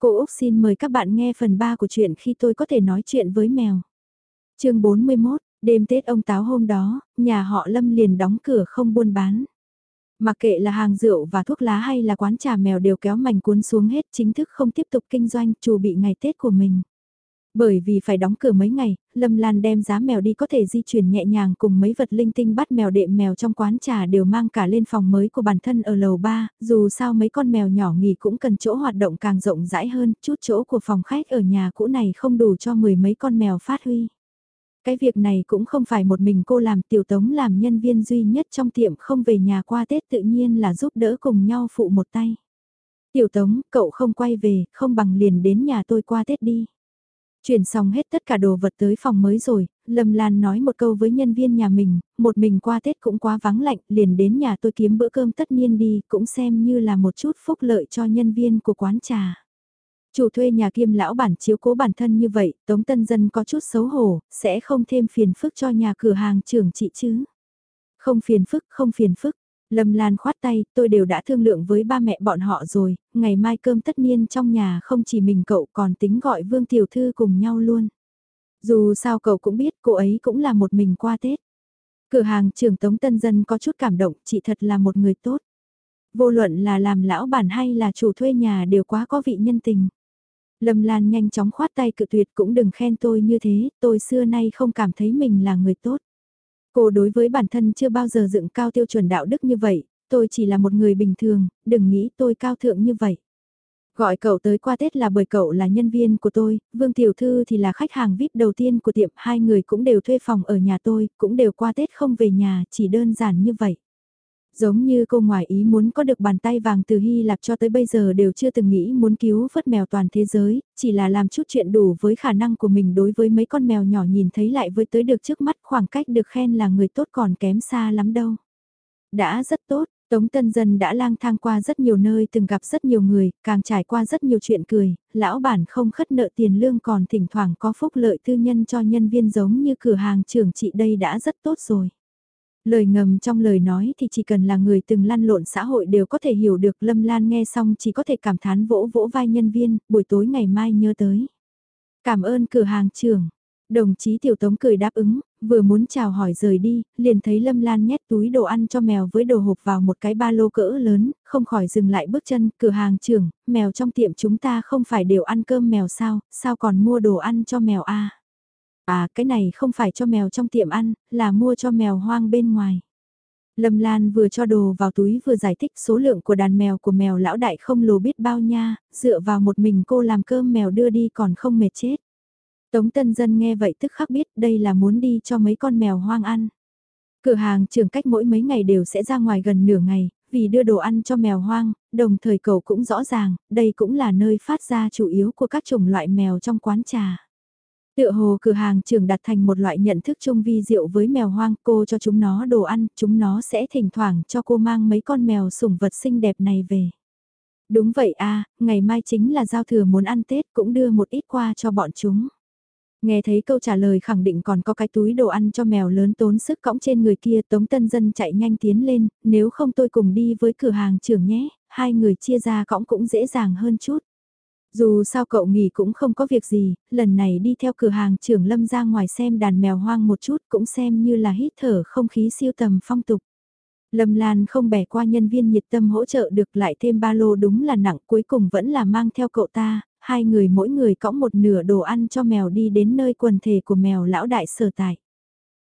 Cô Úc xin mời các bạn nghe phần 3 của chuyện khi tôi có thể nói chuyện với mèo. chương 41, đêm Tết ông Táo hôm đó, nhà họ Lâm liền đóng cửa không buôn bán. Mặc kệ là hàng rượu và thuốc lá hay là quán trà mèo đều kéo mảnh cuốn xuống hết chính thức không tiếp tục kinh doanh chủ bị ngày Tết của mình. Bởi vì phải đóng cửa mấy ngày, Lâm Lan đem giá mèo đi có thể di chuyển nhẹ nhàng cùng mấy vật linh tinh bắt mèo đệm mèo trong quán trà đều mang cả lên phòng mới của bản thân ở lầu 3, dù sao mấy con mèo nhỏ nghỉ cũng cần chỗ hoạt động càng rộng rãi hơn, chút chỗ của phòng khách ở nhà cũ này không đủ cho mười mấy con mèo phát huy. Cái việc này cũng không phải một mình cô làm tiểu tống làm nhân viên duy nhất trong tiệm không về nhà qua Tết tự nhiên là giúp đỡ cùng nhau phụ một tay. Tiểu tống, cậu không quay về, không bằng liền đến nhà tôi qua Tết đi. Chuyển xong hết tất cả đồ vật tới phòng mới rồi, Lâm Lan nói một câu với nhân viên nhà mình, một mình qua Tết cũng quá vắng lạnh, liền đến nhà tôi kiếm bữa cơm tất nhiên đi, cũng xem như là một chút phúc lợi cho nhân viên của quán trà. Chủ thuê nhà kiêm lão bản chiếu cố bản thân như vậy, Tống Tân Dân có chút xấu hổ, sẽ không thêm phiền phức cho nhà cửa hàng trưởng chị chứ. Không phiền phức, không phiền phức, Lâm Lan khoát tay, tôi đều đã thương lượng với ba mẹ bọn họ rồi, ngày mai cơm tất niên trong nhà không chỉ mình cậu còn tính gọi Vương Tiểu Thư cùng nhau luôn. Dù sao cậu cũng biết cô ấy cũng là một mình qua Tết. Cửa hàng trưởng Tống Tân Dân có chút cảm động, chị thật là một người tốt. Vô luận là làm lão bản hay là chủ thuê nhà đều quá có vị nhân tình. Lâm Lan nhanh chóng khoát tay cự tuyệt cũng đừng khen tôi như thế, tôi xưa nay không cảm thấy mình là người tốt. Cô đối với bản thân chưa bao giờ dựng cao tiêu chuẩn đạo đức như vậy, tôi chỉ là một người bình thường, đừng nghĩ tôi cao thượng như vậy. Gọi cậu tới qua Tết là bởi cậu là nhân viên của tôi, Vương Tiểu Thư thì là khách hàng VIP đầu tiên của tiệm, hai người cũng đều thuê phòng ở nhà tôi, cũng đều qua Tết không về nhà, chỉ đơn giản như vậy. Giống như cô ngoài ý muốn có được bàn tay vàng từ Hy Lạp cho tới bây giờ đều chưa từng nghĩ muốn cứu vớt mèo toàn thế giới, chỉ là làm chút chuyện đủ với khả năng của mình đối với mấy con mèo nhỏ nhìn thấy lại với tới được trước mắt khoảng cách được khen là người tốt còn kém xa lắm đâu. Đã rất tốt, Tống Tân Dân đã lang thang qua rất nhiều nơi từng gặp rất nhiều người, càng trải qua rất nhiều chuyện cười, lão bản không khất nợ tiền lương còn thỉnh thoảng có phúc lợi tư nhân cho nhân viên giống như cửa hàng trưởng chị đây đã rất tốt rồi. Lời ngầm trong lời nói thì chỉ cần là người từng lăn lộn xã hội đều có thể hiểu được Lâm Lan nghe xong chỉ có thể cảm thán vỗ vỗ vai nhân viên, buổi tối ngày mai nhớ tới. Cảm ơn cửa hàng trưởng. Đồng chí Tiểu Tống cười đáp ứng, vừa muốn chào hỏi rời đi, liền thấy Lâm Lan nhét túi đồ ăn cho mèo với đồ hộp vào một cái ba lô cỡ lớn, không khỏi dừng lại bước chân, cửa hàng trưởng, mèo trong tiệm chúng ta không phải đều ăn cơm mèo sao, sao còn mua đồ ăn cho mèo a À à cái này không phải cho mèo trong tiệm ăn, là mua cho mèo hoang bên ngoài. Lâm Lan vừa cho đồ vào túi vừa giải thích số lượng của đàn mèo của mèo lão đại không lồ biết bao nha, dựa vào một mình cô làm cơm mèo đưa đi còn không mệt chết. Tống Tân Dân nghe vậy tức khắc biết đây là muốn đi cho mấy con mèo hoang ăn. Cửa hàng trường cách mỗi mấy ngày đều sẽ ra ngoài gần nửa ngày, vì đưa đồ ăn cho mèo hoang, đồng thời cậu cũng rõ ràng, đây cũng là nơi phát ra chủ yếu của các chủng loại mèo trong quán trà. Tựa hồ cửa hàng trưởng đặt thành một loại nhận thức chung vi diệu với mèo hoang cô cho chúng nó đồ ăn, chúng nó sẽ thỉnh thoảng cho cô mang mấy con mèo sủng vật xinh đẹp này về. Đúng vậy a ngày mai chính là giao thừa muốn ăn Tết cũng đưa một ít qua cho bọn chúng. Nghe thấy câu trả lời khẳng định còn có cái túi đồ ăn cho mèo lớn tốn sức cõng trên người kia Tống Tân Dân chạy nhanh tiến lên, nếu không tôi cùng đi với cửa hàng trưởng nhé, hai người chia ra cõng cũng dễ dàng hơn chút. Dù sao cậu nghỉ cũng không có việc gì, lần này đi theo cửa hàng trưởng lâm ra ngoài xem đàn mèo hoang một chút cũng xem như là hít thở không khí siêu tầm phong tục. Lâm Lan không bẻ qua nhân viên nhiệt tâm hỗ trợ được lại thêm ba lô đúng là nặng cuối cùng vẫn là mang theo cậu ta, hai người mỗi người cõng một nửa đồ ăn cho mèo đi đến nơi quần thể của mèo lão đại sở tại.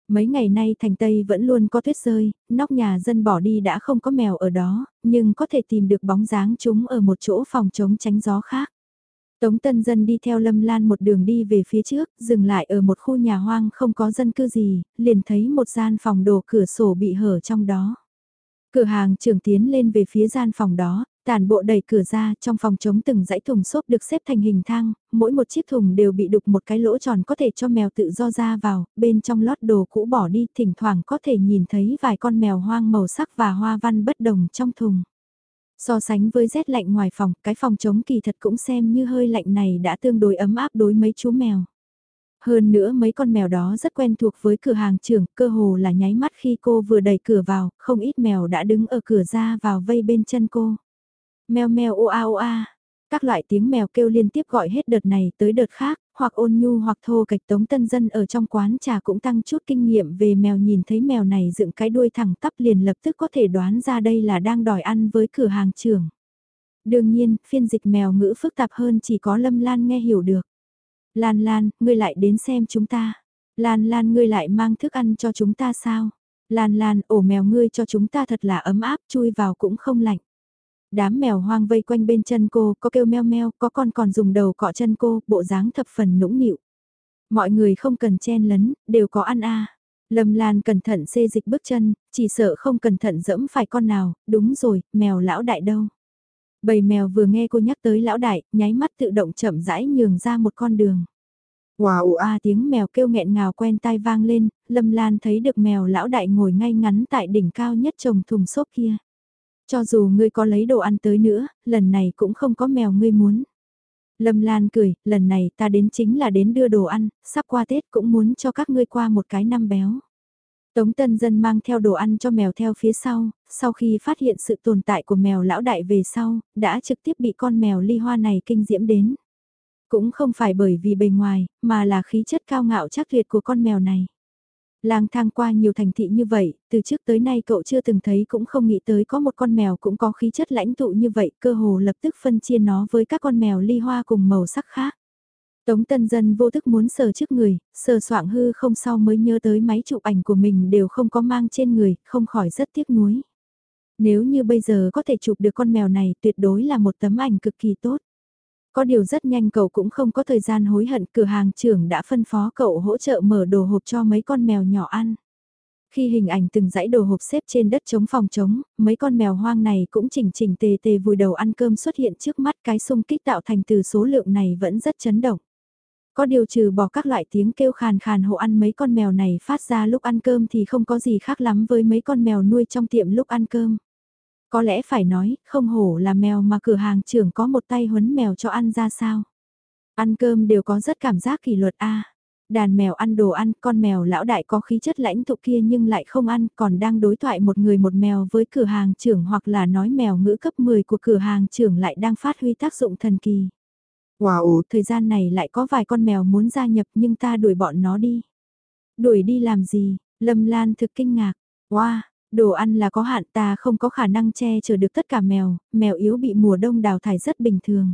Mấy ngày nay thành Tây vẫn luôn có tuyết rơi, nóc nhà dân bỏ đi đã không có mèo ở đó, nhưng có thể tìm được bóng dáng chúng ở một chỗ phòng chống tránh gió khác. Tống Tân Dân đi theo Lâm Lan một đường đi về phía trước, dừng lại ở một khu nhà hoang không có dân cư gì, liền thấy một gian phòng đồ cửa sổ bị hở trong đó. Cửa hàng trưởng tiến lên về phía gian phòng đó, tàn bộ đẩy cửa ra, trong phòng chống từng dãy thùng xốp được xếp thành hình thang, mỗi một chiếc thùng đều bị đục một cái lỗ tròn có thể cho mèo tự do ra vào, bên trong lót đồ cũ bỏ đi, thỉnh thoảng có thể nhìn thấy vài con mèo hoang màu sắc và hoa văn bất đồng trong thùng. So sánh với rét lạnh ngoài phòng, cái phòng chống kỳ thật cũng xem như hơi lạnh này đã tương đối ấm áp đối mấy chú mèo. Hơn nữa mấy con mèo đó rất quen thuộc với cửa hàng trưởng, cơ hồ là nháy mắt khi cô vừa đẩy cửa vào, không ít mèo đã đứng ở cửa ra vào vây bên chân cô. Mèo mèo oa oa, Các loại tiếng mèo kêu liên tiếp gọi hết đợt này tới đợt khác, hoặc ôn nhu hoặc thô kịch tống tân dân ở trong quán trà cũng tăng chút kinh nghiệm về mèo nhìn thấy mèo này dựng cái đuôi thẳng tắp liền lập tức có thể đoán ra đây là đang đòi ăn với cửa hàng trưởng. Đương nhiên, phiên dịch mèo ngữ phức tạp hơn chỉ có Lâm Lan nghe hiểu được. Lan Lan, ngươi lại đến xem chúng ta. Lan Lan ngươi lại mang thức ăn cho chúng ta sao? Lan Lan, ổ mèo ngươi cho chúng ta thật là ấm áp, chui vào cũng không lạnh. Đám mèo hoang vây quanh bên chân cô, có kêu meo meo, có con còn dùng đầu cọ chân cô, bộ dáng thập phần nũng nịu. Mọi người không cần chen lấn, đều có ăn a. Lâm Lan cẩn thận xê dịch bước chân, chỉ sợ không cẩn thận dẫm phải con nào, đúng rồi, mèo lão đại đâu. Bầy mèo vừa nghe cô nhắc tới lão đại, nháy mắt tự động chậm rãi nhường ra một con đường. Wow a tiếng mèo kêu nghẹn ngào quen tai vang lên, Lâm Lan thấy được mèo lão đại ngồi ngay ngắn tại đỉnh cao nhất trồng thùng xốp kia. Cho dù ngươi có lấy đồ ăn tới nữa, lần này cũng không có mèo ngươi muốn. Lâm Lan cười, lần này ta đến chính là đến đưa đồ ăn, sắp qua Tết cũng muốn cho các ngươi qua một cái năm béo. Tống Tân Dân mang theo đồ ăn cho mèo theo phía sau, sau khi phát hiện sự tồn tại của mèo lão đại về sau, đã trực tiếp bị con mèo ly hoa này kinh diễm đến. Cũng không phải bởi vì bề ngoài, mà là khí chất cao ngạo chắc tuyệt của con mèo này. Lang thang qua nhiều thành thị như vậy, từ trước tới nay cậu chưa từng thấy cũng không nghĩ tới có một con mèo cũng có khí chất lãnh tụ như vậy, cơ hồ lập tức phân chia nó với các con mèo ly hoa cùng màu sắc khác. Tống tân dân vô thức muốn sờ trước người, sờ soạng hư không sau mới nhớ tới máy chụp ảnh của mình đều không có mang trên người, không khỏi rất tiếc nuối. Nếu như bây giờ có thể chụp được con mèo này tuyệt đối là một tấm ảnh cực kỳ tốt. Có điều rất nhanh cậu cũng không có thời gian hối hận cửa hàng trưởng đã phân phó cậu hỗ trợ mở đồ hộp cho mấy con mèo nhỏ ăn. Khi hình ảnh từng dãy đồ hộp xếp trên đất chống phòng trống, mấy con mèo hoang này cũng chỉnh chỉnh tề tề vùi đầu ăn cơm xuất hiện trước mắt cái xung kích tạo thành từ số lượng này vẫn rất chấn động. Có điều trừ bỏ các loại tiếng kêu khàn khàn hộ ăn mấy con mèo này phát ra lúc ăn cơm thì không có gì khác lắm với mấy con mèo nuôi trong tiệm lúc ăn cơm. Có lẽ phải nói, không hổ là mèo mà cửa hàng trưởng có một tay huấn mèo cho ăn ra sao. Ăn cơm đều có rất cảm giác kỷ luật a. Đàn mèo ăn đồ ăn, con mèo lão đại có khí chất lãnh tụ kia nhưng lại không ăn, còn đang đối thoại một người một mèo với cửa hàng trưởng hoặc là nói mèo ngữ cấp 10 của cửa hàng trưởng lại đang phát huy tác dụng thần kỳ. Wow, thời gian này lại có vài con mèo muốn gia nhập nhưng ta đuổi bọn nó đi. Đuổi đi làm gì? Lâm Lan thực kinh ngạc. Wow, Đồ ăn là có hạn ta không có khả năng che chở được tất cả mèo, mèo yếu bị mùa đông đào thải rất bình thường.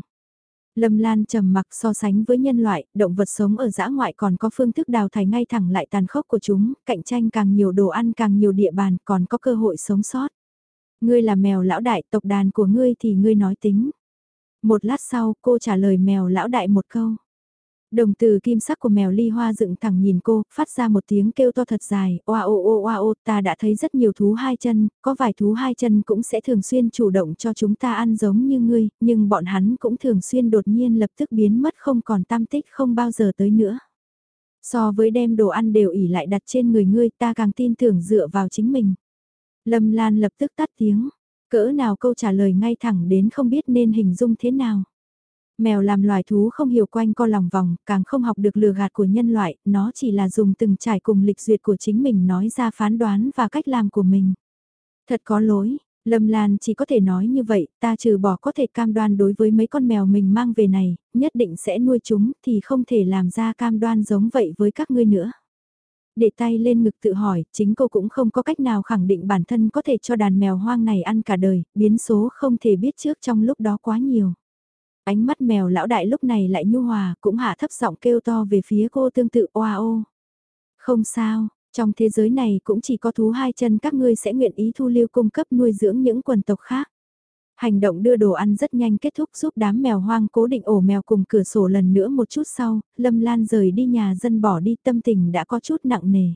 Lâm Lan trầm mặc so sánh với nhân loại, động vật sống ở dã ngoại còn có phương thức đào thải ngay thẳng lại tàn khốc của chúng, cạnh tranh càng nhiều đồ ăn càng nhiều địa bàn còn có cơ hội sống sót. Ngươi là mèo lão đại tộc đàn của ngươi thì ngươi nói tính. Một lát sau cô trả lời mèo lão đại một câu. Đồng từ kim sắc của mèo ly hoa dựng thẳng nhìn cô, phát ra một tiếng kêu to thật dài, oa ô ô oa ô, ta đã thấy rất nhiều thú hai chân, có vài thú hai chân cũng sẽ thường xuyên chủ động cho chúng ta ăn giống như ngươi, nhưng bọn hắn cũng thường xuyên đột nhiên lập tức biến mất không còn tam tích không bao giờ tới nữa. So với đem đồ ăn đều ỉ lại đặt trên người ngươi ta càng tin tưởng dựa vào chính mình. Lâm Lan lập tức tắt tiếng, cỡ nào câu trả lời ngay thẳng đến không biết nên hình dung thế nào. Mèo làm loài thú không hiểu quanh co lòng vòng, càng không học được lừa gạt của nhân loại, nó chỉ là dùng từng trải cùng lịch duyệt của chính mình nói ra phán đoán và cách làm của mình. Thật có lỗi, Lâm Lan chỉ có thể nói như vậy, ta trừ bỏ có thể cam đoan đối với mấy con mèo mình mang về này, nhất định sẽ nuôi chúng thì không thể làm ra cam đoan giống vậy với các ngươi nữa. Để tay lên ngực tự hỏi, chính cô cũng không có cách nào khẳng định bản thân có thể cho đàn mèo hoang này ăn cả đời, biến số không thể biết trước trong lúc đó quá nhiều. Ánh mắt mèo lão đại lúc này lại nhu hòa, cũng hạ thấp giọng kêu to về phía cô tương tự oa ô. Không sao, trong thế giới này cũng chỉ có thú hai chân các ngươi sẽ nguyện ý thu lưu cung cấp nuôi dưỡng những quần tộc khác. Hành động đưa đồ ăn rất nhanh kết thúc giúp đám mèo hoang cố định ổ mèo cùng cửa sổ lần nữa một chút sau, Lâm Lan rời đi nhà dân bỏ đi tâm tình đã có chút nặng nề.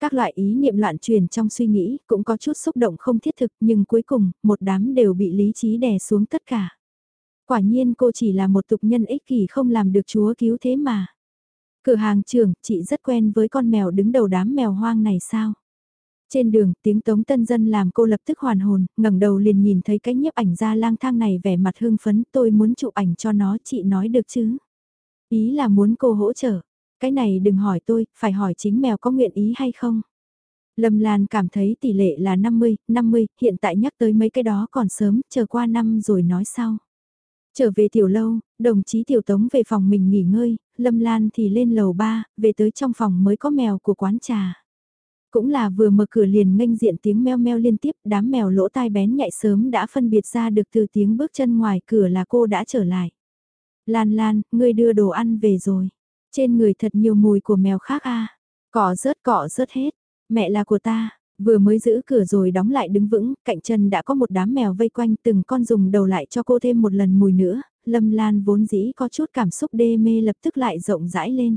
Các loại ý niệm loạn truyền trong suy nghĩ cũng có chút xúc động không thiết thực nhưng cuối cùng một đám đều bị lý trí đè xuống tất cả. Quả nhiên cô chỉ là một tục nhân ích kỷ không làm được chúa cứu thế mà. Cửa hàng trưởng, chị rất quen với con mèo đứng đầu đám mèo hoang này sao? Trên đường, tiếng tống tân dân làm cô lập tức hoàn hồn, ngẩng đầu liền nhìn thấy cái nhiếp ảnh ra lang thang này vẻ mặt hưng phấn, tôi muốn chụp ảnh cho nó, chị nói được chứ? Ý là muốn cô hỗ trợ. Cái này đừng hỏi tôi, phải hỏi chính mèo có nguyện ý hay không? Lâm Lan cảm thấy tỷ lệ là 50, 50, hiện tại nhắc tới mấy cái đó còn sớm, chờ qua năm rồi nói sau. Trở về tiểu lâu, đồng chí tiểu tống về phòng mình nghỉ ngơi, Lâm Lan thì lên lầu 3, về tới trong phòng mới có mèo của quán trà. Cũng là vừa mở cửa liền nghênh diện tiếng meo meo liên tiếp, đám mèo lỗ tai bén nhạy sớm đã phân biệt ra được từ tiếng bước chân ngoài cửa là cô đã trở lại. Lan Lan, ngươi đưa đồ ăn về rồi. Trên người thật nhiều mùi của mèo khác a. À. Cọ rớt cọ rớt hết. Mẹ là của ta. Vừa mới giữ cửa rồi đóng lại đứng vững, cạnh chân đã có một đám mèo vây quanh từng con dùng đầu lại cho cô thêm một lần mùi nữa, Lâm Lan vốn dĩ có chút cảm xúc đê mê lập tức lại rộng rãi lên.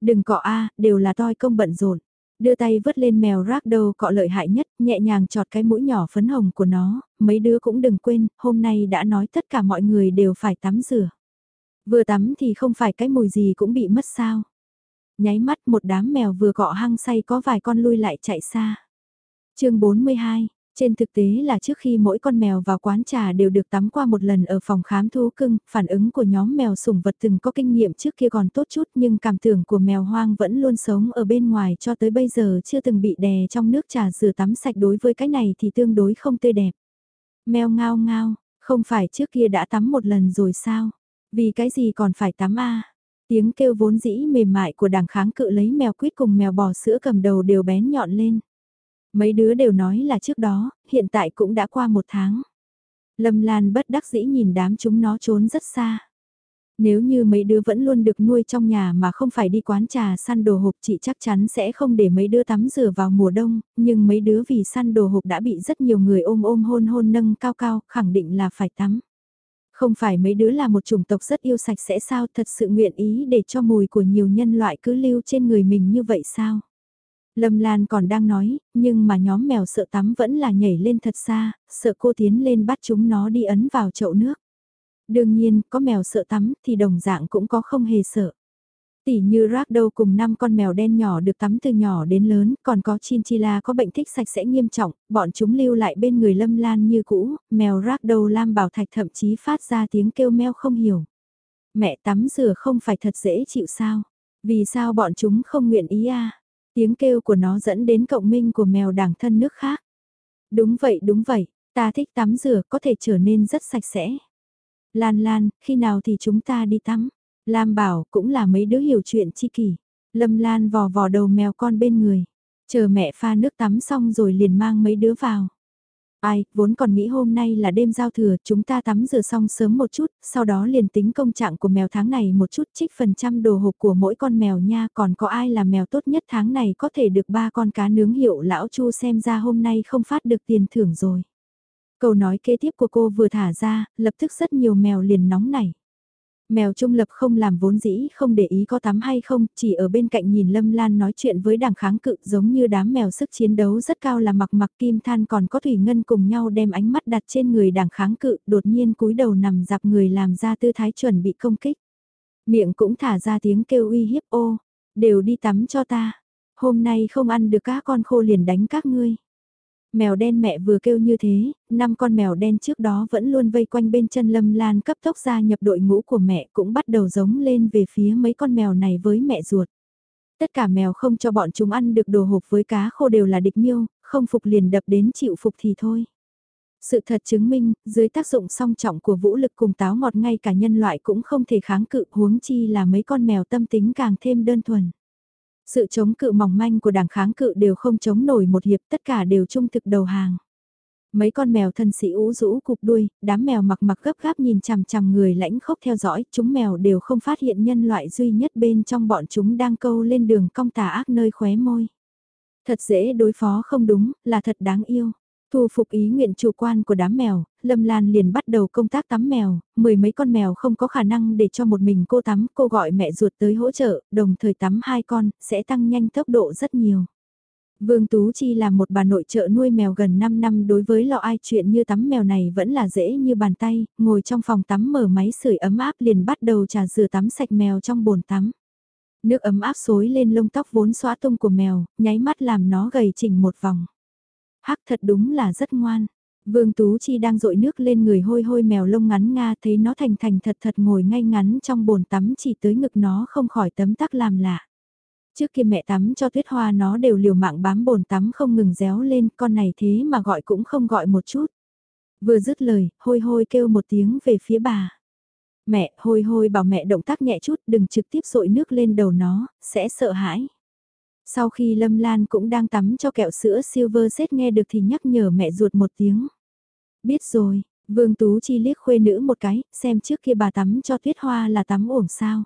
Đừng cọ a, đều là toi công bận rộn. Đưa tay vứt lên mèo rác đầu cọ lợi hại nhất, nhẹ nhàng chọt cái mũi nhỏ phấn hồng của nó, mấy đứa cũng đừng quên, hôm nay đã nói tất cả mọi người đều phải tắm rửa. Vừa tắm thì không phải cái mùi gì cũng bị mất sao. Nháy mắt một đám mèo vừa cọ hăng say có vài con lui lại chạy xa chương 42, trên thực tế là trước khi mỗi con mèo vào quán trà đều được tắm qua một lần ở phòng khám thú cưng, phản ứng của nhóm mèo sủng vật từng có kinh nghiệm trước kia còn tốt chút nhưng cảm tưởng của mèo hoang vẫn luôn sống ở bên ngoài cho tới bây giờ chưa từng bị đè trong nước trà rửa tắm sạch đối với cái này thì tương đối không tươi đẹp. Mèo ngao ngao, không phải trước kia đã tắm một lần rồi sao? Vì cái gì còn phải tắm a Tiếng kêu vốn dĩ mềm mại của đảng kháng cự lấy mèo quýt cùng mèo bò sữa cầm đầu đều bén nhọn lên. Mấy đứa đều nói là trước đó, hiện tại cũng đã qua một tháng. Lâm Lan bất đắc dĩ nhìn đám chúng nó trốn rất xa. Nếu như mấy đứa vẫn luôn được nuôi trong nhà mà không phải đi quán trà săn đồ hộp chị chắc chắn sẽ không để mấy đứa tắm rửa vào mùa đông, nhưng mấy đứa vì săn đồ hộp đã bị rất nhiều người ôm ôm hôn hôn nâng cao cao, khẳng định là phải tắm. Không phải mấy đứa là một chủng tộc rất yêu sạch sẽ sao thật sự nguyện ý để cho mùi của nhiều nhân loại cứ lưu trên người mình như vậy sao? Lâm Lan còn đang nói, nhưng mà nhóm mèo sợ tắm vẫn là nhảy lên thật xa, sợ cô tiến lên bắt chúng nó đi ấn vào chậu nước. Đương nhiên, có mèo sợ tắm thì đồng dạng cũng có không hề sợ. Tỉ như rác đâu cùng 5 con mèo đen nhỏ được tắm từ nhỏ đến lớn, còn có chinchilla có bệnh thích sạch sẽ nghiêm trọng, bọn chúng lưu lại bên người lâm lan như cũ, mèo rác đâu lam bảo thạch thậm chí phát ra tiếng kêu meo không hiểu. Mẹ tắm rửa không phải thật dễ chịu sao? Vì sao bọn chúng không nguyện ý à? Tiếng kêu của nó dẫn đến cộng minh của mèo đảng thân nước khác. Đúng vậy đúng vậy, ta thích tắm rửa có thể trở nên rất sạch sẽ. Lan Lan, khi nào thì chúng ta đi tắm? Lam bảo cũng là mấy đứa hiểu chuyện chi kỷ. Lâm Lan vò vò đầu mèo con bên người. Chờ mẹ pha nước tắm xong rồi liền mang mấy đứa vào. Ai, vốn còn nghĩ hôm nay là đêm giao thừa, chúng ta tắm rửa xong sớm một chút, sau đó liền tính công trạng của mèo tháng này một chút trích phần trăm đồ hộp của mỗi con mèo nha, còn có ai là mèo tốt nhất tháng này có thể được ba con cá nướng hiệu lão chu xem ra hôm nay không phát được tiền thưởng rồi. Câu nói kế tiếp của cô vừa thả ra, lập tức rất nhiều mèo liền nóng nảy. Mèo trung lập không làm vốn dĩ không để ý có tắm hay không, chỉ ở bên cạnh nhìn Lâm Lan nói chuyện với đảng kháng cự giống như đám mèo sức chiến đấu rất cao là mặc mặc kim than còn có Thủy Ngân cùng nhau đem ánh mắt đặt trên người đảng kháng cự đột nhiên cúi đầu nằm dạp người làm ra tư thái chuẩn bị công kích. Miệng cũng thả ra tiếng kêu uy hiếp ô, đều đi tắm cho ta, hôm nay không ăn được các con khô liền đánh các ngươi. Mèo đen mẹ vừa kêu như thế, năm con mèo đen trước đó vẫn luôn vây quanh bên chân Lâm Lan cấp tốc gia nhập đội ngũ của mẹ cũng bắt đầu giống lên về phía mấy con mèo này với mẹ ruột. Tất cả mèo không cho bọn chúng ăn được đồ hộp với cá khô đều là địch miêu, không phục liền đập đến chịu phục thì thôi. Sự thật chứng minh, dưới tác dụng song trọng của vũ lực cùng táo ngọt ngay cả nhân loại cũng không thể kháng cự huống chi là mấy con mèo tâm tính càng thêm đơn thuần. Sự chống cự mỏng manh của đảng kháng cự đều không chống nổi một hiệp tất cả đều trung thực đầu hàng. Mấy con mèo thân sĩ ú rũ cục đuôi, đám mèo mặc mặc gấp gáp nhìn chằm chằm người lãnh khốc theo dõi, chúng mèo đều không phát hiện nhân loại duy nhất bên trong bọn chúng đang câu lên đường cong tà ác nơi khóe môi. Thật dễ đối phó không đúng, là thật đáng yêu. Thu phục ý nguyện chủ quan của đám mèo, Lâm Lan liền bắt đầu công tác tắm mèo, mười mấy con mèo không có khả năng để cho một mình cô tắm, cô gọi mẹ ruột tới hỗ trợ, đồng thời tắm hai con, sẽ tăng nhanh tốc độ rất nhiều. Vương Tú Chi là một bà nội trợ nuôi mèo gần 5 năm đối với lọ ai chuyện như tắm mèo này vẫn là dễ như bàn tay, ngồi trong phòng tắm mở máy sưởi ấm áp liền bắt đầu trà rửa tắm sạch mèo trong bồn tắm. Nước ấm áp xối lên lông tóc vốn xóa tung của mèo, nháy mắt làm nó gầy chỉnh một vòng. Hắc thật đúng là rất ngoan. Vương Tú Chi đang dội nước lên người hôi hôi mèo lông ngắn Nga thấy nó thành thành thật thật ngồi ngay ngắn trong bồn tắm chỉ tới ngực nó không khỏi tấm tắc làm lạ. Trước kia mẹ tắm cho tuyết hoa nó đều liều mạng bám bồn tắm không ngừng réo lên con này thế mà gọi cũng không gọi một chút. Vừa dứt lời, hôi hôi kêu một tiếng về phía bà. Mẹ, hôi hôi bảo mẹ động tác nhẹ chút, đừng trực tiếp rội nước lên đầu nó, sẽ sợ hãi. Sau khi Lâm Lan cũng đang tắm cho kẹo sữa Silver Set nghe được thì nhắc nhở mẹ ruột một tiếng. Biết rồi, Vương Tú Chi liếc khuê nữ một cái, xem trước kia bà tắm cho tuyết hoa là tắm ổn sao.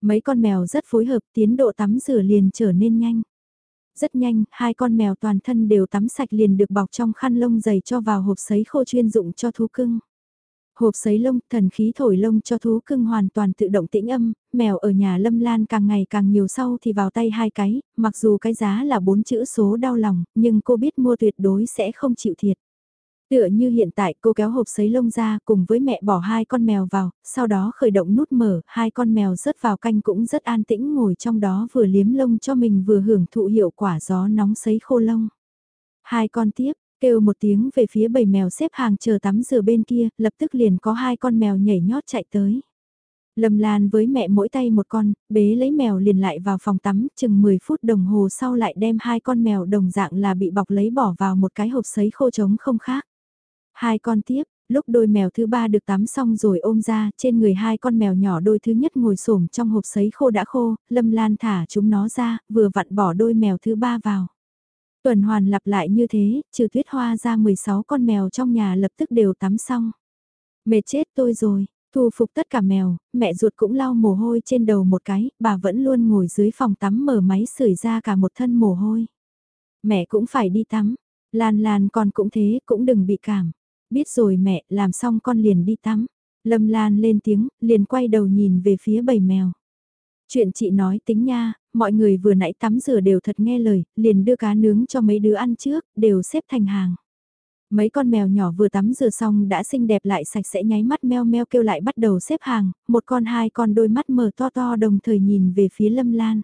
Mấy con mèo rất phối hợp, tiến độ tắm rửa liền trở nên nhanh. Rất nhanh, hai con mèo toàn thân đều tắm sạch liền được bọc trong khăn lông dày cho vào hộp sấy khô chuyên dụng cho thú cưng. Hộp sấy lông, thần khí thổi lông cho thú cưng hoàn toàn tự động tĩnh âm, mèo ở nhà lâm lan càng ngày càng nhiều sau thì vào tay hai cái, mặc dù cái giá là bốn chữ số đau lòng, nhưng cô biết mua tuyệt đối sẽ không chịu thiệt. Tựa như hiện tại cô kéo hộp sấy lông ra cùng với mẹ bỏ hai con mèo vào, sau đó khởi động nút mở, hai con mèo rớt vào canh cũng rất an tĩnh ngồi trong đó vừa liếm lông cho mình vừa hưởng thụ hiệu quả gió nóng sấy khô lông. Hai con tiếp, kêu một tiếng về phía bầy mèo xếp hàng chờ tắm rửa bên kia, lập tức liền có hai con mèo nhảy nhót chạy tới. Lâm Lan với mẹ mỗi tay một con, bế lấy mèo liền lại vào phòng tắm, chừng 10 phút đồng hồ sau lại đem hai con mèo đồng dạng là bị bọc lấy bỏ vào một cái hộp sấy khô trống không khác. Hai con tiếp, lúc đôi mèo thứ ba được tắm xong rồi ôm ra, trên người hai con mèo nhỏ đôi thứ nhất ngồi xổm trong hộp sấy khô đã khô, Lâm Lan thả chúng nó ra, vừa vặn bỏ đôi mèo thứ ba vào. Tuần hoàn lặp lại như thế, trừ tuyết hoa ra 16 con mèo trong nhà lập tức đều tắm xong. Mệt chết tôi rồi, thu phục tất cả mèo, mẹ ruột cũng lau mồ hôi trên đầu một cái, bà vẫn luôn ngồi dưới phòng tắm mở máy sưởi ra cả một thân mồ hôi. Mẹ cũng phải đi tắm, Lan Lan con cũng thế, cũng đừng bị cảm. Biết rồi mẹ, làm xong con liền đi tắm. Lâm Lan lên tiếng, liền quay đầu nhìn về phía bầy mèo. Chuyện chị nói tính nha, mọi người vừa nãy tắm rửa đều thật nghe lời, liền đưa cá nướng cho mấy đứa ăn trước, đều xếp thành hàng. Mấy con mèo nhỏ vừa tắm rửa xong đã xinh đẹp lại sạch sẽ nháy mắt meo meo kêu lại bắt đầu xếp hàng, một con hai con đôi mắt mở to to đồng thời nhìn về phía Lâm Lan.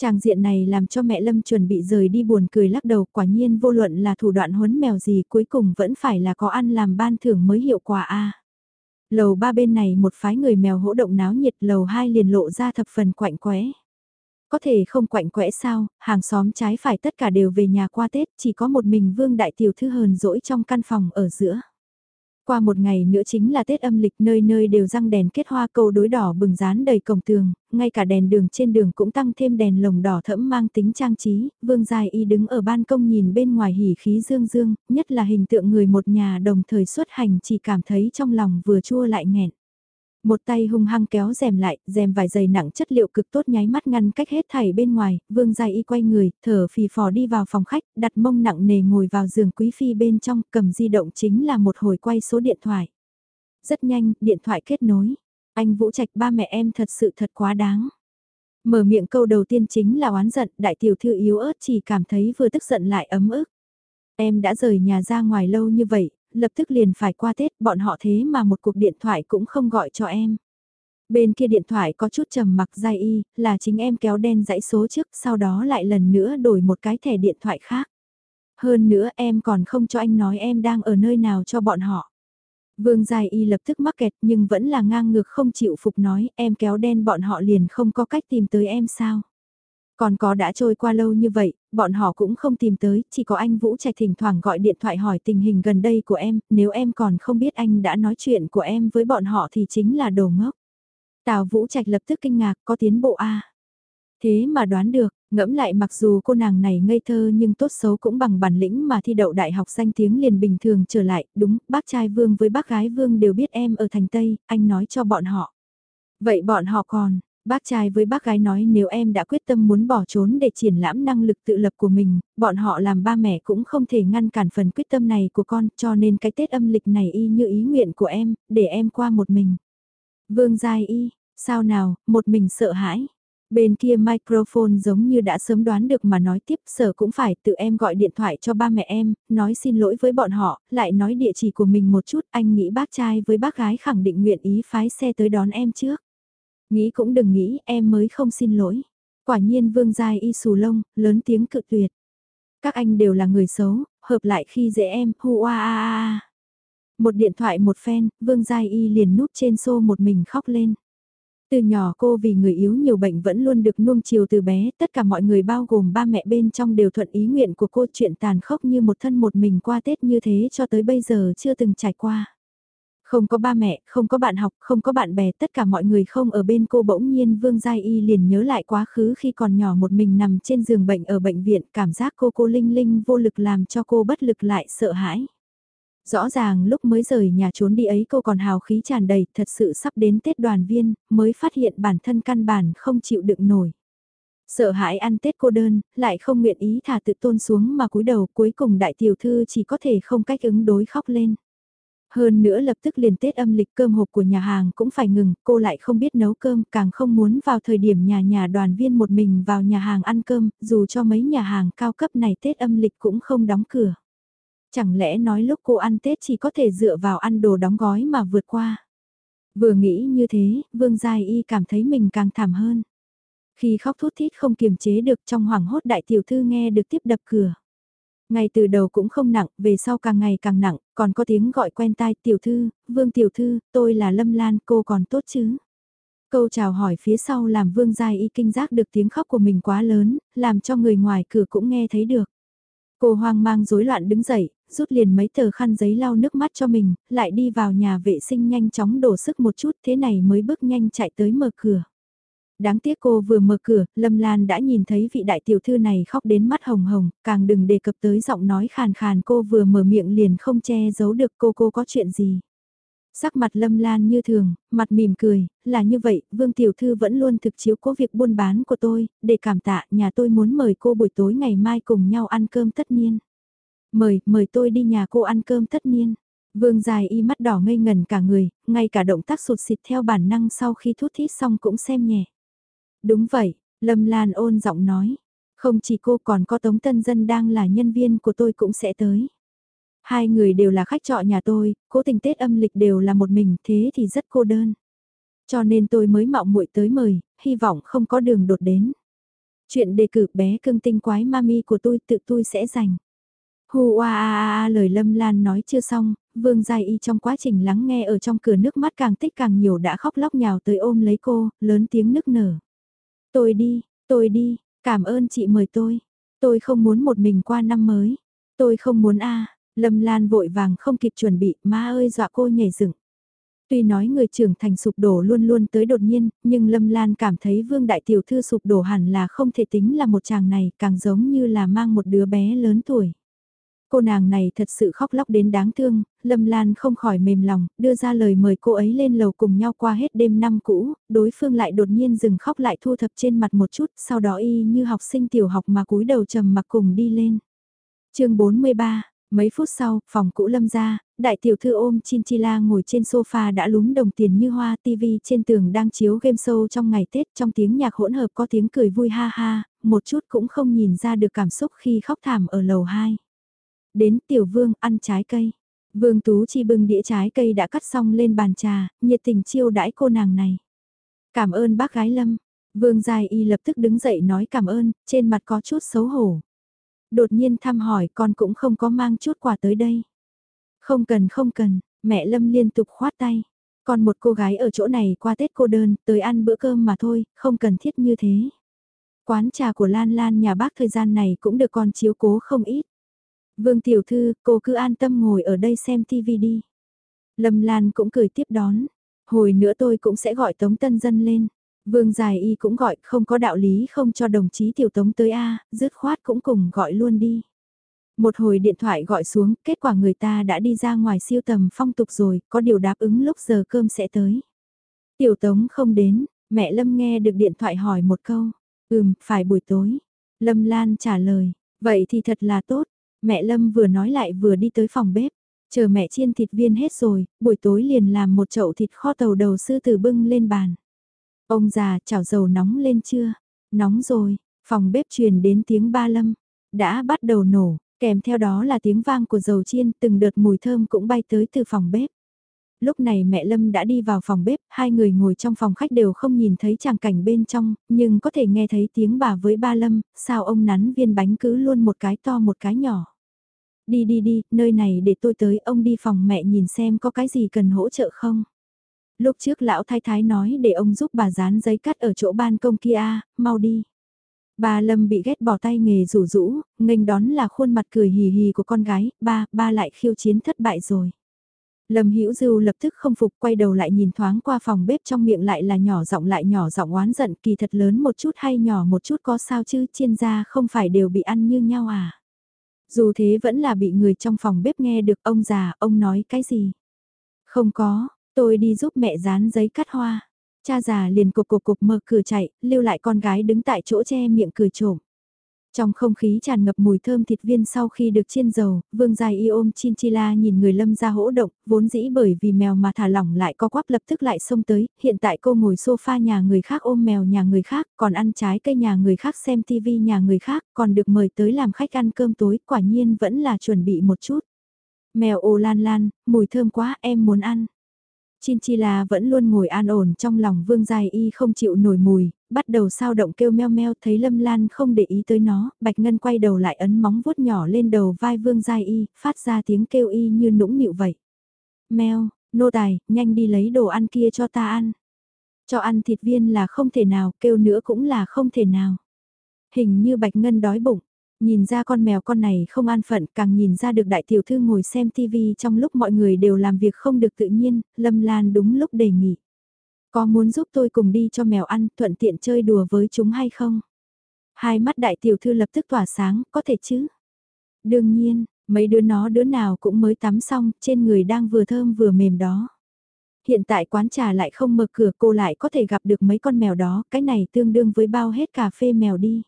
Tràng diện này làm cho mẹ Lâm chuẩn bị rời đi buồn cười lắc đầu quả nhiên vô luận là thủ đoạn huấn mèo gì cuối cùng vẫn phải là có ăn làm ban thưởng mới hiệu quả a. Lầu ba bên này một phái người mèo hỗ động náo nhiệt lầu hai liền lộ ra thập phần quạnh quẽ. Có thể không quạnh quẽ sao, hàng xóm trái phải tất cả đều về nhà qua Tết, chỉ có một mình vương đại tiểu thư hờn dỗi trong căn phòng ở giữa. Qua một ngày nữa chính là Tết âm lịch nơi nơi đều răng đèn kết hoa cầu đối đỏ bừng rán đầy cổng tường, ngay cả đèn đường trên đường cũng tăng thêm đèn lồng đỏ thẫm mang tính trang trí, vương dài y đứng ở ban công nhìn bên ngoài hỉ khí dương dương, nhất là hình tượng người một nhà đồng thời xuất hành chỉ cảm thấy trong lòng vừa chua lại nghẹn. Một tay hung hăng kéo rèm lại, rèm vải dày nặng chất liệu cực tốt nháy mắt ngăn cách hết thảy bên ngoài, vương dài y quay người, thở phì phò đi vào phòng khách, đặt mông nặng nề ngồi vào giường quý phi bên trong, cầm di động chính là một hồi quay số điện thoại. Rất nhanh, điện thoại kết nối. Anh Vũ Trạch ba mẹ em thật sự thật quá đáng. Mở miệng câu đầu tiên chính là oán giận, đại tiểu thư yếu ớt chỉ cảm thấy vừa tức giận lại ấm ức. Em đã rời nhà ra ngoài lâu như vậy, lập tức liền phải qua Tết, bọn họ thế mà một cuộc điện thoại cũng không gọi cho em. Bên kia điện thoại có chút trầm mặc dai y, là chính em kéo đen dãy số trước, sau đó lại lần nữa đổi một cái thẻ điện thoại khác. Hơn nữa em còn không cho anh nói em đang ở nơi nào cho bọn họ. Vương Giai Y lập tức mắc kẹt nhưng vẫn là ngang ngược không chịu phục nói em kéo đen bọn họ liền không có cách tìm tới em sao. Còn có đã trôi qua lâu như vậy, bọn họ cũng không tìm tới, chỉ có anh Vũ Trạch thỉnh thoảng gọi điện thoại hỏi tình hình gần đây của em, nếu em còn không biết anh đã nói chuyện của em với bọn họ thì chính là đồ ngốc. Tào Vũ Trạch lập tức kinh ngạc, có tiến bộ A. Thế mà đoán được, ngẫm lại mặc dù cô nàng này ngây thơ nhưng tốt xấu cũng bằng bản lĩnh mà thi đậu đại học danh tiếng liền bình thường trở lại, đúng, bác trai Vương với bác gái Vương đều biết em ở thành Tây, anh nói cho bọn họ. Vậy bọn họ còn, Bác trai với bác gái nói nếu em đã quyết tâm muốn bỏ trốn để triển lãm năng lực tự lập của mình, bọn họ làm ba mẹ cũng không thể ngăn cản phần quyết tâm này của con cho nên cái Tết âm lịch này y như ý nguyện của em, để em qua một mình. Vương Giai y, sao nào, một mình sợ hãi. Bên kia microphone giống như đã sớm đoán được mà nói tiếp sở cũng phải tự em gọi điện thoại cho ba mẹ em, nói xin lỗi với bọn họ, lại nói địa chỉ của mình một chút anh nghĩ bác trai với bác gái khẳng định nguyện ý phái xe tới đón em trước. Nghĩ cũng đừng nghĩ, em mới không xin lỗi. Quả nhiên vương giai y xù lông, lớn tiếng cự tuyệt. Các anh đều là người xấu, hợp lại khi dễ em, hu a a a. Một điện thoại một phen, vương giai y liền núp trên xô một mình khóc lên. Từ nhỏ cô vì người yếu nhiều bệnh vẫn luôn được nuông chiều từ bé, tất cả mọi người bao gồm ba mẹ bên trong đều thuận ý nguyện của cô chuyện tàn khốc như một thân một mình qua Tết như thế cho tới bây giờ chưa từng trải qua. Không có ba mẹ, không có bạn học, không có bạn bè, tất cả mọi người không ở bên cô bỗng nhiên Vương Giai Y liền nhớ lại quá khứ khi còn nhỏ một mình nằm trên giường bệnh ở bệnh viện, cảm giác cô cô Linh Linh vô lực làm cho cô bất lực lại sợ hãi. Rõ ràng lúc mới rời nhà trốn đi ấy cô còn hào khí tràn đầy, thật sự sắp đến Tết đoàn viên, mới phát hiện bản thân căn bản không chịu đựng nổi. Sợ hãi ăn Tết cô đơn, lại không nguyện ý thả tự tôn xuống mà cúi đầu cuối cùng đại tiểu thư chỉ có thể không cách ứng đối khóc lên. Hơn nữa lập tức liền Tết âm lịch cơm hộp của nhà hàng cũng phải ngừng, cô lại không biết nấu cơm, càng không muốn vào thời điểm nhà nhà đoàn viên một mình vào nhà hàng ăn cơm, dù cho mấy nhà hàng cao cấp này Tết âm lịch cũng không đóng cửa. Chẳng lẽ nói lúc cô ăn Tết chỉ có thể dựa vào ăn đồ đóng gói mà vượt qua. Vừa nghĩ như thế, Vương Giai Y cảm thấy mình càng thảm hơn. Khi khóc thút thít không kiềm chế được trong hoảng hốt đại tiểu thư nghe được tiếp đập cửa. Ngay từ đầu cũng không nặng, về sau càng ngày càng nặng, còn có tiếng gọi quen tai tiểu thư, vương tiểu thư, tôi là Lâm Lan, cô còn tốt chứ? Câu chào hỏi phía sau làm vương giai y kinh giác được tiếng khóc của mình quá lớn, làm cho người ngoài cửa cũng nghe thấy được. Cô hoang mang rối loạn đứng dậy, rút liền mấy tờ khăn giấy lau nước mắt cho mình, lại đi vào nhà vệ sinh nhanh chóng đổ sức một chút thế này mới bước nhanh chạy tới mở cửa. Đáng tiếc cô vừa mở cửa, Lâm Lan đã nhìn thấy vị đại tiểu thư này khóc đến mắt hồng hồng, càng đừng đề cập tới giọng nói khàn khàn cô vừa mở miệng liền không che giấu được cô cô có chuyện gì. Sắc mặt Lâm Lan như thường, mặt mỉm cười, là như vậy, Vương Tiểu Thư vẫn luôn thực chiếu cố việc buôn bán của tôi, để cảm tạ, nhà tôi muốn mời cô buổi tối ngày mai cùng nhau ăn cơm tất niên. Mời, mời tôi đi nhà cô ăn cơm tất niên. Vương dài y mắt đỏ ngây ngần cả người, ngay cả động tác sụt xịt theo bản năng sau khi thút thít xong cũng xem nhẹ. Đúng vậy, Lâm Lan ôn giọng nói. Không chỉ cô còn có Tống Tân Dân đang là nhân viên của tôi cũng sẽ tới. Hai người đều là khách trọ nhà tôi, cố tình Tết âm lịch đều là một mình thế thì rất cô đơn. Cho nên tôi mới mạo muội tới mời, hy vọng không có đường đột đến. Chuyện đề cử bé cưng tinh quái mami của tôi tự tôi sẽ dành. Hù a a a lời Lâm Lan nói chưa xong, Vương Giai Y trong quá trình lắng nghe ở trong cửa nước mắt càng tích càng nhiều đã khóc lóc nhào tới ôm lấy cô, lớn tiếng nức nở. Tôi đi, tôi đi, cảm ơn chị mời tôi. Tôi không muốn một mình qua năm mới. Tôi không muốn a Lâm Lan vội vàng không kịp chuẩn bị, má ơi dọa cô nhảy dựng. Tuy nói người trưởng thành sụp đổ luôn luôn tới đột nhiên, nhưng Lâm Lan cảm thấy Vương Đại Tiểu Thư sụp đổ hẳn là không thể tính là một chàng này, càng giống như là mang một đứa bé lớn tuổi. Cô nàng này thật sự khóc lóc đến đáng thương, Lâm Lan không khỏi mềm lòng, đưa ra lời mời cô ấy lên lầu cùng nhau qua hết đêm năm cũ, đối phương lại đột nhiên dừng khóc lại thu thập trên mặt một chút, sau đó y như học sinh tiểu học mà cúi đầu trầm mặc cùng đi lên. chương 43 Mấy phút sau, phòng cũ lâm ra, đại tiểu thư ôm Chinchilla ngồi trên sofa đã lúm đồng tiền như hoa TV trên tường đang chiếu game show trong ngày Tết trong tiếng nhạc hỗn hợp có tiếng cười vui ha ha, một chút cũng không nhìn ra được cảm xúc khi khóc thảm ở lầu 2 đến tiểu vương ăn trái cây. Vương Tú Chi bưng đĩa trái cây đã cắt xong lên bàn trà, nhiệt tình chiêu đãi cô nàng này. Cảm ơn bác gái Lâm. Vương Giai Y lập tức đứng dậy nói cảm ơn, trên mặt có chút xấu hổ. Đột nhiên thăm hỏi con cũng không có mang chút quà tới đây. Không cần không cần, mẹ Lâm liên tục khoát tay. Còn một cô gái ở chỗ này qua Tết cô đơn, tới ăn bữa cơm mà thôi, không cần thiết như thế. Quán trà của Lan Lan nhà bác thời gian này cũng được con chiếu cố không ít. Vương Tiểu Thư, cô cứ an tâm ngồi ở đây xem TV đi. Lâm Lan cũng cười tiếp đón. Hồi nữa tôi cũng sẽ gọi Tống Tân Dân lên. Vương Dài Y cũng gọi không có đạo lý không cho đồng chí Tiểu Tống tới A, dứt khoát cũng cùng gọi luôn đi. Một hồi điện thoại gọi xuống, kết quả người ta đã đi ra ngoài siêu tầm phong tục rồi, có điều đáp ứng lúc giờ cơm sẽ tới. Tiểu Tống không đến, mẹ Lâm nghe được điện thoại hỏi một câu. Ừm, phải buổi tối. Lâm Lan trả lời, vậy thì thật là tốt, Mẹ Lâm vừa nói lại vừa đi tới phòng bếp. Chờ mẹ chiên thịt viên hết rồi, buổi tối liền làm một chậu thịt kho tàu đầu sư tử bưng lên bàn. Ông già chảo dầu nóng lên chưa? Nóng rồi, phòng bếp truyền đến tiếng ba lâm. Đã bắt đầu nổ, kèm theo đó là tiếng vang của dầu chiên, từng đợt mùi thơm cũng bay tới từ phòng bếp. Lúc này mẹ Lâm đã đi vào phòng bếp, hai người ngồi trong phòng khách đều không nhìn thấy tràng cảnh bên trong, nhưng có thể nghe thấy tiếng bà với ba Lâm, sao ông nắn viên bánh cứ luôn một cái to một cái nhỏ. Đi đi đi, nơi này để tôi tới, ông đi phòng mẹ nhìn xem có cái gì cần hỗ trợ không. Lúc trước lão thái thái nói để ông giúp bà dán giấy cắt ở chỗ ban công kia, mau đi. Bà Lâm bị ghét bỏ tay nghề rủ rũ, nghênh đón là khuôn mặt cười hì hì của con gái, ba, ba lại khiêu chiến thất bại rồi. Lâm Hữu Dưu lập tức không phục quay đầu lại nhìn thoáng qua phòng bếp trong miệng lại là nhỏ giọng lại nhỏ giọng oán giận kỳ thật lớn một chút hay nhỏ một chút có sao chứ chiên ra không phải đều bị ăn như nhau à. Dù thế vẫn là bị người trong phòng bếp nghe được ông già, ông nói cái gì. Không có, tôi đi giúp mẹ dán giấy cắt hoa. Cha già liền cục cục cục mở cửa chạy, lưu lại con gái đứng tại chỗ che miệng cười trộm. Trong không khí tràn ngập mùi thơm thịt viên sau khi được chiên dầu, vương dài y ôm chinchilla nhìn người lâm ra hỗ động, vốn dĩ bởi vì mèo mà thả lỏng lại co quắp lập tức lại xông tới, hiện tại cô ngồi sofa nhà người khác ôm mèo nhà người khác, còn ăn trái cây nhà người khác xem tivi nhà người khác, còn được mời tới làm khách ăn cơm tối, quả nhiên vẫn là chuẩn bị một chút. Mèo ồ lan lan, mùi thơm quá em muốn ăn. Chinchilla vẫn luôn ngồi an ổn trong lòng Vương Giai Y không chịu nổi mùi, bắt đầu sao động kêu meo meo thấy Lâm Lan không để ý tới nó, Bạch Ngân quay đầu lại ấn móng vuốt nhỏ lên đầu vai Vương Giai Y, phát ra tiếng kêu y như nũng nịu vậy. Meo, nô tài, nhanh đi lấy đồ ăn kia cho ta ăn. Cho ăn thịt viên là không thể nào, kêu nữa cũng là không thể nào. Hình như Bạch Ngân đói bụng, Nhìn ra con mèo con này không an phận càng nhìn ra được đại tiểu thư ngồi xem tivi trong lúc mọi người đều làm việc không được tự nhiên, Lâm Lan đúng lúc đề nghị. Có muốn giúp tôi cùng đi cho mèo ăn thuận tiện chơi đùa với chúng hay không? Hai mắt đại tiểu thư lập tức tỏa sáng, có thể chứ? Đương nhiên, mấy đứa nó đứa nào cũng mới tắm xong, trên người đang vừa thơm vừa mềm đó. Hiện tại quán trà lại không mở cửa cô lại có thể gặp được mấy con mèo đó, cái này tương đương với bao hết cà phê mèo đi.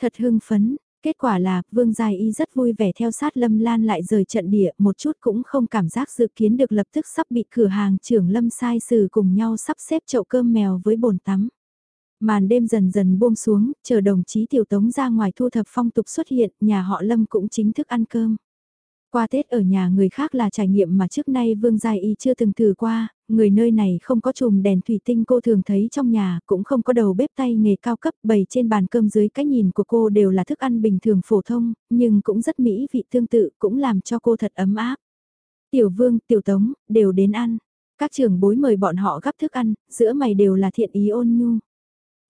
Thật hưng phấn, Kết quả là, Vương Giai Y rất vui vẻ theo sát Lâm Lan lại rời trận địa, một chút cũng không cảm giác dự kiến được lập tức sắp bị cửa hàng trưởng Lâm sai xử cùng nhau sắp xếp chậu cơm mèo với bồn tắm. Màn đêm dần dần buông xuống, chờ đồng chí Tiểu Tống ra ngoài thu thập phong tục xuất hiện, nhà họ Lâm cũng chính thức ăn cơm. Qua Tết ở nhà người khác là trải nghiệm mà trước nay Vương Giai Y chưa từng thử qua, người nơi này không có chùm đèn thủy tinh cô thường thấy trong nhà, cũng không có đầu bếp tay nghề cao cấp bày trên bàn cơm dưới cái nhìn của cô đều là thức ăn bình thường phổ thông, nhưng cũng rất mỹ vị tương tự, cũng làm cho cô thật ấm áp. Tiểu Vương, Tiểu Tống, đều đến ăn. Các trưởng bối mời bọn họ gắp thức ăn, giữa mày đều là thiện ý ôn nhu.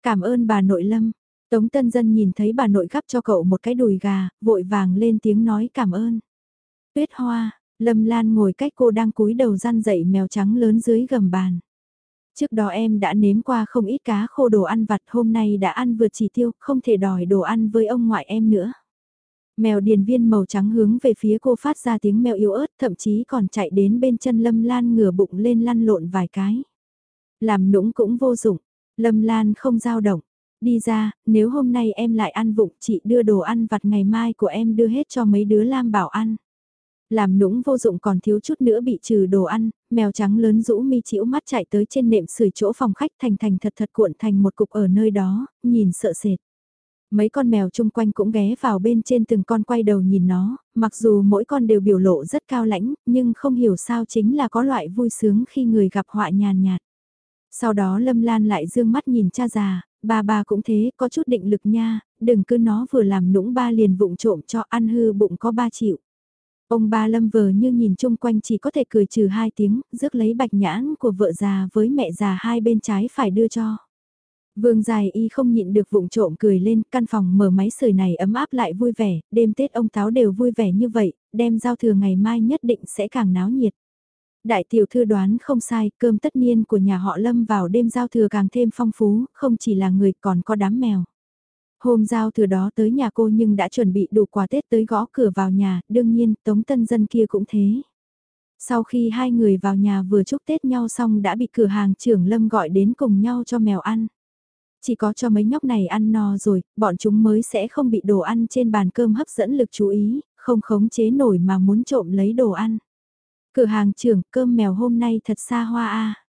Cảm ơn bà nội lâm. Tống Tân Dân nhìn thấy bà nội gắp cho cậu một cái đùi gà, vội vàng lên tiếng nói cảm ơn. Tuyết hoa, Lâm Lan ngồi cách cô đang cúi đầu gian dậy mèo trắng lớn dưới gầm bàn. Trước đó em đã nếm qua không ít cá khô đồ ăn vặt hôm nay đã ăn vượt chỉ tiêu, không thể đòi đồ ăn với ông ngoại em nữa. Mèo điền viên màu trắng hướng về phía cô phát ra tiếng mèo yếu ớt thậm chí còn chạy đến bên chân Lâm Lan ngửa bụng lên lăn lộn vài cái. Làm nũng cũng vô dụng, Lâm Lan không dao động. Đi ra, nếu hôm nay em lại ăn vụng chị đưa đồ ăn vặt ngày mai của em đưa hết cho mấy đứa Lam bảo ăn. Làm nũng vô dụng còn thiếu chút nữa bị trừ đồ ăn, mèo trắng lớn rũ mi chĩu mắt chạy tới trên nệm sưởi chỗ phòng khách thành thành thật thật cuộn thành một cục ở nơi đó, nhìn sợ sệt. Mấy con mèo chung quanh cũng ghé vào bên trên từng con quay đầu nhìn nó, mặc dù mỗi con đều biểu lộ rất cao lãnh, nhưng không hiểu sao chính là có loại vui sướng khi người gặp họa nhàn nhạt. Sau đó Lâm Lan lại dương mắt nhìn cha già, ba ba cũng thế, có chút định lực nha, đừng cứ nó vừa làm nũng ba liền vụng trộm cho ăn hư bụng có ba chịu. Ông ba lâm vờ như nhìn chung quanh chỉ có thể cười trừ hai tiếng, rước lấy bạch nhãn của vợ già với mẹ già hai bên trái phải đưa cho. Vương dài y không nhịn được vụng trộm cười lên, căn phòng mở máy sưởi này ấm áp lại vui vẻ, đêm Tết ông Táo đều vui vẻ như vậy, đem giao thừa ngày mai nhất định sẽ càng náo nhiệt. Đại tiểu thư đoán không sai, cơm tất niên của nhà họ Lâm vào đêm giao thừa càng thêm phong phú, không chỉ là người còn có đám mèo. Hôm giao thừa đó tới nhà cô nhưng đã chuẩn bị đủ quà Tết tới gõ cửa vào nhà, đương nhiên tống tân dân kia cũng thế. Sau khi hai người vào nhà vừa chúc Tết nhau xong đã bị cửa hàng trưởng Lâm gọi đến cùng nhau cho mèo ăn. Chỉ có cho mấy nhóc này ăn no rồi, bọn chúng mới sẽ không bị đồ ăn trên bàn cơm hấp dẫn lực chú ý, không khống chế nổi mà muốn trộm lấy đồ ăn. Cửa hàng trưởng cơm mèo hôm nay thật xa hoa a.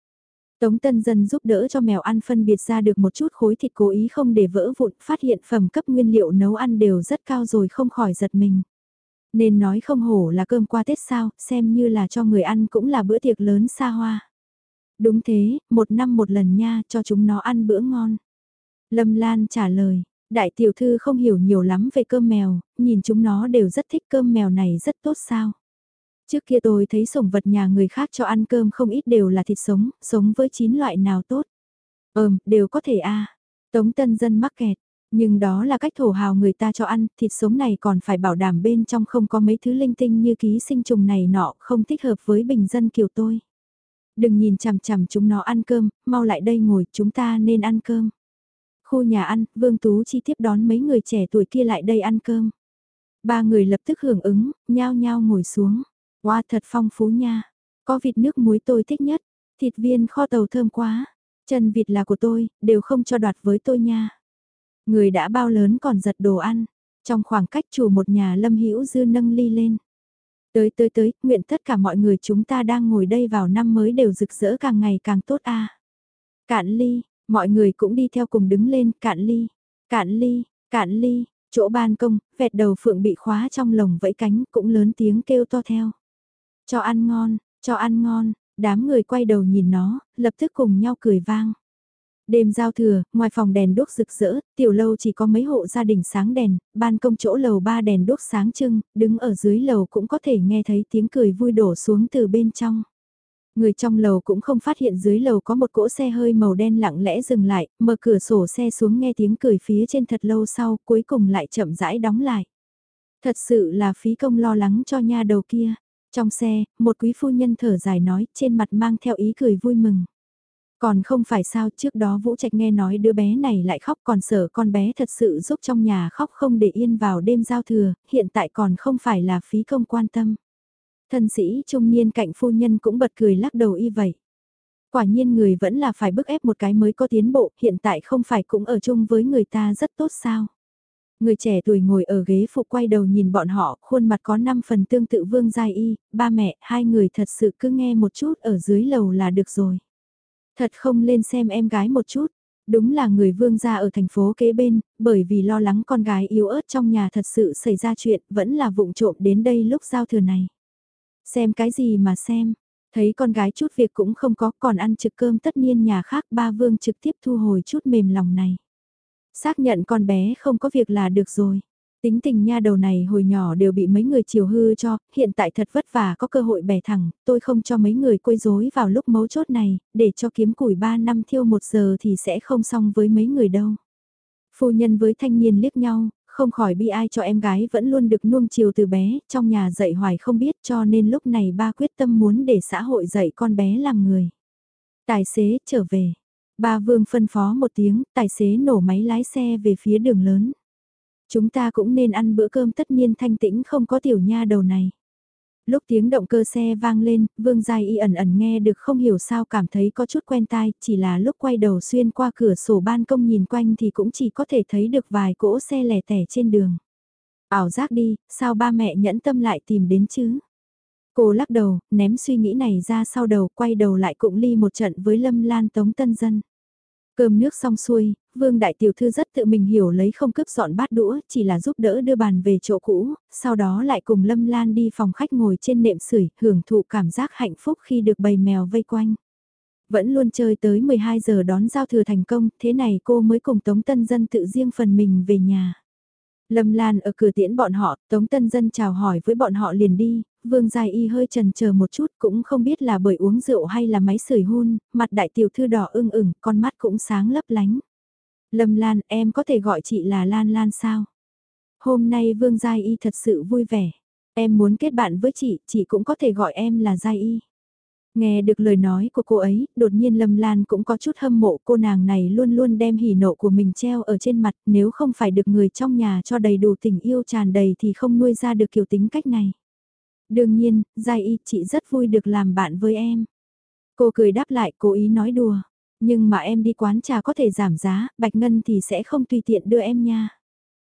Tống Tân Dân giúp đỡ cho mèo ăn phân biệt ra được một chút khối thịt cố ý không để vỡ vụn, phát hiện phẩm cấp nguyên liệu nấu ăn đều rất cao rồi không khỏi giật mình. Nên nói không hổ là cơm qua Tết sao, xem như là cho người ăn cũng là bữa tiệc lớn xa hoa. Đúng thế, một năm một lần nha, cho chúng nó ăn bữa ngon. Lâm Lan trả lời, đại tiểu thư không hiểu nhiều lắm về cơm mèo, nhìn chúng nó đều rất thích cơm mèo này rất tốt sao. Trước kia tôi thấy sủng vật nhà người khác cho ăn cơm không ít đều là thịt sống, sống với chín loại nào tốt. Ừm, đều có thể a Tống tân dân mắc kẹt. Nhưng đó là cách thổ hào người ta cho ăn, thịt sống này còn phải bảo đảm bên trong không có mấy thứ linh tinh như ký sinh trùng này nọ, không thích hợp với bình dân kiểu tôi. Đừng nhìn chằm chằm chúng nó ăn cơm, mau lại đây ngồi, chúng ta nên ăn cơm. Khu nhà ăn, Vương Tú Chi tiếp đón mấy người trẻ tuổi kia lại đây ăn cơm. Ba người lập tức hưởng ứng, nhao nhao ngồi xuống. Wow thật phong phú nha. Có vịt nước muối tôi thích nhất. Thịt viên kho tàu thơm quá. Chân vịt là của tôi, đều không cho đoạt với tôi nha. Người đã bao lớn còn giật đồ ăn. Trong khoảng cách chủ một nhà lâm hữu dư nâng ly lên. Tới tới tới, nguyện tất cả mọi người chúng ta đang ngồi đây vào năm mới đều rực rỡ càng ngày càng tốt a. Cạn ly, mọi người cũng đi theo cùng đứng lên, cạn ly, cạn ly, cạn ly, chỗ ban công, vẹt đầu phượng bị khóa trong lồng vẫy cánh cũng lớn tiếng kêu to theo. Cho ăn ngon, cho ăn ngon, đám người quay đầu nhìn nó, lập tức cùng nhau cười vang. Đêm giao thừa, ngoài phòng đèn đốt rực rỡ, tiểu lâu chỉ có mấy hộ gia đình sáng đèn, ban công chỗ lầu ba đèn đốt sáng trưng, đứng ở dưới lầu cũng có thể nghe thấy tiếng cười vui đổ xuống từ bên trong. Người trong lầu cũng không phát hiện dưới lầu có một cỗ xe hơi màu đen lặng lẽ dừng lại, mở cửa sổ xe xuống nghe tiếng cười phía trên thật lâu sau, cuối cùng lại chậm rãi đóng lại. Thật sự là phí công lo lắng cho nha đầu kia. Trong xe, một quý phu nhân thở dài nói, trên mặt mang theo ý cười vui mừng. Còn không phải sao trước đó Vũ Trạch nghe nói đứa bé này lại khóc còn sợ con bé thật sự giúp trong nhà khóc không để yên vào đêm giao thừa, hiện tại còn không phải là phí công quan tâm. Thân sĩ trung niên cạnh phu nhân cũng bật cười lắc đầu y vậy. Quả nhiên người vẫn là phải bức ép một cái mới có tiến bộ, hiện tại không phải cũng ở chung với người ta rất tốt sao. Người trẻ tuổi ngồi ở ghế phụ quay đầu nhìn bọn họ, khuôn mặt có 5 phần tương tự Vương Giai Y, ba mẹ, hai người thật sự cứ nghe một chút ở dưới lầu là được rồi. Thật không lên xem em gái một chút. Đúng là người vương gia ở thành phố kế bên, bởi vì lo lắng con gái yếu ớt trong nhà thật sự xảy ra chuyện, vẫn là vụng trộm đến đây lúc giao thừa này. Xem cái gì mà xem, thấy con gái chút việc cũng không có còn ăn trực cơm tất nhiên nhà khác ba vương trực tiếp thu hồi chút mềm lòng này. Xác nhận con bé không có việc là được rồi. Tính tình nha đầu này hồi nhỏ đều bị mấy người chiều hư cho, hiện tại thật vất vả có cơ hội bẻ thẳng, tôi không cho mấy người quấy rối vào lúc mấu chốt này, để cho kiếm củi 3 năm thiêu 1 giờ thì sẽ không xong với mấy người đâu. Phu nhân với thanh niên liếc nhau, không khỏi bi ai cho em gái vẫn luôn được nuông chiều từ bé, trong nhà dạy hoài không biết cho nên lúc này ba quyết tâm muốn để xã hội dạy con bé làm người. Tài xế trở về. Ba vương phân phó một tiếng, tài xế nổ máy lái xe về phía đường lớn. Chúng ta cũng nên ăn bữa cơm tất nhiên thanh tĩnh không có tiểu nha đầu này. Lúc tiếng động cơ xe vang lên, Vương Giai Y ẩn ẩn nghe được không hiểu sao cảm thấy có chút quen tai, chỉ là lúc quay đầu xuyên qua cửa sổ ban công nhìn quanh thì cũng chỉ có thể thấy được vài cỗ xe lẻ tẻ trên đường. Ảo giác đi, sao ba mẹ nhẫn tâm lại tìm đến chứ? Cô lắc đầu, ném suy nghĩ này ra sau đầu, quay đầu lại cũng ly một trận với Lâm Lan Tống Tân Dân. Cơm nước xong xuôi, Vương Đại Tiểu Thư rất tự mình hiểu lấy không cướp dọn bát đũa, chỉ là giúp đỡ đưa bàn về chỗ cũ, sau đó lại cùng Lâm Lan đi phòng khách ngồi trên nệm sưởi hưởng thụ cảm giác hạnh phúc khi được bầy mèo vây quanh. Vẫn luôn chơi tới 12 giờ đón giao thừa thành công, thế này cô mới cùng Tống Tân Dân tự riêng phần mình về nhà. Lâm Lan ở cửa tiễn bọn họ, Tống Tân Dân chào hỏi với bọn họ liền đi, Vương Giai Y hơi trần chờ một chút cũng không biết là bởi uống rượu hay là máy sưởi hun, mặt đại tiểu thư đỏ ưng ửng, con mắt cũng sáng lấp lánh. Lâm Lan, em có thể gọi chị là Lan Lan sao? Hôm nay Vương Giai Y thật sự vui vẻ. Em muốn kết bạn với chị, chị cũng có thể gọi em là Giai Y. Nghe được lời nói của cô ấy, đột nhiên Lâm Lan cũng có chút hâm mộ cô nàng này luôn luôn đem hỉ nộ của mình treo ở trên mặt nếu không phải được người trong nhà cho đầy đủ tình yêu tràn đầy thì không nuôi ra được kiểu tính cách này. Đương nhiên, Giai Y chị rất vui được làm bạn với em. Cô cười đáp lại cố ý nói đùa. Nhưng mà em đi quán trà có thể giảm giá, Bạch Ngân thì sẽ không tùy tiện đưa em nha.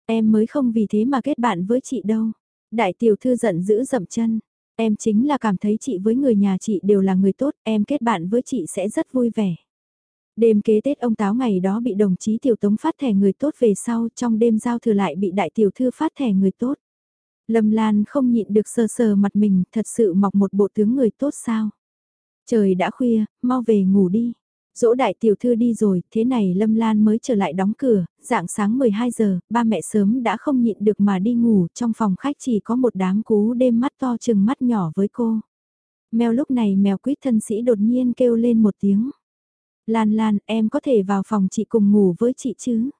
Em mới không vì thế mà kết bạn với chị đâu. Đại tiểu thư giận dữ dậm chân. Em chính là cảm thấy chị với người nhà chị đều là người tốt, em kết bạn với chị sẽ rất vui vẻ. Đêm kế Tết ông Táo ngày đó bị đồng chí Tiểu Tống phát thẻ người tốt về sau, trong đêm giao thừa lại bị đại tiểu thư phát thẻ người tốt. Lâm Lan không nhịn được sờ sờ mặt mình, thật sự mọc một bộ tướng người tốt sao. Trời đã khuya, mau về ngủ đi. Dỗ đại tiểu thư đi rồi, thế này Lâm Lan mới trở lại đóng cửa, dạng sáng 12 giờ, ba mẹ sớm đã không nhịn được mà đi ngủ, trong phòng khách chỉ có một đám cú đêm mắt to chừng mắt nhỏ với cô. Mèo lúc này mèo quýt thân sĩ đột nhiên kêu lên một tiếng. Lan Lan, em có thể vào phòng chị cùng ngủ với chị chứ?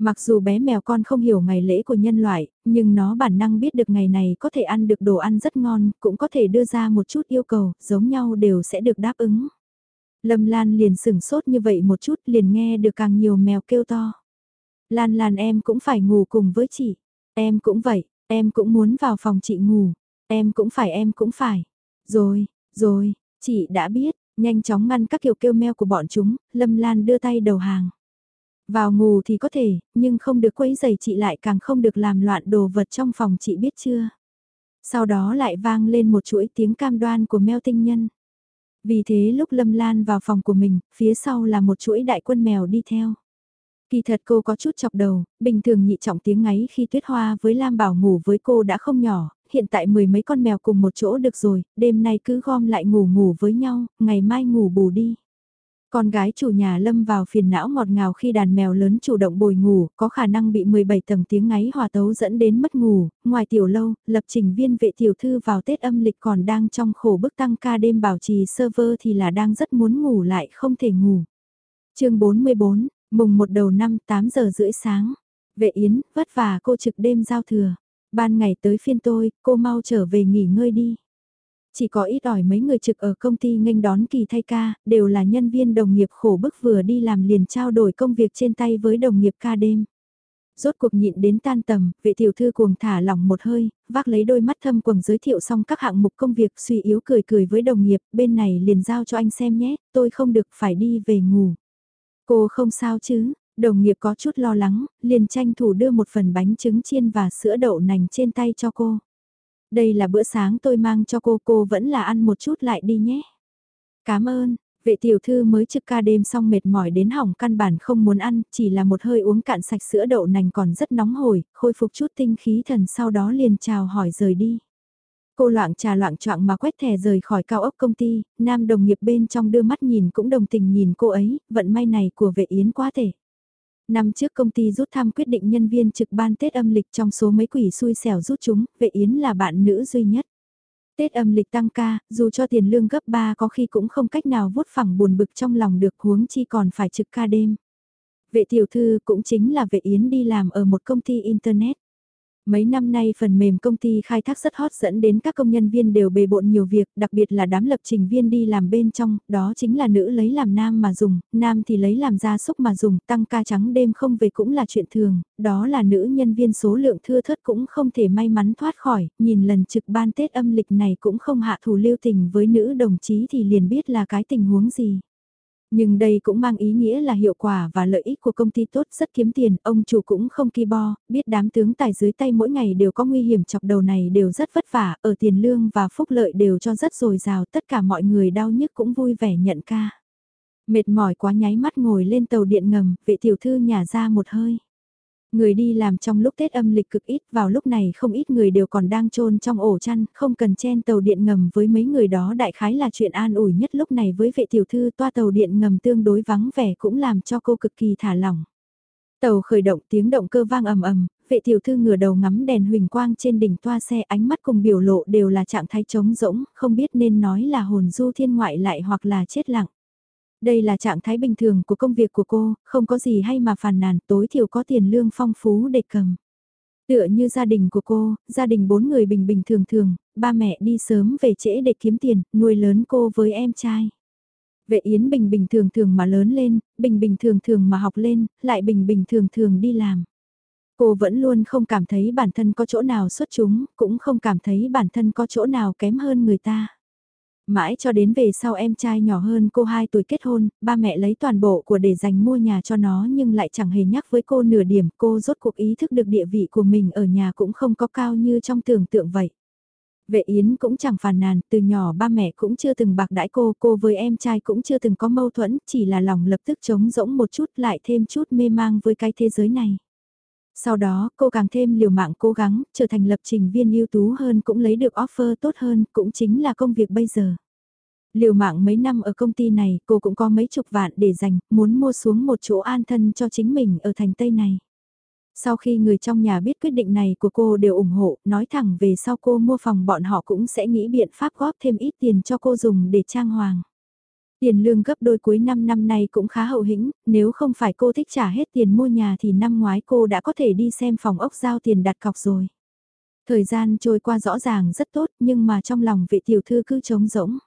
Mặc dù bé mèo con không hiểu ngày lễ của nhân loại, nhưng nó bản năng biết được ngày này có thể ăn được đồ ăn rất ngon, cũng có thể đưa ra một chút yêu cầu, giống nhau đều sẽ được đáp ứng. Lâm Lan liền sửng sốt như vậy một chút liền nghe được càng nhiều mèo kêu to. Lan Lan em cũng phải ngủ cùng với chị. Em cũng vậy, em cũng muốn vào phòng chị ngủ. Em cũng phải em cũng phải. Rồi, rồi, chị đã biết, nhanh chóng ngăn các kiểu kêu meo của bọn chúng, Lâm Lan đưa tay đầu hàng. Vào ngủ thì có thể, nhưng không được quấy giày chị lại càng không được làm loạn đồ vật trong phòng chị biết chưa. Sau đó lại vang lên một chuỗi tiếng cam đoan của meo tinh nhân. Vì thế lúc Lâm Lan vào phòng của mình, phía sau là một chuỗi đại quân mèo đi theo. Kỳ thật cô có chút chọc đầu, bình thường nhị trọng tiếng ngáy khi Tuyết Hoa với Lam Bảo ngủ với cô đã không nhỏ, hiện tại mười mấy con mèo cùng một chỗ được rồi, đêm nay cứ gom lại ngủ ngủ với nhau, ngày mai ngủ bù đi. Con gái chủ nhà lâm vào phiền não ngọt ngào khi đàn mèo lớn chủ động bồi ngủ, có khả năng bị 17 tầng tiếng ngáy hòa tấu dẫn đến mất ngủ, ngoài tiểu lâu, lập trình viên vệ tiểu thư vào Tết âm lịch còn đang trong khổ bức tăng ca đêm bảo trì server thì là đang rất muốn ngủ lại không thể ngủ. chương 44, mùng một đầu năm 8 giờ rưỡi sáng, vệ yến, vất vả cô trực đêm giao thừa, ban ngày tới phiên tôi, cô mau trở về nghỉ ngơi đi chỉ có ít ỏi mấy người trực ở công ty nghênh đón kỳ thay ca, đều là nhân viên đồng nghiệp khổ bức vừa đi làm liền trao đổi công việc trên tay với đồng nghiệp ca đêm. Rốt cuộc nhịn đến tan tầm, vệ tiểu thư cuồng thả lỏng một hơi, vác lấy đôi mắt thâm quầng giới thiệu xong các hạng mục công việc suy yếu cười cười với đồng nghiệp, bên này liền giao cho anh xem nhé, tôi không được phải đi về ngủ. Cô không sao chứ, đồng nghiệp có chút lo lắng, liền tranh thủ đưa một phần bánh trứng chiên và sữa đậu nành trên tay cho cô. Đây là bữa sáng tôi mang cho cô, cô vẫn là ăn một chút lại đi nhé. Cảm ơn, vệ tiểu thư mới trực ca đêm xong mệt mỏi đến hỏng căn bản không muốn ăn, chỉ là một hơi uống cạn sạch sữa đậu nành còn rất nóng hổi, khôi phục chút tinh khí thần sau đó liền chào hỏi rời đi. Cô loạn trà loạn choạng mà quét thẻ rời khỏi cao ốc công ty, nam đồng nghiệp bên trong đưa mắt nhìn cũng đồng tình nhìn cô ấy, vận may này của vệ yến quá thể. Năm trước công ty rút thăm quyết định nhân viên trực ban Tết âm lịch trong số mấy quỷ xui xẻo rút chúng, vệ yến là bạn nữ duy nhất. Tết âm lịch tăng ca, dù cho tiền lương gấp 3 có khi cũng không cách nào vuốt phẳng buồn bực trong lòng được huống chi còn phải trực ca đêm. Vệ tiểu thư cũng chính là vệ yến đi làm ở một công ty Internet. Mấy năm nay phần mềm công ty khai thác rất hot dẫn đến các công nhân viên đều bề bộn nhiều việc, đặc biệt là đám lập trình viên đi làm bên trong, đó chính là nữ lấy làm nam mà dùng, nam thì lấy làm gia súc mà dùng, tăng ca trắng đêm không về cũng là chuyện thường, đó là nữ nhân viên số lượng thưa thớt cũng không thể may mắn thoát khỏi, nhìn lần trực ban Tết âm lịch này cũng không hạ thủ lưu tình với nữ đồng chí thì liền biết là cái tình huống gì. Nhưng đây cũng mang ý nghĩa là hiệu quả và lợi ích của công ty tốt rất kiếm tiền, ông chủ cũng không ki bo, biết đám tướng tài dưới tay mỗi ngày đều có nguy hiểm chọc đầu này đều rất vất vả, ở tiền lương và phúc lợi đều cho rất dồi dào, tất cả mọi người đau nhức cũng vui vẻ nhận ca. Mệt mỏi quá nháy mắt ngồi lên tàu điện ngầm, vệ tiểu thư nhả ra một hơi. Người đi làm trong lúc Tết âm lịch cực ít, vào lúc này không ít người đều còn đang trôn trong ổ chăn, không cần chen tàu điện ngầm với mấy người đó đại khái là chuyện an ủi nhất lúc này với vệ tiểu thư toa tàu điện ngầm tương đối vắng vẻ cũng làm cho cô cực kỳ thả lỏng. Tàu khởi động tiếng động cơ vang ầm ầm, vệ tiểu thư ngửa đầu ngắm đèn huỳnh quang trên đỉnh toa xe ánh mắt cùng biểu lộ đều là trạng thái trống rỗng, không biết nên nói là hồn du thiên ngoại lại hoặc là chết lặng. Đây là trạng thái bình thường của công việc của cô, không có gì hay mà phàn nàn, tối thiểu có tiền lương phong phú để cầm. Tựa như gia đình của cô, gia đình bốn người bình bình thường thường, ba mẹ đi sớm về trễ để kiếm tiền, nuôi lớn cô với em trai. Vệ Yến bình bình thường thường mà lớn lên, bình bình thường thường mà học lên, lại bình bình thường thường đi làm. Cô vẫn luôn không cảm thấy bản thân có chỗ nào xuất chúng, cũng không cảm thấy bản thân có chỗ nào kém hơn người ta. Mãi cho đến về sau em trai nhỏ hơn cô 2 tuổi kết hôn, ba mẹ lấy toàn bộ của để dành mua nhà cho nó nhưng lại chẳng hề nhắc với cô nửa điểm cô rốt cuộc ý thức được địa vị của mình ở nhà cũng không có cao như trong tưởng tượng vậy. Vệ Yến cũng chẳng phàn nàn, từ nhỏ ba mẹ cũng chưa từng bạc đãi cô, cô với em trai cũng chưa từng có mâu thuẫn, chỉ là lòng lập tức trống rỗng một chút lại thêm chút mê mang với cái thế giới này. Sau đó, cô càng thêm liều mạng cố gắng, trở thành lập trình viên ưu tú hơn cũng lấy được offer tốt hơn, cũng chính là công việc bây giờ. Liều mạng mấy năm ở công ty này, cô cũng có mấy chục vạn để dành, muốn mua xuống một chỗ an thân cho chính mình ở thành Tây này. Sau khi người trong nhà biết quyết định này của cô đều ủng hộ, nói thẳng về sau cô mua phòng bọn họ cũng sẽ nghĩ biện pháp góp thêm ít tiền cho cô dùng để trang hoàng. Tiền lương gấp đôi cuối năm năm nay cũng khá hậu hĩnh, nếu không phải cô thích trả hết tiền mua nhà thì năm ngoái cô đã có thể đi xem phòng ốc giao tiền đặt cọc rồi. Thời gian trôi qua rõ ràng rất tốt nhưng mà trong lòng vệ tiểu thư cứ trống rỗng.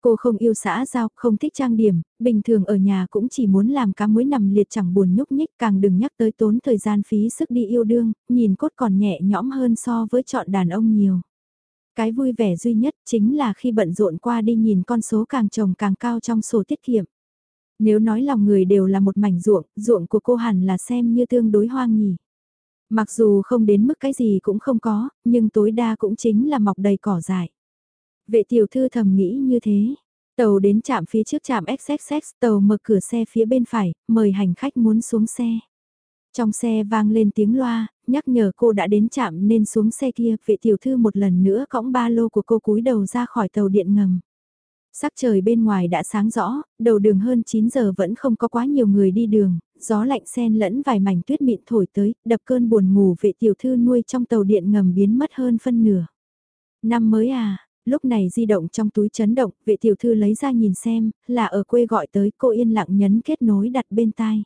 Cô không yêu xã giao, không thích trang điểm, bình thường ở nhà cũng chỉ muốn làm cá muối nằm liệt chẳng buồn nhúc nhích càng đừng nhắc tới tốn thời gian phí sức đi yêu đương, nhìn cốt còn nhẹ nhõm hơn so với chọn đàn ông nhiều. Cái vui vẻ duy nhất chính là khi bận rộn qua đi nhìn con số càng trồng càng cao trong sổ tiết kiệm. Nếu nói lòng người đều là một mảnh ruộng, ruộng của cô hẳn là xem như tương đối hoang nhỉ. Mặc dù không đến mức cái gì cũng không có, nhưng tối đa cũng chính là mọc đầy cỏ dại. Vệ tiểu thư thầm nghĩ như thế. Tàu đến trạm phía trước trạm XXX, tàu mở cửa xe phía bên phải, mời hành khách muốn xuống xe. Trong xe vang lên tiếng loa, nhắc nhở cô đã đến trạm nên xuống xe kia, vệ tiểu thư một lần nữa cõng ba lô của cô cúi đầu ra khỏi tàu điện ngầm. Sắc trời bên ngoài đã sáng rõ, đầu đường hơn 9 giờ vẫn không có quá nhiều người đi đường, gió lạnh xen lẫn vài mảnh tuyết mịn thổi tới, đập cơn buồn ngủ vệ tiểu thư nuôi trong tàu điện ngầm biến mất hơn phân nửa. Năm mới à, lúc này di động trong túi chấn động, vệ tiểu thư lấy ra nhìn xem, là ở quê gọi tới cô yên lặng nhấn kết nối đặt bên tai.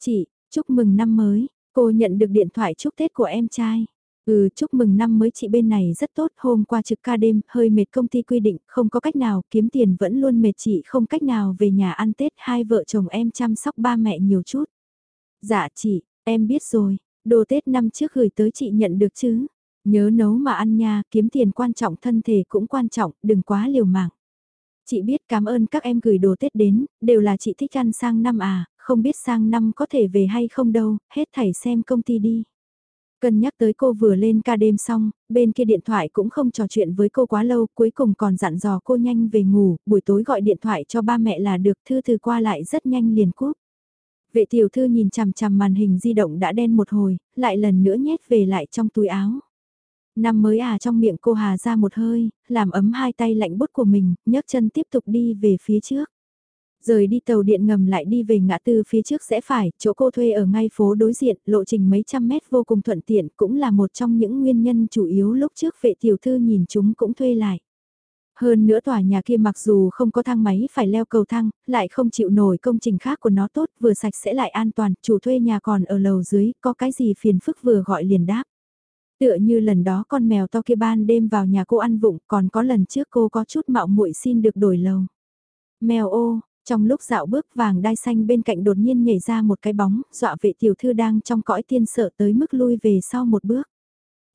Chị, chúc mừng năm mới, cô nhận được điện thoại chúc Tết của em trai. Ừ, chúc mừng năm mới chị bên này rất tốt, hôm qua trực ca đêm, hơi mệt công ty quy định, không có cách nào, kiếm tiền vẫn luôn mệt chị không cách nào về nhà ăn Tết, hai vợ chồng em chăm sóc ba mẹ nhiều chút. Dạ chị, em biết rồi, đồ Tết năm trước gửi tới chị nhận được chứ. Nhớ nấu mà ăn nha, kiếm tiền quan trọng thân thể cũng quan trọng, đừng quá liều mạng. Chị biết cảm ơn các em gửi đồ Tết đến, đều là chị thích ăn sang năm à, không biết sang năm có thể về hay không đâu, hết thảy xem công ty đi. Cân nhắc tới cô vừa lên ca đêm xong, bên kia điện thoại cũng không trò chuyện với cô quá lâu, cuối cùng còn dặn dò cô nhanh về ngủ, buổi tối gọi điện thoại cho ba mẹ là được, thư thư qua lại rất nhanh liền cúp. Vệ tiểu thư nhìn chằm chằm màn hình di động đã đen một hồi, lại lần nữa nhét về lại trong túi áo. Năm mới à trong miệng cô Hà ra một hơi, làm ấm hai tay lạnh bút của mình, nhấc chân tiếp tục đi về phía trước. Rời đi tàu điện ngầm lại đi về ngã tư phía trước sẽ phải, chỗ cô thuê ở ngay phố đối diện, lộ trình mấy trăm mét vô cùng thuận tiện, cũng là một trong những nguyên nhân chủ yếu lúc trước vệ tiểu thư nhìn chúng cũng thuê lại. Hơn nữa tòa nhà kia mặc dù không có thang máy phải leo cầu thang, lại không chịu nổi công trình khác của nó tốt, vừa sạch sẽ lại an toàn, chủ thuê nhà còn ở lầu dưới, có cái gì phiền phức vừa gọi liền đáp. Tựa như lần đó con mèo to kia ban đêm vào nhà cô ăn vụng, còn có lần trước cô có chút mạo muội xin được đổi lầu. Mèo ô, trong lúc dạo bước vàng đai xanh bên cạnh đột nhiên nhảy ra một cái bóng, dọa vệ tiểu thư đang trong cõi tiên sợ tới mức lui về sau một bước.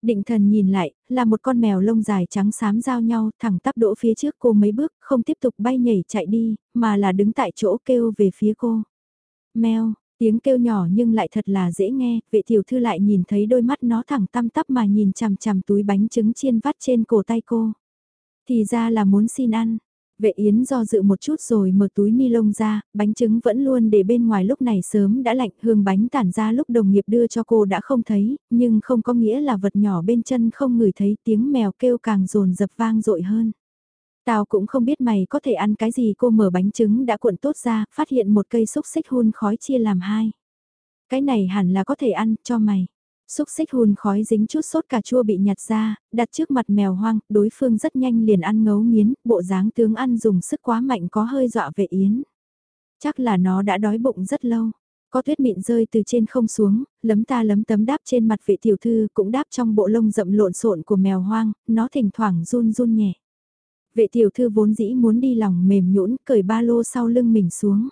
Định thần nhìn lại, là một con mèo lông dài trắng xám giao nhau, thẳng tắp đỗ phía trước cô mấy bước, không tiếp tục bay nhảy chạy đi, mà là đứng tại chỗ kêu về phía cô. Mèo, tiếng kêu nhỏ nhưng lại thật là dễ nghe, vệ tiểu thư lại nhìn thấy đôi mắt nó thẳng tăm tắp mà nhìn chằm chằm túi bánh trứng chiên vắt trên cổ tay cô. Thì ra là muốn xin ăn, Vệ Yến do dự một chút rồi mở túi ni lông ra, bánh trứng vẫn luôn để bên ngoài lúc này sớm đã lạnh hương bánh tản ra lúc đồng nghiệp đưa cho cô đã không thấy, nhưng không có nghĩa là vật nhỏ bên chân không ngửi thấy tiếng mèo kêu càng rồn dập vang dội hơn. Tao cũng không biết mày có thể ăn cái gì cô mở bánh trứng đã cuộn tốt ra, phát hiện một cây xúc xích hun khói chia làm hai. Cái này hẳn là có thể ăn, cho mày. Xúc xích hùn khói dính chút sốt cà chua bị nhặt ra, đặt trước mặt mèo hoang, đối phương rất nhanh liền ăn ngấu nghiến, bộ dáng tướng ăn dùng sức quá mạnh có hơi dọa vệ yến. Chắc là nó đã đói bụng rất lâu. Có tuyết mịn rơi từ trên không xuống, lấm ta lấm tấm đáp trên mặt vệ tiểu thư cũng đáp trong bộ lông rậm lộn xộn của mèo hoang, nó thỉnh thoảng run run nhẹ. Vệ tiểu thư vốn dĩ muốn đi lòng mềm nhũn cởi ba lô sau lưng mình xuống.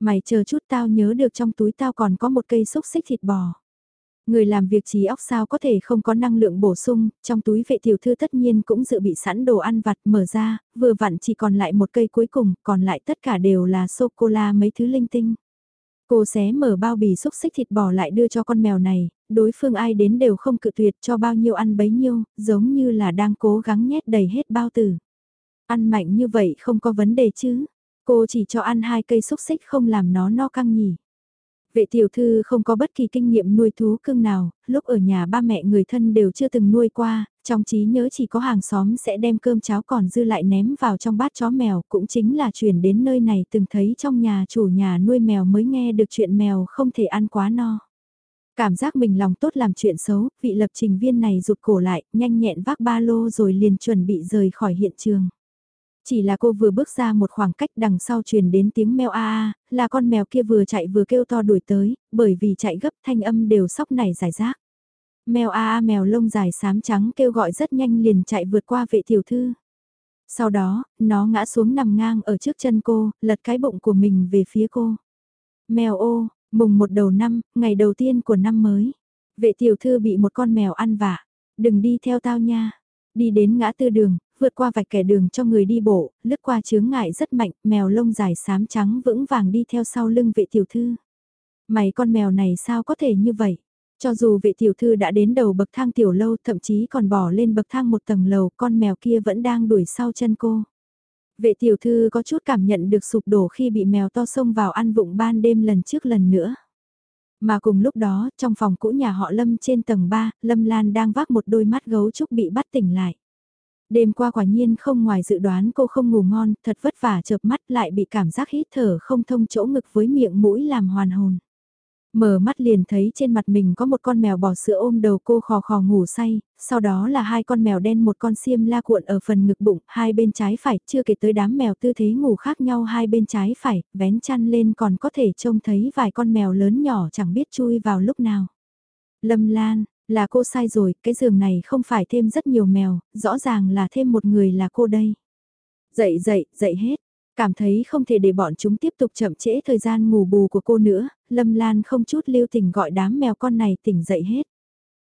Mày chờ chút tao nhớ được trong túi tao còn có một cây xúc xích thịt bò. Người làm việc trí óc sao có thể không có năng lượng bổ sung, trong túi vệ tiểu thư tất nhiên cũng dự bị sẵn đồ ăn vặt mở ra, vừa vặn chỉ còn lại một cây cuối cùng, còn lại tất cả đều là sô-cô-la mấy thứ linh tinh. Cô xé mở bao bì xúc xích thịt bò lại đưa cho con mèo này, đối phương ai đến đều không cự tuyệt cho bao nhiêu ăn bấy nhiêu, giống như là đang cố gắng nhét đầy hết bao tử. Ăn mạnh như vậy không có vấn đề chứ, cô chỉ cho ăn hai cây xúc xích không làm nó no căng nhỉ. Vệ tiểu thư không có bất kỳ kinh nghiệm nuôi thú cưng nào, lúc ở nhà ba mẹ người thân đều chưa từng nuôi qua, trong trí nhớ chỉ có hàng xóm sẽ đem cơm cháo còn dư lại ném vào trong bát chó mèo, cũng chính là chuyển đến nơi này từng thấy trong nhà chủ nhà nuôi mèo mới nghe được chuyện mèo không thể ăn quá no. Cảm giác mình lòng tốt làm chuyện xấu, vị lập trình viên này rụt cổ lại, nhanh nhẹn vác ba lô rồi liền chuẩn bị rời khỏi hiện trường. Chỉ là cô vừa bước ra một khoảng cách đằng sau truyền đến tiếng mèo a a, là con mèo kia vừa chạy vừa kêu to đuổi tới, bởi vì chạy gấp thanh âm đều sóc nảy giải rác. Mèo a a mèo lông dài xám trắng kêu gọi rất nhanh liền chạy vượt qua vệ tiểu thư. Sau đó, nó ngã xuống nằm ngang ở trước chân cô, lật cái bụng của mình về phía cô. Mèo ô, mùng một đầu năm, ngày đầu tiên của năm mới. Vệ tiểu thư bị một con mèo ăn vạ. Đừng đi theo tao nha. Đi đến ngã tư đường, vượt qua vạch kẻ đường cho người đi bộ, lướt qua chướng ngại rất mạnh, mèo lông dài xám trắng vững vàng đi theo sau lưng vệ tiểu thư. Mày con mèo này sao có thể như vậy? Cho dù vệ tiểu thư đã đến đầu bậc thang tiểu lâu thậm chí còn bỏ lên bậc thang một tầng lầu con mèo kia vẫn đang đuổi sau chân cô. Vệ tiểu thư có chút cảm nhận được sụp đổ khi bị mèo to xông vào ăn vụng ban đêm lần trước lần nữa. Mà cùng lúc đó, trong phòng cũ nhà họ Lâm trên tầng 3, Lâm Lan đang vác một đôi mắt gấu trúc bị bắt tỉnh lại. Đêm qua quả nhiên không ngoài dự đoán cô không ngủ ngon, thật vất vả chợp mắt lại bị cảm giác hít thở không thông chỗ ngực với miệng mũi làm hoàn hồn. Mở mắt liền thấy trên mặt mình có một con mèo bò sữa ôm đầu cô khò khò ngủ say, sau đó là hai con mèo đen một con xiêm la cuộn ở phần ngực bụng, hai bên trái phải, chưa kể tới đám mèo tư thế ngủ khác nhau hai bên trái phải, vén chăn lên còn có thể trông thấy vài con mèo lớn nhỏ chẳng biết chui vào lúc nào. Lâm Lan, là cô sai rồi, cái giường này không phải thêm rất nhiều mèo, rõ ràng là thêm một người là cô đây. Dậy dậy, dậy hết, Cảm thấy không thể để bọn chúng tiếp tục chậm trễ thời gian ngủ bù của cô nữa, Lâm Lan không chút lưu tình gọi đám mèo con này tỉnh dậy hết.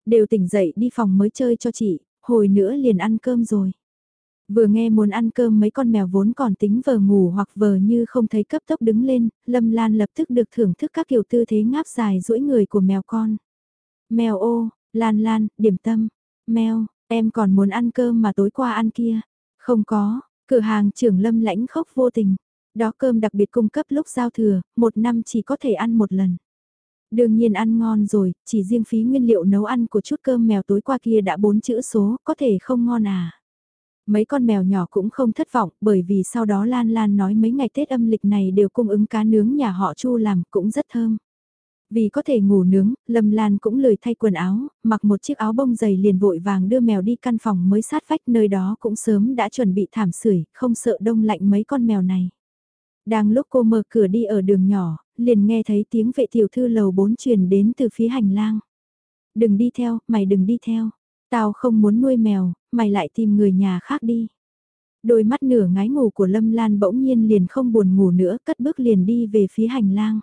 Đều tỉnh dậy đi phòng mới chơi cho chị, hồi nữa liền ăn cơm rồi. Vừa nghe muốn ăn cơm mấy con mèo vốn còn tính vờ ngủ hoặc vờ như không thấy cấp tốc đứng lên, Lâm Lan lập tức được thưởng thức các kiểu tư thế ngáp dài duỗi người của mèo con. Mèo ô, Lan Lan, điểm tâm, mèo, em còn muốn ăn cơm mà tối qua ăn kia. Không có, Cửa hàng trưởng lâm lãnh khốc vô tình. Đó cơm đặc biệt cung cấp lúc giao thừa, một năm chỉ có thể ăn một lần. Đương nhiên ăn ngon rồi, chỉ riêng phí nguyên liệu nấu ăn của chút cơm mèo tối qua kia đã bốn chữ số, có thể không ngon à. Mấy con mèo nhỏ cũng không thất vọng, bởi vì sau đó Lan Lan nói mấy ngày Tết âm lịch này đều cung ứng cá nướng nhà họ Chu làm cũng rất thơm. Vì có thể ngủ nướng, Lâm Lan cũng lười thay quần áo, mặc một chiếc áo bông dày liền vội vàng đưa mèo đi căn phòng mới sát vách nơi đó cũng sớm đã chuẩn bị thảm sưởi, không sợ đông lạnh mấy con mèo này. Đang lúc cô mở cửa đi ở đường nhỏ, liền nghe thấy tiếng vệ tiểu thư lầu bốn truyền đến từ phía hành lang. Đừng đi theo, mày đừng đi theo. Tao không muốn nuôi mèo, mày lại tìm người nhà khác đi. Đôi mắt nửa ngái ngủ của Lâm Lan bỗng nhiên liền không buồn ngủ nữa, cất bước liền đi về phía hành lang.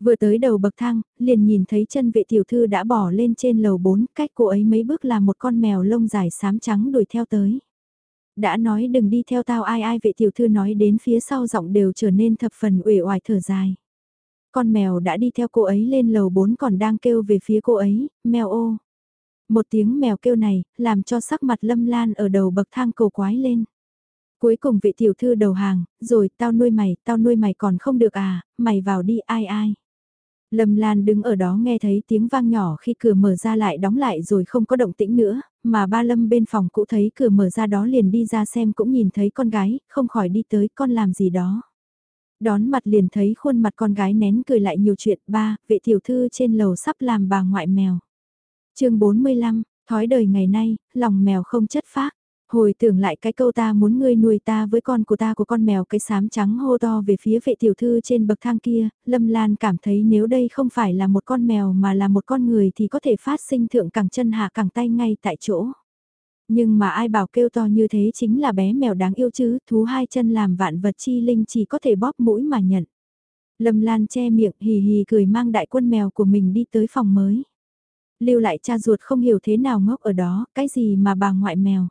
Vừa tới đầu bậc thang, liền nhìn thấy chân vệ tiểu thư đã bỏ lên trên lầu 4, cách cô ấy mấy bước là một con mèo lông dài xám trắng đuổi theo tới. Đã nói đừng đi theo tao ai ai vệ tiểu thư nói đến phía sau giọng đều trở nên thập phần uể oải thở dài. Con mèo đã đi theo cô ấy lên lầu 4 còn đang kêu về phía cô ấy, mèo ô. Một tiếng mèo kêu này, làm cho sắc mặt lâm lan ở đầu bậc thang cầu quái lên. Cuối cùng vị tiểu thư đầu hàng, rồi tao nuôi mày, tao nuôi mày còn không được à, mày vào đi ai ai. Lâm Lan đứng ở đó nghe thấy tiếng vang nhỏ khi cửa mở ra lại đóng lại rồi không có động tĩnh nữa, mà ba Lâm bên phòng cũ thấy cửa mở ra đó liền đi ra xem cũng nhìn thấy con gái, không khỏi đi tới con làm gì đó. Đón mặt liền thấy khuôn mặt con gái nén cười lại nhiều chuyện, ba, vệ tiểu thư trên lầu sắp làm bà ngoại mèo. chương 45, thói đời ngày nay, lòng mèo không chất phác. Hồi tưởng lại cái câu ta muốn ngươi nuôi ta với con của ta của con mèo cái xám trắng hô to về phía vệ tiểu thư trên bậc thang kia, Lâm Lan cảm thấy nếu đây không phải là một con mèo mà là một con người thì có thể phát sinh thượng cẳng chân hạ cẳng tay ngay tại chỗ. Nhưng mà ai bảo kêu to như thế chính là bé mèo đáng yêu chứ, thú hai chân làm vạn vật chi linh chỉ có thể bóp mũi mà nhận. Lâm Lan che miệng hì hì cười mang đại quân mèo của mình đi tới phòng mới. Lưu lại cha ruột không hiểu thế nào ngốc ở đó, cái gì mà bà ngoại mèo.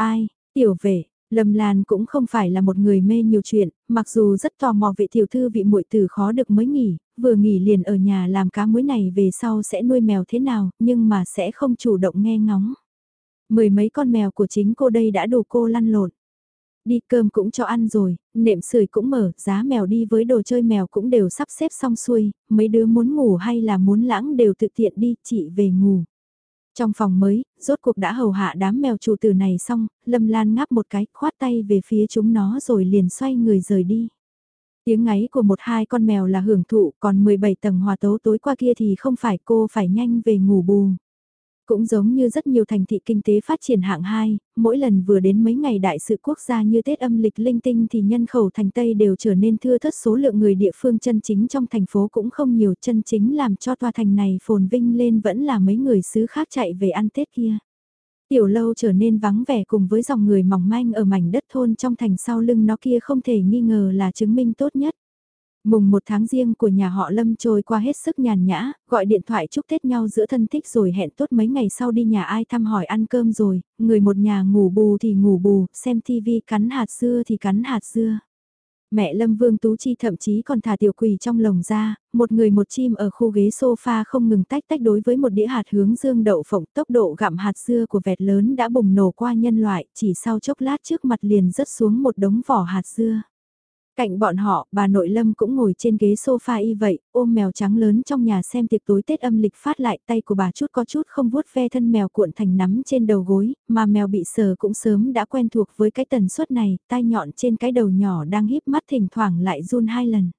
Ai, tiểu vệ, Lâm Lan cũng không phải là một người mê nhiều chuyện, mặc dù rất tò mò vị tiểu thư vị muội tử khó được mới nghỉ, vừa nghỉ liền ở nhà làm cá muối này về sau sẽ nuôi mèo thế nào, nhưng mà sẽ không chủ động nghe ngóng. Mười mấy con mèo của chính cô đây đã đủ cô lăn lộn. Đi cơm cũng cho ăn rồi, nệm sưởi cũng mở, giá mèo đi với đồ chơi mèo cũng đều sắp xếp xong xuôi, mấy đứa muốn ngủ hay là muốn lãng đều tự tiện đi, chị về ngủ. Trong phòng mới, rốt cuộc đã hầu hạ đám mèo chủ tử này xong, Lâm Lan ngáp một cái, khoát tay về phía chúng nó rồi liền xoay người rời đi. Tiếng ngáy của một hai con mèo là hưởng thụ, còn 17 tầng hòa tấu tối qua kia thì không phải cô phải nhanh về ngủ bù. Cũng giống như rất nhiều thành thị kinh tế phát triển hạng 2, mỗi lần vừa đến mấy ngày đại sự quốc gia như Tết âm lịch linh tinh thì nhân khẩu thành Tây đều trở nên thưa thất số lượng người địa phương chân chính trong thành phố cũng không nhiều chân chính làm cho tòa thành này phồn vinh lên vẫn là mấy người xứ khác chạy về ăn Tết kia. Tiểu lâu trở nên vắng vẻ cùng với dòng người mỏng manh ở mảnh đất thôn trong thành sau lưng nó kia không thể nghi ngờ là chứng minh tốt nhất. Mùng một tháng riêng của nhà họ Lâm trôi qua hết sức nhàn nhã, gọi điện thoại chúc Tết nhau giữa thân thích rồi hẹn tốt mấy ngày sau đi nhà ai thăm hỏi ăn cơm rồi, người một nhà ngủ bù thì ngủ bù, xem tivi cắn hạt dưa thì cắn hạt dưa. Mẹ Lâm Vương Tú Chi thậm chí còn thả tiểu quỷ trong lồng ra, một người một chim ở khu ghế sofa không ngừng tách tách đối với một đĩa hạt hướng dương đậu phộng tốc độ gặm hạt dưa của vẹt lớn đã bùng nổ qua nhân loại, chỉ sau chốc lát trước mặt liền rớt xuống một đống vỏ hạt dưa. Cạnh bọn họ, bà nội Lâm cũng ngồi trên ghế sofa y vậy, ôm mèo trắng lớn trong nhà xem tiệc tối Tết âm lịch phát lại tay của bà chút có chút không vuốt ve thân mèo cuộn thành nắm trên đầu gối, mà mèo bị sờ cũng sớm đã quen thuộc với cái tần suất này, tai nhọn trên cái đầu nhỏ đang híp mắt thỉnh thoảng lại run hai lần.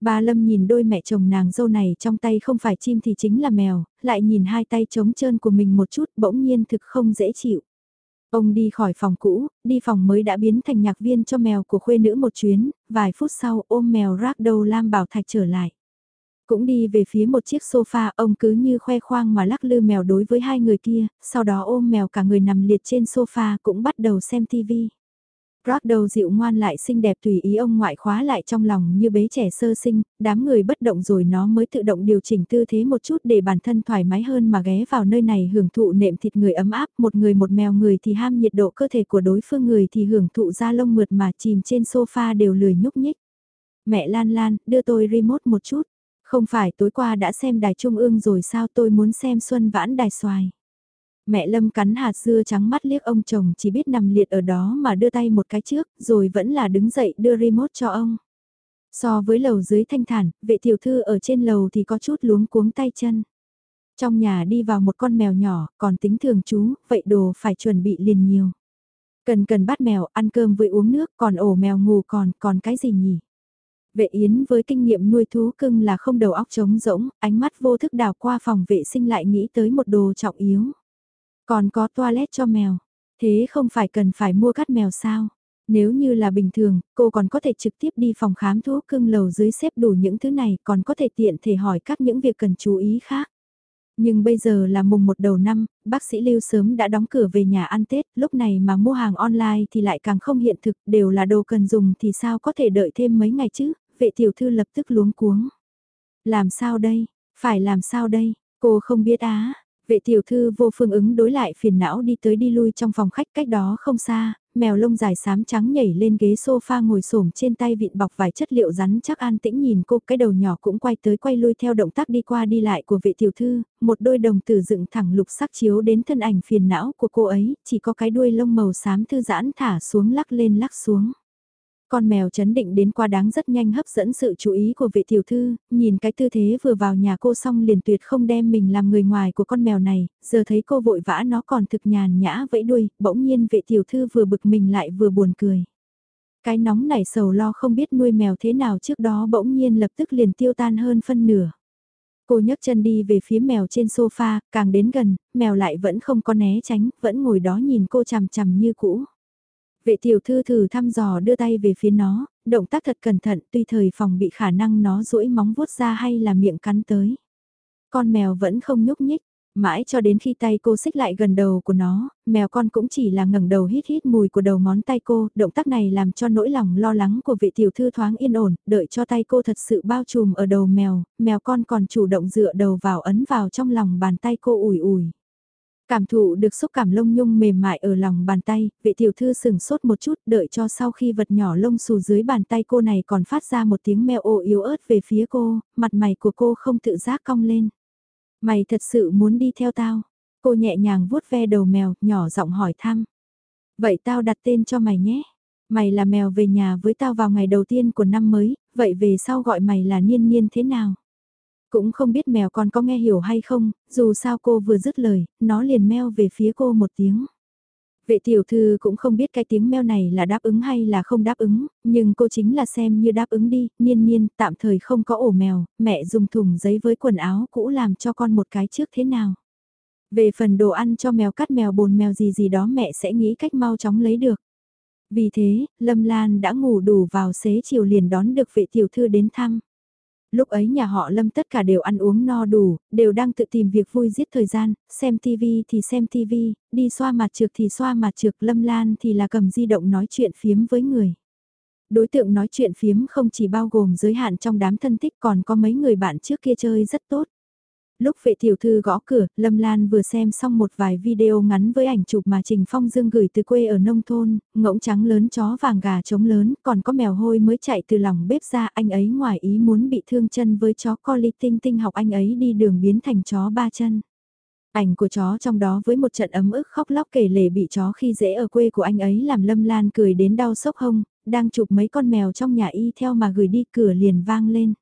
Bà Lâm nhìn đôi mẹ chồng nàng dâu này trong tay không phải chim thì chính là mèo, lại nhìn hai tay trống trơn của mình một chút bỗng nhiên thực không dễ chịu. Ông đi khỏi phòng cũ, đi phòng mới đã biến thành nhạc viên cho mèo của khuê nữ một chuyến, vài phút sau ôm mèo rác đầu Lam Bảo Thạch trở lại. Cũng đi về phía một chiếc sofa, ông cứ như khoe khoang mà lắc lư mèo đối với hai người kia, sau đó ôm mèo cả người nằm liệt trên sofa cũng bắt đầu xem tivi. Rock đầu dịu ngoan lại xinh đẹp tùy ý ông ngoại khóa lại trong lòng như bế trẻ sơ sinh, đám người bất động rồi nó mới tự động điều chỉnh tư thế một chút để bản thân thoải mái hơn mà ghé vào nơi này hưởng thụ nệm thịt người ấm áp, một người một mèo người thì ham nhiệt độ cơ thể của đối phương người thì hưởng thụ da lông mượt mà chìm trên sofa đều lười nhúc nhích. Mẹ Lan Lan, đưa tôi remote một chút. Không phải tối qua đã xem đài trung ương rồi sao tôi muốn xem xuân vãn đài xoài. Mẹ Lâm cắn hạt dưa trắng mắt liếc ông chồng chỉ biết nằm liệt ở đó mà đưa tay một cái trước, rồi vẫn là đứng dậy đưa remote cho ông. So với lầu dưới thanh thản, vệ tiểu thư ở trên lầu thì có chút luống cuống tay chân. Trong nhà đi vào một con mèo nhỏ, còn tính thường chú, vậy đồ phải chuẩn bị liền nhiều. Cần cần bắt mèo, ăn cơm với uống nước, còn ổ mèo ngủ còn, còn cái gì nhỉ? Vệ Yến với kinh nghiệm nuôi thú cưng là không đầu óc trống rỗng, ánh mắt vô thức đào qua phòng vệ sinh lại nghĩ tới một đồ trọng yếu. Còn có toilet cho mèo. Thế không phải cần phải mua cắt mèo sao? Nếu như là bình thường, cô còn có thể trực tiếp đi phòng khám thuốc cưng lầu dưới xếp đủ những thứ này, còn có thể tiện thể hỏi các những việc cần chú ý khác. Nhưng bây giờ là mùng một đầu năm, bác sĩ Lưu sớm đã đóng cửa về nhà ăn Tết, lúc này mà mua hàng online thì lại càng không hiện thực, đều là đồ cần dùng thì sao có thể đợi thêm mấy ngày chứ, vệ tiểu thư lập tức luống cuống. Làm sao đây, phải làm sao đây, cô không biết á, Vệ tiểu thư vô phương ứng đối lại phiền não đi tới đi lui trong phòng khách cách đó không xa, mèo lông dài xám trắng nhảy lên ghế sofa ngồi xổm trên tay vịn bọc vài chất liệu rắn chắc an tĩnh nhìn cô cái đầu nhỏ cũng quay tới quay lui theo động tác đi qua đi lại của vệ tiểu thư, một đôi đồng tử dựng thẳng lục sắc chiếu đến thân ảnh phiền não của cô ấy, chỉ có cái đuôi lông màu xám thư giãn thả xuống lắc lên lắc xuống. Con mèo chấn định đến qua đáng rất nhanh hấp dẫn sự chú ý của vị tiểu thư, nhìn cái tư thế vừa vào nhà cô xong liền tuyệt không đem mình làm người ngoài của con mèo này, giờ thấy cô vội vã nó còn thực nhàn nhã vẫy đuôi, bỗng nhiên vị tiểu thư vừa bực mình lại vừa buồn cười. Cái nóng nảy sầu lo không biết nuôi mèo thế nào trước đó bỗng nhiên lập tức liền tiêu tan hơn phân nửa. Cô nhấc chân đi về phía mèo trên sofa, càng đến gần, mèo lại vẫn không có né tránh, vẫn ngồi đó nhìn cô chằm chằm như cũ. Vệ tiểu thư thử thăm dò đưa tay về phía nó, động tác thật cẩn thận tuy thời phòng bị khả năng nó duỗi móng vuốt ra hay là miệng cắn tới. Con mèo vẫn không nhúc nhích, mãi cho đến khi tay cô xích lại gần đầu của nó, mèo con cũng chỉ là ngẩng đầu hít hít mùi của đầu ngón tay cô, động tác này làm cho nỗi lòng lo lắng của vệ tiểu thư thoáng yên ổn, đợi cho tay cô thật sự bao trùm ở đầu mèo, mèo con còn chủ động dựa đầu vào ấn vào trong lòng bàn tay cô ủi ủi. Cảm thụ được xúc cảm lông nhung mềm mại ở lòng bàn tay, vệ tiểu thư sừng sốt một chút đợi cho sau khi vật nhỏ lông xù dưới bàn tay cô này còn phát ra một tiếng meo ô yếu ớt về phía cô, mặt mày của cô không tự giác cong lên. Mày thật sự muốn đi theo tao? Cô nhẹ nhàng vuốt ve đầu mèo, nhỏ giọng hỏi thăm. Vậy tao đặt tên cho mày nhé. Mày là mèo về nhà với tao vào ngày đầu tiên của năm mới, vậy về sau gọi mày là niên niên thế nào? Cũng không biết mèo con có nghe hiểu hay không, dù sao cô vừa dứt lời, nó liền meo về phía cô một tiếng. Vệ tiểu thư cũng không biết cái tiếng meo này là đáp ứng hay là không đáp ứng, nhưng cô chính là xem như đáp ứng đi, niên niên, tạm thời không có ổ mèo, mẹ dùng thùng giấy với quần áo cũ làm cho con một cái trước thế nào. Về phần đồ ăn cho mèo cắt mèo bồn mèo gì gì đó mẹ sẽ nghĩ cách mau chóng lấy được. Vì thế, Lâm Lan đã ngủ đủ vào xế chiều liền đón được vệ tiểu thư đến thăm. Lúc ấy nhà họ Lâm tất cả đều ăn uống no đủ, đều đang tự tìm việc vui giết thời gian, xem TV thì xem TV, đi xoa mặt trược thì xoa mặt trược Lâm Lan thì là cầm di động nói chuyện phiếm với người. Đối tượng nói chuyện phiếm không chỉ bao gồm giới hạn trong đám thân thích còn có mấy người bạn trước kia chơi rất tốt. Lúc vệ tiểu thư gõ cửa, Lâm Lan vừa xem xong một vài video ngắn với ảnh chụp mà Trình Phong Dương gửi từ quê ở nông thôn, ngỗng trắng lớn chó vàng gà trống lớn, còn có mèo hôi mới chạy từ lòng bếp ra, anh ấy ngoài ý muốn bị thương chân với chó collie tinh tinh học anh ấy đi đường biến thành chó ba chân. Ảnh của chó trong đó với một trận ấm ức khóc lóc kể lể bị chó khi dễ ở quê của anh ấy làm Lâm Lan cười đến đau sốc hông, đang chụp mấy con mèo trong nhà y theo mà gửi đi cửa liền vang lên.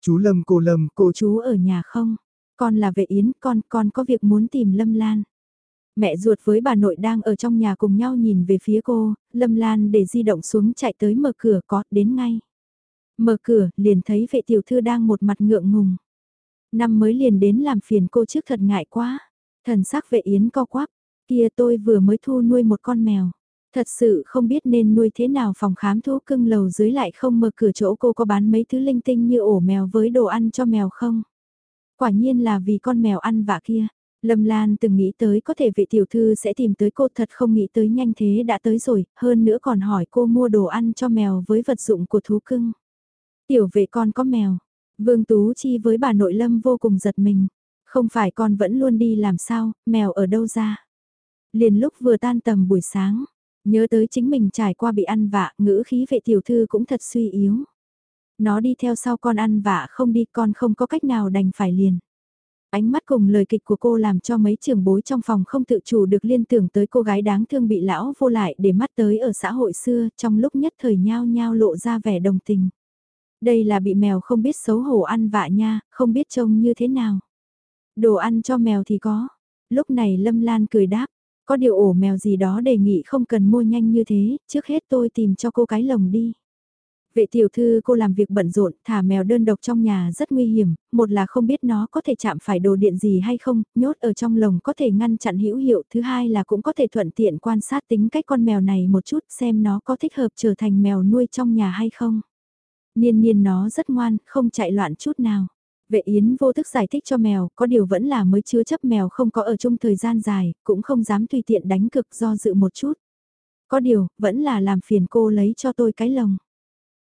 Chú Lâm cô Lâm cô chú ở nhà không? Con là vệ yến, con, con có việc muốn tìm Lâm Lan. Mẹ ruột với bà nội đang ở trong nhà cùng nhau nhìn về phía cô, Lâm Lan để di động xuống chạy tới mở cửa có, đến ngay. Mở cửa, liền thấy vệ tiểu thư đang một mặt ngượng ngùng. Năm mới liền đến làm phiền cô trước thật ngại quá. Thần sắc vệ yến co quắp, kia tôi vừa mới thu nuôi một con mèo. Thật sự không biết nên nuôi thế nào phòng khám thú cưng lầu dưới lại không mở cửa chỗ cô có bán mấy thứ linh tinh như ổ mèo với đồ ăn cho mèo không. Quả nhiên là vì con mèo ăn vạ kia. Lâm Lan từng nghĩ tới có thể vị tiểu thư sẽ tìm tới cô thật không nghĩ tới nhanh thế đã tới rồi, hơn nữa còn hỏi cô mua đồ ăn cho mèo với vật dụng của thú cưng. Tiểu vệ con có mèo. Vương Tú Chi với bà nội Lâm vô cùng giật mình. Không phải con vẫn luôn đi làm sao, mèo ở đâu ra. Liền lúc vừa tan tầm buổi sáng, nhớ tới chính mình trải qua bị ăn vạ, ngữ khí vệ tiểu thư cũng thật suy yếu. Nó đi theo sau con ăn vạ không đi con không có cách nào đành phải liền. Ánh mắt cùng lời kịch của cô làm cho mấy trường bối trong phòng không tự chủ được liên tưởng tới cô gái đáng thương bị lão vô lại để mắt tới ở xã hội xưa trong lúc nhất thời nhao nhao lộ ra vẻ đồng tình. Đây là bị mèo không biết xấu hổ ăn vạ nha, không biết trông như thế nào. Đồ ăn cho mèo thì có. Lúc này Lâm Lan cười đáp, có điều ổ mèo gì đó đề nghị không cần mua nhanh như thế, trước hết tôi tìm cho cô cái lồng đi. Vệ tiểu thư cô làm việc bận rộn, thả mèo đơn độc trong nhà rất nguy hiểm, một là không biết nó có thể chạm phải đồ điện gì hay không, nhốt ở trong lồng có thể ngăn chặn hữu hiệu, thứ hai là cũng có thể thuận tiện quan sát tính cách con mèo này một chút xem nó có thích hợp trở thành mèo nuôi trong nhà hay không. Niên niên nó rất ngoan, không chạy loạn chút nào. Vệ Yến vô thức giải thích cho mèo, có điều vẫn là mới chứa chấp mèo không có ở chung thời gian dài, cũng không dám tùy tiện đánh cực do dự một chút. Có điều, vẫn là làm phiền cô lấy cho tôi cái lồng.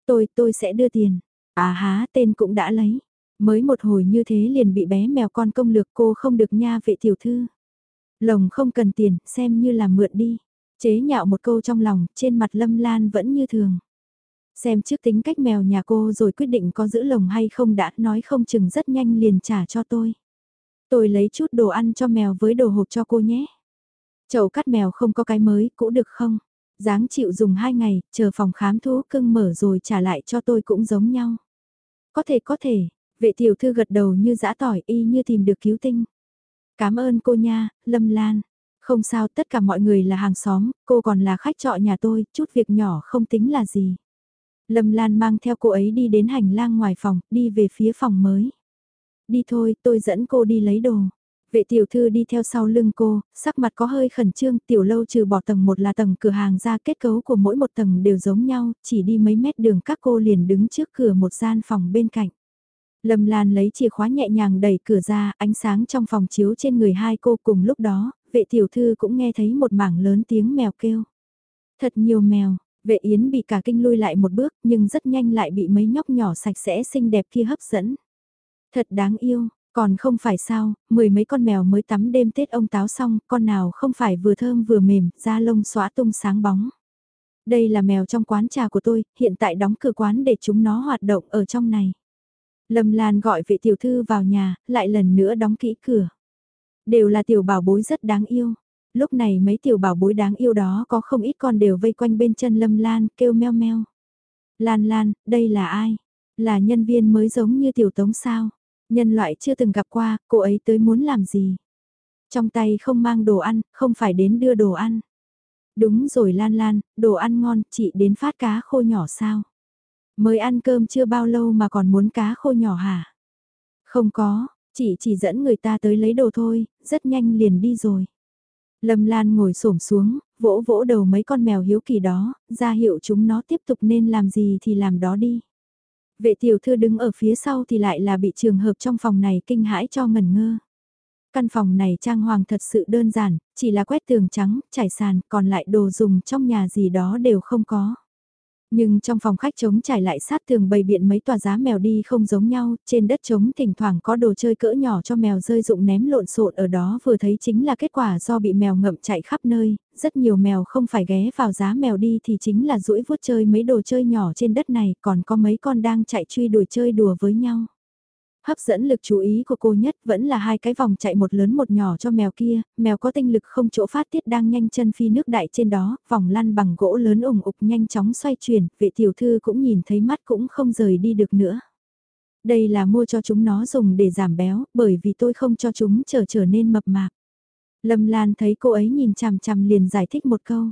Tôi, tôi sẽ đưa tiền. À há, tên cũng đã lấy. Mới một hồi như thế liền bị bé mèo con công lược cô không được nha vệ tiểu thư. Lồng không cần tiền, xem như là mượn đi. Chế nhạo một câu trong lòng, trên mặt lâm lan vẫn như thường. Xem trước tính cách mèo nhà cô rồi quyết định có giữ lồng hay không đã nói không chừng rất nhanh liền trả cho tôi. Tôi lấy chút đồ ăn cho mèo với đồ hộp cho cô nhé. Chậu cắt mèo không có cái mới, cũ được không? Dáng chịu dùng 2 ngày, chờ phòng khám thú cưng mở rồi trả lại cho tôi cũng giống nhau. Có thể có thể, vệ tiểu thư gật đầu như dã tỏi y như tìm được cứu tinh. Cảm ơn cô nha, Lâm Lan. Không sao tất cả mọi người là hàng xóm, cô còn là khách trọ nhà tôi, chút việc nhỏ không tính là gì. Lâm Lan mang theo cô ấy đi đến hành lang ngoài phòng, đi về phía phòng mới. Đi thôi, tôi dẫn cô đi lấy đồ. Vệ tiểu thư đi theo sau lưng cô, sắc mặt có hơi khẩn trương, tiểu lâu trừ bỏ tầng một là tầng cửa hàng ra kết cấu của mỗi một tầng đều giống nhau, chỉ đi mấy mét đường các cô liền đứng trước cửa một gian phòng bên cạnh. Lâm Lan lấy chìa khóa nhẹ nhàng đẩy cửa ra, ánh sáng trong phòng chiếu trên người hai cô cùng lúc đó, vệ tiểu thư cũng nghe thấy một mảng lớn tiếng mèo kêu. Thật nhiều mèo, vệ yến bị cả kinh lui lại một bước nhưng rất nhanh lại bị mấy nhóc nhỏ sạch sẽ xinh đẹp kia hấp dẫn. Thật đáng yêu, còn không phải sao, mười mấy con mèo mới tắm đêm Tết ông táo xong, con nào không phải vừa thơm vừa mềm, da lông xóa tung sáng bóng. Đây là mèo trong quán trà của tôi, hiện tại đóng cửa quán để chúng nó hoạt động ở trong này. Lâm Lan gọi vị tiểu thư vào nhà, lại lần nữa đóng kỹ cửa. Đều là tiểu bảo bối rất đáng yêu. Lúc này mấy tiểu bảo bối đáng yêu đó có không ít con đều vây quanh bên chân Lâm Lan, kêu meo meo. Lan Lan, đây là ai? Là nhân viên mới giống như tiểu tống sao? Nhân loại chưa từng gặp qua, cô ấy tới muốn làm gì? Trong tay không mang đồ ăn, không phải đến đưa đồ ăn. Đúng rồi Lan Lan, đồ ăn ngon, chị đến phát cá khô nhỏ sao? Mới ăn cơm chưa bao lâu mà còn muốn cá khô nhỏ hả? Không có, Chị chỉ dẫn người ta tới lấy đồ thôi, rất nhanh liền đi rồi. Lâm Lan ngồi xổm xuống, vỗ vỗ đầu mấy con mèo hiếu kỳ đó, ra hiệu chúng nó tiếp tục nên làm gì thì làm đó đi. Vệ tiểu thư đứng ở phía sau thì lại là bị trường hợp trong phòng này kinh hãi cho ngẩn ngơ. Căn phòng này trang hoàng thật sự đơn giản, chỉ là quét tường trắng, trải sàn, còn lại đồ dùng trong nhà gì đó đều không có. Nhưng trong phòng khách trống trải lại sát tường bày biện mấy tòa giá mèo đi không giống nhau, trên đất trống thỉnh thoảng có đồ chơi cỡ nhỏ cho mèo rơi dụng ném lộn xộn ở đó vừa thấy chính là kết quả do bị mèo ngậm chạy khắp nơi, rất nhiều mèo không phải ghé vào giá mèo đi thì chính là rũi vuốt chơi mấy đồ chơi nhỏ trên đất này, còn có mấy con đang chạy truy đuổi chơi đùa với nhau. Hấp dẫn lực chú ý của cô nhất vẫn là hai cái vòng chạy một lớn một nhỏ cho mèo kia, mèo có tinh lực không chỗ phát tiết đang nhanh chân phi nước đại trên đó, vòng lăn bằng gỗ lớn ủng ục nhanh chóng xoay chuyển, vệ tiểu thư cũng nhìn thấy mắt cũng không rời đi được nữa. Đây là mua cho chúng nó dùng để giảm béo, bởi vì tôi không cho chúng trở trở nên mập mạp. Lâm Lan thấy cô ấy nhìn chằm chằm liền giải thích một câu.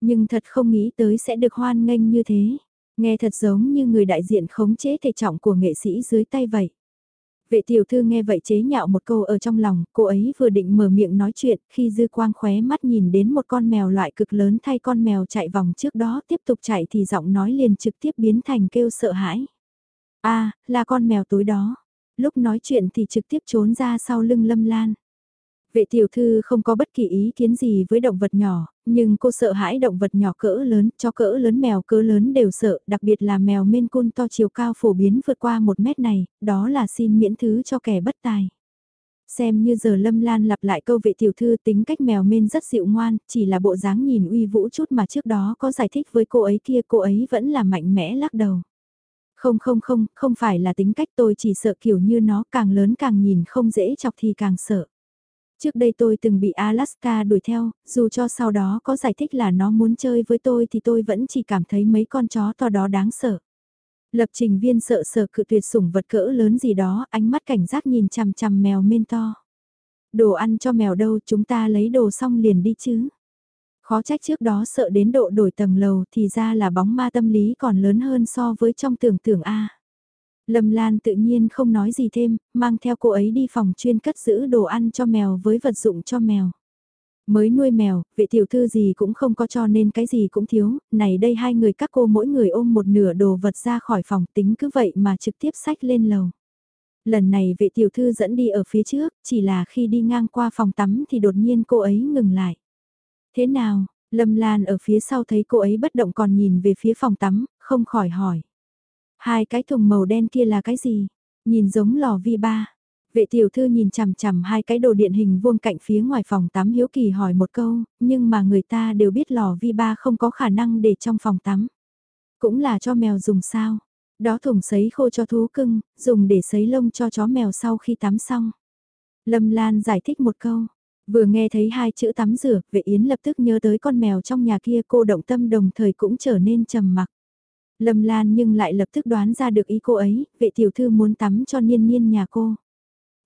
Nhưng thật không nghĩ tới sẽ được hoan nghênh như thế. Nghe thật giống như người đại diện khống chế thể trọng của nghệ sĩ dưới tay vậy. Vệ tiểu thư nghe vậy chế nhạo một câu ở trong lòng, cô ấy vừa định mở miệng nói chuyện khi dư quang khóe mắt nhìn đến một con mèo loại cực lớn thay con mèo chạy vòng trước đó tiếp tục chạy thì giọng nói liền trực tiếp biến thành kêu sợ hãi. a là con mèo tối đó. Lúc nói chuyện thì trực tiếp trốn ra sau lưng lâm lan. Vệ tiểu thư không có bất kỳ ý kiến gì với động vật nhỏ, nhưng cô sợ hãi động vật nhỏ cỡ lớn, cho cỡ lớn mèo cỡ lớn đều sợ, đặc biệt là mèo Maine Coon to chiều cao phổ biến vượt qua một mét này, đó là xin miễn thứ cho kẻ bất tài. Xem như giờ Lâm Lan lặp lại câu vệ tiểu thư tính cách mèo men rất dịu ngoan, chỉ là bộ dáng nhìn uy vũ chút mà trước đó có giải thích với cô ấy kia cô ấy vẫn là mạnh mẽ lắc đầu. Không không không, không phải là tính cách tôi chỉ sợ kiểu như nó càng lớn càng nhìn không dễ chọc thì càng sợ. Trước đây tôi từng bị Alaska đuổi theo, dù cho sau đó có giải thích là nó muốn chơi với tôi thì tôi vẫn chỉ cảm thấy mấy con chó to đó đáng sợ. Lập trình viên sợ sợ cự tuyệt sủng vật cỡ lớn gì đó, ánh mắt cảnh giác nhìn chằm chằm mèo men to. Đồ ăn cho mèo đâu chúng ta lấy đồ xong liền đi chứ. Khó trách trước đó sợ đến độ đổi tầng lầu thì ra là bóng ma tâm lý còn lớn hơn so với trong tưởng tượng A. Lâm Lan tự nhiên không nói gì thêm, mang theo cô ấy đi phòng chuyên cất giữ đồ ăn cho mèo với vật dụng cho mèo. Mới nuôi mèo, vệ tiểu thư gì cũng không có cho nên cái gì cũng thiếu, này đây hai người các cô mỗi người ôm một nửa đồ vật ra khỏi phòng tính cứ vậy mà trực tiếp sách lên lầu. Lần này vệ tiểu thư dẫn đi ở phía trước, chỉ là khi đi ngang qua phòng tắm thì đột nhiên cô ấy ngừng lại. Thế nào, Lâm Lan ở phía sau thấy cô ấy bất động còn nhìn về phía phòng tắm, không khỏi hỏi. Hai cái thùng màu đen kia là cái gì? Nhìn giống lò vi ba. Vệ tiểu thư nhìn chằm chằm hai cái đồ điện hình vuông cạnh phía ngoài phòng tắm hiếu kỳ hỏi một câu, nhưng mà người ta đều biết lò vi ba không có khả năng để trong phòng tắm. Cũng là cho mèo dùng sao. Đó thùng sấy khô cho thú cưng, dùng để sấy lông cho chó mèo sau khi tắm xong. Lâm Lan giải thích một câu. Vừa nghe thấy hai chữ tắm rửa, vệ yến lập tức nhớ tới con mèo trong nhà kia cô động tâm đồng thời cũng trở nên trầm mặc. Lâm Lan nhưng lại lập tức đoán ra được ý cô ấy, vệ tiểu thư muốn tắm cho niên niên nhà cô.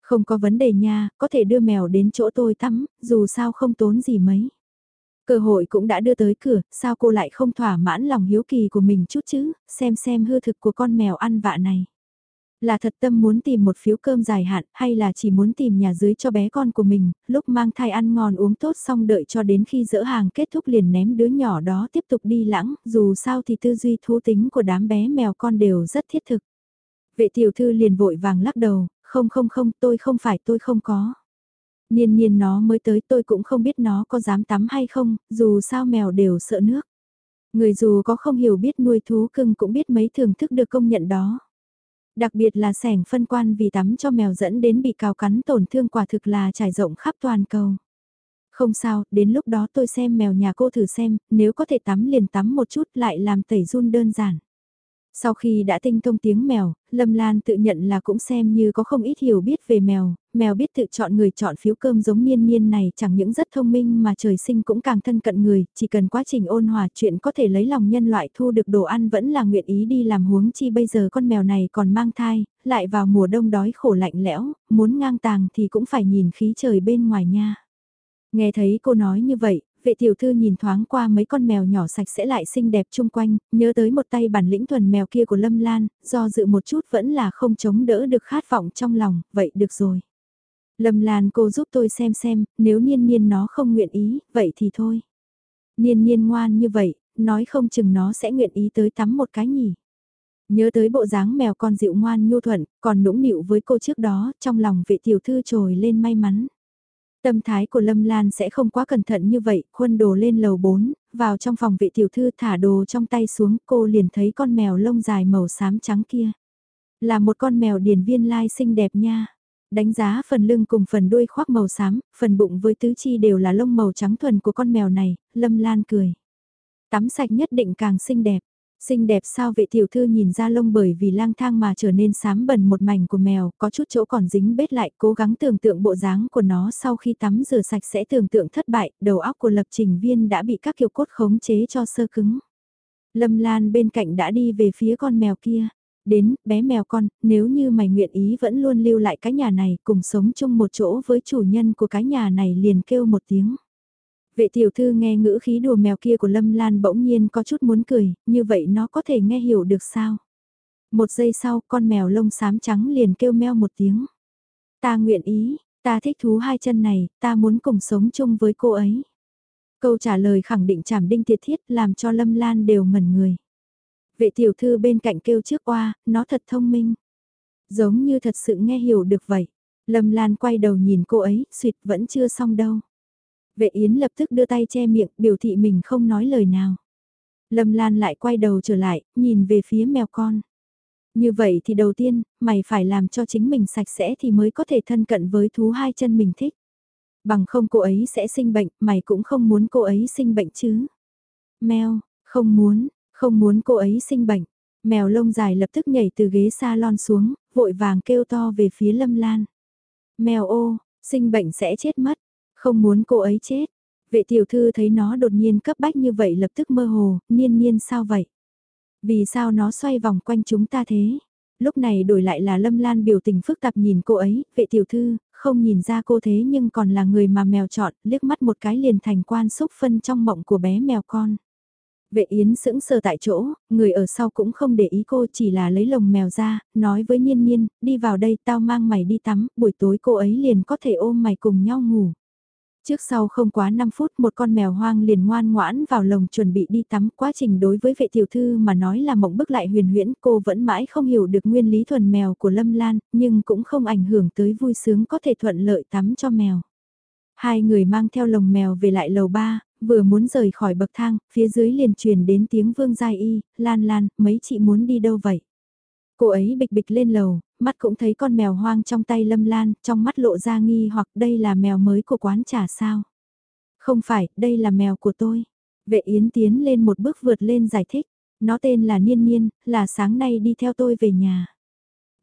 Không có vấn đề nha, có thể đưa mèo đến chỗ tôi tắm, dù sao không tốn gì mấy. Cơ hội cũng đã đưa tới cửa, sao cô lại không thỏa mãn lòng hiếu kỳ của mình chút chứ, xem xem hư thực của con mèo ăn vạ này. Là thật tâm muốn tìm một phiếu cơm dài hạn hay là chỉ muốn tìm nhà dưới cho bé con của mình, lúc mang thai ăn ngon uống tốt xong đợi cho đến khi dỡ hàng kết thúc liền ném đứa nhỏ đó tiếp tục đi lãng, dù sao thì tư duy thú tính của đám bé mèo con đều rất thiết thực. Vệ tiểu thư liền vội vàng lắc đầu, không không không tôi không phải tôi không có. Niên niên nó mới tới tôi cũng không biết nó có dám tắm hay không, dù sao mèo đều sợ nước. Người dù có không hiểu biết nuôi thú cưng cũng biết mấy thưởng thức được công nhận đó. Đặc biệt là sẻng phân quan vì tắm cho mèo dẫn đến bị cào cắn tổn thương quả thực là trải rộng khắp toàn cầu. Không sao, đến lúc đó tôi xem mèo nhà cô thử xem, nếu có thể tắm liền tắm một chút lại làm tẩy run đơn giản. Sau khi đã tinh thông tiếng mèo, Lâm Lan tự nhận là cũng xem như có không ít hiểu biết về mèo, mèo biết tự chọn người chọn phiếu cơm giống niên niên này chẳng những rất thông minh mà trời sinh cũng càng thân cận người, chỉ cần quá trình ôn hòa chuyện có thể lấy lòng nhân loại thu được đồ ăn vẫn là nguyện ý đi làm huống chi bây giờ con mèo này còn mang thai, lại vào mùa đông đói khổ lạnh lẽo, muốn ngang tàng thì cũng phải nhìn khí trời bên ngoài nha. Nghe thấy cô nói như vậy, vệ tiểu thư nhìn thoáng qua mấy con mèo nhỏ sạch sẽ lại xinh đẹp chung quanh, nhớ tới một tay bản lĩnh thuần mèo kia của Lâm Lan, do dự một chút vẫn là không chống đỡ được khát vọng trong lòng, vậy được rồi. Lâm Lan cô giúp tôi xem xem, nếu niên niên nó không nguyện ý, vậy thì thôi. Niên niên ngoan như vậy, nói không chừng nó sẽ nguyện ý tới tắm một cái nhỉ. Nhớ tới bộ dáng mèo con dịu ngoan nhu thuận, còn nũng nịu với cô trước đó, trong lòng vệ tiểu thư trồi lên may mắn. Tâm thái của Lâm Lan sẽ không quá cẩn thận như vậy, khuân đồ lên lầu 4, vào trong phòng vệ tiểu thư thả đồ trong tay xuống, cô liền thấy con mèo lông dài màu xám trắng kia. Là một con mèo điển viên lai xinh đẹp nha. Đánh giá phần lưng cùng phần đuôi khoác màu xám, phần bụng với tứ chi đều là lông màu trắng thuần của con mèo này, Lâm Lan cười. Tắm sạch nhất định càng xinh đẹp. Xinh đẹp sao vệ tiểu thư nhìn ra lông bởi vì lang thang mà trở nên xám bẩn một mảnh của mèo, có chút chỗ còn dính bết lại, cố gắng tưởng tượng bộ dáng của nó sau khi tắm rửa sạch sẽ tưởng tượng thất bại, đầu óc của lập trình viên đã bị các kiều cốt khống chế cho sơ cứng. Lâm Lan bên cạnh đã đi về phía con mèo kia. Đến, bé mèo con, nếu như mày nguyện ý vẫn luôn lưu lại cái nhà này cùng sống chung một chỗ với chủ nhân của cái nhà này liền kêu một tiếng. Vệ tiểu thư nghe ngữ khí đùa mèo kia của Lâm Lan bỗng nhiên có chút muốn cười, như vậy nó có thể nghe hiểu được sao? Một giây sau, con mèo lông xám trắng liền kêu meo một tiếng. Ta nguyện ý, ta thích thú hai chân này, ta muốn cùng sống chung với cô ấy. Câu trả lời khẳng định chảm đinh thiệt thiết làm cho Lâm Lan đều ngẩn người. Vệ tiểu thư bên cạnh kêu trước qua, nó thật thông minh. Giống như thật sự nghe hiểu được vậy. Lâm Lan quay đầu nhìn cô ấy, suyệt vẫn chưa xong đâu. Vệ Yến lập tức đưa tay che miệng, biểu thị mình không nói lời nào. Lâm Lan lại quay đầu trở lại, nhìn về phía mèo con. Như vậy thì đầu tiên, mày phải làm cho chính mình sạch sẽ thì mới có thể thân cận với thú hai chân mình thích. Bằng không cô ấy sẽ sinh bệnh, mày cũng không muốn cô ấy sinh bệnh chứ. Mèo, không muốn, không muốn cô ấy sinh bệnh. Mèo lông dài lập tức nhảy từ ghế salon xuống, vội vàng kêu to về phía Lâm Lan. Mèo ô, sinh bệnh sẽ chết mất. Không muốn cô ấy chết. Vệ tiểu thư thấy nó đột nhiên cấp bách như vậy lập tức mơ hồ, niên niên sao vậy? Vì sao nó xoay vòng quanh chúng ta thế? Lúc này đổi lại là Lâm Lan biểu tình phức tạp nhìn cô ấy, vệ tiểu thư, không nhìn ra cô thế nhưng còn là người mà mèo chọn, liếc mắt một cái liền thành quan xúc phân trong mộng của bé mèo con. Vệ Yến sững sờ tại chỗ, người ở sau cũng không để ý cô chỉ là lấy lồng mèo ra, nói với Nhiên Nhiên, đi vào đây tao mang mày đi tắm, buổi tối cô ấy liền có thể ôm mày cùng nhau ngủ. Trước sau không quá 5 phút một con mèo hoang liền ngoan ngoãn vào lồng chuẩn bị đi tắm. Quá trình đối với vệ tiểu thư mà nói là mộng bức lại huyền huyễn cô vẫn mãi không hiểu được nguyên lý thuần mèo của Lâm Lan, nhưng cũng không ảnh hưởng tới vui sướng có thể thuận lợi tắm cho mèo. Hai người mang theo lồng mèo về lại lầu ba, vừa muốn rời khỏi bậc thang, phía dưới liền truyền đến tiếng vương giai y, lan lan, mấy chị muốn đi đâu vậy? Cô ấy bịch bịch lên lầu, mắt cũng thấy con mèo hoang trong tay lâm lan, trong mắt lộ ra nghi hoặc đây là mèo mới của quán trà sao. Không phải, đây là mèo của tôi. Vệ Yến tiến lên một bước vượt lên giải thích, nó tên là Niên Niên, là sáng nay đi theo tôi về nhà.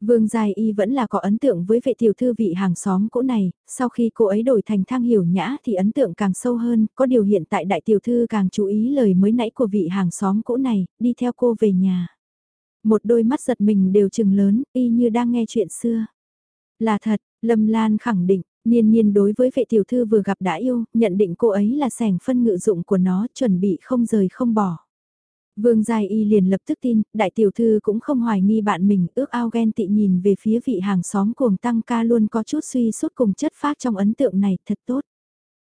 Vương Giai Y vẫn là có ấn tượng với vệ tiểu thư vị hàng xóm cũ này, sau khi cô ấy đổi thành thang hiểu nhã thì ấn tượng càng sâu hơn, có điều hiện tại đại tiểu thư càng chú ý lời mới nãy của vị hàng xóm cũ này, đi theo cô về nhà. Một đôi mắt giật mình đều trừng lớn, y như đang nghe chuyện xưa. Là thật, Lâm Lan khẳng định, Niên niên đối với vệ tiểu thư vừa gặp đã yêu, nhận định cô ấy là sẻng phân ngự dụng của nó, chuẩn bị không rời không bỏ. Vương Giai Y liền lập tức tin, đại tiểu thư cũng không hoài nghi bạn mình, ước ao ghen tị nhìn về phía vị hàng xóm cuồng tăng ca luôn có chút suy suốt cùng chất phát trong ấn tượng này, thật tốt.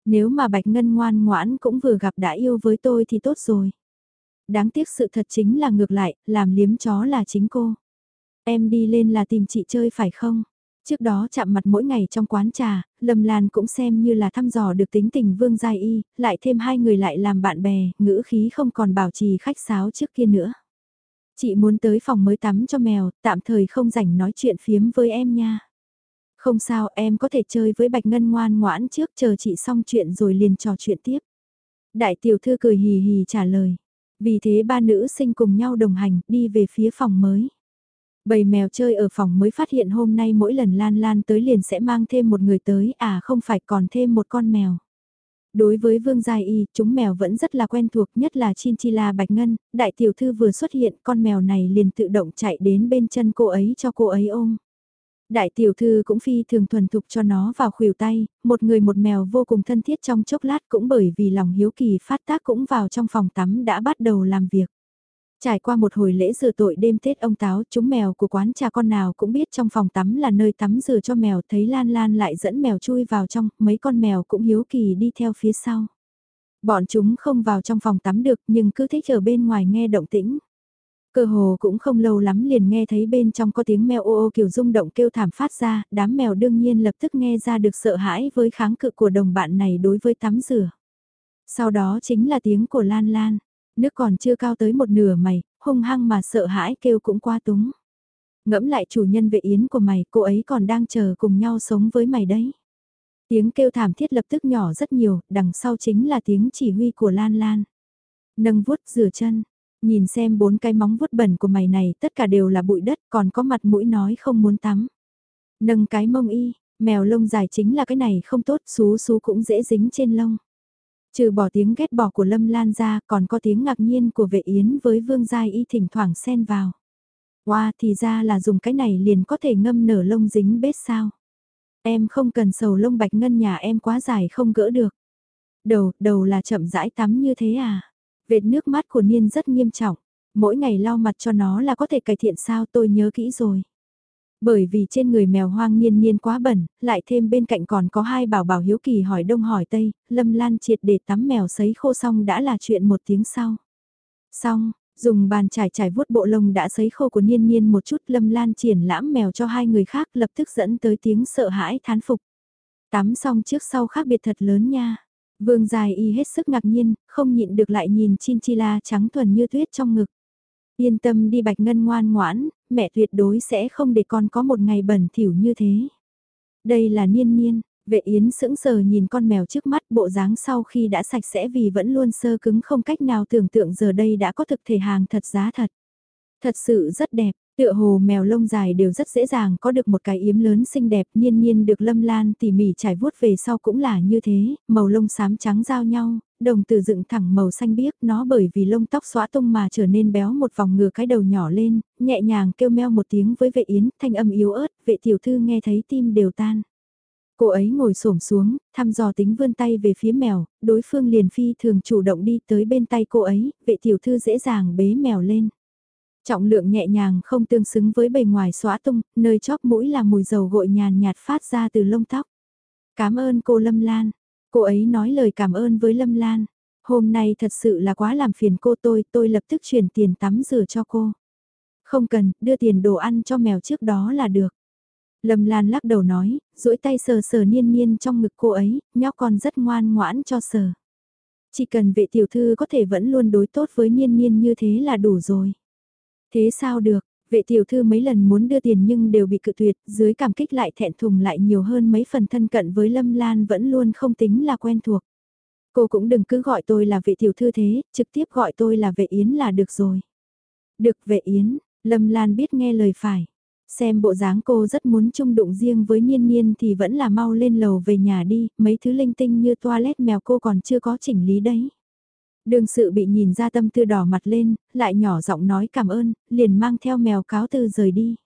Nếu mà Bạch Ngân ngoan ngoãn cũng vừa gặp đã yêu với tôi thì tốt rồi đáng tiếc sự thật chính là ngược lại, làm liếm chó là chính cô. Em đi lên là tìm chị chơi phải không? Trước đó chạm mặt mỗi ngày trong quán trà, Lâm Lan cũng xem như là thăm dò được tính tình Vương Giai Y, lại thêm hai người lại làm bạn bè, ngữ khí không còn bảo trì khách sáo trước kia nữa. Chị muốn tới phòng mới tắm cho mèo, tạm thời không rảnh nói chuyện phiếm với em nha. Không sao, em có thể chơi với Bạch Ngân ngoan ngoãn trước chờ chị xong chuyện rồi liền trò chuyện tiếp. Đại tiểu thư cười hì hì trả lời. Vì thế ba nữ sinh cùng nhau đồng hành đi về phía phòng mới. Bầy mèo chơi ở phòng mới phát hiện hôm nay mỗi lần Lan Lan tới liền sẽ mang thêm một người tới à không phải còn thêm một con mèo. Đối với Vương Giai Y, chúng mèo vẫn rất là quen thuộc nhất là Chinchilla Bạch Ngân, đại tiểu thư vừa xuất hiện con mèo này liền tự động chạy đến bên chân cô ấy cho cô ấy ôm. Đại tiểu thư cũng phi thường thuần thục cho nó vào khuỷu tay, một người một mèo vô cùng thân thiết trong chốc lát cũng bởi vì lòng hiếu kỳ phát tác cũng vào trong phòng tắm đã bắt đầu làm việc. Trải qua một hồi lễ rửa tội đêm Tết ông Táo, chúng mèo của quán trà con nào cũng biết trong phòng tắm là nơi tắm rửa cho mèo, thấy Lan Lan lại dẫn mèo chui vào trong, mấy con mèo cũng hiếu kỳ đi theo phía sau. Bọn chúng không vào trong phòng tắm được nhưng cứ thích ở bên ngoài nghe động tĩnh. Cơ hồ cũng không lâu lắm liền nghe thấy bên trong có tiếng mèo ô ô kiểu rung động kêu thảm phát ra, đám mèo đương nhiên lập tức nghe ra được sợ hãi với kháng cự của đồng bạn này đối với tắm rửa. Sau đó chính là tiếng của Lan Lan, nước còn chưa cao tới một nửa mày, hung hăng mà sợ hãi kêu cũng qua túng. Ngẫm lại chủ nhân vệ yến của mày, cô ấy còn đang chờ cùng nhau sống với mày đấy. Tiếng kêu thảm thiết lập tức nhỏ rất nhiều, đằng sau chính là tiếng chỉ huy của Lan Lan. Nâng vuốt rửa chân, nhìn xem bốn cái móng vuốt bẩn của mày này tất cả đều là bụi đất còn có mặt mũi nói không muốn tắm. Nâng cái mông y, mèo lông dài chính là cái này không tốt xú xú cũng dễ dính trên lông. Trừ bỏ tiếng ghét bỏ của Lâm Lan ra còn có tiếng ngạc nhiên của vệ yến với vương giai y thỉnh thoảng xen vào. Wow thì ra là dùng cái này liền có thể ngâm nở lông dính bết sao. Em không cần sầu lông bạch ngân nhà em quá dài không gỡ được. Đầu, đầu là chậm rãi tắm như thế à? Vệt nước mắt của Niên rất nghiêm trọng. Mỗi ngày lau mặt cho nó là có thể cải thiện sao tôi nhớ kỹ rồi. Bởi vì trên người mèo hoang niên niên quá bẩn, lại thêm bên cạnh còn có hai bảo bảo hiếu kỳ hỏi đông hỏi tây, Lâm Lan triệt để tắm mèo sấy khô xong đã là chuyện một tiếng sau. Xong, dùng bàn trải trải vuốt bộ lông đã sấy khô của niên niên một chút Lâm Lan triển lãm mèo cho hai người khác lập tức dẫn tới tiếng sợ hãi thán phục. Tắm xong trước sau khác biệt thật lớn nha. Vương dài y hết sức ngạc nhiên, không nhịn được lại nhìn Chinchilla trắng thuần như tuyết trong ngực. Yên tâm đi Bạch Ngân ngoan ngoãn, mẹ tuyệt đối sẽ không để con có một ngày bẩn thỉu như thế. Đây là niên niên, vệ yến sững sờ nhìn con mèo trước mắt bộ dáng sau khi đã sạch sẽ vì vẫn luôn sơ cứng không cách nào tưởng tượng giờ đây đã có thực thể hàng thật giá thật. Thật sự rất đẹp, Tựa hồ mèo lông dài đều rất dễ dàng có được một cái yếm lớn xinh đẹp nhiên nhiên được lâm lan tỉ mỉ trải vuốt về sau cũng là như thế, màu lông xám trắng giao nhau, đồng từ dựng thẳng màu xanh biếc nó bởi vì lông tóc xóa tung mà trở nên béo một vòng ngừa cái đầu nhỏ lên, nhẹ nhàng kêu meo một tiếng với vệ yến, thanh âm yếu ớt, vệ tiểu thư nghe thấy tim đều tan. Cô ấy ngồi xổm xuống, thăm dò tính vươn tay về phía mèo, đối phương liền phi thường chủ động đi tới bên tay cô ấy, vệ tiểu thư dễ dàng bế mèo lên. Trọng lượng nhẹ nhàng không tương xứng với bề ngoài xóa tung, nơi chóp mũi là mùi dầu gội nhàn nhạt phát ra từ lông tóc. Cảm ơn cô Lâm Lan. Cô ấy nói lời cảm ơn với Lâm Lan. Hôm nay thật sự là quá làm phiền cô tôi, tôi lập tức chuyển tiền tắm rửa cho cô. Không cần, đưa tiền đồ ăn cho mèo trước đó là được. Lâm Lan lắc đầu nói, duỗi tay sờ sờ niên niên trong ngực cô ấy, nhóc con rất ngoan ngoãn cho sờ. Chỉ cần vệ tiểu thư có thể vẫn luôn đối tốt với niên niên như thế là đủ rồi. Thế sao được, vệ tiểu thư mấy lần muốn đưa tiền nhưng đều bị cự tuyệt, dưới cảm kích lại thẹn thùng lại nhiều hơn mấy phần thân cận với Lâm Lan vẫn luôn không tính là quen thuộc. Cô cũng đừng cứ gọi tôi là vệ tiểu thư thế, trực tiếp gọi tôi là vệ yến là được rồi. Được vệ yến, Lâm Lan biết nghe lời phải. Xem bộ dáng cô rất muốn chung đụng riêng với Niên Niên thì vẫn là mau lên lầu về nhà đi, mấy thứ linh tinh như toilet mèo cô còn chưa có chỉnh lý đấy. Đương sự bị nhìn ra tâm tư đỏ mặt lên, lại nhỏ giọng nói cảm ơn, liền mang theo mèo cáo từ rời đi.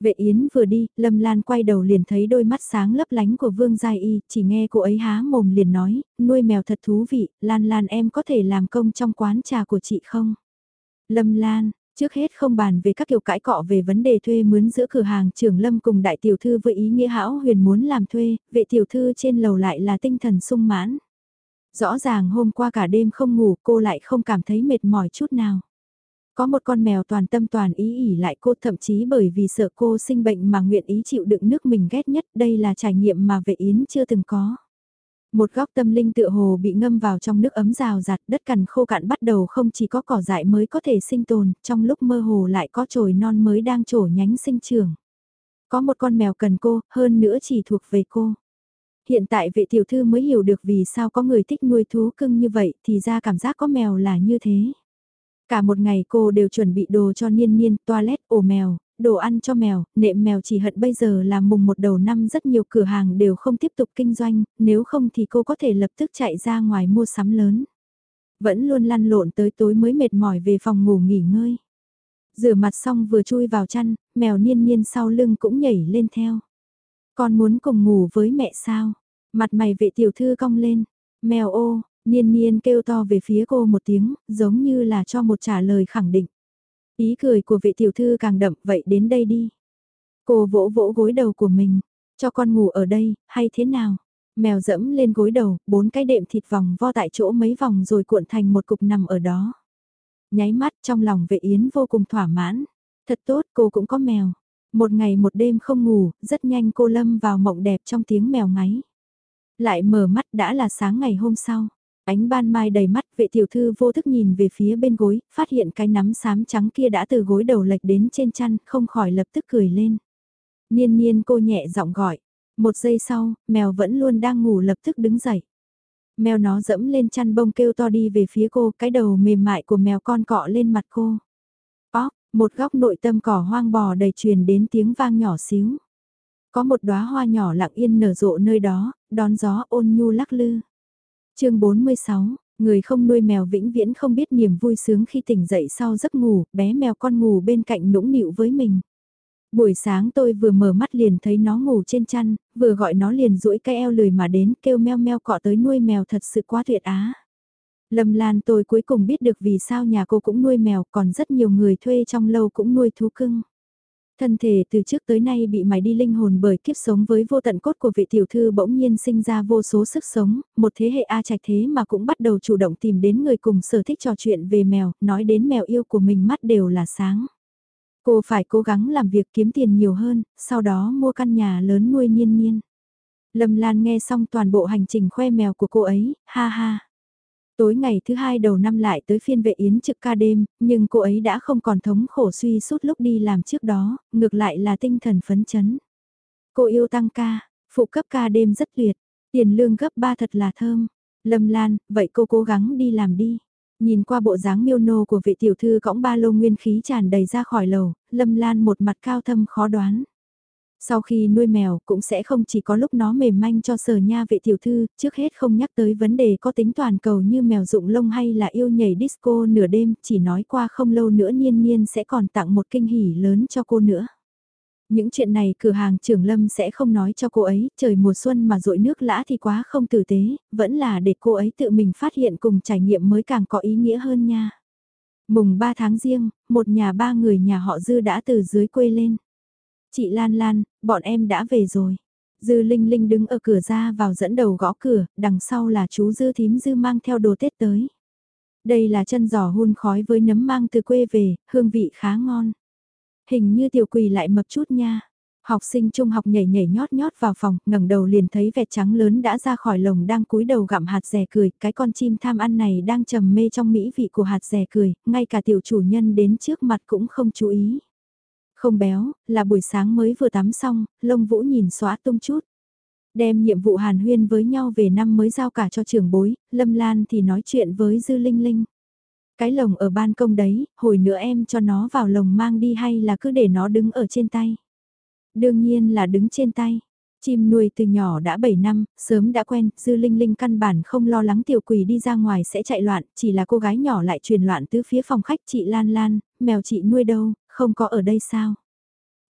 Vệ Yến vừa đi, Lâm Lan quay đầu liền thấy đôi mắt sáng lấp lánh của Vương Giai Y, chỉ nghe cô ấy há mồm liền nói, nuôi mèo thật thú vị, Lan Lan em có thể làm công trong quán trà của chị không? Lâm Lan, trước hết không bàn về các kiểu cãi cọ về vấn đề thuê mướn giữa cửa hàng trưởng Lâm cùng đại tiểu thư với ý nghĩa hão huyền muốn làm thuê, vệ tiểu thư trên lầu lại là tinh thần sung mãn. Rõ ràng hôm qua cả đêm không ngủ cô lại không cảm thấy mệt mỏi chút nào. Có một con mèo toàn tâm toàn ý ỉ lại cô thậm chí bởi vì sợ cô sinh bệnh mà nguyện ý chịu đựng nước mình ghét nhất đây là trải nghiệm mà vệ yến chưa từng có. Một góc tâm linh tựa hồ bị ngâm vào trong nước ấm rào rạt đất cằn khô cạn bắt đầu không chỉ có cỏ dại mới có thể sinh tồn, trong lúc mơ hồ lại có chồi non mới đang trổ nhánh sinh trưởng. Có một con mèo cần cô, hơn nữa chỉ thuộc về cô. Hiện tại vệ tiểu thư mới hiểu được vì sao có người thích nuôi thú cưng như vậy thì ra cảm giác có mèo là như thế. Cả một ngày cô đều chuẩn bị đồ cho niên niên, toilet, ổ mèo, đồ ăn cho mèo, nệm mèo chỉ hận bây giờ là mùng một đầu năm rất nhiều cửa hàng đều không tiếp tục kinh doanh, nếu không thì cô có thể lập tức chạy ra ngoài mua sắm lớn. Vẫn luôn lăn lộn tới tối mới mệt mỏi về phòng ngủ nghỉ ngơi. Rửa mặt xong vừa chui vào chăn, mèo niên niên sau lưng cũng nhảy lên theo. Con muốn cùng ngủ với mẹ sao? Mặt mày vệ tiểu thư cong lên. Mèo ô, niên niên kêu to về phía cô một tiếng, giống như là cho một trả lời khẳng định. Ý cười của vệ tiểu thư càng đậm, vậy đến đây đi. Cô vỗ vỗ gối đầu của mình, cho con ngủ ở đây, hay thế nào? Mèo dẫm lên gối đầu, bốn cái đệm thịt vòng vo tại chỗ mấy vòng rồi cuộn thành một cục nằm ở đó. Nháy mắt trong lòng vệ yến vô cùng thỏa mãn. Thật tốt cô cũng có mèo. Một ngày một đêm không ngủ, rất nhanh cô lâm vào mộng đẹp trong tiếng mèo ngáy. Lại mở mắt đã là sáng ngày hôm sau. Ánh ban mai đầy mắt vệ tiểu thư vô thức nhìn về phía bên gối, phát hiện cái nắm xám trắng kia đã từ gối đầu lệch đến trên chăn, không khỏi lập tức cười lên. Niên niên cô nhẹ giọng gọi. Một giây sau, mèo vẫn luôn đang ngủ lập tức đứng dậy. Mèo nó dẫm lên chăn bông kêu to đi về phía cô, cái đầu mềm mại của mèo con cọ lên mặt cô. Một góc nội tâm cỏ hoang bò đầy truyền đến tiếng vang nhỏ xíu. Có một đóa hoa nhỏ lặng yên nở rộ nơi đó, đón gió ôn nhu lắc lư. chương 46, người không nuôi mèo vĩnh viễn không biết niềm vui sướng khi tỉnh dậy sau giấc ngủ, bé mèo con ngủ bên cạnh nũng nịu với mình. Buổi sáng tôi vừa mở mắt liền thấy nó ngủ trên chăn, vừa gọi nó liền duỗi cái eo lười mà đến kêu meo meo cọ tới nuôi mèo thật sự quá tuyệt á. Lâm Lan tôi cuối cùng biết được vì sao nhà cô cũng nuôi mèo còn rất nhiều người thuê trong lâu cũng nuôi thú cưng. Thân thể từ trước tới nay bị mài đi linh hồn bởi kiếp sống với vô tận cốt của vị tiểu thư bỗng nhiên sinh ra vô số sức sống, một thế hệ A trạch thế mà cũng bắt đầu chủ động tìm đến người cùng sở thích trò chuyện về mèo, nói đến mèo yêu của mình mắt đều là sáng. Cô phải cố gắng làm việc kiếm tiền nhiều hơn, sau đó mua căn nhà lớn nuôi nhiên nhiên. Lâm Lan nghe xong toàn bộ hành trình khoe mèo của cô ấy, ha ha. Tối ngày thứ hai đầu năm lại tới phiên vệ yến trực ca đêm, nhưng cô ấy đã không còn thống khổ suy suốt lúc đi làm trước đó, ngược lại là tinh thần phấn chấn. Cô yêu tăng ca, phụ cấp ca đêm rất tuyệt, tiền lương gấp ba thật là thơm. Lâm Lan, vậy cô cố gắng đi làm đi. Nhìn qua bộ dáng miêu nô của vị tiểu thư cõng ba lô nguyên khí tràn đầy ra khỏi lầu, Lâm Lan một mặt cao thâm khó đoán. Sau khi nuôi mèo cũng sẽ không chỉ có lúc nó mềm manh cho sở nha vệ tiểu thư, trước hết không nhắc tới vấn đề có tính toàn cầu như mèo dụng lông hay là yêu nhảy disco nửa đêm, chỉ nói qua không lâu nữa nhiên nhiên sẽ còn tặng một kinh hỉ lớn cho cô nữa. Những chuyện này cửa hàng trưởng lâm sẽ không nói cho cô ấy, trời mùa xuân mà rội nước lã thì quá không tử tế, vẫn là để cô ấy tự mình phát hiện cùng trải nghiệm mới càng có ý nghĩa hơn nha. Mùng 3 tháng riêng, một nhà ba người nhà họ Dư đã từ dưới quê lên. Chị Lan Lan, bọn em đã về rồi. Dư Linh Linh đứng ở cửa ra vào dẫn đầu gõ cửa, đằng sau là chú Dư Thím Dư mang theo đồ Tết tới. Đây là chân giò hun khói với nấm mang từ quê về, hương vị khá ngon. Hình như tiểu quỳ lại mập chút nha. Học sinh trung học nhảy nhảy nhót nhót vào phòng, ngẩng đầu liền thấy vẹt trắng lớn đã ra khỏi lồng đang cúi đầu gặm hạt rẻ cười, cái con chim tham ăn này đang trầm mê trong mỹ vị của hạt rẻ cười, ngay cả tiểu chủ nhân đến trước mặt cũng không chú ý. Không béo, là buổi sáng mới vừa tắm xong, lông vũ nhìn xóa tung chút. Đem nhiệm vụ hàn huyên với nhau về năm mới giao cả cho trưởng bối, Lâm Lan thì nói chuyện với Dư Linh Linh. Cái lồng ở ban công đấy, hồi nữa em cho nó vào lồng mang đi hay là cứ để nó đứng ở trên tay? Đương nhiên là đứng trên tay. Chim nuôi từ nhỏ đã 7 năm, sớm đã quen, Dư Linh Linh căn bản không lo lắng tiểu quỷ đi ra ngoài sẽ chạy loạn, chỉ là cô gái nhỏ lại truyền loạn từ phía phòng khách chị Lan Lan, mèo chị nuôi đâu, không có ở đây sao?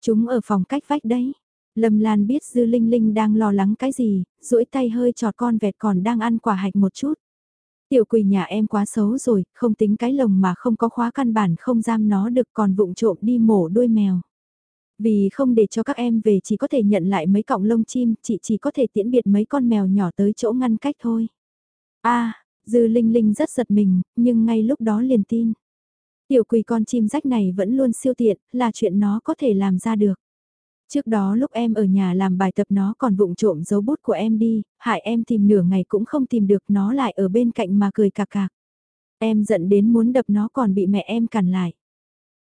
Chúng ở phòng cách vách đấy. Lâm Lan biết Dư Linh Linh đang lo lắng cái gì, duỗi tay hơi trọt con vẹt còn đang ăn quả hạch một chút. Tiểu quỳ nhà em quá xấu rồi, không tính cái lồng mà không có khóa căn bản không giam nó được còn vụng trộm đi mổ đuôi mèo. Vì không để cho các em về chỉ có thể nhận lại mấy cọng lông chim, chị chỉ có thể tiễn biệt mấy con mèo nhỏ tới chỗ ngăn cách thôi. a Dư Linh Linh rất giật mình, nhưng ngay lúc đó liền tin. Tiểu quỳ con chim rách này vẫn luôn siêu tiện, là chuyện nó có thể làm ra được. Trước đó lúc em ở nhà làm bài tập nó còn vụng trộm dấu bút của em đi, hại em tìm nửa ngày cũng không tìm được nó lại ở bên cạnh mà cười cạc cạc. Em giận đến muốn đập nó còn bị mẹ em cản lại.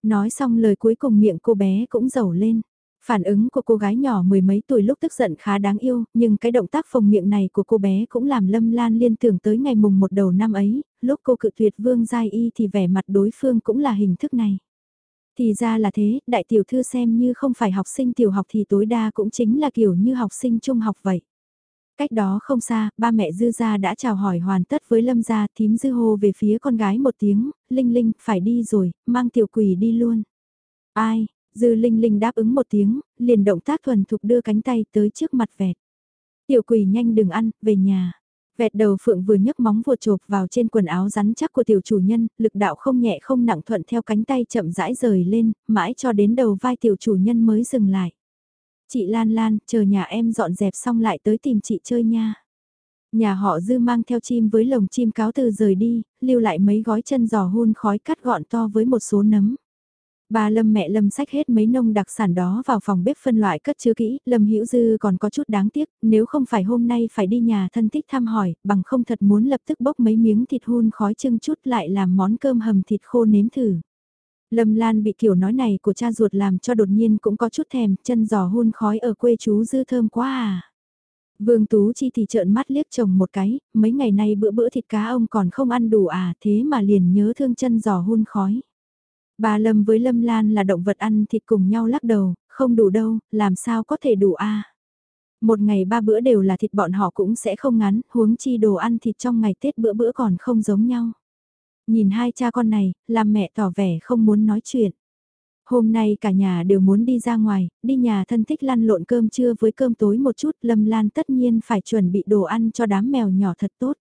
Nói xong lời cuối cùng miệng cô bé cũng dầu lên. Phản ứng của cô gái nhỏ mười mấy tuổi lúc tức giận khá đáng yêu, nhưng cái động tác phồng miệng này của cô bé cũng làm Lâm Lan liên tưởng tới ngày mùng một đầu năm ấy, lúc cô cự tuyệt Vương Giai Y thì vẻ mặt đối phương cũng là hình thức này. Thì ra là thế, đại tiểu thư xem như không phải học sinh tiểu học thì tối đa cũng chính là kiểu như học sinh trung học vậy. Cách đó không xa, ba mẹ Dư Gia đã chào hỏi hoàn tất với Lâm Gia, thím Dư hô về phía con gái một tiếng, Linh Linh, phải đi rồi, mang tiểu quỷ đi luôn. Ai, Dư Linh Linh đáp ứng một tiếng, liền động tác thuần thục đưa cánh tay tới trước mặt vẹt. Tiểu quỷ nhanh đừng ăn, về nhà. Vẹt đầu phượng vừa nhấc móng vuột chộp vào trên quần áo rắn chắc của tiểu chủ nhân, lực đạo không nhẹ không nặng thuận theo cánh tay chậm rãi rời lên, mãi cho đến đầu vai tiểu chủ nhân mới dừng lại. Chị Lan Lan, chờ nhà em dọn dẹp xong lại tới tìm chị chơi nha. Nhà họ dư mang theo chim với lồng chim cáo từ rời đi, lưu lại mấy gói chân giò hun khói cắt gọn to với một số nấm. Bà Lâm mẹ Lâm sách hết mấy nông đặc sản đó vào phòng bếp phân loại cất chứa kỹ, Lâm Hữu Dư còn có chút đáng tiếc, nếu không phải hôm nay phải đi nhà thân thích thăm hỏi, bằng không thật muốn lập tức bốc mấy miếng thịt hun khói chưng chút lại làm món cơm hầm thịt khô nếm thử. Lâm Lan bị kiểu nói này của cha ruột làm cho đột nhiên cũng có chút thèm, chân giò hun khói ở quê chú Dư thơm quá à. Vương Tú Chi thì trợn mắt liếc chồng một cái, mấy ngày nay bữa bữa thịt cá ông còn không ăn đủ à thế mà liền nhớ thương chân giò hun khói. Bà Lâm với Lâm Lan là động vật ăn thịt cùng nhau lắc đầu, không đủ đâu, làm sao có thể đủ a Một ngày ba bữa đều là thịt bọn họ cũng sẽ không ngắn, huống chi đồ ăn thịt trong ngày Tết bữa bữa còn không giống nhau. Nhìn hai cha con này, làm mẹ tỏ vẻ không muốn nói chuyện. Hôm nay cả nhà đều muốn đi ra ngoài, đi nhà thân thích lăn lộn cơm trưa với cơm tối một chút, Lâm Lan tất nhiên phải chuẩn bị đồ ăn cho đám mèo nhỏ thật tốt.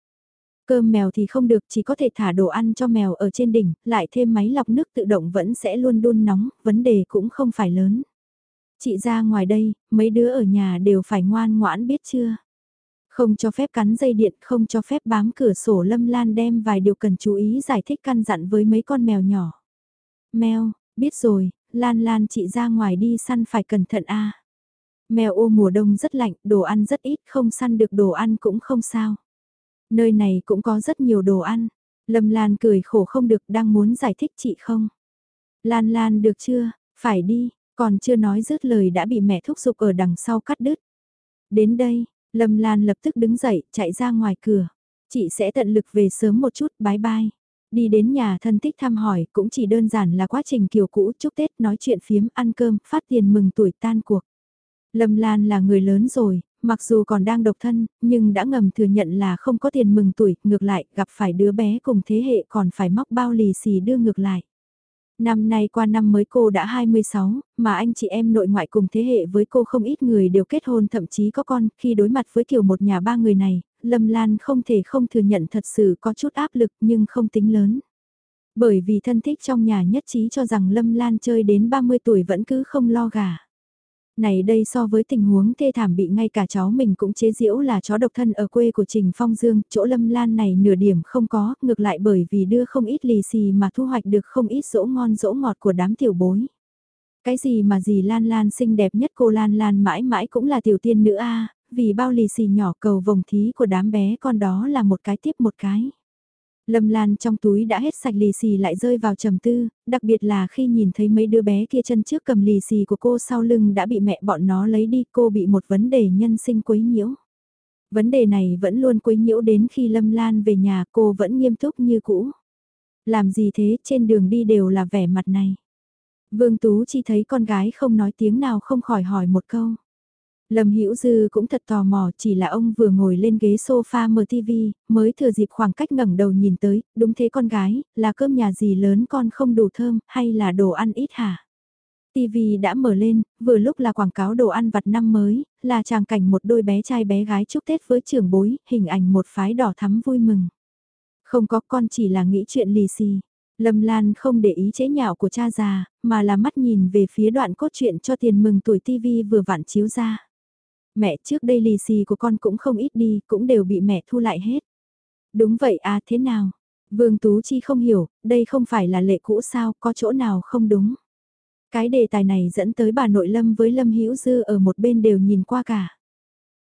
Cơm mèo thì không được, chỉ có thể thả đồ ăn cho mèo ở trên đỉnh, lại thêm máy lọc nước tự động vẫn sẽ luôn đun nóng, vấn đề cũng không phải lớn. Chị ra ngoài đây, mấy đứa ở nhà đều phải ngoan ngoãn biết chưa? Không cho phép cắn dây điện, không cho phép bám cửa sổ lâm lan đem vài điều cần chú ý giải thích căn dặn với mấy con mèo nhỏ. Mèo, biết rồi, lan lan chị ra ngoài đi săn phải cẩn thận a. Mèo ô mùa đông rất lạnh, đồ ăn rất ít, không săn được đồ ăn cũng không sao. Nơi này cũng có rất nhiều đồ ăn. Lâm Lan cười khổ không được đang muốn giải thích chị không. Lan Lan được chưa, phải đi, còn chưa nói dứt lời đã bị mẹ thúc giục ở đằng sau cắt đứt. Đến đây, Lâm Lan lập tức đứng dậy, chạy ra ngoài cửa. Chị sẽ tận lực về sớm một chút, bye bye. Đi đến nhà thân thích thăm hỏi cũng chỉ đơn giản là quá trình kiều cũ chúc Tết nói chuyện phiếm ăn cơm, phát tiền mừng tuổi tan cuộc. Lâm Lan là người lớn rồi, mặc dù còn đang độc thân, nhưng đã ngầm thừa nhận là không có tiền mừng tuổi, ngược lại gặp phải đứa bé cùng thế hệ còn phải móc bao lì xì đưa ngược lại. Năm nay qua năm mới cô đã 26, mà anh chị em nội ngoại cùng thế hệ với cô không ít người đều kết hôn thậm chí có con, khi đối mặt với kiểu một nhà ba người này, Lâm Lan không thể không thừa nhận thật sự có chút áp lực nhưng không tính lớn. Bởi vì thân thích trong nhà nhất trí cho rằng Lâm Lan chơi đến 30 tuổi vẫn cứ không lo gà. Này đây so với tình huống thê thảm bị ngay cả cháu mình cũng chế giễu là chó độc thân ở quê của Trình Phong Dương, chỗ lâm lan này nửa điểm không có, ngược lại bởi vì đưa không ít lì xì mà thu hoạch được không ít dỗ ngon dỗ ngọt của đám tiểu bối. Cái gì mà gì Lan Lan xinh đẹp nhất cô Lan Lan mãi mãi cũng là tiểu tiên nữ a vì bao lì xì nhỏ cầu vồng thí của đám bé con đó là một cái tiếp một cái. Lâm Lan trong túi đã hết sạch lì xì lại rơi vào trầm tư, đặc biệt là khi nhìn thấy mấy đứa bé kia chân trước cầm lì xì của cô sau lưng đã bị mẹ bọn nó lấy đi cô bị một vấn đề nhân sinh quấy nhiễu. Vấn đề này vẫn luôn quấy nhiễu đến khi Lâm Lan về nhà cô vẫn nghiêm túc như cũ. Làm gì thế trên đường đi đều là vẻ mặt này. Vương Tú chỉ thấy con gái không nói tiếng nào không khỏi hỏi một câu. Lâm Hữu Dư cũng thật tò mò, chỉ là ông vừa ngồi lên ghế sofa mở TV, mới thừa dịp khoảng cách ngẩng đầu nhìn tới, đúng thế con gái, là cơm nhà gì lớn con không đủ thơm, hay là đồ ăn ít hả? TV đã mở lên, vừa lúc là quảng cáo đồ ăn vặt năm mới, là tràng cảnh một đôi bé trai bé gái chúc Tết với trưởng bối, hình ảnh một phái đỏ thắm vui mừng. Không có con chỉ là nghĩ chuyện lì xì. Lâm Lan không để ý chế nhạo của cha già, mà là mắt nhìn về phía đoạn cốt truyện cho tiền mừng tuổi TV vừa vặn chiếu ra. Mẹ trước đây lì xì của con cũng không ít đi, cũng đều bị mẹ thu lại hết. Đúng vậy à thế nào? Vương Tú Chi không hiểu, đây không phải là lệ cũ sao, có chỗ nào không đúng. Cái đề tài này dẫn tới bà nội Lâm với Lâm Hữu Dư ở một bên đều nhìn qua cả.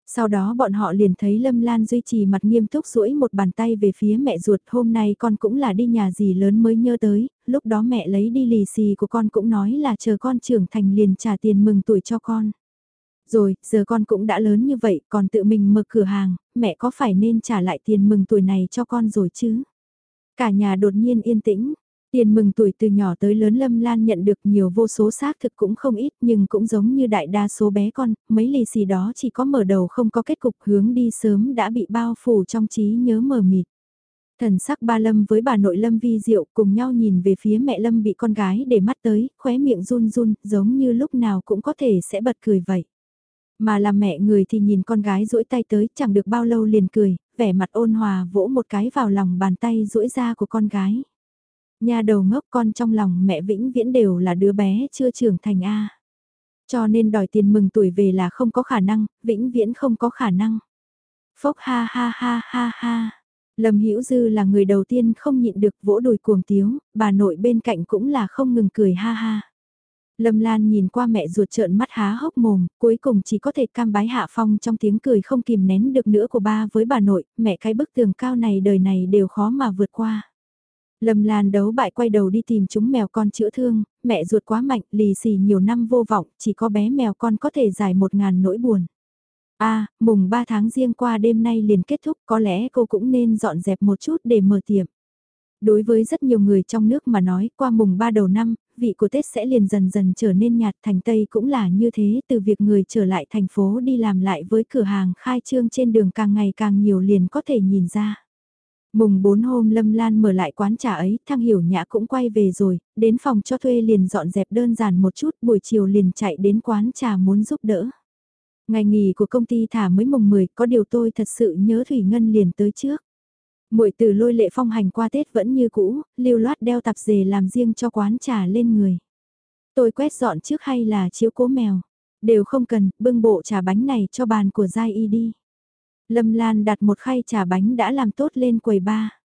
Sau đó bọn họ liền thấy Lâm Lan duy trì mặt nghiêm túc duỗi một bàn tay về phía mẹ ruột hôm nay con cũng là đi nhà gì lớn mới nhớ tới, lúc đó mẹ lấy đi lì xì của con cũng nói là chờ con trưởng thành liền trả tiền mừng tuổi cho con. Rồi, giờ con cũng đã lớn như vậy, còn tự mình mở cửa hàng, mẹ có phải nên trả lại tiền mừng tuổi này cho con rồi chứ? Cả nhà đột nhiên yên tĩnh, Tiền mừng tuổi từ nhỏ tới lớn Lâm Lan nhận được nhiều vô số xác thực cũng không ít nhưng cũng giống như đại đa số bé con, mấy lì xì đó chỉ có mở đầu không có kết cục hướng đi sớm đã bị bao phủ trong trí nhớ mờ mịt. Thần sắc ba Lâm với bà nội Lâm vi diệu cùng nhau nhìn về phía mẹ Lâm bị con gái để mắt tới, khóe miệng run run, giống như lúc nào cũng có thể sẽ bật cười vậy. Mà làm mẹ người thì nhìn con gái duỗi tay tới chẳng được bao lâu liền cười, vẻ mặt ôn hòa vỗ một cái vào lòng bàn tay duỗi ra của con gái. Nhà đầu ngốc con trong lòng mẹ vĩnh viễn đều là đứa bé chưa trưởng thành A. Cho nên đòi tiền mừng tuổi về là không có khả năng, vĩnh viễn không có khả năng. Phốc ha ha ha ha ha. Lâm Hữu Dư là người đầu tiên không nhịn được vỗ đùi cuồng tiếu, bà nội bên cạnh cũng là không ngừng cười ha ha. Lâm Lan nhìn qua mẹ ruột trợn mắt há hốc mồm, cuối cùng chỉ có thể cam bái hạ phong trong tiếng cười không kìm nén được nữa của ba với bà nội, mẹ cái bức tường cao này đời này đều khó mà vượt qua. Lâm Lan đấu bại quay đầu đi tìm chúng mèo con chữa thương, mẹ ruột quá mạnh, lì xì nhiều năm vô vọng, chỉ có bé mèo con có thể giải một ngàn nỗi buồn. a à, mùng 3 tháng riêng qua đêm nay liền kết thúc có lẽ cô cũng nên dọn dẹp một chút để mở tiệm. Đối với rất nhiều người trong nước mà nói qua mùng 3 đầu năm, vị của Tết sẽ liền dần dần trở nên nhạt thành Tây cũng là như thế từ việc người trở lại thành phố đi làm lại với cửa hàng khai trương trên đường càng ngày càng nhiều liền có thể nhìn ra. Mùng 4 hôm Lâm Lan mở lại quán trà ấy, Thăng Hiểu Nhã cũng quay về rồi, đến phòng cho thuê liền dọn dẹp đơn giản một chút, buổi chiều liền chạy đến quán trà muốn giúp đỡ. Ngày nghỉ của công ty thả mới mùng 10, có điều tôi thật sự nhớ Thủy Ngân liền tới trước. Muội từ lôi lệ phong hành qua Tết vẫn như cũ, lưu loát đeo tạp dề làm riêng cho quán trà lên người. Tôi quét dọn trước hay là chiếu cố mèo? Đều không cần, bưng bộ trà bánh này cho bàn của Giai Y đi. Lâm Lan đặt một khay trà bánh đã làm tốt lên quầy ba.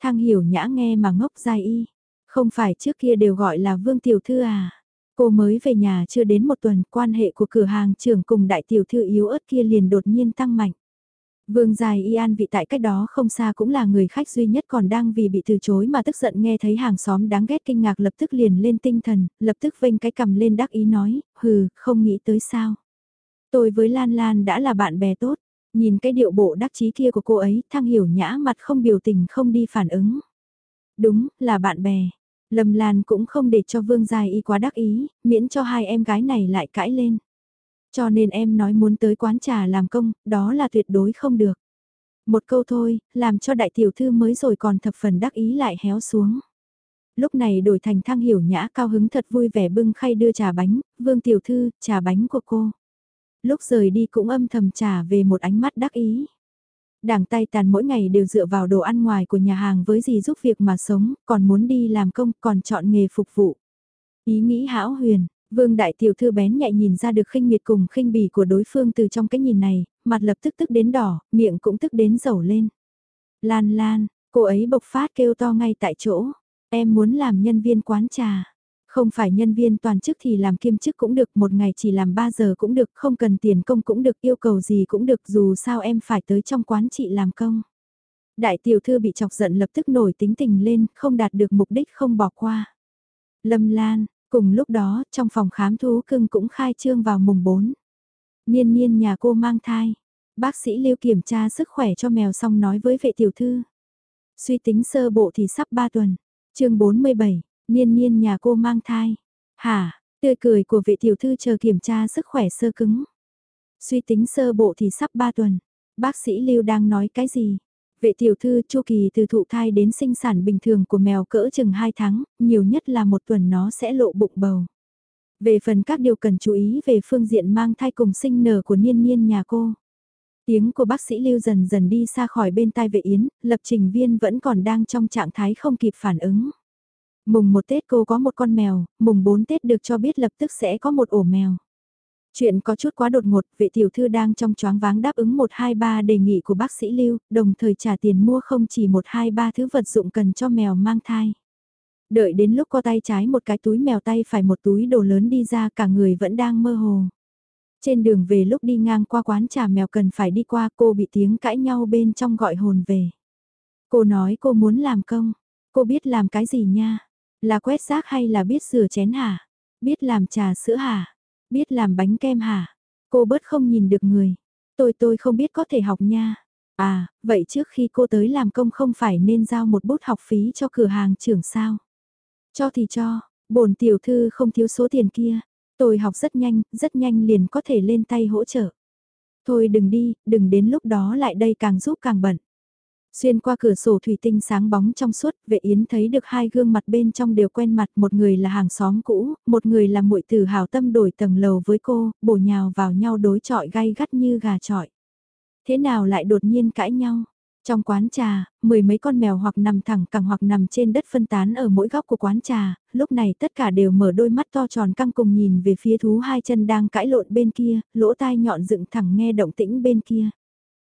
Thang hiểu nhã nghe mà ngốc Giai Y. Không phải trước kia đều gọi là Vương Tiểu Thư à? Cô mới về nhà chưa đến một tuần, quan hệ của cửa hàng trưởng cùng đại tiểu thư yếu ớt kia liền đột nhiên tăng mạnh. Vương Dài Y An vị tại cách đó không xa cũng là người khách duy nhất còn đang vì bị từ chối mà tức giận nghe thấy hàng xóm đáng ghét kinh ngạc lập tức liền lên tinh thần, lập tức vênh cái cầm lên đắc ý nói, hừ, không nghĩ tới sao. Tôi với Lan Lan đã là bạn bè tốt, nhìn cái điệu bộ đắc chí kia của cô ấy, thăng hiểu nhã mặt không biểu tình không đi phản ứng. Đúng, là bạn bè. Lâm Lan cũng không để cho Vương Dài Y quá đắc ý, miễn cho hai em gái này lại cãi lên. Cho nên em nói muốn tới quán trà làm công, đó là tuyệt đối không được. Một câu thôi, làm cho đại tiểu thư mới rồi còn thập phần đắc ý lại héo xuống. Lúc này đổi thành thang hiểu nhã cao hứng thật vui vẻ bưng khay đưa trà bánh, vương tiểu thư, trà bánh của cô. Lúc rời đi cũng âm thầm trả về một ánh mắt đắc ý. Đảng tay tàn mỗi ngày đều dựa vào đồ ăn ngoài của nhà hàng với gì giúp việc mà sống, còn muốn đi làm công, còn chọn nghề phục vụ. Ý nghĩ hão huyền, Vương đại tiểu thư bén nhạy nhìn ra được khinh miệt cùng khinh bỉ của đối phương từ trong cái nhìn này, mặt lập tức tức đến đỏ, miệng cũng tức đến dầu lên. Lan lan, cô ấy bộc phát kêu to ngay tại chỗ, em muốn làm nhân viên quán trà. Không phải nhân viên toàn chức thì làm kiêm chức cũng được, một ngày chỉ làm 3 giờ cũng được, không cần tiền công cũng được, yêu cầu gì cũng được, dù sao em phải tới trong quán chị làm công. Đại tiểu thư bị chọc giận lập tức nổi tính tình lên, không đạt được mục đích không bỏ qua. Lâm Lan, Cùng lúc đó, trong phòng khám thú cưng cũng khai trương vào mùng 4. Niên niên nhà cô mang thai. Bác sĩ lưu kiểm tra sức khỏe cho mèo xong nói với vệ tiểu thư. Suy tính sơ bộ thì sắp 3 tuần. chương 47, niên niên nhà cô mang thai. Hả, tươi cười của vệ tiểu thư chờ kiểm tra sức khỏe sơ cứng. Suy tính sơ bộ thì sắp 3 tuần. Bác sĩ lưu đang nói cái gì? Vệ tiểu thư chu kỳ từ thụ thai đến sinh sản bình thường của mèo cỡ chừng 2 tháng, nhiều nhất là một tuần nó sẽ lộ bụng bầu. Về phần các điều cần chú ý về phương diện mang thai cùng sinh nở của niên niên nhà cô. Tiếng của bác sĩ Lưu dần dần đi xa khỏi bên tai vệ yến, lập trình viên vẫn còn đang trong trạng thái không kịp phản ứng. Mùng 1 Tết cô có một con mèo, mùng 4 Tết được cho biết lập tức sẽ có một ổ mèo. Chuyện có chút quá đột ngột, vệ tiểu thư đang trong choáng váng đáp ứng 123 đề nghị của bác sĩ Lưu, đồng thời trả tiền mua không chỉ 123 thứ vật dụng cần cho mèo mang thai. Đợi đến lúc có tay trái một cái túi mèo tay phải một túi đồ lớn đi ra cả người vẫn đang mơ hồ. Trên đường về lúc đi ngang qua quán trà mèo cần phải đi qua cô bị tiếng cãi nhau bên trong gọi hồn về. Cô nói cô muốn làm công, cô biết làm cái gì nha, là quét rác hay là biết rửa chén hả, biết làm trà sữa hả, Biết làm bánh kem hả? Cô bớt không nhìn được người. Tôi tôi không biết có thể học nha. À, vậy trước khi cô tới làm công không phải nên giao một bút học phí cho cửa hàng trưởng sao? Cho thì cho, bổn tiểu thư không thiếu số tiền kia. Tôi học rất nhanh, rất nhanh liền có thể lên tay hỗ trợ. Thôi đừng đi, đừng đến lúc đó lại đây càng giúp càng bận. Xuyên qua cửa sổ thủy tinh sáng bóng trong suốt, vệ yến thấy được hai gương mặt bên trong đều quen mặt, một người là hàng xóm cũ, một người là muội tử hào tâm đổi tầng lầu với cô, bổ nhào vào nhau đối trọi gay gắt như gà trọi. Thế nào lại đột nhiên cãi nhau? Trong quán trà, mười mấy con mèo hoặc nằm thẳng cẳng hoặc nằm trên đất phân tán ở mỗi góc của quán trà, lúc này tất cả đều mở đôi mắt to tròn căng cùng nhìn về phía thú hai chân đang cãi lộn bên kia, lỗ tai nhọn dựng thẳng nghe động tĩnh bên kia.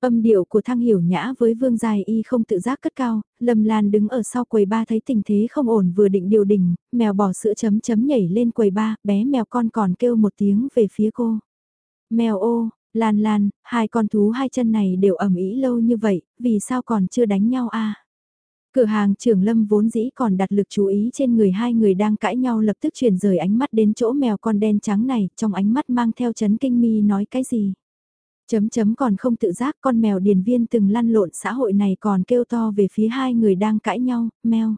Âm điệu của thang hiểu nhã với vương dài y không tự giác cất cao, lâm lan đứng ở sau quầy ba thấy tình thế không ổn vừa định điều đình, mèo bỏ sữa chấm chấm nhảy lên quầy ba, bé mèo con còn kêu một tiếng về phía cô. Mèo ô, Lan Lan, hai con thú hai chân này đều ẩm ý lâu như vậy, vì sao còn chưa đánh nhau a? Cửa hàng trưởng lâm vốn dĩ còn đặt lực chú ý trên người hai người đang cãi nhau lập tức chuyển rời ánh mắt đến chỗ mèo con đen trắng này, trong ánh mắt mang theo chấn kinh mi nói cái gì. Chấm chấm còn không tự giác con mèo điền viên từng lăn lộn xã hội này còn kêu to về phía hai người đang cãi nhau, mèo.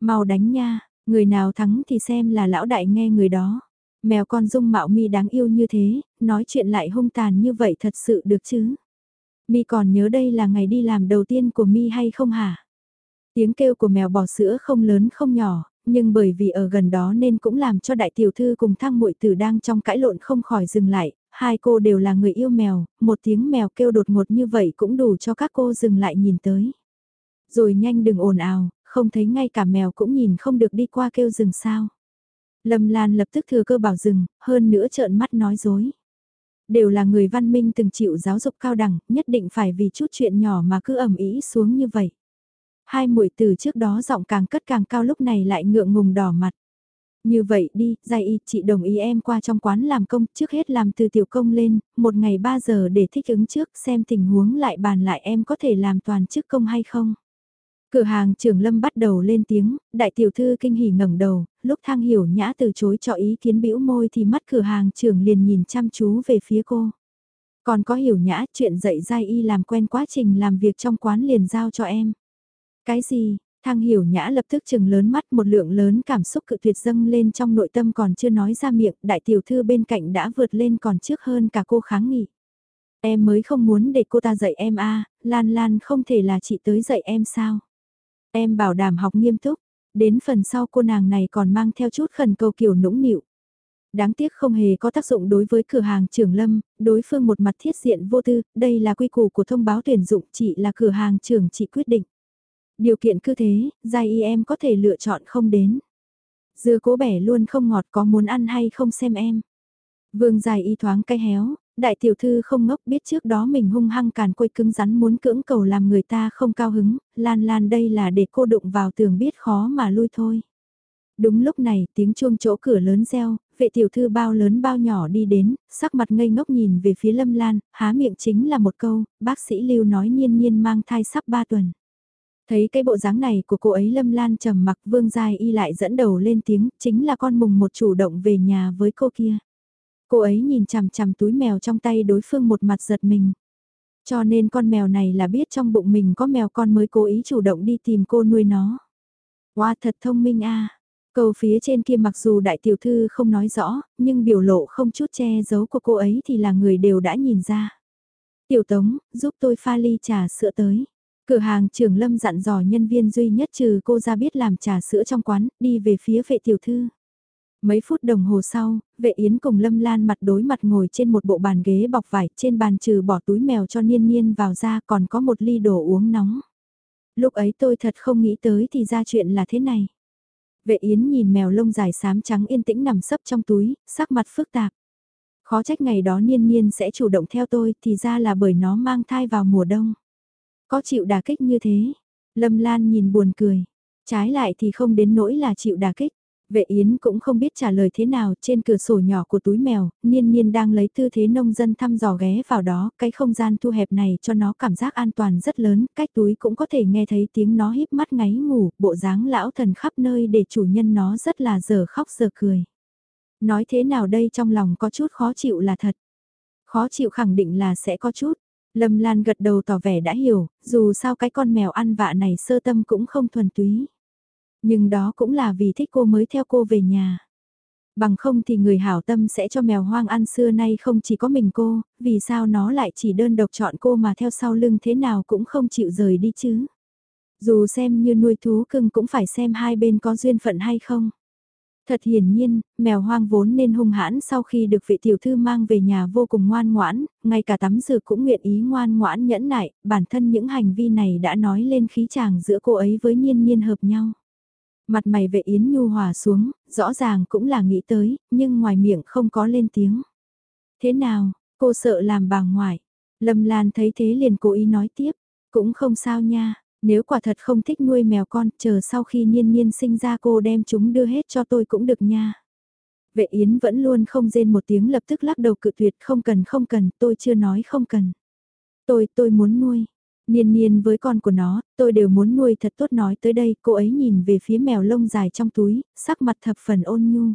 Mau đánh nha, người nào thắng thì xem là lão đại nghe người đó. Mèo con dung mạo mi đáng yêu như thế, nói chuyện lại hung tàn như vậy thật sự được chứ? Mi còn nhớ đây là ngày đi làm đầu tiên của Mi hay không hả? Tiếng kêu của mèo bò sữa không lớn không nhỏ, nhưng bởi vì ở gần đó nên cũng làm cho đại tiểu thư cùng thang muội tử đang trong cãi lộn không khỏi dừng lại, hai cô đều là người yêu mèo, một tiếng mèo kêu đột ngột như vậy cũng đủ cho các cô dừng lại nhìn tới. Rồi nhanh đừng ồn ào, không thấy ngay cả mèo cũng nhìn không được đi qua kêu dừng sao. Lâm Lan lập tức thừa cơ bảo dừng, hơn nữa trợn mắt nói dối. Đều là người văn minh từng chịu giáo dục cao đẳng, nhất định phải vì chút chuyện nhỏ mà cứ ẩm ý xuống như vậy. Hai muội từ trước đó giọng càng cất càng cao lúc này lại ngượng ngùng đỏ mặt. Như vậy đi, Giai Y, chị đồng ý em qua trong quán làm công, trước hết làm từ tiểu công lên, một ngày 3 giờ để thích ứng trước, xem tình huống lại bàn lại em có thể làm toàn chức công hay không. Cửa hàng trưởng lâm bắt đầu lên tiếng, đại tiểu thư kinh hỉ ngẩng đầu, lúc thang hiểu nhã từ chối cho ý kiến bĩu môi thì mắt cửa hàng trưởng liền nhìn chăm chú về phía cô. Còn có hiểu nhã chuyện dạy giai y làm quen quá trình làm việc trong quán liền giao cho em. Cái gì, thang hiểu nhã lập tức chừng lớn mắt một lượng lớn cảm xúc cự tuyệt dâng lên trong nội tâm còn chưa nói ra miệng, đại tiểu thư bên cạnh đã vượt lên còn trước hơn cả cô kháng nghị. Em mới không muốn để cô ta dạy em a Lan Lan không thể là chị tới dạy em sao? Em bảo đảm học nghiêm túc, đến phần sau cô nàng này còn mang theo chút khẩn cầu kiểu nũng nịu. Đáng tiếc không hề có tác dụng đối với cửa hàng trưởng lâm, đối phương một mặt thiết diện vô tư, đây là quy củ của thông báo tuyển dụng chỉ là cửa hàng trưởng chị quyết định. Điều kiện cứ thế, dài y em có thể lựa chọn không đến. Dưa cố bẻ luôn không ngọt có muốn ăn hay không xem em. Vương dài y thoáng cay héo, Đại tiểu thư không ngốc biết trước đó mình hung hăng càn quây cứng rắn muốn cưỡng cầu làm người ta không cao hứng, lan lan đây là để cô đụng vào tường biết khó mà lui thôi. Đúng lúc này tiếng chuông chỗ cửa lớn reo, vệ tiểu thư bao lớn bao nhỏ đi đến, sắc mặt ngây ngốc nhìn về phía lâm lan, há miệng chính là một câu, bác sĩ lưu nói nhiên nhiên mang thai sắp 3 tuần. Thấy cái bộ dáng này của cô ấy lâm lan trầm mặc vương dài y lại dẫn đầu lên tiếng, chính là con mùng một chủ động về nhà với cô kia. Cô ấy nhìn chằm chằm túi mèo trong tay đối phương một mặt giật mình. Cho nên con mèo này là biết trong bụng mình có mèo con mới cố ý chủ động đi tìm cô nuôi nó. Wow thật thông minh a Câu phía trên kia mặc dù đại tiểu thư không nói rõ, nhưng biểu lộ không chút che giấu của cô ấy thì là người đều đã nhìn ra. Tiểu tống, giúp tôi pha ly trà sữa tới. Cửa hàng trưởng lâm dặn dò nhân viên duy nhất trừ cô ra biết làm trà sữa trong quán, đi về phía vệ tiểu thư. Mấy phút đồng hồ sau, vệ yến cùng Lâm Lan mặt đối mặt ngồi trên một bộ bàn ghế bọc vải, trên bàn trừ bỏ túi mèo cho niên niên vào ra còn có một ly đồ uống nóng. Lúc ấy tôi thật không nghĩ tới thì ra chuyện là thế này. Vệ yến nhìn mèo lông dài xám trắng yên tĩnh nằm sấp trong túi, sắc mặt phức tạp. Khó trách ngày đó niên niên sẽ chủ động theo tôi thì ra là bởi nó mang thai vào mùa đông. Có chịu đà kích như thế. Lâm Lan nhìn buồn cười. Trái lại thì không đến nỗi là chịu đà kích. Vệ Yến cũng không biết trả lời thế nào, trên cửa sổ nhỏ của túi mèo, Niên Niên đang lấy tư thế nông dân thăm dò ghé vào đó, cái không gian thu hẹp này cho nó cảm giác an toàn rất lớn, cách túi cũng có thể nghe thấy tiếng nó híp mắt ngáy ngủ, bộ dáng lão thần khắp nơi để chủ nhân nó rất là giờ khóc giờ cười. Nói thế nào đây trong lòng có chút khó chịu là thật. Khó chịu khẳng định là sẽ có chút. Lâm Lan gật đầu tỏ vẻ đã hiểu, dù sao cái con mèo ăn vạ này sơ tâm cũng không thuần túy. Nhưng đó cũng là vì thích cô mới theo cô về nhà. Bằng không thì người hảo tâm sẽ cho mèo hoang ăn xưa nay không chỉ có mình cô, vì sao nó lại chỉ đơn độc chọn cô mà theo sau lưng thế nào cũng không chịu rời đi chứ. Dù xem như nuôi thú cưng cũng phải xem hai bên có duyên phận hay không. Thật hiển nhiên, mèo hoang vốn nên hung hãn sau khi được vị tiểu thư mang về nhà vô cùng ngoan ngoãn, ngay cả tắm rửa cũng nguyện ý ngoan ngoãn nhẫn nại, bản thân những hành vi này đã nói lên khí chàng giữa cô ấy với nhiên nhiên hợp nhau. Mặt mày vệ yến nhu hòa xuống, rõ ràng cũng là nghĩ tới, nhưng ngoài miệng không có lên tiếng. Thế nào, cô sợ làm bà ngoại. Lâm Lan thấy thế liền cố ý nói tiếp, cũng không sao nha, nếu quả thật không thích nuôi mèo con, chờ sau khi niên niên sinh ra cô đem chúng đưa hết cho tôi cũng được nha. Vệ Yến vẫn luôn không rên một tiếng lập tức lắc đầu cự tuyệt không cần không cần, tôi chưa nói không cần. Tôi, tôi muốn nuôi. Niên niên với con của nó, tôi đều muốn nuôi thật tốt nói tới đây, cô ấy nhìn về phía mèo lông dài trong túi, sắc mặt thập phần ôn nhu.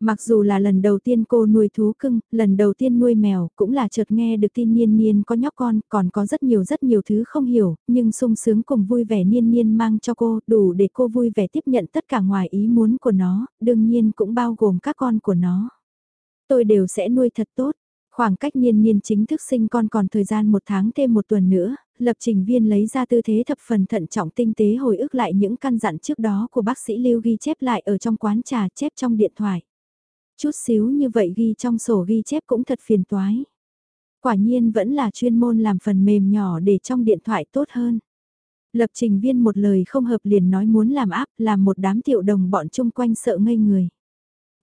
Mặc dù là lần đầu tiên cô nuôi thú cưng, lần đầu tiên nuôi mèo, cũng là chợt nghe được tin niên niên có nhóc con, còn có rất nhiều rất nhiều thứ không hiểu, nhưng sung sướng cùng vui vẻ niên niên mang cho cô, đủ để cô vui vẻ tiếp nhận tất cả ngoài ý muốn của nó, đương nhiên cũng bao gồm các con của nó. Tôi đều sẽ nuôi thật tốt, khoảng cách niên niên chính thức sinh con còn thời gian một tháng thêm một tuần nữa, lập trình viên lấy ra tư thế thập phần thận trọng tinh tế hồi ức lại những căn dặn trước đó của bác sĩ Lưu ghi chép lại ở trong quán trà chép trong điện thoại. Chút xíu như vậy ghi trong sổ ghi chép cũng thật phiền toái. Quả nhiên vẫn là chuyên môn làm phần mềm nhỏ để trong điện thoại tốt hơn. Lập trình viên một lời không hợp liền nói muốn làm áp làm một đám tiểu đồng bọn chung quanh sợ ngây người.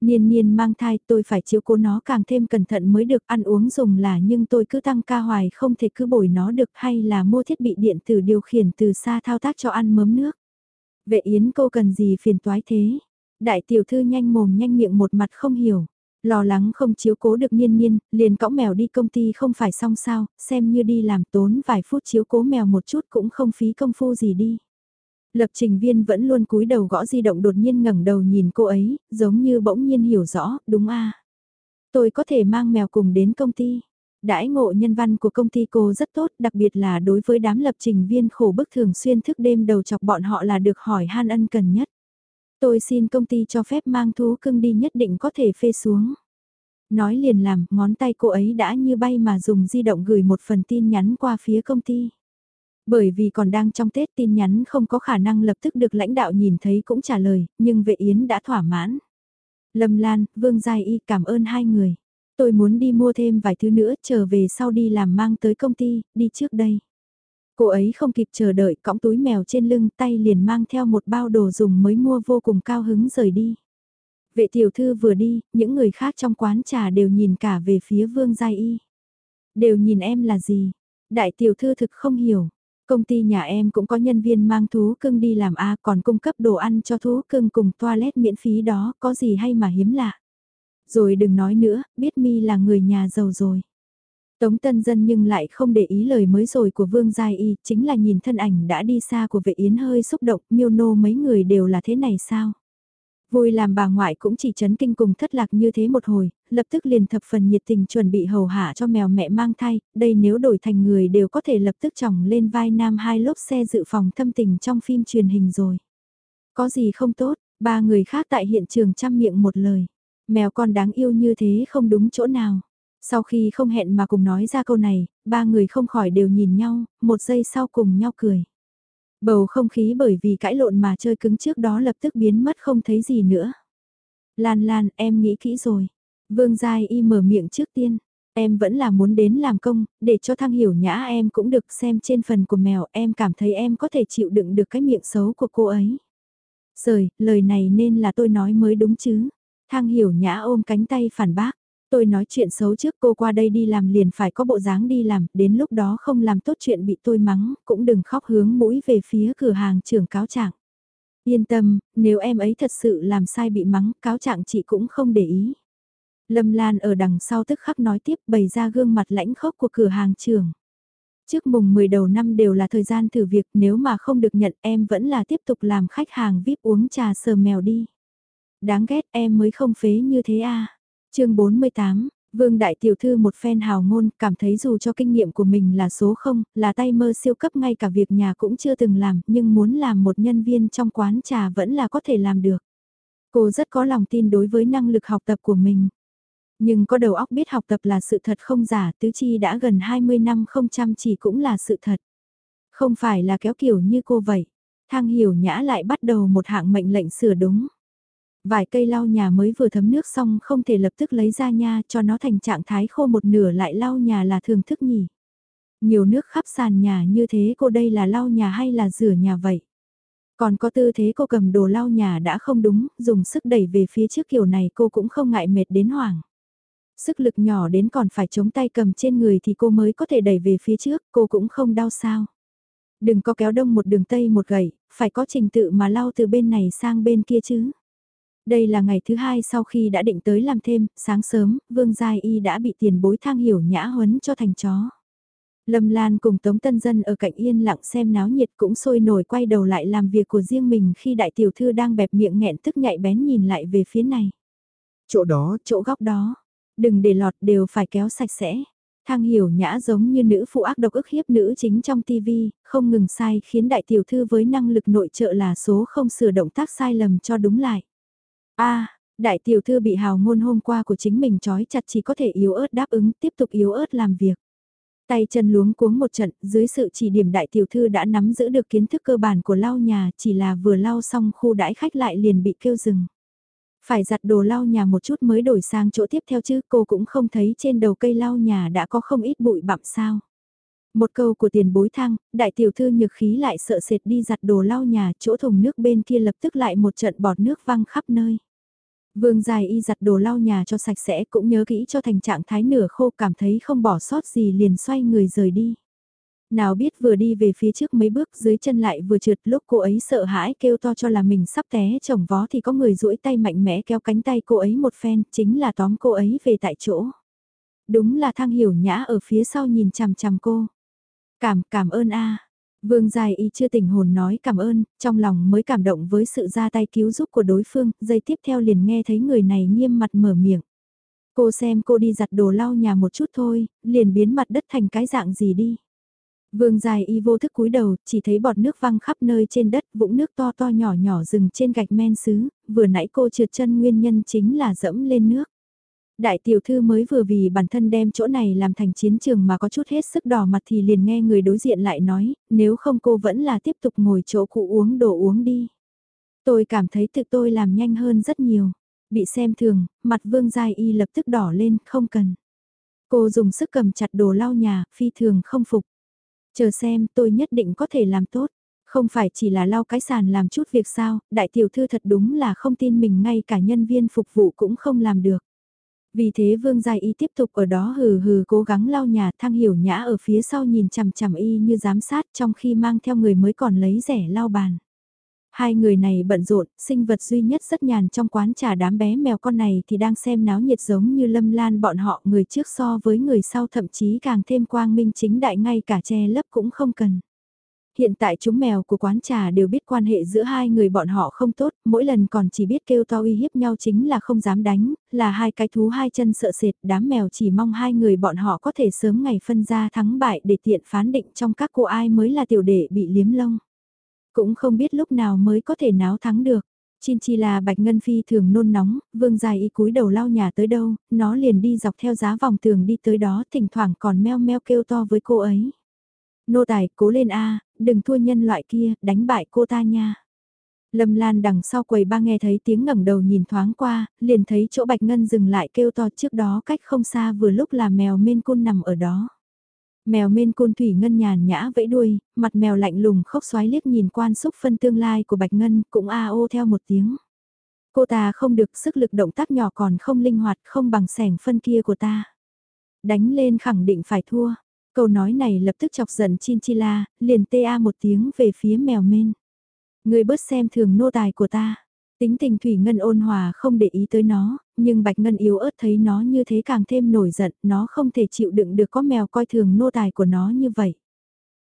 Niên niên mang thai, tôi phải chiếu cố nó càng thêm cẩn thận mới được, ăn uống dùng là nhưng tôi cứ tăng ca hoài, không thể cứ bồi nó được, hay là mua thiết bị điện tử điều khiển từ xa thao tác cho ăn mớm nước. Vệ Yến, cô cần gì phiền toái thế? Đại tiểu thư nhanh mồm nhanh miệng một mặt không hiểu. Lo lắng không chiếu cố được niên niên, liền cõng mèo đi công ty không phải xong sao, xem như đi làm tốn vài phút chiếu cố mèo một chút cũng không phí công phu gì đi. Lập trình viên vẫn luôn cúi đầu gõ di động đột nhiên ngẩng đầu nhìn cô ấy, giống như bỗng nhiên hiểu rõ, đúng a Tôi có thể mang mèo cùng đến công ty. Đãi ngộ nhân văn của công ty cô rất tốt, đặc biệt là đối với đám lập trình viên khổ bức thường xuyên thức đêm đầu chọc bọn họ là được hỏi han ân cần nhất. Tôi xin công ty cho phép mang thú cưng đi nhất định có thể phê xuống. Nói liền làm, ngón tay cô ấy đã như bay mà dùng di động gửi một phần tin nhắn qua phía công ty. Bởi vì còn đang trong Tết tin nhắn không có khả năng lập tức được lãnh đạo nhìn thấy cũng trả lời, nhưng vệ yến đã thỏa mãn. Lâm Lan, Vương Giai Y cảm ơn hai người. Tôi muốn đi mua thêm vài thứ nữa trở về sau đi làm mang tới công ty, đi trước đây. Cô ấy không kịp chờ đợi cõng túi mèo trên lưng tay liền mang theo một bao đồ dùng mới mua vô cùng cao hứng rời đi. Vệ tiểu thư vừa đi, những người khác trong quán trà đều nhìn cả về phía Vương Giai Y. Đều nhìn em là gì? Đại tiểu thư thực không hiểu. Công ty nhà em cũng có nhân viên mang thú cưng đi làm A còn cung cấp đồ ăn cho thú cưng cùng toilet miễn phí đó, có gì hay mà hiếm lạ. Rồi đừng nói nữa, biết mi là người nhà giàu rồi. Tống Tân Dân nhưng lại không để ý lời mới rồi của Vương Giai Y, chính là nhìn thân ảnh đã đi xa của vệ yến hơi xúc động, miêu nô mấy người đều là thế này sao? Vui làm bà ngoại cũng chỉ chấn kinh cùng thất lạc như thế một hồi, lập tức liền thập phần nhiệt tình chuẩn bị hầu hạ cho mèo mẹ mang thai, đây nếu đổi thành người đều có thể lập tức chồng lên vai nam hai lốp xe dự phòng thâm tình trong phim truyền hình rồi. Có gì không tốt, ba người khác tại hiện trường chăm miệng một lời. Mèo con đáng yêu như thế không đúng chỗ nào. Sau khi không hẹn mà cùng nói ra câu này, ba người không khỏi đều nhìn nhau, một giây sau cùng nhau cười. Bầu không khí bởi vì cãi lộn mà chơi cứng trước đó lập tức biến mất không thấy gì nữa. Lan Lan, em nghĩ kỹ rồi. Vương Giai Y mở miệng trước tiên. Em vẫn là muốn đến làm công, để cho thăng hiểu nhã em cũng được xem trên phần của mèo em cảm thấy em có thể chịu đựng được cái miệng xấu của cô ấy. Rời, lời này nên là tôi nói mới đúng chứ. Thang hiểu nhã ôm cánh tay phản bác. Tôi nói chuyện xấu trước cô qua đây đi làm liền phải có bộ dáng đi làm, đến lúc đó không làm tốt chuyện bị tôi mắng, cũng đừng khóc hướng mũi về phía cửa hàng trưởng cáo trạng. Yên tâm, nếu em ấy thật sự làm sai bị mắng, cáo trạng chị cũng không để ý. Lâm Lan ở đằng sau tức khắc nói tiếp bày ra gương mặt lãnh khốc của cửa hàng trưởng. Trước mùng 10 đầu năm đều là thời gian thử việc nếu mà không được nhận em vẫn là tiếp tục làm khách hàng VIP uống trà sờ mèo đi. Đáng ghét em mới không phế như thế à chương 48, Vương Đại Tiểu Thư một phen hào ngôn cảm thấy dù cho kinh nghiệm của mình là số 0, là tay mơ siêu cấp ngay cả việc nhà cũng chưa từng làm nhưng muốn làm một nhân viên trong quán trà vẫn là có thể làm được. Cô rất có lòng tin đối với năng lực học tập của mình. Nhưng có đầu óc biết học tập là sự thật không giả, tứ chi đã gần 20 năm không chăm chỉ cũng là sự thật. Không phải là kéo kiểu như cô vậy. Thang hiểu nhã lại bắt đầu một hạng mệnh lệnh sửa đúng. Vài cây lau nhà mới vừa thấm nước xong không thể lập tức lấy ra nha cho nó thành trạng thái khô một nửa lại lau nhà là thường thức nhỉ. Nhiều nước khắp sàn nhà như thế cô đây là lau nhà hay là rửa nhà vậy? Còn có tư thế cô cầm đồ lau nhà đã không đúng, dùng sức đẩy về phía trước kiểu này cô cũng không ngại mệt đến hoảng. Sức lực nhỏ đến còn phải chống tay cầm trên người thì cô mới có thể đẩy về phía trước, cô cũng không đau sao. Đừng có kéo đông một đường tây một gậy, phải có trình tự mà lau từ bên này sang bên kia chứ. Đây là ngày thứ hai sau khi đã định tới làm thêm, sáng sớm, Vương Giai Y đã bị tiền bối thang hiểu nhã huấn cho thành chó. Lâm Lan cùng Tống Tân Dân ở cạnh yên lặng xem náo nhiệt cũng sôi nổi quay đầu lại làm việc của riêng mình khi đại tiểu thư đang bẹp miệng nghẹn tức nhạy bén nhìn lại về phía này. Chỗ đó, chỗ góc đó, đừng để lọt đều phải kéo sạch sẽ. Thang hiểu nhã giống như nữ phụ ác độc ức hiếp nữ chính trong TV, không ngừng sai khiến đại tiểu thư với năng lực nội trợ là số không sửa động tác sai lầm cho đúng lại a đại tiểu thư bị hào ngôn hôm qua của chính mình trói chặt chỉ có thể yếu ớt đáp ứng tiếp tục yếu ớt làm việc. Tay chân luống cuống một trận, dưới sự chỉ điểm đại tiểu thư đã nắm giữ được kiến thức cơ bản của lau nhà, chỉ là vừa lau xong khu đãi khách lại liền bị kêu dừng. Phải giặt đồ lau nhà một chút mới đổi sang chỗ tiếp theo chứ, cô cũng không thấy trên đầu cây lau nhà đã có không ít bụi bặm sao. Một câu của tiền bối thăng, đại tiểu thư nhược khí lại sợ sệt đi giặt đồ lau nhà, chỗ thùng nước bên kia lập tức lại một trận bọt nước văng khắp nơi. Vương dài y giặt đồ lau nhà cho sạch sẽ cũng nhớ kỹ cho thành trạng thái nửa khô cảm thấy không bỏ sót gì liền xoay người rời đi. Nào biết vừa đi về phía trước mấy bước dưới chân lại vừa trượt lúc cô ấy sợ hãi kêu to cho là mình sắp té chồng vó thì có người duỗi tay mạnh mẽ kéo cánh tay cô ấy một phen chính là tóm cô ấy về tại chỗ. Đúng là thang hiểu nhã ở phía sau nhìn chằm chằm cô. Cảm, cảm ơn a Vương Dài Y chưa tỉnh hồn nói cảm ơn, trong lòng mới cảm động với sự ra tay cứu giúp của đối phương, giây tiếp theo liền nghe thấy người này nghiêm mặt mở miệng. Cô xem cô đi giặt đồ lau nhà một chút thôi, liền biến mặt đất thành cái dạng gì đi. Vương Dài Y vô thức cúi đầu, chỉ thấy bọt nước văng khắp nơi trên đất, vũng nước to to nhỏ nhỏ rừng trên gạch men sứ, vừa nãy cô trượt chân nguyên nhân chính là dẫm lên nước. Đại tiểu thư mới vừa vì bản thân đem chỗ này làm thành chiến trường mà có chút hết sức đỏ mặt thì liền nghe người đối diện lại nói, nếu không cô vẫn là tiếp tục ngồi chỗ cụ uống đồ uống đi. Tôi cảm thấy tự tôi làm nhanh hơn rất nhiều. Bị xem thường, mặt vương giai y lập tức đỏ lên, không cần. Cô dùng sức cầm chặt đồ lau nhà, phi thường không phục. Chờ xem, tôi nhất định có thể làm tốt. Không phải chỉ là lau cái sàn làm chút việc sao, đại tiểu thư thật đúng là không tin mình ngay cả nhân viên phục vụ cũng không làm được. Vì thế Vương Giai Y tiếp tục ở đó hừ hừ cố gắng lau nhà thang hiểu nhã ở phía sau nhìn chằm chằm Y như giám sát trong khi mang theo người mới còn lấy rẻ lau bàn. Hai người này bận rộn, sinh vật duy nhất rất nhàn trong quán trà đám bé mèo con này thì đang xem náo nhiệt giống như lâm lan bọn họ người trước so với người sau thậm chí càng thêm quang minh chính đại ngay cả che lấp cũng không cần. Hiện tại chúng mèo của quán trà đều biết quan hệ giữa hai người bọn họ không tốt, mỗi lần còn chỉ biết kêu to uy hiếp nhau chính là không dám đánh, là hai cái thú hai chân sợ sệt, đám mèo chỉ mong hai người bọn họ có thể sớm ngày phân ra thắng bại để tiện phán định trong các cô ai mới là tiểu đệ bị liếm lông. Cũng không biết lúc nào mới có thể náo thắng được. Chin chi là bạch ngân phi thường nôn nóng, vương dài y cúi đầu lao nhà tới đâu, nó liền đi dọc theo giá vòng tường đi tới đó, thỉnh thoảng còn meo meo kêu to với cô ấy. Nô tài, cố lên a đừng thua nhân loại kia, đánh bại cô ta nha. Lâm Lan đằng sau quầy ba nghe thấy tiếng ngẩng đầu nhìn thoáng qua, liền thấy chỗ Bạch Ngân dừng lại kêu to trước đó cách không xa vừa lúc là mèo mên côn nằm ở đó. Mèo mên côn thủy ngân nhàn nhã vẫy đuôi, mặt mèo lạnh lùng khóc xoái liếc nhìn quan xúc phân tương lai của Bạch Ngân cũng a ô theo một tiếng. Cô ta không được sức lực động tác nhỏ còn không linh hoạt không bằng sẻng phân kia của ta. Đánh lên khẳng định phải thua. Câu nói này lập tức chọc giận Chinchilla, liền ta một tiếng về phía mèo men. Người bớt xem thường nô tài của ta. Tính tình Thủy Ngân ôn hòa không để ý tới nó, nhưng Bạch Ngân yếu ớt thấy nó như thế càng thêm nổi giận, nó không thể chịu đựng được có mèo coi thường nô tài của nó như vậy.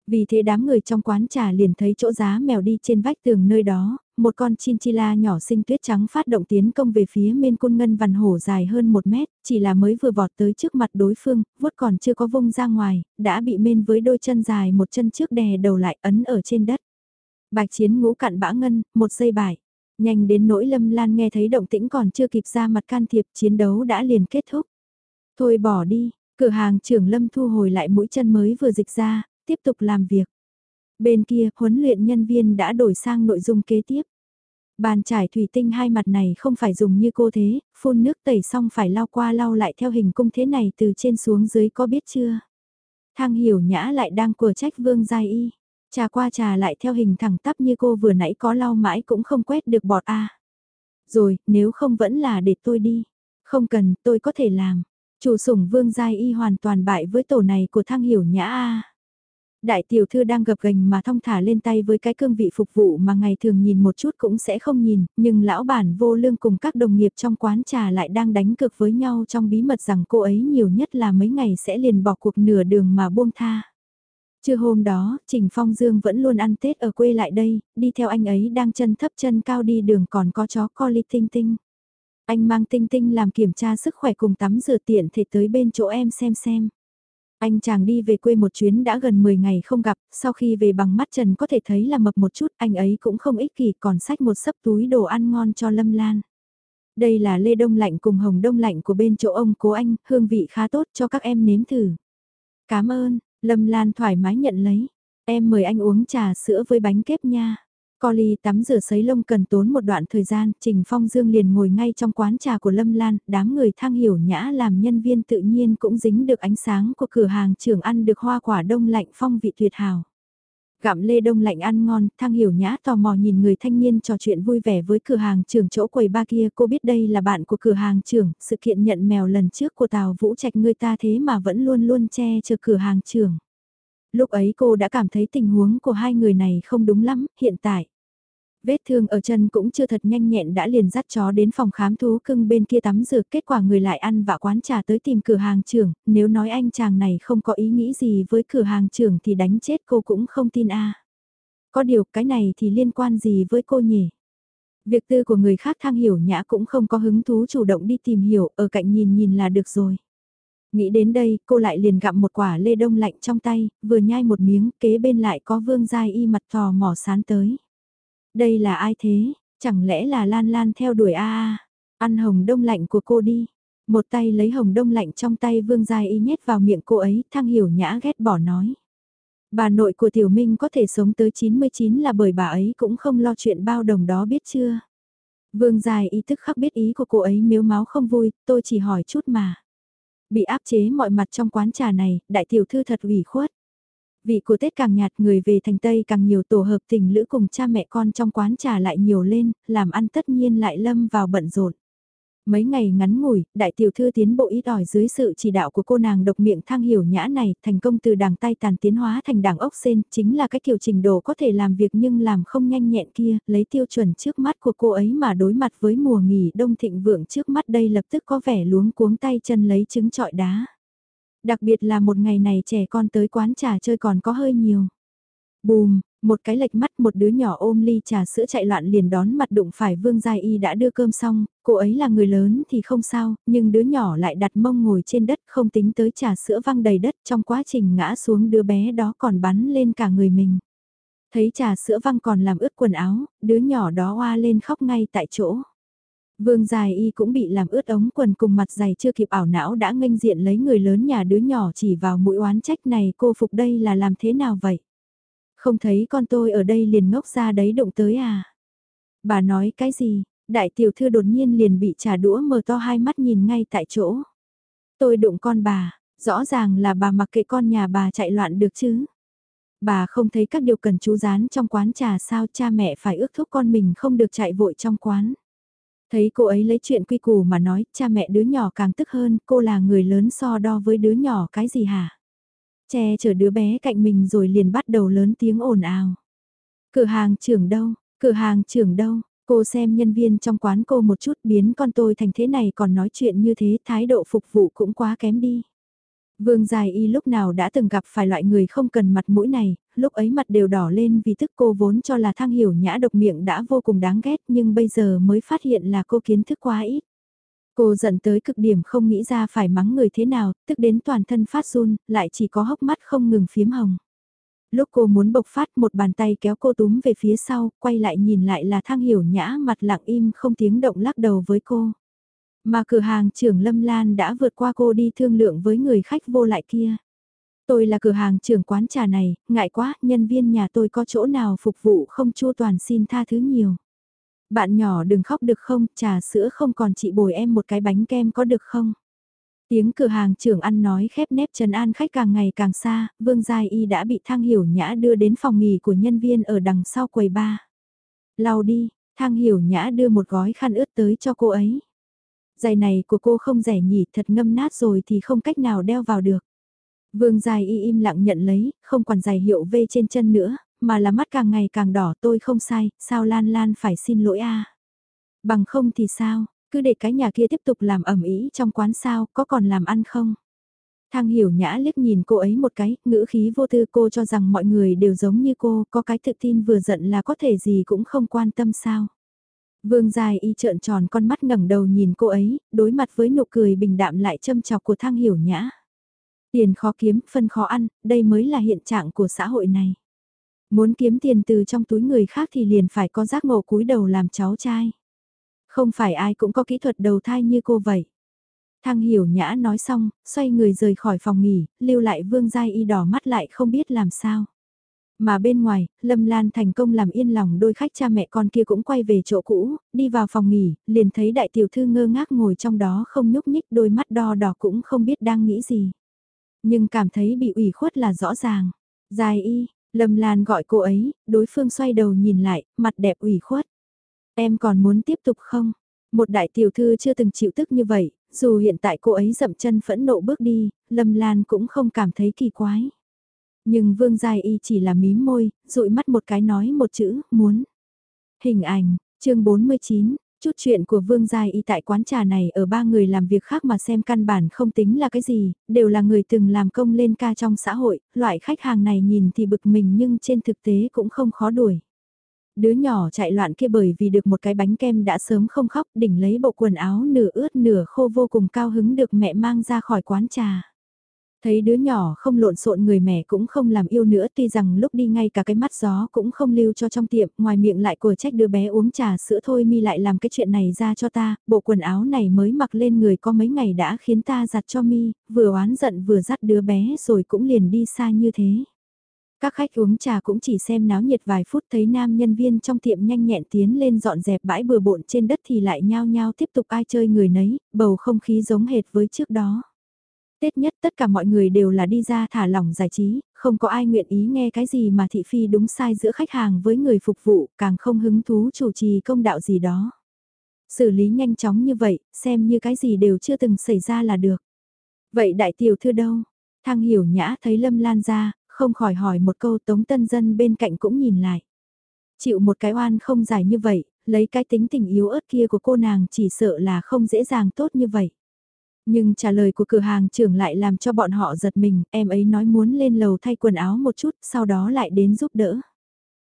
Vì thế đám người trong quán trà liền thấy chỗ giá mèo đi trên vách tường nơi đó, một con chinchilla nhỏ xinh tuyết trắng phát động tiến công về phía Mên côn ngân vằn hổ dài hơn một mét, chỉ là mới vừa vọt tới trước mặt đối phương, vuốt còn chưa có vung ra ngoài, đã bị mên với đôi chân dài một chân trước đè đầu lại ấn ở trên đất. Bạch chiến ngũ cặn bã ngân, một giây bài. Nhanh đến nỗi Lâm Lan nghe thấy động tĩnh còn chưa kịp ra mặt can thiệp chiến đấu đã liền kết thúc. Thôi bỏ đi, cửa hàng trưởng Lâm thu hồi lại mũi chân mới vừa dịch ra, tiếp tục làm việc. Bên kia, huấn luyện nhân viên đã đổi sang nội dung kế tiếp. Bàn trải thủy tinh hai mặt này không phải dùng như cô thế, phun nước tẩy xong phải lau qua lau lại theo hình cung thế này từ trên xuống dưới có biết chưa? Thang hiểu nhã lại đang của trách vương giai y. Trà qua trà lại theo hình thẳng tắp như cô vừa nãy có lau mãi cũng không quét được bọt a. Rồi, nếu không vẫn là để tôi đi. Không cần, tôi có thể làm. Chủ sủng vương giai y hoàn toàn bại với tổ này của thang hiểu nhã a. Đại tiểu thư đang gập gành mà thong thả lên tay với cái cương vị phục vụ mà ngày thường nhìn một chút cũng sẽ không nhìn, nhưng lão bản vô lương cùng các đồng nghiệp trong quán trà lại đang đánh cược với nhau trong bí mật rằng cô ấy nhiều nhất là mấy ngày sẽ liền bỏ cuộc nửa đường mà buông tha. Trưa hôm đó, Trình Phong Dương vẫn luôn ăn Tết ở quê lại đây, đi theo anh ấy đang chân thấp chân cao đi đường còn có chó Collie Tinh Tinh. Anh mang Tinh Tinh làm kiểm tra sức khỏe cùng tắm rửa tiện thể tới bên chỗ em xem xem. Anh chàng đi về quê một chuyến đã gần 10 ngày không gặp, sau khi về bằng mắt trần có thể thấy là mập một chút, anh ấy cũng không ích kỷ còn xách một sấp túi đồ ăn ngon cho Lâm Lan. Đây là lê đông lạnh cùng hồng đông lạnh của bên chỗ ông cố anh, hương vị khá tốt cho các em nếm thử. Cảm ơn, Lâm Lan thoải mái nhận lấy. Em mời anh uống trà sữa với bánh kép nha. Colly tắm rửa sấy lông cần tốn một đoạn thời gian, Trình Phong Dương liền ngồi ngay trong quán trà của Lâm Lan, đám người thang hiểu nhã làm nhân viên tự nhiên cũng dính được ánh sáng của cửa hàng trưởng ăn được hoa quả đông lạnh phong vị tuyệt hảo. Gặm lê đông lạnh ăn ngon, thang hiểu nhã tò mò nhìn người thanh niên trò chuyện vui vẻ với cửa hàng trưởng chỗ quầy ba kia, cô biết đây là bạn của cửa hàng trưởng, sự kiện nhận mèo lần trước của Tào Vũ Trạch người ta thế mà vẫn luôn luôn che chờ cửa hàng trưởng. Lúc ấy cô đã cảm thấy tình huống của hai người này không đúng lắm, hiện tại. Vết thương ở chân cũng chưa thật nhanh nhẹn đã liền dắt chó đến phòng khám thú cưng bên kia tắm rửa kết quả người lại ăn vạ quán trà tới tìm cửa hàng trưởng, nếu nói anh chàng này không có ý nghĩ gì với cửa hàng trưởng thì đánh chết cô cũng không tin a. Có điều cái này thì liên quan gì với cô nhỉ? Việc tư của người khác thang hiểu nhã cũng không có hứng thú chủ động đi tìm hiểu, ở cạnh nhìn nhìn là được rồi. Nghĩ đến đây, cô lại liền gặm một quả lê đông lạnh trong tay, vừa nhai một miếng, kế bên lại có vương giai y mặt thò mỏ sán tới. Đây là ai thế? Chẳng lẽ là Lan Lan theo đuổi a a? Ăn hồng đông lạnh của cô đi. Một tay lấy hồng đông lạnh trong tay Vương Giai Y nhét vào miệng cô ấy, thăng hiểu nhã ghét bỏ nói. Bà nội của Tiểu Minh có thể sống tới 99 là bởi bà ấy cũng không lo chuyện bao đồng đó biết chưa? Vương Giai ý thức khắc biết ý của cô ấy miếu máu không vui, tôi chỉ hỏi chút mà. Bị áp chế mọi mặt trong quán trà này, đại tiểu thư thật ủy khuất. Vị của Tết càng nhạt người về thành Tây càng nhiều tổ hợp tình lữ cùng cha mẹ con trong quán trà lại nhiều lên, làm ăn tất nhiên lại lâm vào bận rộn. Mấy ngày ngắn ngủi, đại tiểu thư tiến bộ ít ỏi dưới sự chỉ đạo của cô nàng độc miệng thang hiểu nhã này, thành công từ đảng tay tàn tiến hóa thành đảng ốc sen, chính là cái kiểu trình độ có thể làm việc nhưng làm không nhanh nhẹn kia, lấy tiêu chuẩn trước mắt của cô ấy mà đối mặt với mùa nghỉ đông thịnh vượng trước mắt đây lập tức có vẻ luống cuống tay chân lấy trứng trọi đá. Đặc biệt là một ngày này trẻ con tới quán trà chơi còn có hơi nhiều. Bùm, một cái lệch mắt một đứa nhỏ ôm ly trà sữa chạy loạn liền đón mặt đụng phải Vương Giai Y đã đưa cơm xong, cô ấy là người lớn thì không sao, nhưng đứa nhỏ lại đặt mông ngồi trên đất không tính tới trà sữa văng đầy đất trong quá trình ngã xuống đứa bé đó còn bắn lên cả người mình. Thấy trà sữa văng còn làm ướt quần áo, đứa nhỏ đó oa lên khóc ngay tại chỗ. Vương dài y cũng bị làm ướt ống quần cùng mặt dày chưa kịp ảo não đã nghênh diện lấy người lớn nhà đứa nhỏ chỉ vào mũi oán trách này cô phục đây là làm thế nào vậy? Không thấy con tôi ở đây liền ngốc ra đấy động tới à? Bà nói cái gì? Đại tiểu thư đột nhiên liền bị trả đũa mở to hai mắt nhìn ngay tại chỗ. Tôi đụng con bà, rõ ràng là bà mặc kệ con nhà bà chạy loạn được chứ. Bà không thấy các điều cần chú rán trong quán trà sao cha mẹ phải ước thúc con mình không được chạy vội trong quán. Thấy cô ấy lấy chuyện quy củ mà nói, cha mẹ đứa nhỏ càng tức hơn, cô là người lớn so đo với đứa nhỏ cái gì hả? Che chở đứa bé cạnh mình rồi liền bắt đầu lớn tiếng ồn ào. Cửa hàng trưởng đâu, cửa hàng trưởng đâu, cô xem nhân viên trong quán cô một chút biến con tôi thành thế này còn nói chuyện như thế, thái độ phục vụ cũng quá kém đi. Vương Dài Y lúc nào đã từng gặp phải loại người không cần mặt mũi này, lúc ấy mặt đều đỏ lên vì thức cô vốn cho là thang hiểu nhã độc miệng đã vô cùng đáng ghét nhưng bây giờ mới phát hiện là cô kiến thức quá ít. Cô giận tới cực điểm không nghĩ ra phải mắng người thế nào, tức đến toàn thân phát run, lại chỉ có hốc mắt không ngừng phiếm hồng. Lúc cô muốn bộc phát một bàn tay kéo cô túm về phía sau, quay lại nhìn lại là thang hiểu nhã mặt lặng im không tiếng động lắc đầu với cô. Mà cửa hàng trưởng Lâm Lan đã vượt qua cô đi thương lượng với người khách vô lại kia. Tôi là cửa hàng trưởng quán trà này, ngại quá, nhân viên nhà tôi có chỗ nào phục vụ không chua toàn xin tha thứ nhiều. Bạn nhỏ đừng khóc được không, trà sữa không còn chị bồi em một cái bánh kem có được không? Tiếng cửa hàng trưởng ăn nói khép nép trần an khách càng ngày càng xa, Vương Giai Y đã bị Thang Hiểu Nhã đưa đến phòng nghỉ của nhân viên ở đằng sau quầy ba. Lau đi, Thang Hiểu Nhã đưa một gói khăn ướt tới cho cô ấy. Giày này của cô không rẻ nhỉ, thật ngâm nát rồi thì không cách nào đeo vào được. Vương Giai Y im lặng nhận lấy, không còn giày hiệu V trên chân nữa, mà là mắt càng ngày càng đỏ tôi không sai, sao Lan Lan phải xin lỗi a Bằng không thì sao, cứ để cái nhà kia tiếp tục làm ẩm ý trong quán sao, có còn làm ăn không? Thang hiểu nhã liếc nhìn cô ấy một cái, ngữ khí vô tư cô cho rằng mọi người đều giống như cô, có cái tự tin vừa giận là có thể gì cũng không quan tâm sao. Vương dài y trợn tròn con mắt ngẩng đầu nhìn cô ấy, đối mặt với nụ cười bình đạm lại châm chọc của thang hiểu nhã. Tiền khó kiếm, phân khó ăn, đây mới là hiện trạng của xã hội này. Muốn kiếm tiền từ trong túi người khác thì liền phải có giác ngộ cúi đầu làm cháu trai. Không phải ai cũng có kỹ thuật đầu thai như cô vậy. Thang hiểu nhã nói xong, xoay người rời khỏi phòng nghỉ, lưu lại vương giai y đỏ mắt lại không biết làm sao. Mà bên ngoài, Lâm Lan thành công làm yên lòng đôi khách cha mẹ con kia cũng quay về chỗ cũ, đi vào phòng nghỉ, liền thấy đại tiểu thư ngơ ngác ngồi trong đó không nhúc nhích đôi mắt đo đỏ cũng không biết đang nghĩ gì. Nhưng cảm thấy bị ủy khuất là rõ ràng. Dài y, Lâm Lan gọi cô ấy, đối phương xoay đầu nhìn lại, mặt đẹp ủy khuất. Em còn muốn tiếp tục không? Một đại tiểu thư chưa từng chịu tức như vậy, dù hiện tại cô ấy dậm chân phẫn nộ bước đi, Lâm Lan cũng không cảm thấy kỳ quái. Nhưng Vương Giai Y chỉ là mím môi, dụi mắt một cái nói một chữ, muốn. Hình ảnh, chương 49, chút chuyện của Vương Giai Y tại quán trà này ở ba người làm việc khác mà xem căn bản không tính là cái gì, đều là người từng làm công lên ca trong xã hội, loại khách hàng này nhìn thì bực mình nhưng trên thực tế cũng không khó đuổi. Đứa nhỏ chạy loạn kia bởi vì được một cái bánh kem đã sớm không khóc đỉnh lấy bộ quần áo nửa ướt nửa khô vô cùng cao hứng được mẹ mang ra khỏi quán trà. Thấy đứa nhỏ không lộn xộn người mẹ cũng không làm yêu nữa tuy rằng lúc đi ngay cả cái mắt gió cũng không lưu cho trong tiệm, ngoài miệng lại của trách đứa bé uống trà sữa thôi mi lại làm cái chuyện này ra cho ta, bộ quần áo này mới mặc lên người có mấy ngày đã khiến ta giặt cho mi, vừa oán giận vừa dắt đứa bé rồi cũng liền đi xa như thế. Các khách uống trà cũng chỉ xem náo nhiệt vài phút thấy nam nhân viên trong tiệm nhanh nhẹn tiến lên dọn dẹp bãi bừa bộn trên đất thì lại nhao nhao tiếp tục ai chơi người nấy, bầu không khí giống hệt với trước đó. Tết nhất tất cả mọi người đều là đi ra thả lỏng giải trí, không có ai nguyện ý nghe cái gì mà thị phi đúng sai giữa khách hàng với người phục vụ, càng không hứng thú chủ trì công đạo gì đó. Xử lý nhanh chóng như vậy, xem như cái gì đều chưa từng xảy ra là được. Vậy đại tiểu thư đâu? Thang hiểu nhã thấy Lâm Lan ra, không khỏi hỏi một câu tống tân dân bên cạnh cũng nhìn lại. Chịu một cái oan không dài như vậy, lấy cái tính tình yếu ớt kia của cô nàng chỉ sợ là không dễ dàng tốt như vậy. Nhưng trả lời của cửa hàng trưởng lại làm cho bọn họ giật mình, em ấy nói muốn lên lầu thay quần áo một chút, sau đó lại đến giúp đỡ.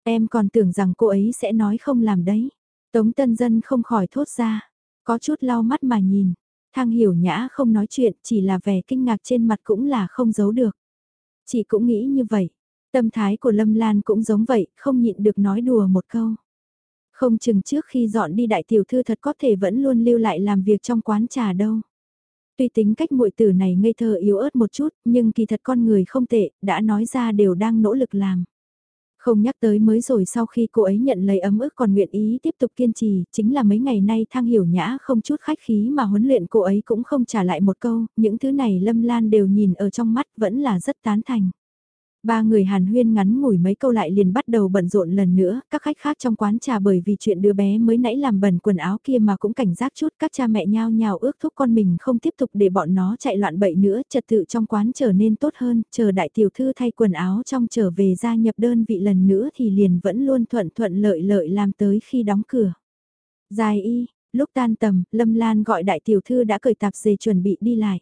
Em còn tưởng rằng cô ấy sẽ nói không làm đấy. Tống tân dân không khỏi thốt ra, có chút lau mắt mà nhìn. Thang hiểu nhã không nói chuyện, chỉ là vẻ kinh ngạc trên mặt cũng là không giấu được. Chị cũng nghĩ như vậy. Tâm thái của Lâm Lan cũng giống vậy, không nhịn được nói đùa một câu. Không chừng trước khi dọn đi đại tiểu thư thật có thể vẫn luôn lưu lại làm việc trong quán trà đâu. Tuy tính cách muội tử này ngây thơ yếu ớt một chút, nhưng kỳ thật con người không tệ, đã nói ra đều đang nỗ lực làm. Không nhắc tới mới rồi sau khi cô ấy nhận lấy ấm ức còn nguyện ý tiếp tục kiên trì, chính là mấy ngày nay thang hiểu nhã không chút khách khí mà huấn luyện cô ấy cũng không trả lại một câu, những thứ này Lâm Lan đều nhìn ở trong mắt vẫn là rất tán thành. Ba người hàn huyên ngắn ngủi mấy câu lại liền bắt đầu bận rộn lần nữa, các khách khác trong quán trà bởi vì chuyện đứa bé mới nãy làm bẩn quần áo kia mà cũng cảnh giác chút các cha mẹ nhao nhào ước thúc con mình không tiếp tục để bọn nó chạy loạn bậy nữa, trật tự trong quán trở nên tốt hơn, chờ đại tiểu thư thay quần áo trong trở về gia nhập đơn vị lần nữa thì liền vẫn luôn thuận thuận lợi lợi làm tới khi đóng cửa. Dài y, lúc tan tầm, Lâm Lan gọi đại tiểu thư đã cởi tạp dề chuẩn bị đi lại.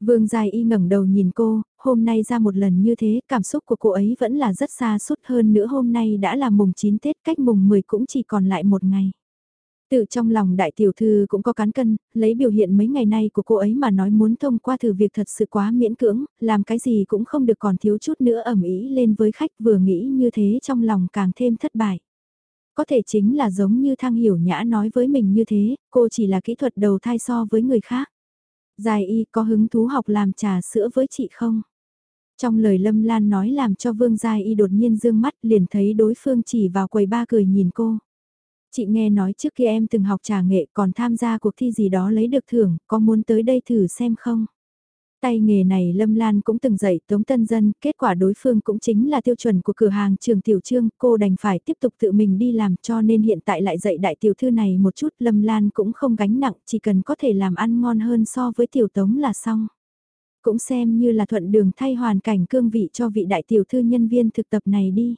Vương Giai Y ngẩng đầu nhìn cô, hôm nay ra một lần như thế, cảm xúc của cô ấy vẫn là rất xa suốt hơn nữa hôm nay đã là mùng 9 Tết cách mùng 10 cũng chỉ còn lại một ngày. Tự trong lòng đại tiểu thư cũng có cán cân, lấy biểu hiện mấy ngày nay của cô ấy mà nói muốn thông qua thử việc thật sự quá miễn cưỡng, làm cái gì cũng không được còn thiếu chút nữa ẩm ý lên với khách vừa nghĩ như thế trong lòng càng thêm thất bại. Có thể chính là giống như thang hiểu nhã nói với mình như thế, cô chỉ là kỹ thuật đầu thai so với người khác. Dài y có hứng thú học làm trà sữa với chị không? Trong lời Lâm Lan nói làm cho Vương Giai Y đột nhiên dương mắt liền thấy đối phương chỉ vào quầy ba cười nhìn cô. Chị nghe nói trước kia em từng học trà nghệ còn tham gia cuộc thi gì đó lấy được thưởng, có muốn tới đây thử xem không? Tay nghề này Lâm Lan cũng từng dạy Tống Tân Dân, kết quả đối phương cũng chính là tiêu chuẩn của cửa hàng trường Tiểu Trương, cô đành phải tiếp tục tự mình đi làm cho nên hiện tại lại dạy đại tiểu thư này một chút Lâm Lan cũng không gánh nặng, chỉ cần có thể làm ăn ngon hơn so với Tiểu Tống là xong. Cũng xem như là thuận đường thay hoàn cảnh cương vị cho vị đại tiểu thư nhân viên thực tập này đi.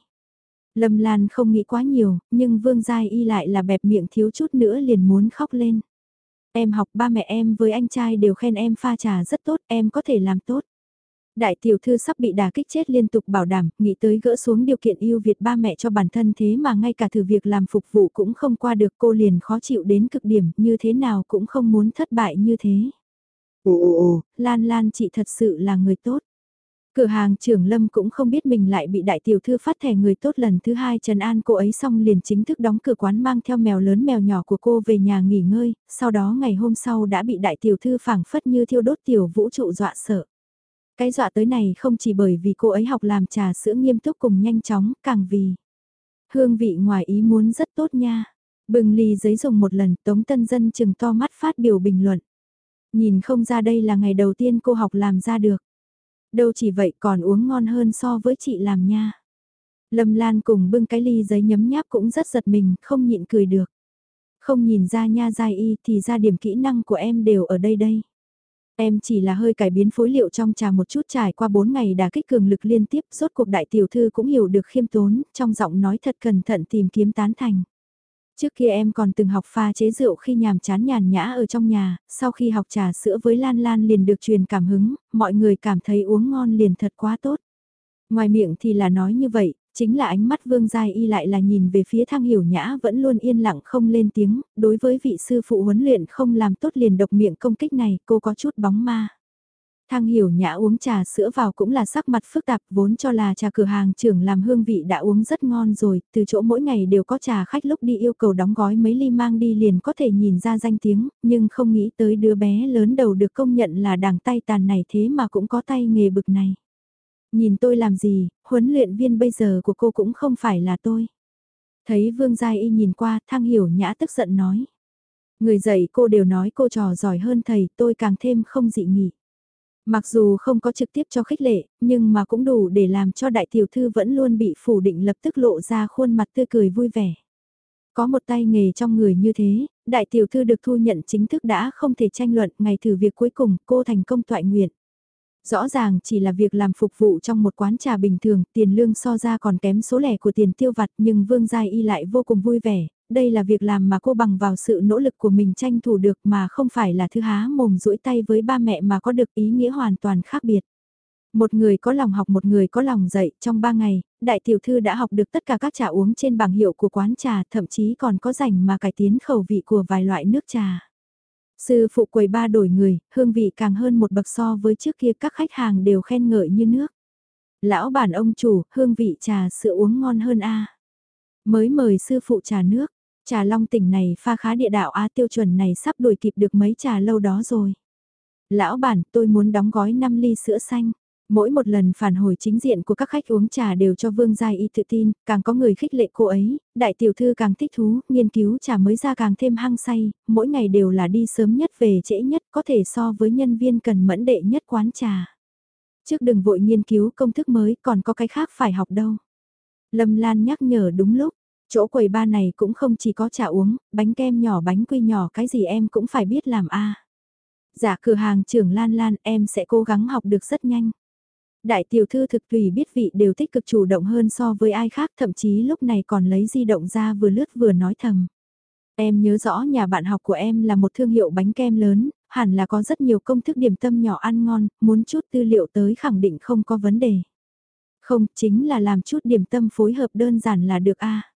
Lâm Lan không nghĩ quá nhiều, nhưng Vương Giai Y lại là bẹp miệng thiếu chút nữa liền muốn khóc lên. Em học ba mẹ em với anh trai đều khen em pha trà rất tốt, em có thể làm tốt. Đại tiểu thư sắp bị đả kích chết liên tục bảo đảm, nghĩ tới gỡ xuống điều kiện yêu Việt ba mẹ cho bản thân thế mà ngay cả thử việc làm phục vụ cũng không qua được cô liền khó chịu đến cực điểm, như thế nào cũng không muốn thất bại như thế. Ồ ồ ồ, Lan Lan chị thật sự là người tốt. Cửa hàng trưởng Lâm cũng không biết mình lại bị đại tiểu thư phát thẻ người tốt lần thứ hai Trần An cô ấy xong liền chính thức đóng cửa quán mang theo mèo lớn mèo nhỏ của cô về nhà nghỉ ngơi, sau đó ngày hôm sau đã bị đại tiểu thư phảng phất như thiêu đốt tiểu vũ trụ dọa sợ. Cái dọa tới này không chỉ bởi vì cô ấy học làm trà sữa nghiêm túc cùng nhanh chóng, càng vì hương vị ngoài ý muốn rất tốt nha. Bừng ly giấy dùng một lần Tống Tân Dân chừng to mắt phát biểu bình luận. Nhìn không ra đây là ngày đầu tiên cô học làm ra được. Đâu chỉ vậy còn uống ngon hơn so với chị làm nha. Lâm Lan cùng bưng cái ly giấy nhấm nháp cũng rất giật mình, không nhịn cười được. Không nhìn ra nha giai y thì ra điểm kỹ năng của em đều ở đây đây. Em chỉ là hơi cải biến phối liệu trong trà một chút trải qua 4 ngày đã kích cường lực liên tiếp, rốt cuộc đại tiểu thư cũng hiểu được khiêm tốn, trong giọng nói thật cẩn thận tìm kiếm tán thành. Trước kia em còn từng học pha chế rượu khi nhàm chán nhàn nhã ở trong nhà, sau khi học trà sữa với Lan Lan liền được truyền cảm hứng, mọi người cảm thấy uống ngon liền thật quá tốt. Ngoài miệng thì là nói như vậy, chính là ánh mắt Vương Giai Y lại là nhìn về phía thang hiểu nhã vẫn luôn yên lặng không lên tiếng, đối với vị sư phụ huấn luyện không làm tốt liền độc miệng công kích này cô có chút bóng ma. Thang hiểu nhã uống trà sữa vào cũng là sắc mặt phức tạp vốn cho là trà cửa hàng trưởng làm hương vị đã uống rất ngon rồi, từ chỗ mỗi ngày đều có trà khách lúc đi yêu cầu đóng gói mấy ly mang đi liền có thể nhìn ra danh tiếng, nhưng không nghĩ tới đứa bé lớn đầu được công nhận là đàng tay tàn này thế mà cũng có tay nghề bực này. Nhìn tôi làm gì, huấn luyện viên bây giờ của cô cũng không phải là tôi. Thấy Vương Giai Y nhìn qua, thang hiểu nhã tức giận nói. Người dạy cô đều nói cô trò giỏi hơn thầy, tôi càng thêm không dị nghị. Mặc dù không có trực tiếp cho khích lệ, nhưng mà cũng đủ để làm cho đại tiểu thư vẫn luôn bị phủ định lập tức lộ ra khuôn mặt tươi cười vui vẻ. Có một tay nghề trong người như thế, đại tiểu thư được thu nhận chính thức đã không thể tranh luận ngày thử việc cuối cùng cô thành công toại nguyện. Rõ ràng chỉ là việc làm phục vụ trong một quán trà bình thường, tiền lương so ra còn kém số lẻ của tiền tiêu vặt nhưng Vương Giai Y lại vô cùng vui vẻ, đây là việc làm mà cô bằng vào sự nỗ lực của mình tranh thủ được mà không phải là thứ há mồm rũi tay với ba mẹ mà có được ý nghĩa hoàn toàn khác biệt. Một người có lòng học một người có lòng dạy, trong ba ngày, đại tiểu thư đã học được tất cả các trà uống trên bảng hiệu của quán trà, thậm chí còn có rảnh mà cải tiến khẩu vị của vài loại nước trà. Sư phụ quầy ba đổi người, hương vị càng hơn một bậc so với trước kia các khách hàng đều khen ngợi như nước. Lão bản ông chủ, hương vị trà sữa uống ngon hơn a Mới mời sư phụ trà nước, trà long tỉnh này pha khá địa đạo A tiêu chuẩn này sắp đuổi kịp được mấy trà lâu đó rồi. Lão bản, tôi muốn đóng gói 5 ly sữa xanh. Mỗi một lần phản hồi chính diện của các khách uống trà đều cho Vương Giai Y tự tin, càng có người khích lệ cô ấy, đại tiểu thư càng thích thú, nghiên cứu trà mới ra càng thêm hăng say, mỗi ngày đều là đi sớm nhất về trễ nhất có thể so với nhân viên cần mẫn đệ nhất quán trà. Trước đừng vội nghiên cứu công thức mới còn có cái khác phải học đâu. Lâm Lan nhắc nhở đúng lúc, chỗ quầy ba này cũng không chỉ có trà uống, bánh kem nhỏ bánh quy nhỏ cái gì em cũng phải biết làm a. À. Dạ cửa hàng trưởng Lan Lan em sẽ cố gắng học được rất nhanh. Đại tiểu thư thực tùy biết vị đều tích cực chủ động hơn so với ai khác thậm chí lúc này còn lấy di động ra vừa lướt vừa nói thầm. Em nhớ rõ nhà bạn học của em là một thương hiệu bánh kem lớn, hẳn là có rất nhiều công thức điểm tâm nhỏ ăn ngon, muốn chút tư liệu tới khẳng định không có vấn đề. Không, chính là làm chút điểm tâm phối hợp đơn giản là được a.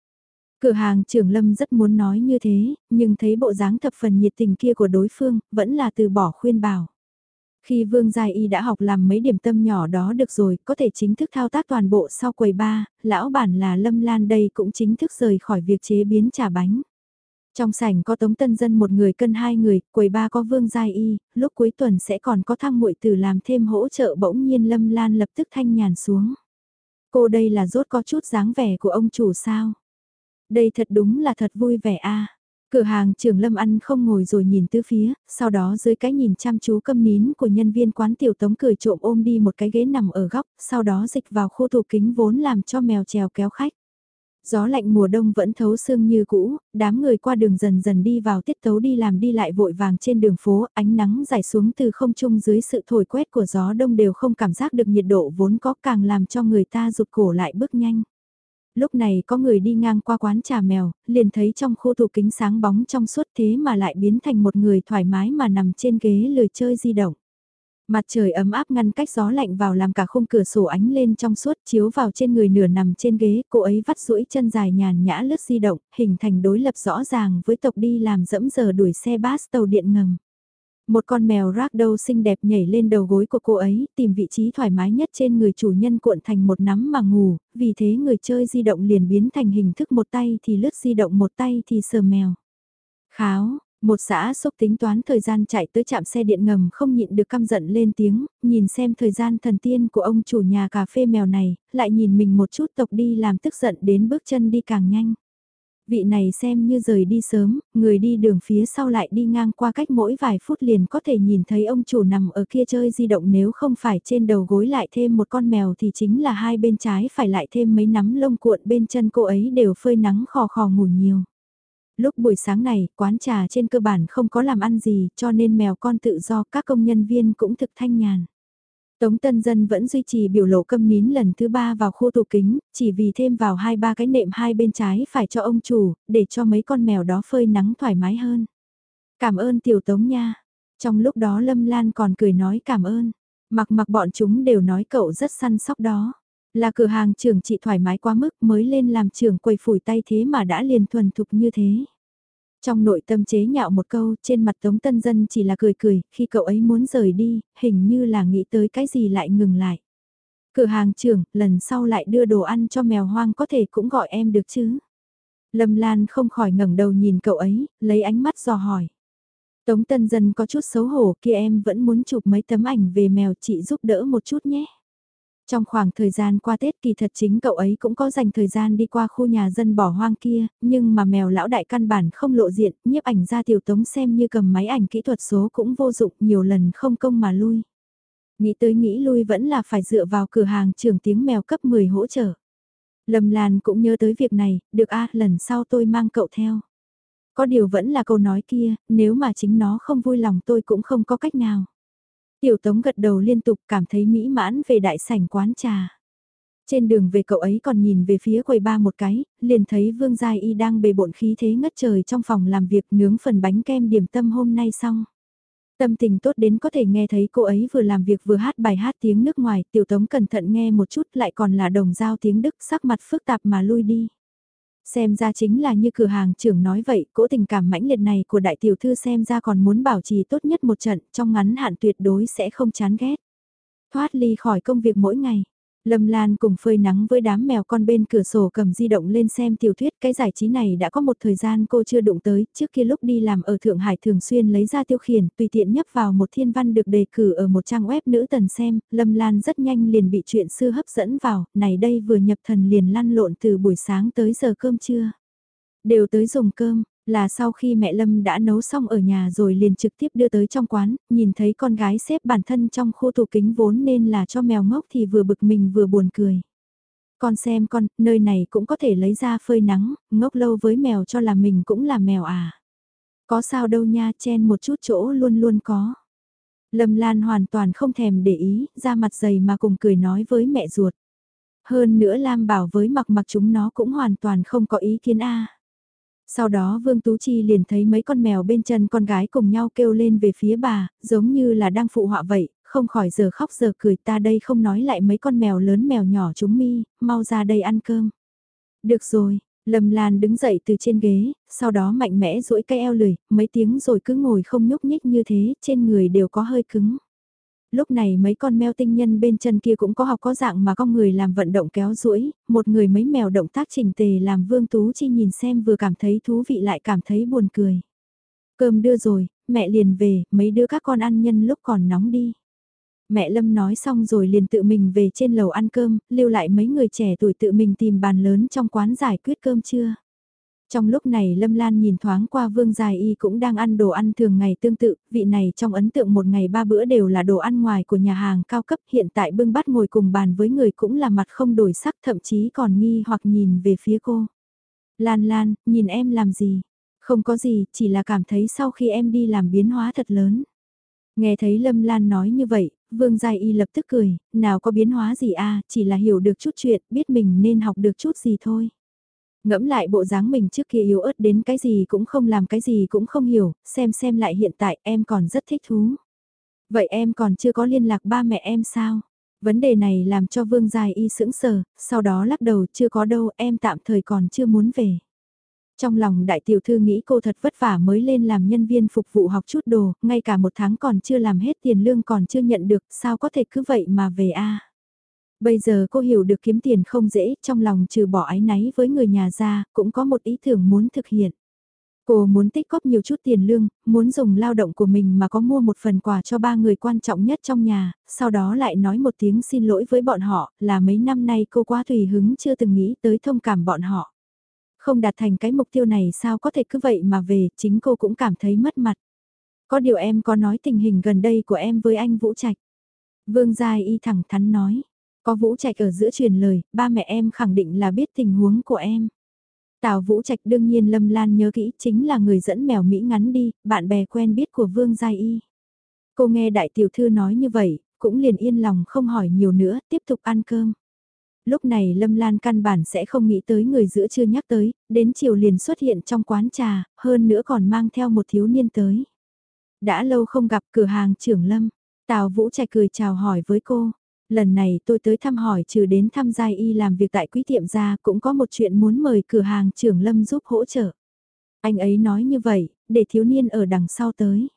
Cửa hàng trưởng Lâm rất muốn nói như thế, nhưng thấy bộ dáng thập phần nhiệt tình kia của đối phương, vẫn là từ bỏ khuyên bảo. Khi Vương Giai Y đã học làm mấy điểm tâm nhỏ đó được rồi, có thể chính thức thao tác toàn bộ sau quầy ba, lão bản là Lâm Lan đây cũng chính thức rời khỏi việc chế biến trà bánh. Trong sảnh có tống tân dân một người cân hai người, quầy ba có Vương Giai Y, lúc cuối tuần sẽ còn có thang muội từ làm thêm hỗ trợ bỗng nhiên Lâm Lan lập tức thanh nhàn xuống. Cô đây là rốt có chút dáng vẻ của ông chủ sao? Đây thật đúng là thật vui vẻ a. Cửa hàng trưởng lâm ăn không ngồi rồi nhìn tứ phía, sau đó dưới cái nhìn chăm chú câm nín của nhân viên quán tiểu tống cười trộm ôm đi một cái ghế nằm ở góc, sau đó dịch vào khu tủ kính vốn làm cho mèo trèo kéo khách. Gió lạnh mùa đông vẫn thấu xương như cũ, đám người qua đường dần dần đi vào tiết tấu đi làm đi lại vội vàng trên đường phố, ánh nắng dài xuống từ không trung dưới sự thổi quét của gió đông đều không cảm giác được nhiệt độ vốn có càng làm cho người ta rụt cổ lại bước nhanh lúc này có người đi ngang qua quán trà mèo, liền thấy trong khu tủ kính sáng bóng trong suốt thế mà lại biến thành một người thoải mái mà nằm trên ghế lười chơi di động. Mặt trời ấm áp ngăn cách gió lạnh vào làm cả khung cửa sổ ánh lên trong suốt chiếu vào trên người nửa nằm trên ghế, cô ấy vắt duỗi chân dài nhàn nhã lướt di động, hình thành đối lập rõ ràng với tộc đi làm dẫm giờ đuổi xe bus tàu điện ngầm. Một con mèo ragdoll xinh đẹp nhảy lên đầu gối của cô ấy, tìm vị trí thoải mái nhất trên người chủ nhân cuộn thành một nắm mà ngủ, vì thế người chơi di động liền biến thành hình thức một tay thì lướt di động một tay thì sờ mèo. Kháo, một xã xúc tính toán thời gian chạy tới trạm xe điện ngầm không nhịn được căm giận lên tiếng, nhìn xem thời gian thần tiên của ông chủ nhà cà phê mèo này, lại nhìn mình một chút tộc đi làm tức giận đến bước chân đi càng nhanh vị này xem như rời đi sớm, người đi đường phía sau lại đi ngang qua cách mỗi vài phút liền có thể nhìn thấy ông chủ nằm ở kia chơi di động nếu không phải trên đầu gối lại thêm một con mèo thì chính là hai bên trái phải lại thêm mấy nắm lông cuộn bên chân cô ấy đều phơi nắng khò khò ngủ nhiều. Lúc buổi sáng này, quán trà trên cơ bản không có làm ăn gì cho nên mèo con tự do các công nhân viên cũng thực thanh nhàn. Tống Tân Dân vẫn duy trì biểu lộ câm nín lần thứ ba vào khu tủ kính, chỉ vì thêm vào hai ba cái nệm hai bên trái phải cho ông chủ, để cho mấy con mèo đó phơi nắng thoải mái hơn. Cảm ơn tiểu Tống nha. Trong lúc đó Lâm Lan còn cười nói cảm ơn. Mặc mặc bọn chúng đều nói cậu rất săn sóc đó. Là cửa hàng trưởng chị thoải mái quá mức mới lên làm trưởng quầy phủi tay thế mà đã liền thuần thục như thế. Trong nội tâm chế nhạo một câu, trên mặt Tống Tân Dân chỉ là cười cười, khi cậu ấy muốn rời đi, hình như là nghĩ tới cái gì lại ngừng lại. Cửa hàng trưởng, lần sau lại đưa đồ ăn cho mèo hoang có thể cũng gọi em được chứ. Lâm Lan không khỏi ngẩng đầu nhìn cậu ấy, lấy ánh mắt dò hỏi. Tống Tân Dân có chút xấu hổ kia em vẫn muốn chụp mấy tấm ảnh về mèo chị giúp đỡ một chút nhé. Trong khoảng thời gian qua Tết kỳ thật chính cậu ấy cũng có dành thời gian đi qua khu nhà dân bỏ hoang kia, nhưng mà mèo lão đại căn bản không lộ diện, nhiếp ảnh ra tiểu tống xem như cầm máy ảnh kỹ thuật số cũng vô dụng nhiều lần không công mà lui. Nghĩ tới nghĩ lui vẫn là phải dựa vào cửa hàng trường tiếng mèo cấp 10 hỗ trợ. Lâm Lan cũng nhớ tới việc này, được a lần sau tôi mang cậu theo. Có điều vẫn là câu nói kia, nếu mà chính nó không vui lòng tôi cũng không có cách nào. Tiểu Tống gật đầu liên tục cảm thấy mỹ mãn về đại sảnh quán trà. Trên đường về cậu ấy còn nhìn về phía quầy ba một cái, liền thấy Vương Giai Y đang bề bộn khí thế ngất trời trong phòng làm việc nướng phần bánh kem điểm tâm hôm nay xong. Tâm tình tốt đến có thể nghe thấy cô ấy vừa làm việc vừa hát bài hát tiếng nước ngoài, tiểu tống cẩn thận nghe một chút lại còn là đồng giao tiếng Đức sắc mặt phức tạp mà lui đi. Xem ra chính là như cửa hàng trưởng nói vậy, cỗ tình cảm mãnh liệt này của đại tiểu thư xem ra còn muốn bảo trì tốt nhất một trận, trong ngắn hạn tuyệt đối sẽ không chán ghét. Thoát ly khỏi công việc mỗi ngày, Lâm Lan cùng phơi nắng với đám mèo con bên cửa sổ cầm di động lên xem tiểu thuyết. Cái giải trí này đã có một thời gian cô chưa đụng tới, trước kia lúc đi làm ở Thượng Hải thường xuyên lấy ra tiêu khiển, tùy tiện nhấp vào một thiên văn được đề cử ở một trang web nữ tần xem, Lâm Lan rất nhanh liền bị chuyện xưa hấp dẫn vào, này đây vừa nhập thần liền lăn lộn từ buổi sáng tới giờ cơm trưa. Đều tới dùng cơm, là sau khi mẹ Lâm đã nấu xong ở nhà rồi liền trực tiếp đưa tới trong quán, nhìn thấy con gái xếp bản thân trong khu tủ kính vốn nên là cho mèo ngốc thì vừa bực mình vừa buồn cười. Con xem con, nơi này cũng có thể lấy ra phơi nắng, ngốc lâu với mèo cho là mình cũng là mèo à. Có sao đâu nha, chen một chút chỗ luôn luôn có. Lâm Lan hoàn toàn không thèm để ý, ra mặt dày mà cùng cười nói với mẹ ruột. Hơn nữa Lam bảo với mặc mặc chúng nó cũng hoàn toàn không có ý kiến a. Sau đó Vương Tú Chi liền thấy mấy con mèo bên chân con gái cùng nhau kêu lên về phía bà, giống như là đang phụ họa vậy, không khỏi giờ khóc giờ cười ta đây không nói lại mấy con mèo lớn mèo nhỏ chúng mi, mau ra đây ăn cơm. Được rồi, Lâm Lan đứng dậy từ trên ghế, sau đó mạnh mẽ duỗi cái eo lười, mấy tiếng rồi cứ ngồi không nhúc nhích như thế, trên người đều có hơi cứng. Lúc này mấy con mèo tinh nhân bên chân kia cũng có học có dạng mà con người làm vận động kéo duỗi, một người mấy mèo động tác chỉnh tề làm Vương Tú Chi nhìn xem vừa cảm thấy thú vị lại cảm thấy buồn cười. Cơm đưa rồi, mẹ liền về, mấy đứa các con ăn nhân lúc còn nóng đi. Mẹ Lâm nói xong rồi liền tự mình về trên lầu ăn cơm, lưu lại mấy người trẻ tuổi tự mình tìm bàn lớn trong quán giải quyết cơm trưa. Trong lúc này Lâm Lan nhìn thoáng qua Vương Dài Y cũng đang ăn đồ ăn thường ngày tương tự, vị này trong ấn tượng một ngày ba bữa đều là đồ ăn ngoài của nhà hàng cao cấp hiện tại bưng bát ngồi cùng bàn với người cũng là mặt không đổi sắc thậm chí còn nghi hoặc nhìn về phía cô. Lan Lan, nhìn em làm gì? Không có gì, chỉ là cảm thấy sau khi em đi làm biến hóa thật lớn. Nghe thấy Lâm Lan nói như vậy, Vương Giai Y lập tức cười, nào có biến hóa gì a chỉ là hiểu được chút chuyện, biết mình nên học được chút gì thôi. Ngẫm lại bộ dáng mình trước kia yếu ớt đến cái gì cũng không làm cái gì cũng không hiểu, xem xem lại hiện tại em còn rất thích thú. Vậy em còn chưa có liên lạc ba mẹ em sao? Vấn đề này làm cho Vương Dài Y sững sờ, sau đó lắc đầu chưa có đâu em tạm thời còn chưa muốn về. Trong lòng đại tiểu thư nghĩ cô thật vất vả mới lên làm nhân viên phục vụ học chút đồ, ngay cả một tháng còn chưa làm hết tiền lương còn chưa nhận được, sao có thể cứ vậy mà về a Bây giờ cô hiểu được kiếm tiền không dễ, trong lòng trừ bỏ ái náy với người nhà ra, cũng có một ý tưởng muốn thực hiện. Cô muốn tích góp nhiều chút tiền lương, muốn dùng lao động của mình mà có mua một phần quà cho ba người quan trọng nhất trong nhà, sau đó lại nói một tiếng xin lỗi với bọn họ, là mấy năm nay cô quá tùy hứng chưa từng nghĩ tới thông cảm bọn họ. Không đạt thành cái mục tiêu này sao có thể cứ vậy mà về, chính cô cũng cảm thấy mất mặt. Có điều em có nói tình hình gần đây của em với anh Vũ Trạch. Vương Giai Y thẳng thắn nói, có Vũ Trạch ở giữa truyền lời, ba mẹ em khẳng định là biết tình huống của em. Tào Vũ Trạch đương nhiên Lâm Lan nhớ kỹ chính là người dẫn mèo Mỹ ngắn đi, bạn bè quen biết của Vương Giai Y. Cô nghe đại tiểu thư nói như vậy, cũng liền yên lòng không hỏi nhiều nữa, tiếp tục ăn cơm lúc này Lâm Lan căn bản sẽ không nghĩ tới người giữa chưa nhắc tới, đến chiều liền xuất hiện trong quán trà, hơn nữa còn mang theo một thiếu niên tới. Đã lâu không gặp cửa hàng trưởng Lâm, Tào Vũ Trạch cười chào hỏi với cô. Lần này tôi tới thăm hỏi trừ đến thăm Giai Y làm việc tại quý tiệm ra cũng có một chuyện muốn mời cửa hàng trưởng Lâm giúp hỗ trợ. Anh ấy nói như vậy, để thiếu niên ở đằng sau tới.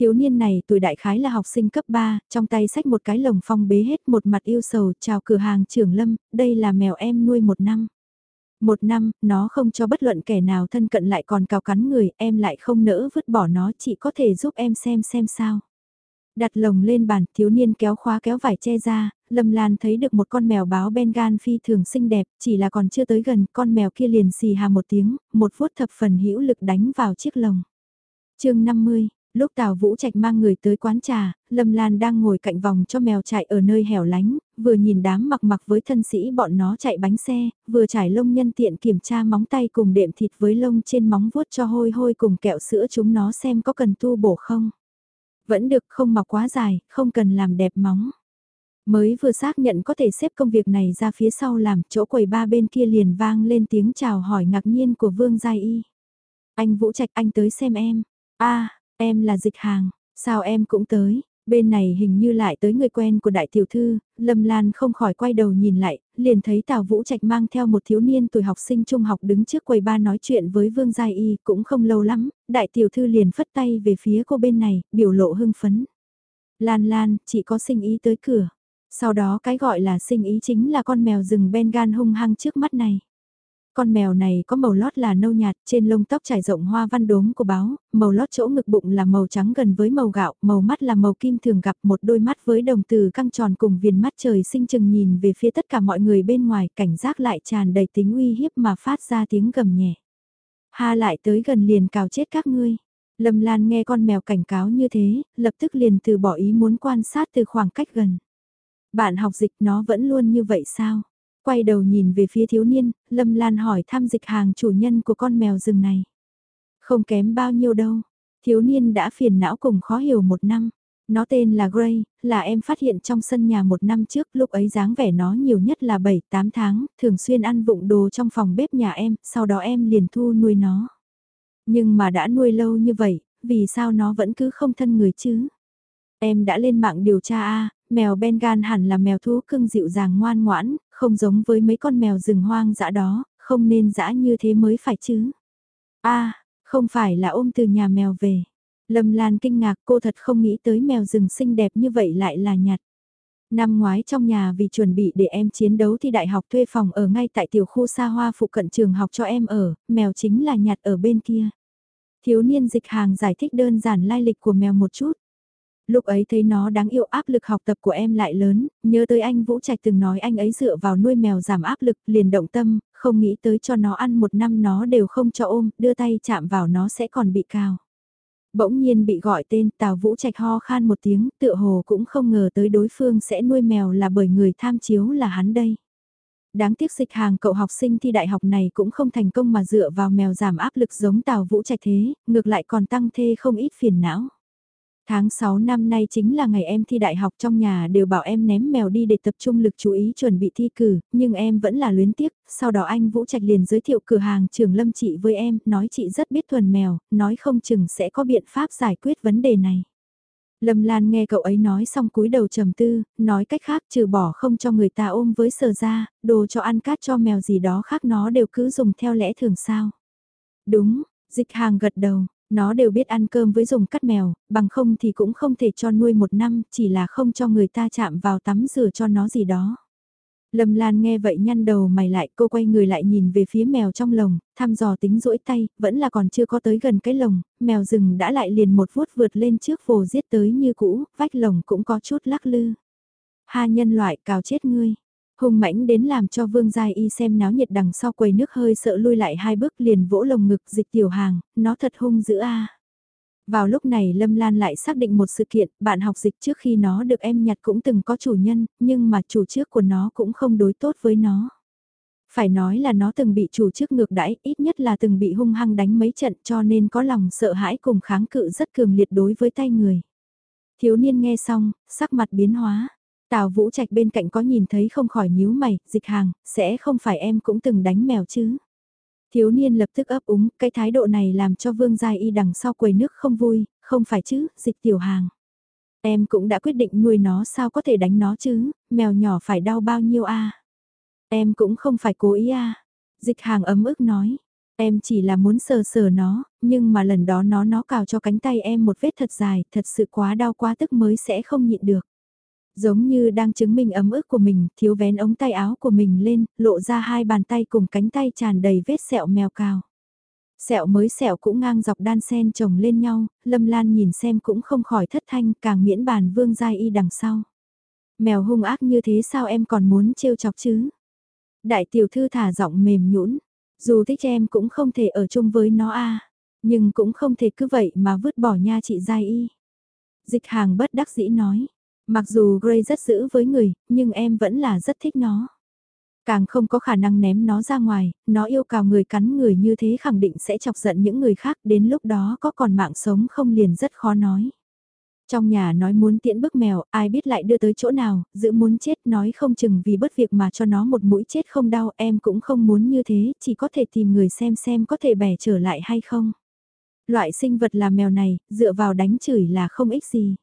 Thiếu niên này tuổi đại khái là học sinh cấp 3, trong tay sách một cái lồng phong bế hết một mặt yêu sầu chào cửa hàng trưởng lâm, đây là mèo em nuôi một năm. Một năm, nó không cho bất luận kẻ nào thân cận lại còn cào cắn người, em lại không nỡ vứt bỏ nó, chỉ có thể giúp em xem xem sao. Đặt lồng lên bàn, thiếu niên kéo khóa kéo vải che ra, Lâm Lan thấy được một con mèo báo Bengal phi thường xinh đẹp, chỉ là còn chưa tới gần, con mèo kia liền xì hà một tiếng, một vuốt thập phần hữu lực đánh vào chiếc lồng. chương 50, Lúc Tào Vũ Trạch mang người tới quán trà, Lâm Lan đang ngồi cạnh vòng cho mèo chạy ở nơi hẻo lánh, vừa nhìn đám mặc mặc với thân sĩ bọn nó chạy bánh xe, vừa trải lông nhân tiện kiểm tra móng tay cùng đệm thịt với lông trên móng vuốt cho hôi hôi cùng kẹo sữa chúng nó xem có cần tu bổ không. Vẫn được không mọc quá dài, không cần làm đẹp móng. Mới vừa xác nhận có thể xếp công việc này ra phía sau làm chỗ quầy ba bên kia liền vang lên tiếng chào hỏi ngạc nhiên của Vương Giai Y. Anh Vũ Trạch anh tới xem em. a Em là dịch hàng, sao em cũng tới? Bên này hình như lại tới người quen của đại tiểu thư, Lâm Lan không khỏi quay đầu nhìn lại, liền thấy Tào Vũ Trạch mang theo một thiếu niên tuổi học sinh trung học đứng trước quầy ba nói chuyện với Vương Giai Y, cũng không lâu lắm, đại tiểu thư liền phất tay về phía cô bên này, biểu lộ hưng phấn. Lan Lan, chỉ có sinh ý tới cửa. Sau đó cái gọi là sinh ý chính là con mèo rừng Bengal hung hăng trước mắt này. Con mèo này có màu lót là nâu nhạt, trên lông tóc trải rộng hoa văn đốm của báo, màu lót chỗ ngực bụng là màu trắng gần với màu gạo, màu mắt là màu kim thường gặp một đôi mắt với đồng từ căng tròn cùng viền mắt trời sinh chừng nhìn về phía tất cả mọi người bên ngoài, cảnh giác lại tràn đầy tính uy hiếp mà phát ra tiếng gầm nhẹ. Ha lại tới gần liền cào chết các ngươi. Lâm Lan nghe con mèo cảnh cáo như thế, lập tức liền từ bỏ ý muốn quan sát từ khoảng cách gần. Bạn học dịch nó vẫn luôn như vậy sao? Quay đầu nhìn về phía thiếu niên, Lâm Lan hỏi thăm dịch hàng chủ nhân của con mèo rừng này. Không kém bao nhiêu đâu. Thiếu niên đã phiền não cùng khó hiểu một năm. Nó tên là Gray, là em phát hiện trong sân nhà một năm trước, lúc ấy dáng vẻ nó nhiều nhất là 7-8 tháng, thường xuyên ăn vụng đồ trong phòng bếp nhà em, sau đó em liền thu nuôi nó. Nhưng mà đã nuôi lâu như vậy, vì sao nó vẫn cứ không thân người chứ? Em đã lên mạng điều tra a mèo Bengal hẳn là mèo thú cưng dịu dàng ngoan ngoãn, không giống với mấy con mèo rừng hoang dã đó, không nên dã như thế mới phải chứ. a không phải là ôm từ nhà mèo về. Lâm Lan kinh ngạc cô thật không nghĩ tới mèo rừng xinh đẹp như vậy lại là nhặt. Năm ngoái trong nhà vì chuẩn bị để em chiến đấu thì đại học thuê phòng ở ngay tại tiểu khu xa hoa phụ cận trường học cho em ở, mèo chính là nhặt ở bên kia. Thiếu niên dịch hàng giải thích đơn giản lai lịch của mèo một chút. Lúc ấy thấy nó đáng yêu áp lực học tập của em lại lớn, nhớ tới anh Vũ Trạch từng nói anh ấy dựa vào nuôi mèo giảm áp lực, liền động tâm, không nghĩ tới cho nó ăn một năm nó đều không cho ôm, đưa tay chạm vào nó sẽ còn bị cao. Bỗng nhiên bị gọi tên Tào Vũ Trạch ho khan một tiếng, tựa hồ cũng không ngờ tới đối phương sẽ nuôi mèo là bởi người tham chiếu là hắn đây. Đáng tiếc dịch hàng cậu học sinh thi đại học này cũng không thành công mà dựa vào mèo giảm áp lực giống Tào Vũ Trạch thế, ngược lại còn tăng thê không ít phiền não. Tháng 6 năm nay chính là ngày em thi đại học trong nhà đều bảo em ném mèo đi để tập trung lực chú ý chuẩn bị thi cử, nhưng em vẫn là luyến tiếc, sau đó anh Vũ Trạch liền giới thiệu cửa hàng trường lâm chị với em, nói chị rất biết thuần mèo, nói không chừng sẽ có biện pháp giải quyết vấn đề này. Lâm Lan nghe cậu ấy nói xong cúi đầu trầm tư, nói cách khác trừ bỏ không cho người ta ôm với sờ ra, đồ cho ăn cát cho mèo gì đó khác nó đều cứ dùng theo lẽ thường sao. Đúng, dịch hàng gật đầu, nó đều biết ăn cơm với dùng cắt mèo, bằng không thì cũng không thể cho nuôi một năm, chỉ là không cho người ta chạm vào tắm rửa cho nó gì đó. Lâm Lan nghe vậy nhăn đầu mày lại, cô quay người lại nhìn về phía mèo trong lồng, thăm dò tính rỗi tay, vẫn là còn chưa có tới gần cái lồng, mèo rừng đã lại liền một vuốt vượt lên trước vồ giết tới như cũ, vách lồng cũng có chút lắc lư. Ha nhân loại cào chết ngươi. Hùng mãnh đến làm cho Vương Giai Y xem náo nhiệt đằng sau quầy nước hơi sợ lui lại hai bước liền vỗ lồng ngực dịch tiểu hàng, nó thật hung dữ a. Vào lúc này Lâm Lan lại xác định một sự kiện, bạn học dịch trước khi nó được em nhặt cũng từng có chủ nhân, nhưng mà chủ trước của nó cũng không đối tốt với nó. Phải nói là nó từng bị chủ trước ngược đãi, ít nhất là từng bị hung hăng đánh mấy trận cho nên có lòng sợ hãi cùng kháng cự rất cường liệt đối với tay người. Thiếu niên nghe xong, sắc mặt biến hóa. Tào Vũ Trạch bên cạnh có nhìn thấy không khỏi nhíu mày, dịch hàng, sẽ không phải em cũng từng đánh mèo chứ. Thiếu niên lập tức ấp úng, cái thái độ này làm cho Vương Giai Y đằng sau quầy nước không vui, không phải chứ, dịch tiểu hàng. Em cũng đã quyết định nuôi nó sao có thể đánh nó chứ, mèo nhỏ phải đau bao nhiêu a Em cũng không phải cố ý a Dịch hàng ấm ức nói, em chỉ là muốn sờ sờ nó, nhưng mà lần đó nó nó cào cho cánh tay em một vết thật dài, thật sự quá đau quá tức mới sẽ không nhịn được. Giống như đang chứng minh ấm ức của mình, thiếu vén ống tay áo của mình lên, lộ ra hai bàn tay cùng cánh tay tràn đầy vết sẹo mèo cào. Sẹo mới sẹo cũng ngang dọc đan sen chồng lên nhau, Lâm Lan nhìn xem cũng không khỏi thất thanh càng miễn bàn vương giai y đằng sau. Mèo hung ác như thế sao em còn muốn trêu chọc chứ? Đại tiểu thư thả giọng mềm nhũn dù thích em cũng không thể ở chung với nó a nhưng cũng không thể cứ vậy mà vứt bỏ nha chị giai y. Dịch hàng bất đắc dĩ nói, Mặc dù Gray rất giữ với người, nhưng em vẫn là rất thích nó. Càng không có khả năng ném nó ra ngoài, nó yêu cầu người cắn người như thế khẳng định sẽ chọc giận những người khác đến lúc đó có còn mạng sống không liền rất khó nói. Trong nhà nói muốn tiễn bức mèo, ai biết lại đưa tới chỗ nào, giữ muốn chết nói không chừng vì bất việc mà cho nó một mũi chết không đau em cũng không muốn như thế, chỉ có thể tìm người xem xem có thể bẻ trở lại hay không. Loại sinh vật là mèo này, dựa vào đánh chửi là không ích gì.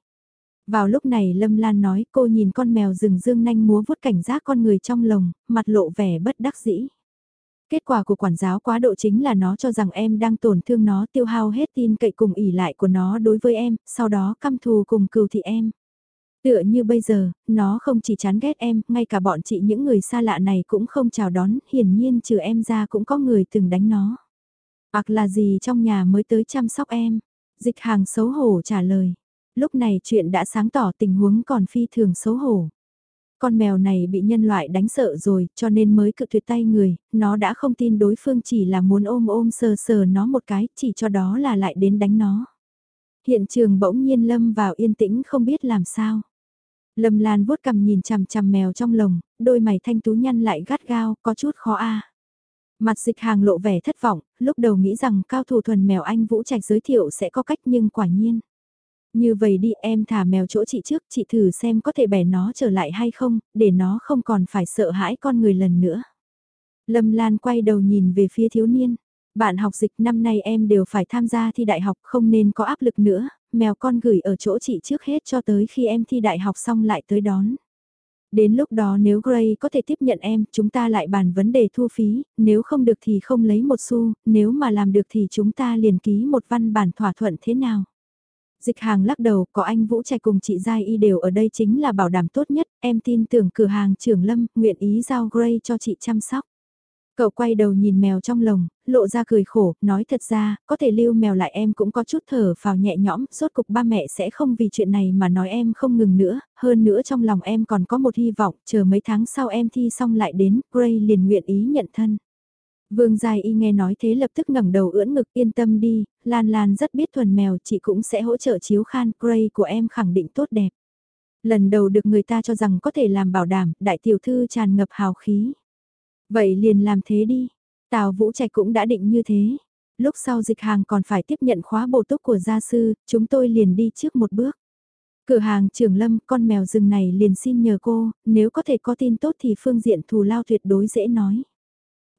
Vào lúc này Lâm Lan nói cô nhìn con mèo rừng dương nanh múa vuốt cảnh giác con người trong lồng, mặt lộ vẻ bất đắc dĩ. Kết quả của quản giáo quá độ chính là nó cho rằng em đang tổn thương nó tiêu hao hết tin cậy cùng ỉ lại của nó đối với em, sau đó căm thù cùng cừu thị em. Tựa như bây giờ, nó không chỉ chán ghét em, ngay cả bọn chị những người xa lạ này cũng không chào đón, hiển nhiên trừ em ra cũng có người từng đánh nó. Hoặc là gì trong nhà mới tới chăm sóc em. Dịch hàng xấu hổ trả lời. Lúc này chuyện đã sáng tỏ tình huống còn phi thường xấu hổ. Con mèo này bị nhân loại đánh sợ rồi cho nên mới cự tuyệt tay người, nó đã không tin đối phương chỉ là muốn ôm ôm sờ sờ nó một cái, chỉ cho đó là lại đến đánh nó. Hiện trường bỗng nhiên Lâm vào yên tĩnh không biết làm sao. Lâm Lan vuốt cầm nhìn chằm chằm mèo trong lồng, đôi mày thanh tú nhăn lại gắt gao, có chút khó a. Mặt dịch hàng lộ vẻ thất vọng, lúc đầu nghĩ rằng cao thủ thuần mèo anh Vũ Trạch giới thiệu sẽ có cách nhưng quả nhiên. Như vậy đi em thả mèo chỗ chị trước, chị thử xem có thể bẻ nó trở lại hay không, để nó không còn phải sợ hãi con người lần nữa. Lâm Lan quay đầu nhìn về phía thiếu niên. Bạn học dịch năm nay em đều phải tham gia thi đại học không nên có áp lực nữa, mèo con gửi ở chỗ chị trước hết cho tới khi em thi đại học xong lại tới đón. Đến lúc đó nếu Gray có thể tiếp nhận em, chúng ta lại bàn vấn đề thu phí, nếu không được thì không lấy một xu, nếu mà làm được thì chúng ta liền ký một văn bản thỏa thuận thế nào. Dịch hàng lắc đầu, có anh Vũ Trạch cùng chị Giai Y đều ở đây chính là bảo đảm tốt nhất, em tin tưởng cửa hàng trưởng Lâm nguyện ý giao Gray cho chị chăm sóc. Cậu quay đầu nhìn mèo trong lồng, lộ ra cười khổ, nói thật ra, có thể lưu mèo lại em cũng có chút thở vào nhẹ nhõm, rốt cục ba mẹ sẽ không vì chuyện này mà nói em không ngừng nữa, hơn nữa trong lòng em còn có một hy vọng, chờ mấy tháng sau em thi xong lại đến, Gray liền nguyện ý nhận thân. Vương Giai Y nghe nói thế lập tức ngẩng đầu ưỡn ngực yên tâm đi, Lan Lan rất biết thuần mèo chị cũng sẽ hỗ trợ chiếu khan, Gray của em khẳng định tốt đẹp. Lần đầu được người ta cho rằng có thể làm bảo đảm, đại tiểu thư tràn ngập hào khí. Vậy liền làm thế đi. Tào Vũ Trạch cũng đã định như thế. Lúc sau dịch hàng còn phải tiếp nhận khóa bổ túc của gia sư, chúng tôi liền đi trước một bước. Cửa hàng Trường lâm, con mèo rừng này liền xin nhờ cô, nếu có thể có tin tốt thì phương diện thù lao tuyệt đối dễ nói.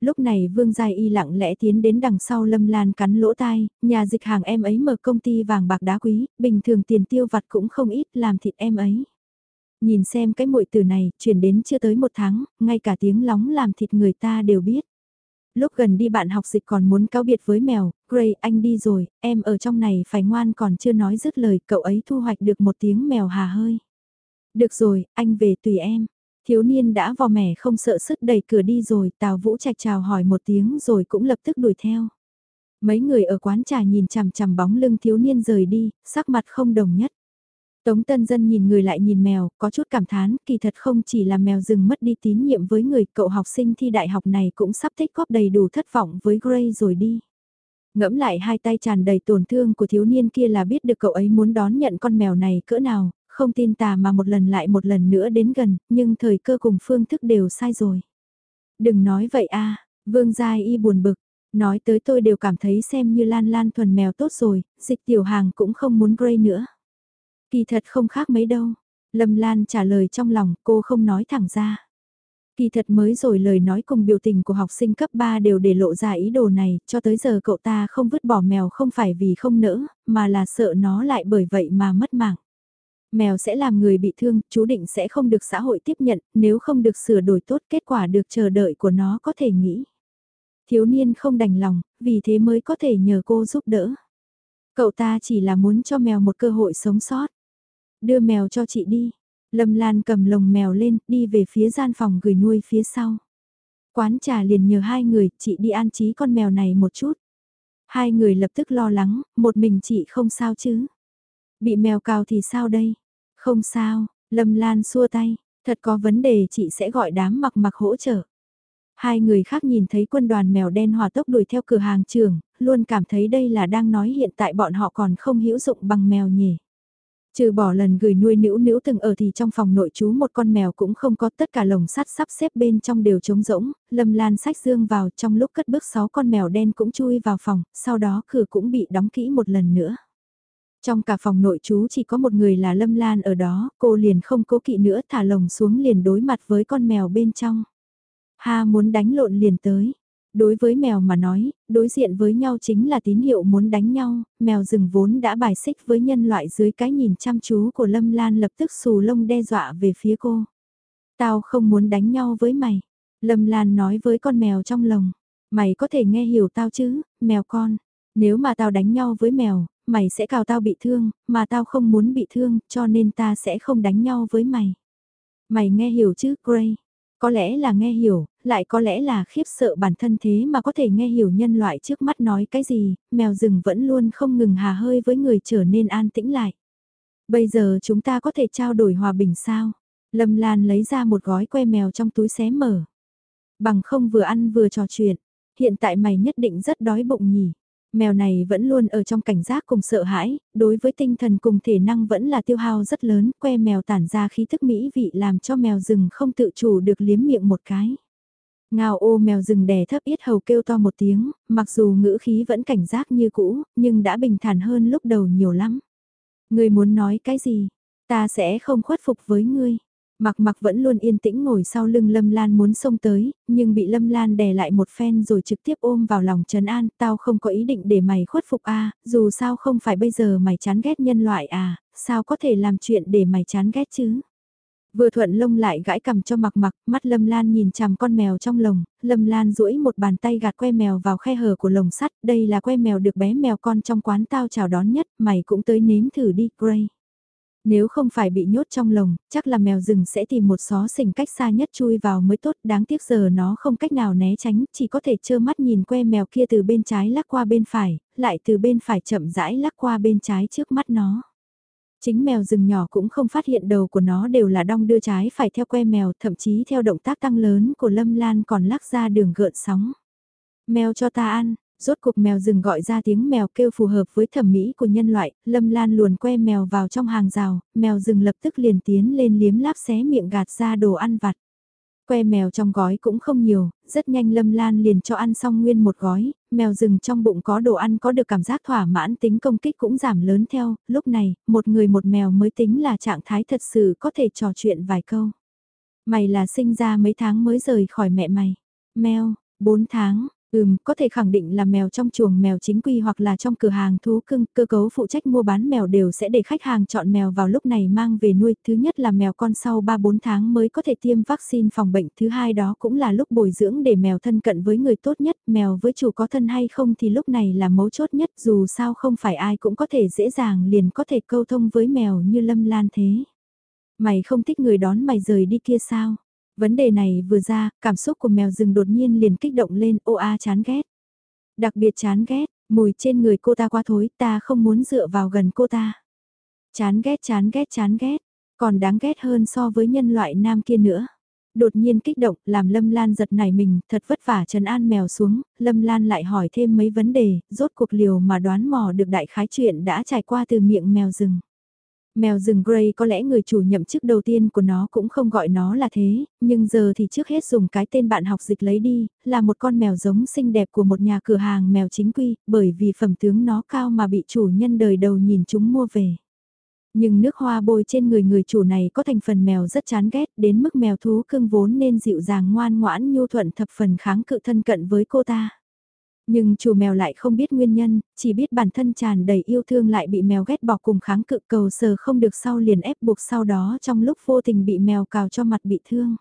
Lúc này Vương Giai y lặng lẽ tiến đến đằng sau Lâm Lan cắn lỗ tai, nhà dịch hàng em ấy mở công ty vàng bạc đá quý, bình thường tiền tiêu vặt cũng không ít làm thịt em ấy. Nhìn xem cái muội từ này, chuyển đến chưa tới một tháng, ngay cả tiếng lóng làm thịt người ta đều biết. Lúc gần đi bạn học dịch còn muốn cáo biệt với mèo, Gray anh đi rồi, em ở trong này phải ngoan còn chưa nói dứt lời, cậu ấy thu hoạch được một tiếng mèo hà hơi. Được rồi, anh về tùy em. Thiếu niên đã vò mẻ không sợ sức đẩy cửa đi rồi, Tào Vũ Trạch chào hỏi một tiếng rồi cũng lập tức đuổi theo. Mấy người ở quán trà nhìn chằm chằm bóng lưng thiếu niên rời đi, sắc mặt không đồng nhất. Tống Tân Dân nhìn người lại nhìn mèo, có chút cảm thán, kỳ thật không chỉ là mèo rừng mất đi tín nhiệm với người, cậu học sinh thi đại học này cũng sắp thích góp đầy đủ thất vọng với Gray rồi đi. Ngẫm lại hai tay tràn đầy tổn thương của thiếu niên kia là biết được cậu ấy muốn đón nhận con mèo này cỡ nào, không tin tà mà một lần lại một lần nữa đến gần, nhưng thời cơ cùng phương thức đều sai rồi. Đừng nói vậy a Vương Giai Y buồn bực, nói tới tôi đều cảm thấy xem như lan lan thuần mèo tốt rồi, dịch tiểu hàng cũng không muốn Gray nữa. Kỳ thật không khác mấy đâu. Lâm Lan trả lời trong lòng cô không nói thẳng ra. Kỳ thật mới rồi lời nói cùng biểu tình của học sinh cấp 3 đều để lộ ra ý đồ này, cho tới giờ cậu ta không vứt bỏ mèo không phải vì không nỡ, mà là sợ nó lại bởi vậy mà mất mạng. Mèo sẽ làm người bị thương, chú định sẽ không được xã hội tiếp nhận, nếu không được sửa đổi tốt kết quả được chờ đợi của nó có thể nghĩ. Thiếu niên không đành lòng, vì thế mới có thể nhờ cô giúp đỡ. Cậu ta chỉ là muốn cho mèo một cơ hội sống sót. Đưa mèo cho chị đi. Lâm Lan cầm lồng mèo lên, đi về phía gian phòng gửi nuôi phía sau. Quán trà liền nhờ hai người, chị đi an trí con mèo này một chút. Hai người lập tức lo lắng, một mình chị không sao chứ. Bị mèo cào thì sao đây? Không sao, Lâm Lan xua tay, thật có vấn đề chị sẽ gọi đám mặc mặc hỗ trợ. Hai người khác nhìn thấy quân đoàn mèo đen hòa tốc đuổi theo cửa hàng trường, luôn cảm thấy đây là đang nói hiện tại bọn họ còn không hữu dụng bằng mèo nhỉ. Trừ bỏ lần gửi nuôi nữ nữ từng ở thì trong phòng nội trú một con mèo cũng không có tất cả lồng sắt sắp xếp bên trong đều trống rỗng, lâm lan sách dương vào trong lúc cất bước sáu con mèo đen cũng chui vào phòng, sau đó cửa cũng bị đóng kỹ một lần nữa. Trong cả phòng nội chú chỉ có một người là Lâm Lan ở đó, cô liền không cố kỵ nữa thả lồng xuống liền đối mặt với con mèo bên trong. Ha muốn đánh lộn liền tới, Đối với mèo mà nói, đối diện với nhau chính là tín hiệu muốn đánh nhau, mèo rừng vốn đã bài xích với nhân loại dưới cái nhìn chăm chú của Lâm Lan lập tức xù lông đe dọa về phía cô. Tao không muốn đánh nhau với mày. Lâm Lan nói với con mèo trong lồng. Mày có thể nghe hiểu tao chứ, mèo con. Nếu mà tao đánh nhau với mèo, mày sẽ cào tao bị thương, mà tao không muốn bị thương, cho nên ta sẽ không đánh nhau với mày. Mày nghe hiểu chứ, Gray? Có lẽ là nghe hiểu, lại có lẽ là khiếp sợ bản thân thế mà có thể nghe hiểu nhân loại trước mắt nói cái gì, mèo rừng vẫn luôn không ngừng hà hơi với người trở nên an tĩnh lại. Bây giờ chúng ta có thể trao đổi hòa bình sao? Lâm Lan lấy ra một gói que mèo trong túi xé mở. Bằng không vừa ăn vừa trò chuyện, hiện tại mày nhất định rất đói bụng nhỉ. Mèo này vẫn luôn ở trong cảnh giác cùng sợ hãi, đối với tinh thần cùng thể năng vẫn là tiêu hao rất lớn, que mèo tản ra khí thức mỹ vị làm cho mèo rừng không tự chủ được liếm miệng một cái. Ngao ô mèo rừng đè thấp yết hầu kêu to một tiếng, mặc dù ngữ khí vẫn cảnh giác như cũ, nhưng đã bình thản hơn lúc đầu nhiều lắm. Ngươi muốn nói cái gì? Ta sẽ không khuất phục với ngươi. Mặc mặc vẫn luôn yên tĩnh ngồi sau lưng Lâm Lan muốn xông tới, nhưng bị Lâm Lan đè lại một phen rồi trực tiếp ôm vào lòng Trấn An, tao không có ý định để mày khuất phục a dù sao không phải bây giờ mày chán ghét nhân loại à, sao có thể làm chuyện để mày chán ghét chứ? Vừa thuận lông lại gãi cầm cho mặc mặc, mắt Lâm Lan nhìn chằm con mèo trong lồng, Lâm Lan duỗi một bàn tay gạt que mèo vào khe hở của lồng sắt, đây là que mèo được bé mèo con trong quán tao chào đón nhất, mày cũng tới nếm thử đi, Gray. Nếu không phải bị nhốt trong lồng, chắc là mèo rừng sẽ tìm một xó xỉnh cách xa nhất chui vào mới tốt, đáng tiếc giờ nó không cách nào né tránh, chỉ có thể trơ mắt nhìn que mèo kia từ bên trái lắc qua bên phải, lại từ bên phải chậm rãi lắc qua bên trái trước mắt nó. Chính mèo rừng nhỏ cũng không phát hiện đầu của nó đều là đong đưa trái phải theo que mèo, thậm chí theo động tác tăng lớn của Lâm Lan còn lắc ra đường gợn sóng. Mèo cho ta ăn, rốt cục mèo rừng gọi ra tiếng mèo kêu phù hợp với thẩm mỹ của nhân loại, Lâm Lan luồn que mèo vào trong hàng rào, mèo rừng lập tức liền tiến lên liếm láp xé miệng gạt ra đồ ăn vặt. Que mèo trong gói cũng không nhiều, rất nhanh Lâm Lan liền cho ăn xong nguyên một gói, mèo rừng trong bụng có đồ ăn có được cảm giác thỏa mãn tính công kích cũng giảm lớn theo, lúc này, một người một mèo mới tính là trạng thái thật sự có thể trò chuyện vài câu. Mày là sinh ra mấy tháng mới rời khỏi mẹ mày. Mèo, 4 tháng, Ừm, có thể khẳng định là mèo trong chuồng mèo chính quy hoặc là trong cửa hàng thú cưng, cơ cấu phụ trách mua bán mèo đều sẽ để khách hàng chọn mèo vào lúc này mang về nuôi. Thứ nhất là mèo con sau 3-4 tháng mới có thể tiêm vaccine phòng bệnh. Thứ hai đó cũng là lúc bồi dưỡng để mèo thân cận với người tốt nhất. Mèo với chủ có thân hay không thì lúc này là mấu chốt nhất dù sao không phải ai cũng có thể dễ dàng liền có thể câu thông với mèo như Lâm Lan thế. Mày không thích người đón mày rời đi kia sao? Vấn đề này vừa ra, cảm xúc của mèo rừng đột nhiên liền kích động lên, ô a chán ghét. Đặc biệt chán ghét, mùi trên người cô ta quá thối, ta không muốn dựa vào gần cô ta. Chán ghét chán ghét chán ghét, còn đáng ghét hơn so với nhân loại nam kia nữa. Đột nhiên kích động, làm Lâm Lan giật nảy mình, thật vất vả trần an mèo xuống, Lâm Lan lại hỏi thêm mấy vấn đề, rốt cuộc liều mà đoán mò được đại khái chuyện đã trải qua từ miệng mèo rừng. Mèo rừng Grey có lẽ người chủ nhậm chức đầu tiên của nó cũng không gọi nó là thế, nhưng giờ thì trước hết dùng cái tên bạn học dịch lấy đi, là một con mèo giống xinh đẹp của một nhà cửa hàng mèo chính quy, bởi vì phẩm tướng nó cao mà bị chủ nhân đời đầu nhìn chúng mua về. Nhưng nước hoa bôi trên người người chủ này có thành phần mèo rất chán ghét đến mức mèo thú cưng vốn nên dịu dàng ngoan ngoãn nhu thuận thập phần kháng cự thân cận với cô ta. Nhưng chủ mèo lại không biết nguyên nhân, chỉ biết bản thân tràn đầy yêu thương lại bị mèo ghét bỏ cùng kháng cự cầu sờ không được sau liền ép buộc sau đó trong lúc vô tình bị mèo cào cho mặt bị thương.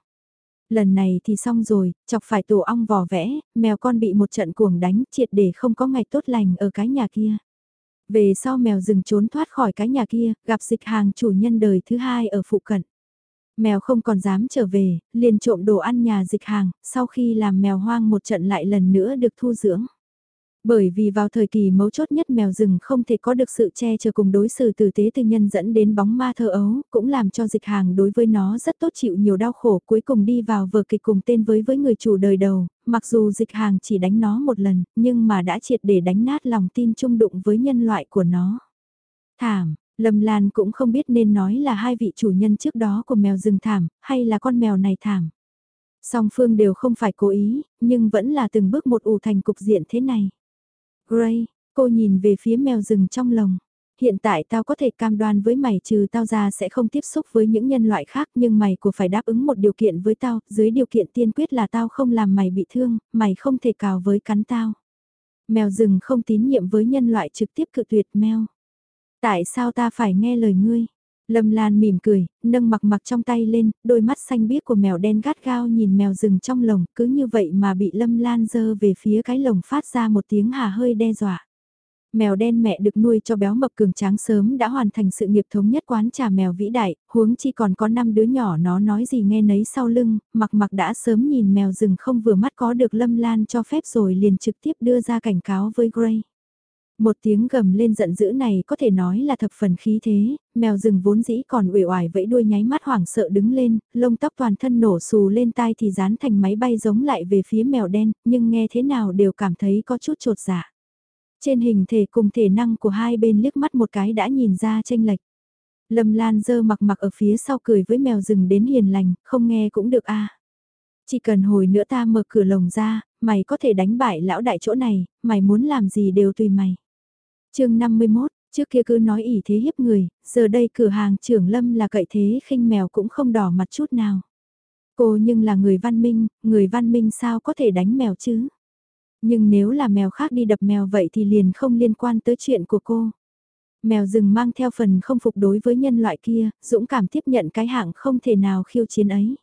Lần này thì xong rồi, chọc phải tổ ong vò vẽ, mèo con bị một trận cuồng đánh triệt để không có ngày tốt lành ở cái nhà kia. Về sau mèo rừng trốn thoát khỏi cái nhà kia, gặp dịch hàng chủ nhân đời thứ hai ở phụ cận. Mèo không còn dám trở về, liền trộm đồ ăn nhà dịch hàng, sau khi làm mèo hoang một trận lại lần nữa được thu dưỡng. Bởi vì vào thời kỳ mấu chốt nhất mèo rừng không thể có được sự che chở cùng đối xử tử tế tư nhân dẫn đến bóng ma thơ ấu, cũng làm cho dịch hàng đối với nó rất tốt chịu nhiều đau khổ cuối cùng đi vào vở kịch cùng tên với với người chủ đời đầu, mặc dù dịch hàng chỉ đánh nó một lần, nhưng mà đã triệt để đánh nát lòng tin trung đụng với nhân loại của nó. Thảm, Lâm Lan cũng không biết nên nói là hai vị chủ nhân trước đó của mèo rừng thảm, hay là con mèo này thảm. Song phương đều không phải cố ý, nhưng vẫn là từng bước một ủ thành cục diện thế này. Gray, cô nhìn về phía mèo rừng trong lồng. Hiện tại tao có thể cam đoan với mày trừ tao ra sẽ không tiếp xúc với những nhân loại khác nhưng mày của phải đáp ứng một điều kiện với tao, dưới điều kiện tiên quyết là tao không làm mày bị thương, mày không thể cào với cắn tao. Mèo rừng không tín nhiệm với nhân loại trực tiếp cự tuyệt mèo. Tại sao ta phải nghe lời ngươi? Lâm Lan mỉm cười, nâng mặc mặc trong tay lên, đôi mắt xanh biếc của mèo đen gắt gao nhìn mèo rừng trong lồng, cứ như vậy mà bị Lâm Lan dơ về phía cái lồng phát ra một tiếng hà hơi đe dọa. Mèo đen mẹ được nuôi cho béo mập cường tráng sớm đã hoàn thành sự nghiệp thống nhất quán trà mèo vĩ đại, huống chi còn có năm đứa nhỏ nó nói gì nghe nấy sau lưng, mặc mặc đã sớm nhìn mèo rừng không vừa mắt có được Lâm Lan cho phép rồi liền trực tiếp đưa ra cảnh cáo với Gray. Một tiếng gầm lên giận dữ này có thể nói là thập phần khí thế, mèo rừng vốn dĩ còn uể oải vẫy đuôi nháy mắt hoảng sợ đứng lên, lông tóc toàn thân nổ xù lên tai thì dán thành máy bay giống lại về phía mèo đen, nhưng nghe thế nào đều cảm thấy có chút trột dạ. Trên hình thể cùng thể năng của hai bên liếc mắt một cái đã nhìn ra tranh lệch. Lâm Lan dơ mặc mặc ở phía sau cười với mèo rừng đến hiền lành, không nghe cũng được a. Chỉ cần hồi nữa ta mở cửa lồng ra, mày có thể đánh bại lão đại chỗ này, mày muốn làm gì đều tùy mày chương 51, trước kia cứ nói ỉ thế hiếp người, giờ đây cửa hàng trưởng lâm là cậy thế khinh mèo cũng không đỏ mặt chút nào. Cô nhưng là người văn minh, người văn minh sao có thể đánh mèo chứ? Nhưng nếu là mèo khác đi đập mèo vậy thì liền không liên quan tới chuyện của cô. Mèo rừng mang theo phần không phục đối với nhân loại kia, dũng cảm tiếp nhận cái hạng không thể nào khiêu chiến ấy.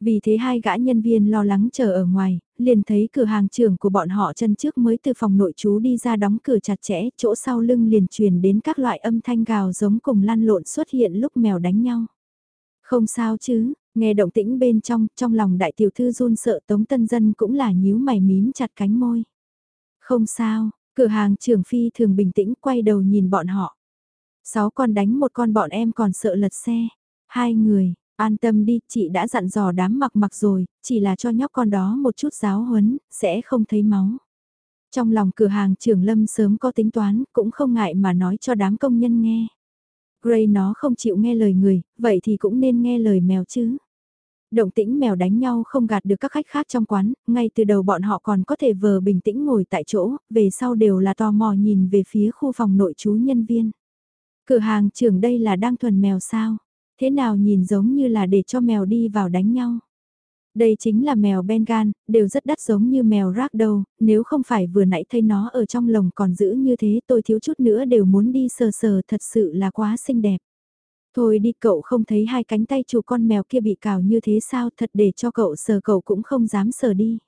Vì thế hai gã nhân viên lo lắng chờ ở ngoài, liền thấy cửa hàng trưởng của bọn họ chân trước mới từ phòng nội trú đi ra đóng cửa chặt chẽ, chỗ sau lưng liền truyền đến các loại âm thanh gào giống cùng lăn lộn xuất hiện lúc mèo đánh nhau. Không sao chứ, nghe động tĩnh bên trong, trong lòng đại tiểu thư run sợ tống tân dân cũng là nhíu mày mím chặt cánh môi. Không sao, cửa hàng trưởng phi thường bình tĩnh quay đầu nhìn bọn họ. Sáu con đánh một con bọn em còn sợ lật xe. Hai người, An tâm đi, chị đã dặn dò đám mặc mặc rồi, chỉ là cho nhóc con đó một chút giáo huấn, sẽ không thấy máu. Trong lòng cửa hàng trưởng lâm sớm có tính toán, cũng không ngại mà nói cho đám công nhân nghe. Gray nó không chịu nghe lời người, vậy thì cũng nên nghe lời mèo chứ. Động tĩnh mèo đánh nhau không gạt được các khách khác trong quán, ngay từ đầu bọn họ còn có thể vờ bình tĩnh ngồi tại chỗ, về sau đều là tò mò nhìn về phía khu phòng nội trú nhân viên. Cửa hàng trưởng đây là đang thuần mèo sao? Thế nào nhìn giống như là để cho mèo đi vào đánh nhau. Đây chính là mèo Bengal, đều rất đắt giống như mèo rác đâu, nếu không phải vừa nãy thấy nó ở trong lồng còn giữ như thế tôi thiếu chút nữa đều muốn đi sờ sờ thật sự là quá xinh đẹp. Thôi đi cậu không thấy hai cánh tay chủ con mèo kia bị cào như thế sao thật để cho cậu sờ cậu cũng không dám sờ đi.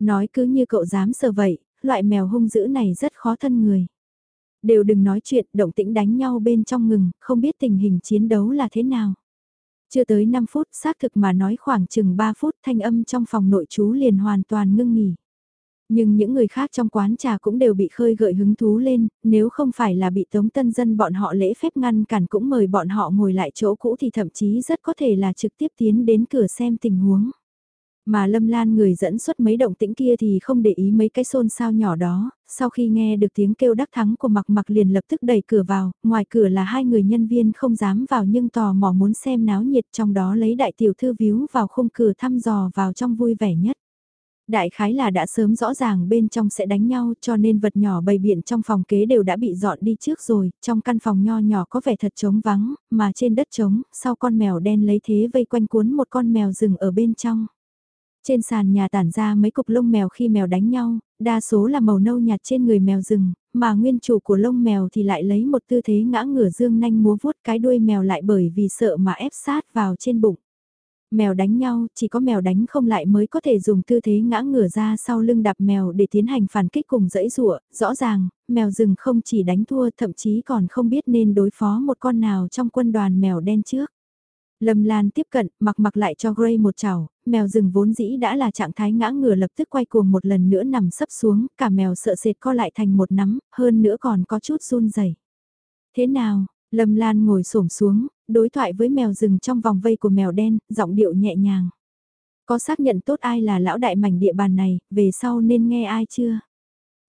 Nói cứ như cậu dám sờ vậy, loại mèo hung dữ này rất khó thân người. Đều đừng nói chuyện, động tĩnh đánh nhau bên trong ngừng, không biết tình hình chiến đấu là thế nào. Chưa tới 5 phút, xác thực mà nói khoảng chừng 3 phút thanh âm trong phòng nội trú liền hoàn toàn ngưng nghỉ. Nhưng những người khác trong quán trà cũng đều bị khơi gợi hứng thú lên, nếu không phải là bị tống tân dân bọn họ lễ phép ngăn cản cũng mời bọn họ ngồi lại chỗ cũ thì thậm chí rất có thể là trực tiếp tiến đến cửa xem tình huống. Mà Lâm Lan người dẫn xuất mấy động tĩnh kia thì không để ý mấy cái xôn xao nhỏ đó, sau khi nghe được tiếng kêu đắc thắng của mặc mặc liền lập tức đẩy cửa vào, ngoài cửa là hai người nhân viên không dám vào nhưng tò mò muốn xem náo nhiệt trong đó lấy đại tiểu thư víu vào khung cửa thăm dò vào trong vui vẻ nhất. Đại khái là đã sớm rõ ràng bên trong sẽ đánh nhau cho nên vật nhỏ bày biện trong phòng kế đều đã bị dọn đi trước rồi, trong căn phòng nho nhỏ có vẻ thật trống vắng, mà trên đất trống, sau con mèo đen lấy thế vây quanh cuốn một con mèo rừng ở bên trong. Trên sàn nhà tản ra mấy cục lông mèo khi mèo đánh nhau, đa số là màu nâu nhạt trên người mèo rừng, mà nguyên chủ của lông mèo thì lại lấy một tư thế ngã ngửa dương nanh múa vuốt cái đuôi mèo lại bởi vì sợ mà ép sát vào trên bụng. Mèo đánh nhau, chỉ có mèo đánh không lại mới có thể dùng tư thế ngã ngửa ra sau lưng đạp mèo để tiến hành phản kích cùng dẫy rụa, rõ ràng, mèo rừng không chỉ đánh thua thậm chí còn không biết nên đối phó một con nào trong quân đoàn mèo đen trước. Lâm Lan tiếp cận, mặc mặc lại cho Gray một chảo, mèo rừng vốn dĩ đã là trạng thái ngã ngửa lập tức quay cuồng một lần nữa nằm sấp xuống, cả mèo sợ sệt co lại thành một nắm, hơn nữa còn có chút run rẩy. Thế nào, Lâm Lan ngồi xổm xuống, đối thoại với mèo rừng trong vòng vây của mèo đen, giọng điệu nhẹ nhàng. Có xác nhận tốt ai là lão đại mảnh địa bàn này, về sau nên nghe ai chưa?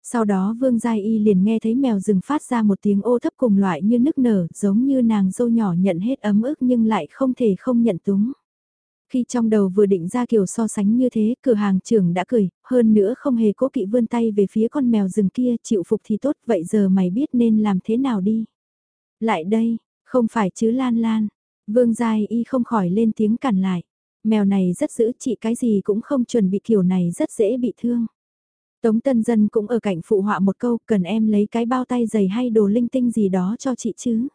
Sau đó Vương Giai Y liền nghe thấy mèo rừng phát ra một tiếng ô thấp cùng loại như nức nở, giống như nàng dâu nhỏ nhận hết ấm ức nhưng lại không thể không nhận túng. Khi trong đầu vừa định ra kiểu so sánh như thế, cửa hàng trưởng đã cười, hơn nữa không hề cố kỵ vươn tay về phía con mèo rừng kia, chịu phục thì tốt, vậy giờ mày biết nên làm thế nào đi. Lại đây, không phải chứ Lan Lan. Vương Giai Y không khỏi lên tiếng cản lại. Mèo này rất giữ chị cái gì cũng không chuẩn bị kiểu này rất dễ bị thương. Tống Tân Dân cũng ở cạnh phụ họa một câu, cần em lấy cái bao tay giày hay đồ linh tinh gì đó cho chị chứ.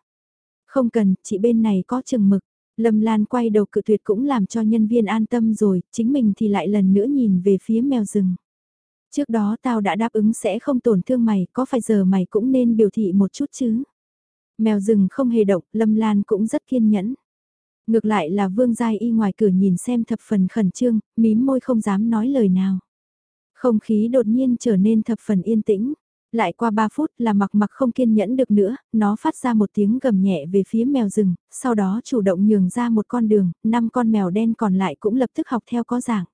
Không cần, chị bên này có chừng mực. Lâm Lan quay đầu cự tuyệt cũng làm cho nhân viên an tâm rồi, chính mình thì lại lần nữa nhìn về phía mèo rừng. Trước đó tao đã đáp ứng sẽ không tổn thương mày, có phải giờ mày cũng nên biểu thị một chút chứ. Mèo rừng không hề động, Lâm Lan cũng rất kiên nhẫn. Ngược lại là Vương Giai Y ngoài cửa nhìn xem thập phần khẩn trương, mím môi không dám nói lời nào. Không khí đột nhiên trở nên thập phần yên tĩnh. Lại qua 3 phút là mặc mặc không kiên nhẫn được nữa, nó phát ra một tiếng gầm nhẹ về phía mèo rừng, sau đó chủ động nhường ra một con đường, năm con mèo đen còn lại cũng lập tức học theo có dạng.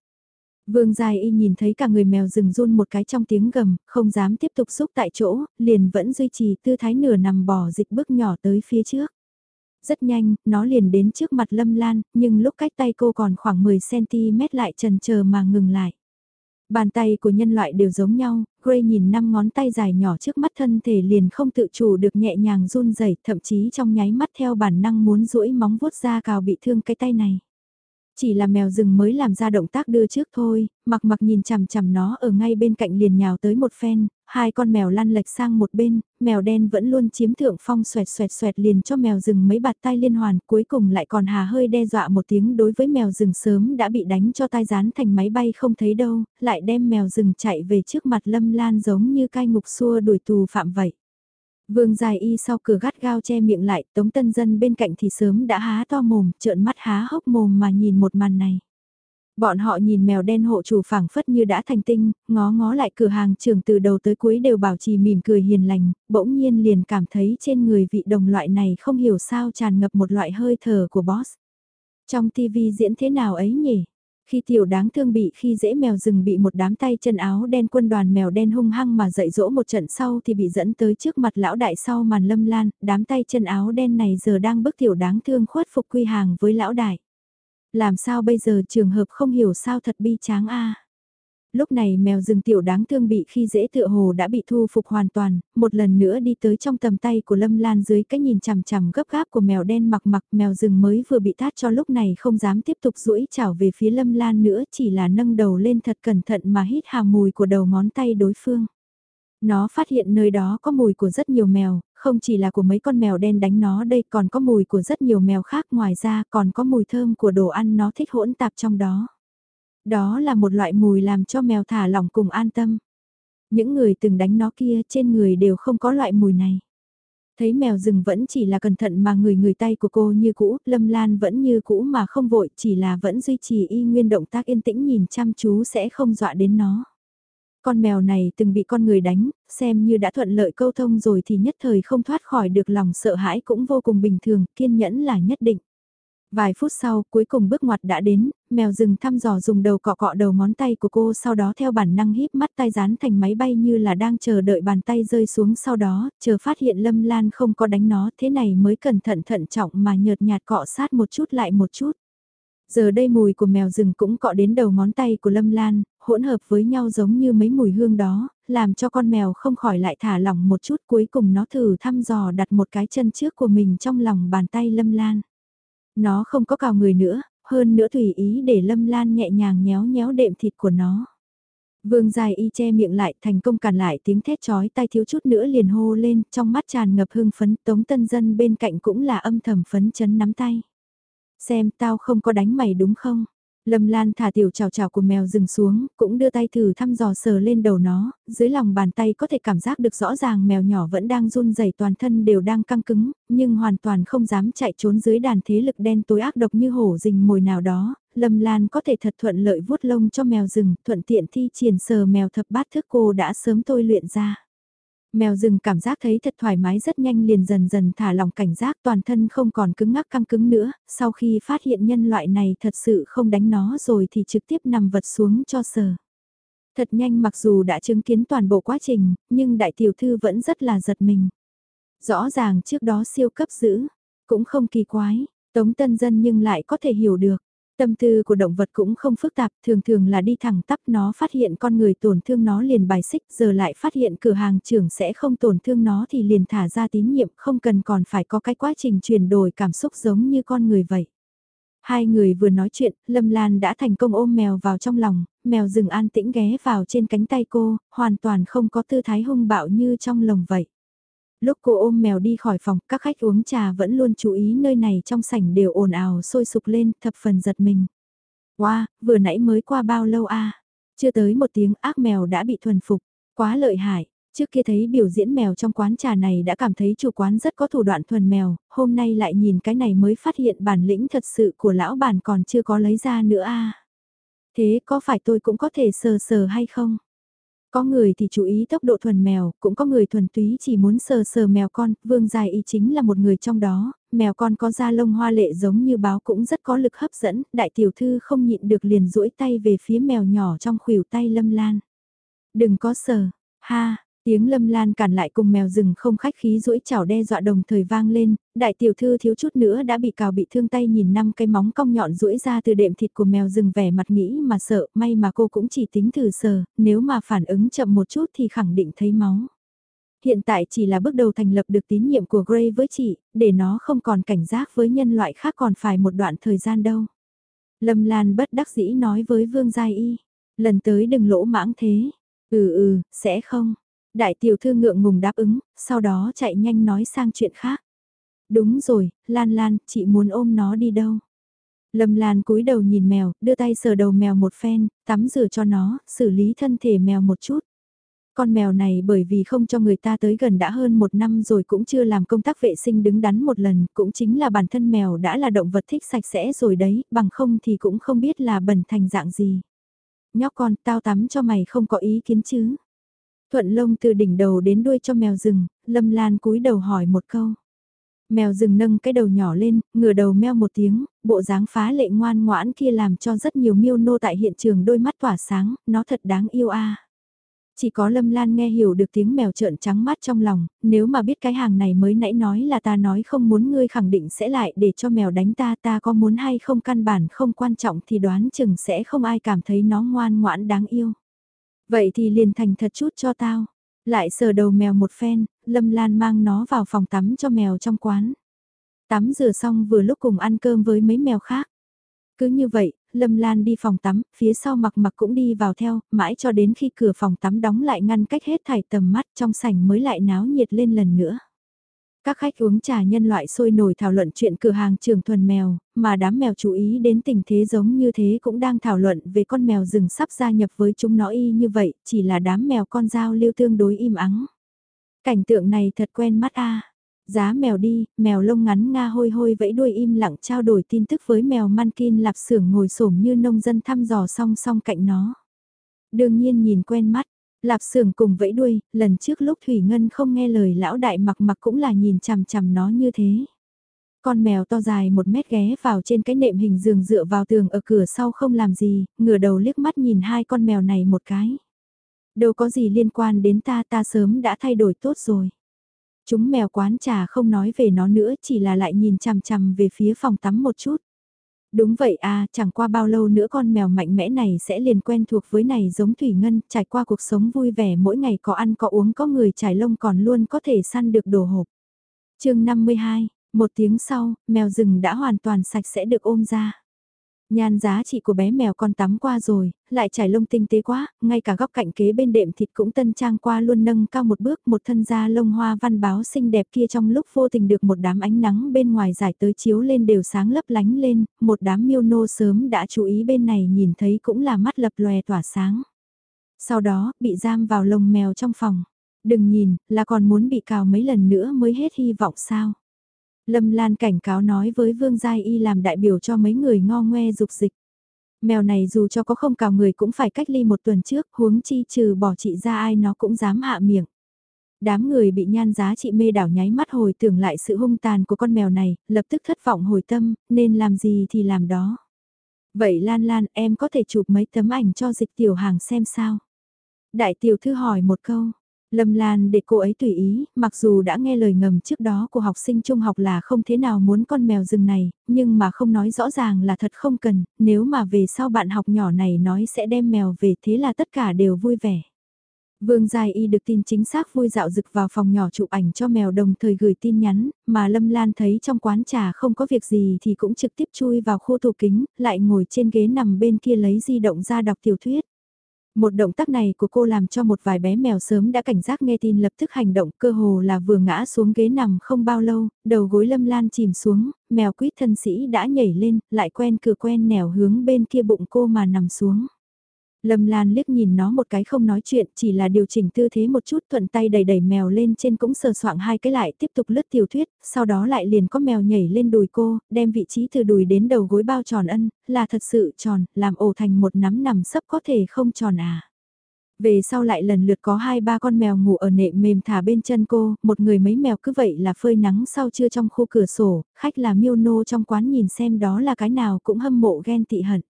Vương Dài Y nhìn thấy cả người mèo rừng run một cái trong tiếng gầm, không dám tiếp tục xúc tại chỗ, liền vẫn duy trì tư thái nửa nằm bò dịch bước nhỏ tới phía trước. Rất nhanh, nó liền đến trước mặt Lâm Lan, nhưng lúc cách tay cô còn khoảng 10cm lại trần chờ mà ngừng lại. Bàn tay của nhân loại đều giống nhau, Gray nhìn năm ngón tay dài nhỏ trước mắt thân thể liền không tự chủ được nhẹ nhàng run rẩy, thậm chí trong nháy mắt theo bản năng muốn duỗi móng vuốt ra cào bị thương cái tay này. Chỉ là mèo rừng mới làm ra động tác đưa trước thôi, mặc mặc nhìn chằm chằm nó ở ngay bên cạnh liền nhào tới một phen, hai con mèo lăn lệch sang một bên, mèo đen vẫn luôn chiếm thượng phong xoẹt xoẹt xoẹt liền cho mèo rừng mấy bạt tay liên hoàn, cuối cùng lại còn hà hơi đe dọa một tiếng đối với mèo rừng sớm đã bị đánh cho tai rán thành máy bay không thấy đâu, lại đem mèo rừng chạy về trước mặt lâm lan giống như cai ngục xua đuổi tù phạm vậy. Vương dài y sau cửa gắt gao che miệng lại, tống tân dân bên cạnh thì sớm đã há to mồm, trợn mắt há hốc mồm mà nhìn một màn này. Bọn họ nhìn mèo đen hộ chủ phảng phất như đã thành tinh, ngó ngó lại cửa hàng trường từ đầu tới cuối đều bảo trì mỉm cười hiền lành, bỗng nhiên liền cảm thấy trên người vị đồng loại này không hiểu sao tràn ngập một loại hơi thở của boss. Trong TV diễn thế nào ấy nhỉ? Khi tiểu đáng thương bị khi dễ mèo rừng bị một đám tay chân áo đen quân đoàn mèo đen hung hăng mà dạy dỗ một trận sau thì bị dẫn tới trước mặt lão đại sau màn lâm lan, đám tay chân áo đen này giờ đang bức tiểu đáng thương khuất phục quy hàng với lão đại. Làm sao bây giờ trường hợp không hiểu sao thật bi tráng a Lúc này mèo rừng tiểu đáng thương bị khi dễ tựa hồ đã bị thu phục hoàn toàn, một lần nữa đi tới trong tầm tay của Lâm Lan dưới cái nhìn chằm chằm gấp gáp của mèo đen mặc mặc mèo rừng mới vừa bị tát cho lúc này không dám tiếp tục duỗi chảo về phía Lâm Lan nữa chỉ là nâng đầu lên thật cẩn thận mà hít hà mùi của đầu ngón tay đối phương. Nó phát hiện nơi đó có mùi của rất nhiều mèo, không chỉ là của mấy con mèo đen đánh nó đây còn có mùi của rất nhiều mèo khác ngoài ra còn có mùi thơm của đồ ăn nó thích hỗn tạp trong đó. Đó là một loại mùi làm cho mèo thả lỏng cùng an tâm. Những người từng đánh nó kia trên người đều không có loại mùi này. Thấy mèo rừng vẫn chỉ là cẩn thận mà người người tay của cô như cũ, Lâm Lan vẫn như cũ mà không vội, chỉ là vẫn duy trì y nguyên động tác yên tĩnh nhìn chăm chú sẽ không dọa đến nó. Con mèo này từng bị con người đánh, xem như đã thuận lợi câu thông rồi thì nhất thời không thoát khỏi được lòng sợ hãi cũng vô cùng bình thường, kiên nhẫn là nhất định. Vài phút sau, cuối cùng bước ngoặt đã đến, mèo rừng thăm dò dùng đầu cọ cọ đầu ngón tay của cô sau đó theo bản năng híp mắt tay dán thành máy bay như là đang chờ đợi bàn tay rơi xuống sau đó, chờ phát hiện Lâm Lan không có đánh nó thế này mới cẩn thận thận trọng mà nhợt nhạt cọ sát một chút lại một chút. Giờ đây mùi của mèo rừng cũng cọ đến đầu ngón tay của Lâm Lan, hỗn hợp với nhau giống như mấy mùi hương đó, làm cho con mèo không khỏi lại thả lỏng một chút cuối cùng nó thử thăm dò đặt một cái chân trước của mình trong lòng bàn tay Lâm Lan. Nó không có cào người nữa, hơn nữa tùy ý để Lâm Lan nhẹ nhàng nhéo nhéo đệm thịt của nó. Vương dài y che miệng lại, thành công cản lại tiếng thét chói tai thiếu chút nữa liền hô lên, trong mắt tràn ngập hương phấn, tống tân dân bên cạnh cũng là âm thầm phấn chấn nắm tay. Xem tao không có đánh mày đúng không? Lâm Lan thả tiểu chào chào của mèo dừng xuống, cũng đưa tay thử thăm dò sờ lên đầu nó, dưới lòng bàn tay có thể cảm giác được rõ ràng mèo nhỏ vẫn đang run rẩy toàn thân đều đang căng cứng, nhưng hoàn toàn không dám chạy trốn dưới đàn thế lực đen tối ác độc như hổ rình mồi nào đó. Lâm Lan có thể thật thuận lợi vuốt lông cho mèo rừng, thuận tiện thi triển sờ mèo thập bát thức cô đã sớm tôi luyện ra. Mèo rừng cảm giác thấy thật thoải mái rất nhanh liền dần dần thả lỏng cảnh giác toàn thân không còn cứng ngắc căng cứng nữa, sau khi phát hiện nhân loại này thật sự không đánh nó rồi thì trực tiếp nằm vật xuống cho sờ. Thật nhanh mặc dù đã chứng kiến toàn bộ quá trình, nhưng đại tiểu thư vẫn rất là giật mình. Rõ ràng trước đó siêu cấp giữ, cũng không kỳ quái, tống tân dân nhưng lại có thể hiểu được. Tâm tư của động vật cũng không phức tạp, thường thường là đi thẳng tắp nó phát hiện con người tổn thương nó liền bài xích, giờ lại phát hiện cửa hàng trưởng sẽ không tổn thương nó thì liền thả ra tín nhiệm, không cần còn phải có cái quá trình chuyển đổi cảm xúc giống như con người vậy. Hai người vừa nói chuyện, Lâm Lan đã thành công ôm mèo vào trong lòng, mèo rừng an tĩnh ghé vào trên cánh tay cô, hoàn toàn không có tư thái hung bạo như trong lồng vậy. Lúc cô ôm mèo đi khỏi phòng, các khách uống trà vẫn luôn chú ý nơi này trong sảnh đều ồn ào sôi sục lên, thập phần giật mình. Wow, vừa nãy mới qua bao lâu a Chưa tới một tiếng ác mèo đã bị thuần phục, quá lợi hại. Trước kia thấy biểu diễn mèo trong quán trà này đã cảm thấy chủ quán rất có thủ đoạn thuần mèo, hôm nay lại nhìn cái này mới phát hiện bản lĩnh thật sự của lão bản còn chưa có lấy ra nữa a Thế có phải tôi cũng có thể sờ sờ hay không? Có người thì chú ý tốc độ thuần mèo, cũng có người thuần túy chỉ muốn sờ sờ mèo con, vương dài y chính là một người trong đó, mèo con có da lông hoa lệ giống như báo cũng rất có lực hấp dẫn, đại tiểu thư không nhịn được liền duỗi tay về phía mèo nhỏ trong khuỷu tay lâm lan. Đừng có sờ, ha, Tiếng lâm lan cản lại cùng mèo rừng không khách khí rũi chảo đe dọa đồng thời vang lên, đại tiểu thư thiếu chút nữa đã bị cào bị thương tay nhìn năm cái móng cong nhọn rũi ra từ đệm thịt của mèo rừng vẻ mặt nghĩ mà sợ, may mà cô cũng chỉ tính thử sờ, nếu mà phản ứng chậm một chút thì khẳng định thấy máu. Hiện tại chỉ là bước đầu thành lập được tín nhiệm của Gray với chị, để nó không còn cảnh giác với nhân loại khác còn phải một đoạn thời gian đâu. Lâm Lan bất đắc dĩ nói với Vương Giai Y. Lần tới đừng lỗ mãng thế. Ừ ừ, sẽ không. Đại tiểu thư ngượng ngùng đáp ứng, sau đó chạy nhanh nói sang chuyện khác. Đúng rồi, Lan Lan, chị muốn ôm nó đi đâu? Lâm Lan cúi đầu nhìn mèo, đưa tay sờ đầu mèo một phen, tắm rửa cho nó, xử lý thân thể mèo một chút. Con mèo này bởi vì không cho người ta tới gần đã hơn một năm rồi cũng chưa làm công tác vệ sinh đứng đắn một lần, cũng chính là bản thân mèo đã là động vật thích sạch sẽ rồi đấy, bằng không thì cũng không biết là bẩn thành dạng gì. Nhóc con, tao tắm cho mày không có ý kiến chứ. Thuận lông từ đỉnh đầu đến đuôi cho mèo rừng, Lâm Lan cúi đầu hỏi một câu. Mèo rừng nâng cái đầu nhỏ lên, ngửa đầu meo một tiếng, bộ dáng phá lệ ngoan ngoãn kia làm cho rất nhiều miêu nô tại hiện trường đôi mắt tỏa sáng, nó thật đáng yêu a. Chỉ có Lâm Lan nghe hiểu được tiếng mèo trợn trắng mắt trong lòng, nếu mà biết cái hàng này mới nãy nói là ta nói không muốn ngươi khẳng định sẽ lại để cho mèo đánh ta ta có muốn hay không căn bản không quan trọng thì đoán chừng sẽ không ai cảm thấy nó ngoan ngoãn đáng yêu. Vậy thì liền thành thật chút cho tao. Lại sờ đầu mèo một phen, Lâm Lan mang nó vào phòng tắm cho mèo trong quán. Tắm rửa xong vừa lúc cùng ăn cơm với mấy mèo khác. Cứ như vậy, Lâm Lan đi phòng tắm, phía sau mặc mặc cũng đi vào theo, mãi cho đến khi cửa phòng tắm đóng lại ngăn cách hết thải tầm mắt trong sảnh mới lại náo nhiệt lên lần nữa. Các khách uống trà nhân loại sôi nổi thảo luận chuyện cửa hàng trường thuần mèo, mà đám mèo chú ý đến tình thế giống như thế cũng đang thảo luận về con mèo rừng sắp gia nhập với chúng nó y như vậy, chỉ là đám mèo con dao lưu tương đối im ắng. Cảnh tượng này thật quen mắt a. Giá mèo đi, mèo lông ngắn nga hôi hôi vẫy đuôi im lặng trao đổi tin tức với mèo mankin lạp xưởng ngồi xổm như nông dân thăm dò song song cạnh nó. Đương nhiên nhìn quen mắt, lạp xưởng cùng vẫy đuôi, lần trước lúc Thủy Ngân không nghe lời lão đại mặc mặc cũng là nhìn chằm chằm nó như thế. Con mèo to dài một mét ghé vào trên cái nệm hình giường dựa vào tường ở cửa sau không làm gì, ngửa đầu liếc mắt nhìn hai con mèo này một cái. Đâu có gì liên quan đến ta ta sớm đã thay đổi tốt rồi. Chúng mèo quán trà không nói về nó nữa chỉ là lại nhìn chằm chằm về phía phòng tắm một chút. Đúng vậy à, chẳng qua bao lâu nữa con mèo mạnh mẽ này sẽ liền quen thuộc với này giống Thủy Ngân, trải qua cuộc sống vui vẻ mỗi ngày có ăn có uống có người trải lông còn luôn có thể săn được đồ hộp. chương 52, một tiếng sau, mèo rừng đã hoàn toàn sạch sẽ được ôm ra. Nhan giá trị của bé mèo con tắm qua rồi, lại trải lông tinh tế quá, ngay cả góc cạnh kế bên đệm thịt cũng tân trang qua luôn nâng cao một bước một thân da lông hoa văn báo xinh đẹp kia trong lúc vô tình được một đám ánh nắng bên ngoài giải tới chiếu lên đều sáng lấp lánh lên, một đám miêu nô sớm đã chú ý bên này nhìn thấy cũng là mắt lập lòe tỏa sáng. Sau đó, bị giam vào lồng mèo trong phòng. Đừng nhìn, là còn muốn bị cào mấy lần nữa mới hết hy vọng sao. Lâm Lan cảnh cáo nói với Vương Giai Y làm đại biểu cho mấy người ngo ngoe dục dịch. Mèo này dù cho có không cào người cũng phải cách ly một tuần trước, huống chi trừ bỏ chị ra ai nó cũng dám hạ miệng. Đám người bị nhan giá trị mê đảo nháy mắt hồi tưởng lại sự hung tàn của con mèo này, lập tức thất vọng hồi tâm, nên làm gì thì làm đó. Vậy Lan Lan em có thể chụp mấy tấm ảnh cho dịch tiểu hàng xem sao? Đại tiểu thư hỏi một câu, Lâm Lan để cô ấy tùy ý, mặc dù đã nghe lời ngầm trước đó của học sinh trung học là không thế nào muốn con mèo rừng này, nhưng mà không nói rõ ràng là thật không cần, nếu mà về sau bạn học nhỏ này nói sẽ đem mèo về thế là tất cả đều vui vẻ. Vương Giai Y được tin chính xác vui dạo dực vào phòng nhỏ chụp ảnh cho mèo đồng thời gửi tin nhắn, mà Lâm Lan thấy trong quán trà không có việc gì thì cũng trực tiếp chui vào khu tủ kính, lại ngồi trên ghế nằm bên kia lấy di động ra đọc tiểu thuyết. Một động tác này của cô làm cho một vài bé mèo sớm đã cảnh giác nghe tin lập tức hành động cơ hồ là vừa ngã xuống ghế nằm không bao lâu, đầu gối lâm lan chìm xuống, mèo quýt thân sĩ đã nhảy lên, lại quen cửa quen nẻo hướng bên kia bụng cô mà nằm xuống. Lâm Lan liếc nhìn nó một cái không nói chuyện, chỉ là điều chỉnh tư thế một chút thuận tay đẩy đẩy mèo lên trên cũng sờ soạng hai cái lại tiếp tục lướt tiểu thuyết, sau đó lại liền có mèo nhảy lên đùi cô, đem vị trí từ đùi đến đầu gối bao tròn ân, là thật sự tròn, làm ổ thành một nắm nằm sấp có thể không tròn à. Về sau lại lần lượt có hai ba con mèo ngủ ở nệm mềm thả bên chân cô, một người mấy mèo cứ vậy là phơi nắng sau trưa trong khu cửa sổ, khách là miêu nô trong quán nhìn xem đó là cái nào cũng hâm mộ ghen tị hận.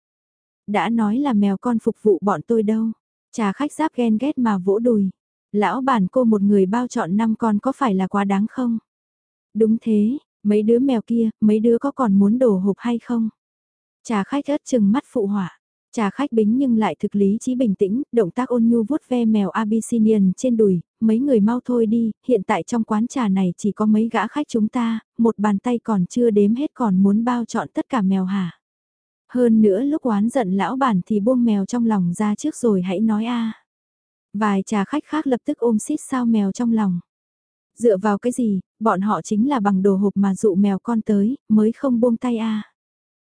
Đã nói là mèo con phục vụ bọn tôi đâu. Trà khách giáp ghen ghét mà vỗ đùi. Lão bản cô một người bao chọn năm con có phải là quá đáng không? Đúng thế, mấy đứa mèo kia, mấy đứa có còn muốn đổ hộp hay không? Trà khách ớt chừng mắt phụ hỏa. Trà khách bính nhưng lại thực lý trí bình tĩnh, động tác ôn nhu vuốt ve mèo Abyssinian trên đùi, mấy người mau thôi đi, hiện tại trong quán trà này chỉ có mấy gã khách chúng ta, một bàn tay còn chưa đếm hết còn muốn bao chọn tất cả mèo hả? Hơn nữa lúc oán giận lão bản thì buông mèo trong lòng ra trước rồi hãy nói a. Vài trà khách khác lập tức ôm xít sao mèo trong lòng. Dựa vào cái gì, bọn họ chính là bằng đồ hộp mà dụ mèo con tới, mới không buông tay a.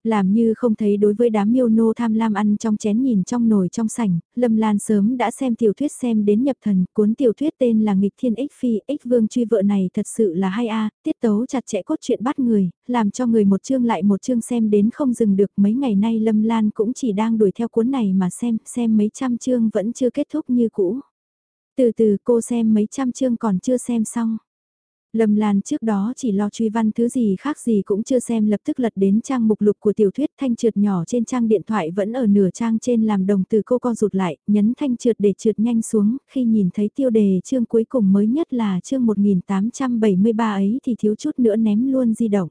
Làm như không thấy đối với đám miêu nô tham lam ăn trong chén nhìn trong nồi trong sảnh, Lâm Lan sớm đã xem tiểu thuyết xem đến nhập thần, cuốn tiểu thuyết tên là Nghịch Thiên Ích Phi, Ích Vương truy vợ này thật sự là hay a tiết tấu chặt chẽ cốt truyện bắt người, làm cho người một chương lại một chương xem đến không dừng được mấy ngày nay Lâm Lan cũng chỉ đang đuổi theo cuốn này mà xem, xem mấy trăm chương vẫn chưa kết thúc như cũ. Từ từ cô xem mấy trăm chương còn chưa xem xong. Lâm Lan trước đó chỉ lo truy văn thứ gì khác gì cũng chưa xem lập tức lật đến trang mục lục của tiểu thuyết thanh trượt nhỏ trên trang điện thoại vẫn ở nửa trang trên làm đồng từ cô co rụt lại, nhấn thanh trượt để trượt nhanh xuống, khi nhìn thấy tiêu đề chương cuối cùng mới nhất là chương 1873 ấy thì thiếu chút nữa ném luôn di động.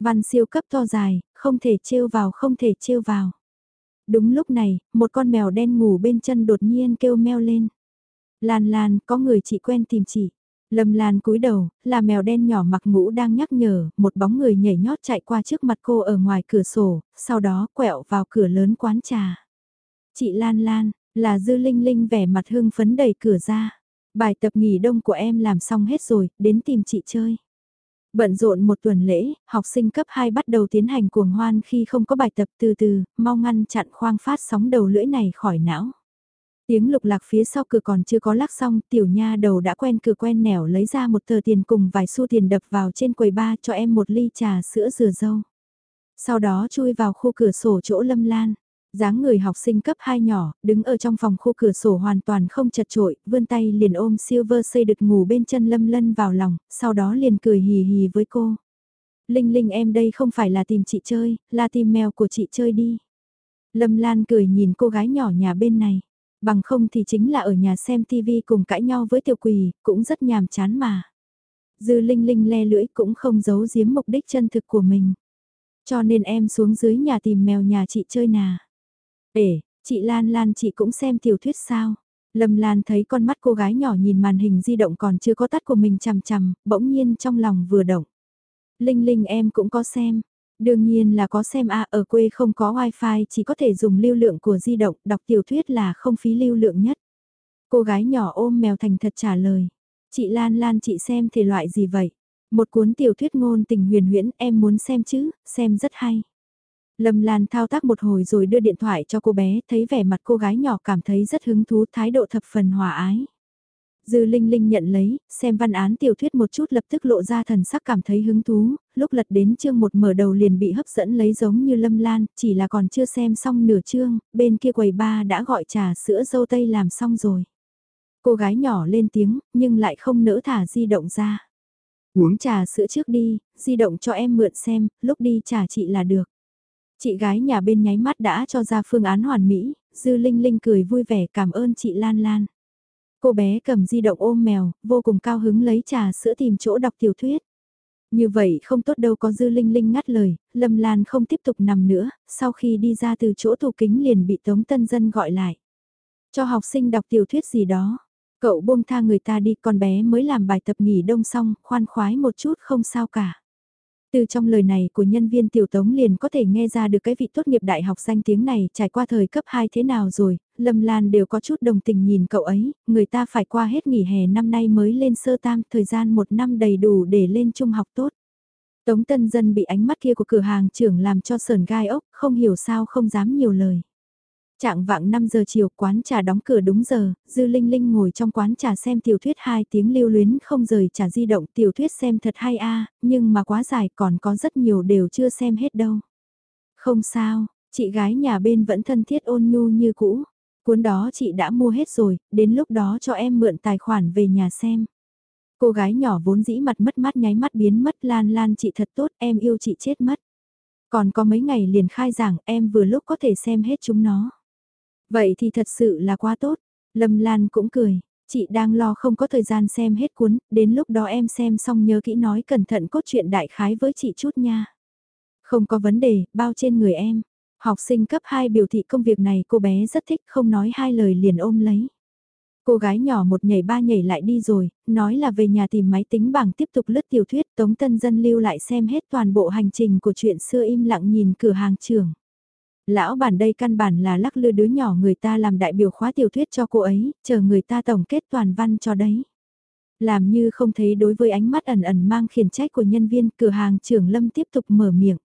Văn siêu cấp to dài, không thể trêu vào không thể trêu vào. Đúng lúc này, một con mèo đen ngủ bên chân đột nhiên kêu meo lên. Lan Lan, có người chị quen tìm chị. Lâm Lan cúi đầu, là mèo đen nhỏ mặc ngũ đang nhắc nhở, một bóng người nhảy nhót chạy qua trước mặt cô ở ngoài cửa sổ, sau đó quẹo vào cửa lớn quán trà. Chị Lan Lan, là Dư Linh Linh vẻ mặt hưng phấn đẩy cửa ra. Bài tập nghỉ đông của em làm xong hết rồi, đến tìm chị chơi. Bận rộn một tuần lễ, học sinh cấp 2 bắt đầu tiến hành cuồng hoan khi không có bài tập từ từ, mau ngăn chặn khoang phát sóng đầu lưỡi này khỏi não. Tiếng lục lạc phía sau cửa còn chưa có lắc xong, tiểu nha đầu đã quen cửa quen nẻo lấy ra một tờ tiền cùng vài xu tiền đập vào trên quầy ba cho em một ly trà sữa dừa dâu. Sau đó chui vào khu cửa sổ chỗ lâm lan. dáng người học sinh cấp 2 nhỏ, đứng ở trong phòng khu cửa sổ hoàn toàn không chật trội, vươn tay liền ôm Silver xây đực ngủ bên chân lâm lân vào lòng, sau đó liền cười hì hì với cô. Linh Linh em đây không phải là tìm chị chơi, là tìm mèo của chị chơi đi. Lâm Lan cười nhìn cô gái nhỏ nhà bên này. Bằng không thì chính là ở nhà xem tivi cùng cãi nhau với tiểu quỳ, cũng rất nhàm chán mà. Dư Linh Linh le lưỡi cũng không giấu giếm mục đích chân thực của mình. Cho nên em xuống dưới nhà tìm mèo nhà chị chơi nà. Ể, chị Lan Lan chị cũng xem tiểu thuyết sao? Lâm Lan thấy con mắt cô gái nhỏ nhìn màn hình di động còn chưa có tắt của mình chằm chằm, bỗng nhiên trong lòng vừa động. Linh Linh em cũng có xem, Đương nhiên là có xem a ở quê không có wifi chỉ có thể dùng lưu lượng của di động, đọc tiểu thuyết là không phí lưu lượng nhất. Cô gái nhỏ ôm mèo thành thật trả lời. Chị Lan Lan chị xem thể loại gì vậy? Một cuốn tiểu thuyết ngôn tình huyền huyễn em muốn xem chứ, xem rất hay. Lâm Lan thao tác một hồi rồi đưa điện thoại cho cô bé, thấy vẻ mặt cô gái nhỏ cảm thấy rất hứng thú, thái độ thập phần hòa ái. Dư Linh Linh nhận lấy, xem văn án tiểu thuyết một chút lập tức lộ ra thần sắc cảm thấy hứng thú, lúc lật đến chương một mở đầu liền bị hấp dẫn lấy giống như lâm lan, chỉ là còn chưa xem xong nửa chương, bên kia quầy ba đã gọi trà sữa dâu tây làm xong rồi. Cô gái nhỏ lên tiếng, nhưng lại không nỡ thả di động ra. Uống trà sữa trước đi, di động cho em mượn xem, lúc đi trả chị là được. Chị gái nhà bên nháy mắt đã cho ra phương án hoàn mỹ, Dư Linh Linh cười vui vẻ cảm ơn chị Lan Lan. Cô bé cầm di động ôm mèo, vô cùng cao hứng lấy trà sữa tìm chỗ đọc tiểu thuyết. Như vậy không tốt đâu có dư linh linh ngắt lời, Lâm Lan không tiếp tục nằm nữa, sau khi đi ra từ chỗ tủ kính liền bị Tống Tân Dân gọi lại. Cho học sinh đọc tiểu thuyết gì đó, cậu buông tha người ta đi con bé mới làm bài tập nghỉ đông xong, khoan khoái một chút không sao cả. Từ trong lời này của nhân viên tiểu tống liền có thể nghe ra được cái vị tốt nghiệp đại học danh tiếng này trải qua thời cấp 2 thế nào rồi, Lâm Lan đều có chút đồng tình nhìn cậu ấy, người ta phải qua hết nghỉ hè năm nay mới lên sơ tam, thời gian một năm đầy đủ để lên trung học tốt. Tống Tân Dân bị ánh mắt kia của cửa hàng trưởng làm cho sờn gai ốc, không hiểu sao không dám nhiều lời. Trạng vạng 5 giờ chiều quán trà đóng cửa đúng giờ, Dư Linh Linh ngồi trong quán trà xem tiểu thuyết 2 tiếng lưu luyến không rời trà di động tiểu thuyết xem thật hay a nhưng mà quá dài còn có rất nhiều đều chưa xem hết đâu. Không sao, chị gái nhà bên vẫn thân thiết ôn nhu như cũ. Cuốn đó chị đã mua hết rồi, đến lúc đó cho em mượn tài khoản về nhà xem. Cô gái nhỏ vốn dĩ mặt mất mắt nháy mắt biến mất lan lan chị thật tốt em yêu chị chết mất. Còn có mấy ngày liền khai giảng em vừa lúc có thể xem hết chúng nó. Vậy thì thật sự là quá tốt. Lâm Lan cũng cười, chị đang lo không có thời gian xem hết cuốn, đến lúc đó em xem xong nhớ kỹ nói cẩn thận cốt truyện đại khái với chị chút nha. Không có vấn đề, bao trên người em. Học sinh cấp 2 biểu thị công việc này cô bé rất thích không nói hai lời liền ôm lấy. Cô gái nhỏ một nhảy ba nhảy lại đi rồi, nói là về nhà tìm máy tính bảng tiếp tục lướt tiểu thuyết Tống Tân Dân lưu lại xem hết toàn bộ hành trình của chuyện xưa im lặng nhìn cửa hàng trường. Lão bản đây căn bản là lắc lư đứa nhỏ người ta làm đại biểu khóa tiểu thuyết cho cô ấy, chờ người ta tổng kết toàn văn cho đấy. Làm như không thấy đối với ánh mắt ẩn ẩn mang khiển trách của nhân viên cửa hàng trưởng Lâm tiếp tục mở miệng.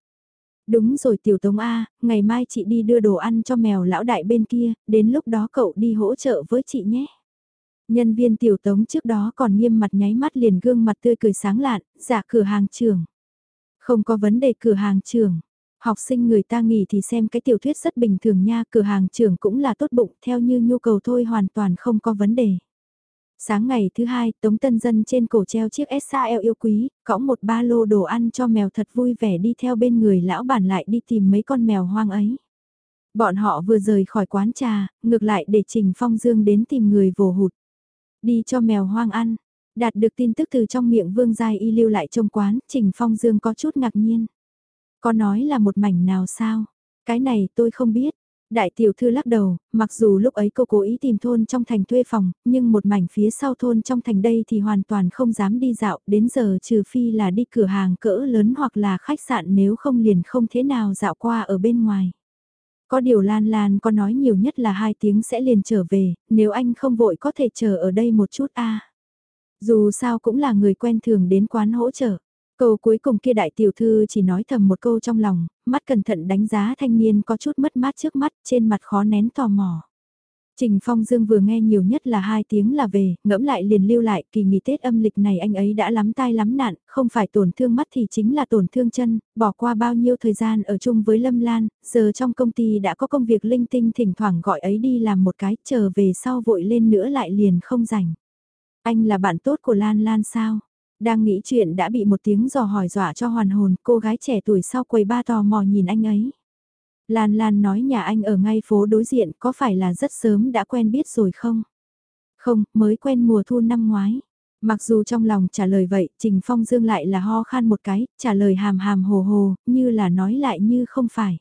Đúng rồi tiểu tống A, ngày mai chị đi đưa đồ ăn cho mèo lão đại bên kia, đến lúc đó cậu đi hỗ trợ với chị nhé. Nhân viên tiểu tống trước đó còn nghiêm mặt nháy mắt liền gương mặt tươi cười sáng lạn, giả cửa hàng trưởng. Không có vấn đề cửa hàng trưởng. Học sinh người ta nghỉ thì xem cái tiểu thuyết rất bình thường nha, cửa hàng trưởng cũng là tốt bụng, theo như nhu cầu thôi hoàn toàn không có vấn đề. Sáng ngày thứ hai, Tống Tân Dân trên cổ treo chiếc SAL yêu quý, cõng một ba lô đồ ăn cho mèo thật vui vẻ đi theo bên người lão bản lại đi tìm mấy con mèo hoang ấy. Bọn họ vừa rời khỏi quán trà, ngược lại để Trình Phong Dương đến tìm người vồ hụt. Đi cho mèo hoang ăn. Đạt được tin tức từ trong miệng Vương Giai Y lưu lại trong quán, Trình Phong Dương có chút ngạc nhiên. Có nói là một mảnh nào sao? Cái này tôi không biết. Đại tiểu thư lắc đầu, mặc dù lúc ấy cô cố ý tìm thôn trong thành thuê phòng, nhưng một mảnh phía sau thôn trong thành đây thì hoàn toàn không dám đi dạo, đến giờ trừ phi là đi cửa hàng cỡ lớn hoặc là khách sạn nếu không liền không thế nào dạo qua ở bên ngoài. Có điều Lan Lan có nói nhiều nhất là hai tiếng sẽ liền trở về, nếu anh không vội có thể chờ ở đây một chút a. Dù sao cũng là người quen thường đến quán hỗ trợ. Câu cuối cùng kia đại tiểu thư chỉ nói thầm một câu trong lòng, mắt cẩn thận đánh giá thanh niên có chút mất mát trước mắt, trên mặt khó nén tò mò. Trình Phong Dương vừa nghe nhiều nhất là hai tiếng là về, ngẫm lại liền lưu lại, kỳ nghỉ Tết âm lịch này anh ấy đã lắm tai lắm nạn, không phải tổn thương mắt thì chính là tổn thương chân, bỏ qua bao nhiêu thời gian ở chung với Lâm Lan, giờ trong công ty đã có công việc linh tinh thỉnh thoảng gọi ấy đi làm một cái, chờ về sau vội lên nữa lại liền không rảnh. Anh là bạn tốt của Lan Lan sao? Đang nghĩ chuyện đã bị một tiếng dò hỏi dọa cho hoàn hồn, cô gái trẻ tuổi sau quầy ba tò mò nhìn anh ấy. Lan Lan nói nhà anh ở ngay phố đối diện có phải là rất sớm đã quen biết rồi không? Không, mới quen mùa thu năm ngoái. Mặc dù trong lòng trả lời vậy, Trình Phong Dương lại là ho khan một cái, trả lời hàm hàm hồ hồ, như là nói lại như không phải.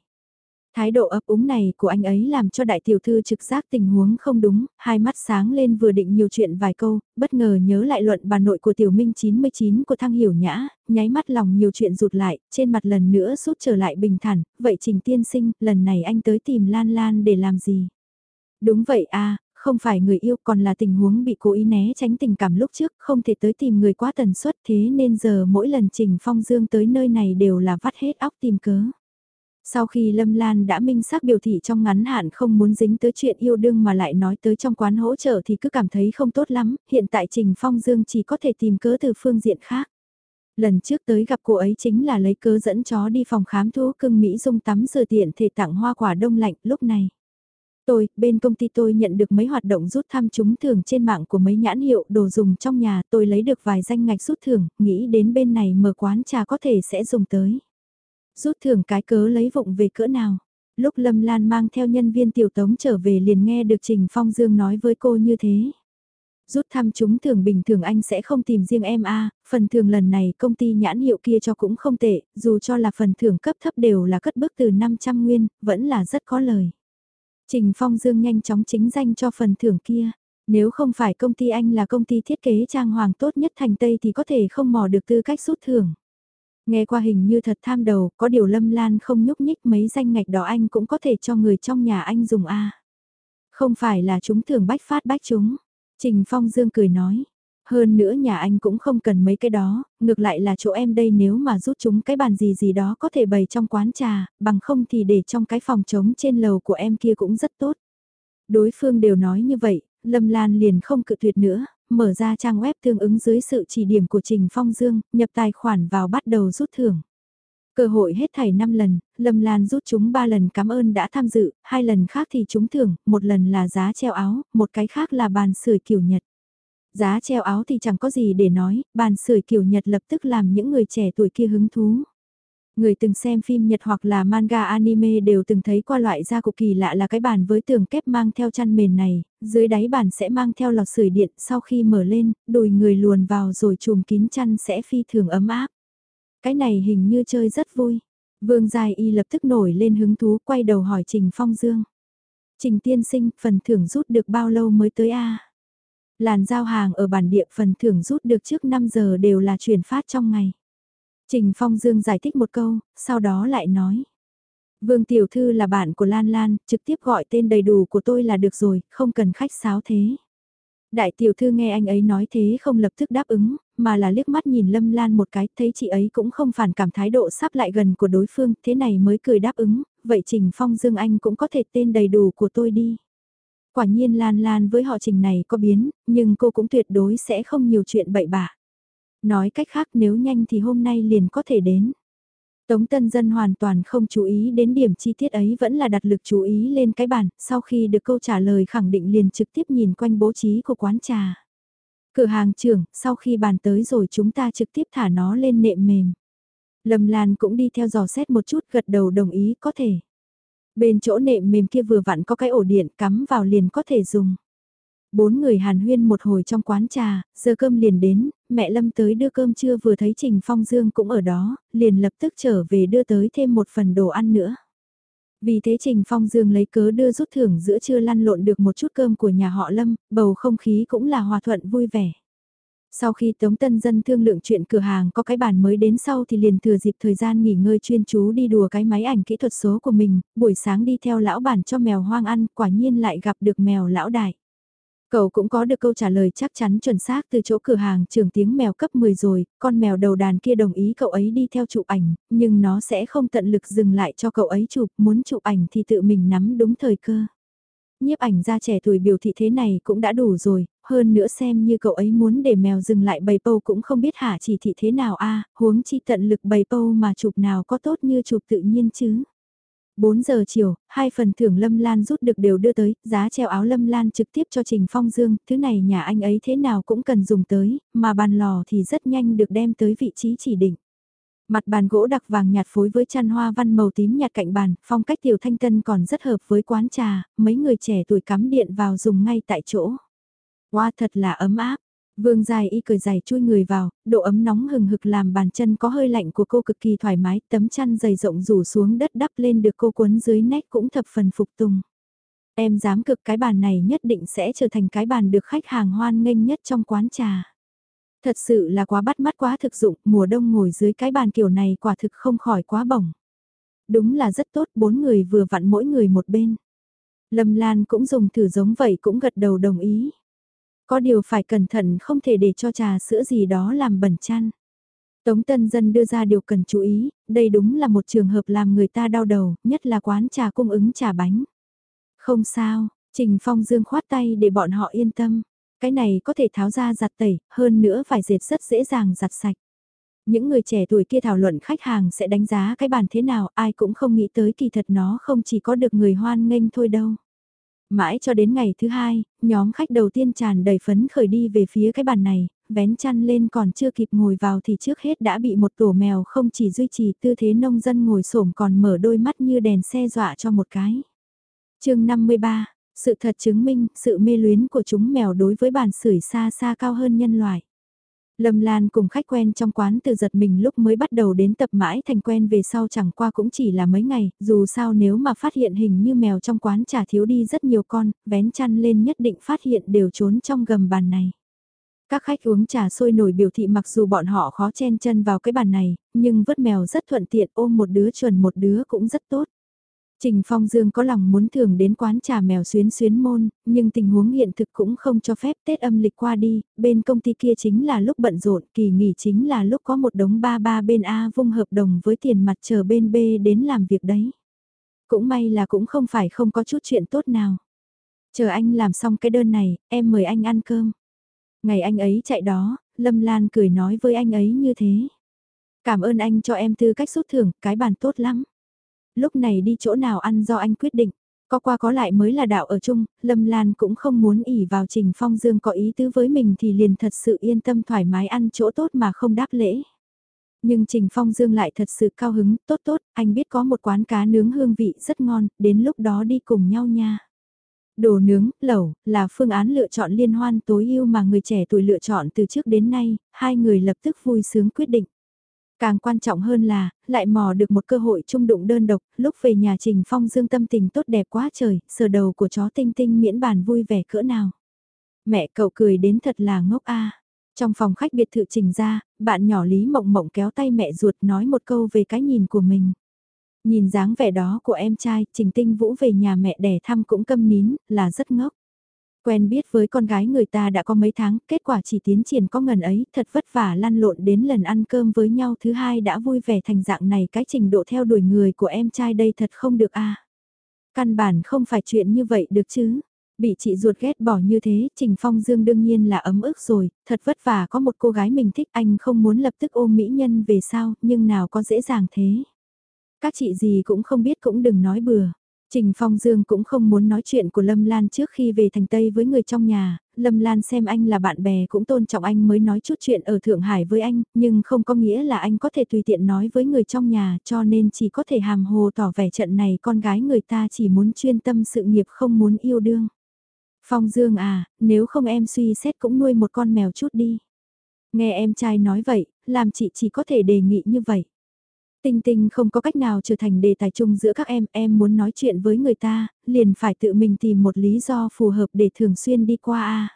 Thái độ ấp úng này của anh ấy làm cho đại tiểu thư trực giác tình huống không đúng, hai mắt sáng lên vừa định nhiều chuyện vài câu, bất ngờ nhớ lại luận bà nội của tiểu minh 99 của thăng hiểu nhã, nháy mắt lòng nhiều chuyện rụt lại, trên mặt lần nữa rút trở lại bình thản, vậy trình tiên sinh, lần này anh tới tìm Lan Lan để làm gì? Đúng vậy à, không phải người yêu còn là tình huống bị cố ý né tránh tình cảm lúc trước, không thể tới tìm người quá tần suất thế nên giờ mỗi lần Trình Phong Dương tới nơi này đều là vắt hết óc tìm cớ. Sau khi Lâm Lan đã minh xác biểu thị trong ngắn hạn không muốn dính tới chuyện yêu đương mà lại nói tới trong quán hỗ trợ thì cứ cảm thấy không tốt lắm, hiện tại Trình Phong Dương chỉ có thể tìm cớ từ phương diện khác. Lần trước tới gặp cô ấy chính là lấy cớ dẫn chó đi phòng khám thú cưng Mỹ dung tắm rửa tiện thể tặng hoa quả đông lạnh lúc này. Tôi, bên công ty tôi nhận được mấy hoạt động rút thăm trúng thưởng trên mạng của mấy nhãn hiệu đồ dùng trong nhà tôi lấy được vài danh ngạch rút thưởng, nghĩ đến bên này mở quán trà có thể sẽ dùng tới rút thưởng cái cớ lấy vụng về cỡ nào. Lúc Lâm Lan mang theo nhân viên tiểu tống trở về liền nghe được Trình Phong Dương nói với cô như thế. Rút thăm chúng thường bình thường anh sẽ không tìm riêng em a phần thưởng lần này công ty nhãn hiệu kia cho cũng không tệ, dù cho là phần thưởng cấp thấp đều là cất bước từ 500 nguyên, vẫn là rất có lời. Trình Phong Dương nhanh chóng chính danh cho phần thưởng kia. Nếu không phải công ty anh là công ty thiết kế trang hoàng tốt nhất thành Tây thì có thể không mò được tư cách rút thưởng. Nghe qua hình như thật tham đầu, có điều Lâm Lan không nhúc nhích mấy danh ngạch đó anh cũng có thể cho người trong nhà anh dùng a. Không phải là chúng thường bách phát bách chúng. Trình Phong Dương cười nói. Hơn nữa nhà anh cũng không cần mấy cái đó, ngược lại là chỗ em đây nếu mà rút chúng cái bàn gì gì đó có thể bày trong quán trà, bằng không thì để trong cái phòng trống trên lầu của em kia cũng rất tốt. Đối phương đều nói như vậy, Lâm Lan liền không cự tuyệt nữa, mở ra trang web tương ứng dưới sự chỉ điểm của Trình Phong Dương, nhập tài khoản vào bắt đầu rút thưởng. Cơ hội hết thảy 5 lần, Lâm Lan rút chúng 3 lần cảm ơn đã tham dự, hai lần khác thì chúng thưởng, một lần là giá treo áo, một cái khác là bàn sưởi kiểu Nhật. Giá treo áo thì chẳng có gì để nói, bàn sưởi kiểu Nhật lập tức làm những người trẻ tuổi kia hứng thú. Người từng xem phim Nhật hoặc là manga anime đều từng thấy qua loại da cụ kỳ lạ là cái bàn với tường kép mang theo chăn mền này, dưới đáy bàn sẽ mang theo lò sưởi điện sau khi mở lên, đùi người luồn vào rồi chùm kín chăn sẽ phi thường ấm áp. Cái này hình như chơi rất vui. Vương Giai Y lập tức nổi lên hứng thú quay đầu hỏi Trình Phong Dương. Trình tiên sinh, phần thưởng rút được bao lâu mới tới a Làn giao hàng ở bản địa phần thưởng rút được trước 5 giờ đều là chuyển phát trong ngày. Trình Phong Dương giải thích một câu, sau đó lại nói. Vương Tiểu Thư là bạn của Lan Lan, trực tiếp gọi tên đầy đủ của tôi là được rồi, không cần khách sáo thế. Đại Tiểu Thư nghe anh ấy nói thế không lập tức đáp ứng, mà là liếc mắt nhìn Lâm Lan một cái, thấy chị ấy cũng không phản cảm thái độ sắp lại gần của đối phương, thế này mới cười đáp ứng, vậy Trình Phong Dương Anh cũng có thể tên đầy đủ của tôi đi. Quả nhiên Lan Lan với họ Trình này có biến, nhưng cô cũng tuyệt đối sẽ không nhiều chuyện bậy bạ. Nói cách khác nếu nhanh thì hôm nay liền có thể đến. Tống Tân Dân hoàn toàn không chú ý đến điểm chi tiết ấy vẫn là đặt lực chú ý lên cái bàn, sau khi được câu trả lời khẳng định liền trực tiếp nhìn quanh bố trí của quán trà. Cửa hàng trưởng, sau khi bàn tới rồi chúng ta trực tiếp thả nó lên nệm mềm. Lâm Lan cũng đi theo dò xét một chút gật đầu đồng ý có thể. Bên chỗ nệm mềm kia vừa vặn có cái ổ điện cắm vào liền có thể dùng. Bốn người hàn huyên một hồi trong quán trà, giờ cơm liền đến, mẹ Lâm tới đưa cơm trưa vừa thấy Trình Phong Dương cũng ở đó, liền lập tức trở về đưa tới thêm một phần đồ ăn nữa. Vì thế Trình Phong Dương lấy cớ đưa rút thưởng giữa trưa lăn lộn được một chút cơm của nhà họ Lâm, bầu không khí cũng là hòa thuận vui vẻ. Sau khi Tống Tân Dân thương lượng chuyện cửa hàng có cái bàn mới đến sau thì liền thừa dịp thời gian nghỉ ngơi chuyên chú đi đùa cái máy ảnh kỹ thuật số của mình, buổi sáng đi theo lão bản cho mèo hoang ăn, quả nhiên lại gặp được mèo lão đại. Cậu cũng có được câu trả lời chắc chắn chuẩn xác từ chỗ cửa hàng trưởng tiếng mèo cấp 10 rồi, con mèo đầu đàn kia đồng ý cậu ấy đi theo chụp ảnh, nhưng nó sẽ không tận lực dừng lại cho cậu ấy chụp, muốn chụp ảnh thì tự mình nắm đúng thời cơ. Nhiếp ảnh ra trẻ tuổi biểu thị thế này cũng đã đủ rồi, hơn nữa xem như cậu ấy muốn để mèo dừng lại bầy bâu cũng không biết hả chỉ thị thế nào a huống chi tận lực bầy bâu mà chụp nào có tốt như chụp tự nhiên chứ. 4 giờ chiều, hai phần thưởng Lâm Lan rút được đều đưa tới, giá treo áo Lâm Lan trực tiếp cho Trình Phong Dương, thứ này nhà anh ấy thế nào cũng cần dùng tới, mà bàn lò thì rất nhanh được đem tới vị trí chỉ định. Mặt bàn gỗ đặc vàng nhạt phối với chăn hoa văn màu tím nhạt cạnh bàn, phong cách tiểu thanh tân còn rất hợp với quán trà, mấy người trẻ tuổi cắm điện vào dùng ngay tại chỗ. Wow thật là ấm áp, Vương dài y cười dài chui người vào, độ ấm nóng hừng hực làm bàn chân có hơi lạnh của cô cực kỳ thoải mái, tấm chăn dày rộng rủ xuống đất đắp lên được cô cuốn dưới nách cũng thập phần phục tùng. Em dám cực cái bàn này nhất định sẽ trở thành cái bàn được khách hàng hoan nghênh nhất trong quán trà. Thật sự là quá bắt mắt quá thực dụng, mùa đông ngồi dưới cái bàn kiểu này quả thực không khỏi quá bỏng. Đúng là rất tốt, bốn người vừa vặn mỗi người một bên. Lâm Lan cũng dùng thử giống vậy cũng gật đầu đồng ý. Có điều phải cẩn thận không thể để cho trà sữa gì đó làm bẩn chăn. Tống Tân Dân đưa ra điều cần chú ý, đây đúng là một trường hợp làm người ta đau đầu, nhất là quán trà cung ứng trà bánh. Không sao, Trình Phong Dương khoát tay để bọn họ yên tâm. Cái này có thể tháo ra giặt tẩy, hơn nữa phải dệt rất dễ dàng giặt sạch. Những người trẻ tuổi kia thảo luận khách hàng sẽ đánh giá cái bàn thế nào, ai cũng không nghĩ tới kỳ thật nó không chỉ có được người hoan nghênh thôi đâu. Mãi cho đến ngày thứ hai, nhóm khách đầu tiên tràn đầy phấn khởi đi về phía cái bàn này, vén chăn lên còn chưa kịp ngồi vào thì trước hết đã bị một tổ mèo không chỉ duy trì tư thế nông dân ngồi xổm còn mở đôi mắt như đèn xe dọa cho một cái. chương 53, sự thật chứng minh sự mê luyến của chúng mèo đối với bàn sưởi xa xa cao hơn nhân loại. Lâm Lan cùng khách quen trong quán từ giật mình lúc mới bắt đầu đến tập mãi thành quen về sau chẳng qua cũng chỉ là mấy ngày, dù sao nếu mà phát hiện hình như mèo trong quán trả thiếu đi rất nhiều con, vén chăn lên nhất định phát hiện đều trốn trong gầm bàn này. Các khách uống trà sôi nổi biểu thị mặc dù bọn họ khó chen chân vào cái bàn này, nhưng vớt mèo rất thuận tiện ôm một đứa chuẩn một đứa cũng rất tốt. Trình Phong Dương có lòng muốn thường đến quán trà mèo xuyến xuyến môn, nhưng tình huống hiện thực cũng không cho phép Tết âm lịch qua đi, bên công ty kia chính là lúc bận rộn, kỳ nghỉ chính là lúc có một đống ba ba bên A vung hợp đồng với tiền mặt chờ bên B đến làm việc đấy. Cũng may là cũng không phải không có chút chuyện tốt nào. Chờ anh làm xong cái đơn này, em mời anh ăn cơm. Ngày anh ấy chạy đó, Lâm Lan cười nói với anh ấy như thế. Cảm ơn anh cho em tư cách rút thưởng, cái bàn tốt lắm lúc này đi chỗ nào ăn do anh quyết định. Có qua có lại mới là đạo ở chung, Lâm Lan cũng không muốn ỉ vào Trình Phong Dương có ý tứ với mình thì liền thật sự yên tâm thoải mái ăn chỗ tốt mà không đáp lễ. Nhưng Trình Phong Dương lại thật sự cao hứng, tốt tốt, anh biết có một quán cá nướng hương vị rất ngon, đến lúc đó đi cùng nhau nha. Đồ nướng, lẩu, là phương án lựa chọn liên hoan tối ưu mà người trẻ tuổi lựa chọn từ trước đến nay, hai người lập tức vui sướng quyết định. Càng quan trọng hơn là, lại mò được một cơ hội trung đụng đơn độc, lúc về nhà Trình Phong dương tâm tình tốt đẹp quá trời, sờ đầu của chó tinh tinh miễn bàn vui vẻ cỡ nào. Mẹ cậu cười đến thật là ngốc a. Trong phòng khách biệt thự trình ra, bạn nhỏ Lý Mộng Mộng kéo tay mẹ ruột nói một câu về cái nhìn của mình. Nhìn dáng vẻ đó của em trai, Trình Tinh Vũ về nhà mẹ đẻ thăm cũng câm nín, là rất ngốc. Quen biết với con gái người ta đã có mấy tháng, kết quả chỉ tiến triển có ngần ấy, thật vất vả lăn lộn đến lần ăn cơm với nhau thứ hai đã vui vẻ thành dạng này cái trình độ theo đuổi người của em trai đây thật không được a Căn bản không phải chuyện như vậy được chứ. Bị chị ruột ghét bỏ như thế, Trình Phong Dương đương nhiên là ấm ức rồi, thật vất vả có một cô gái mình thích anh không muốn lập tức ôm mỹ nhân về sao, nhưng nào có dễ dàng thế. Các chị gì cũng không biết cũng đừng nói bừa. Trình Phong Dương cũng không muốn nói chuyện của Lâm Lan trước khi về thành Tây với người trong nhà, Lâm Lan xem anh là bạn bè cũng tôn trọng anh mới nói chút chuyện ở Thượng Hải với anh, nhưng không có nghĩa là anh có thể tùy tiện nói với người trong nhà cho nên chỉ có thể hàm hồ tỏ vẻ trận này con gái người ta chỉ muốn chuyên tâm sự nghiệp không muốn yêu đương. Phong Dương à, nếu không em suy xét cũng nuôi một con mèo chút đi. Nghe em trai nói vậy, làm chị chỉ có thể đề nghị như vậy. Tinh Tinh không có cách nào trở thành đề tài chung giữa các em, em muốn nói chuyện với người ta, liền phải tự mình tìm một lý do phù hợp để thường xuyên đi qua a.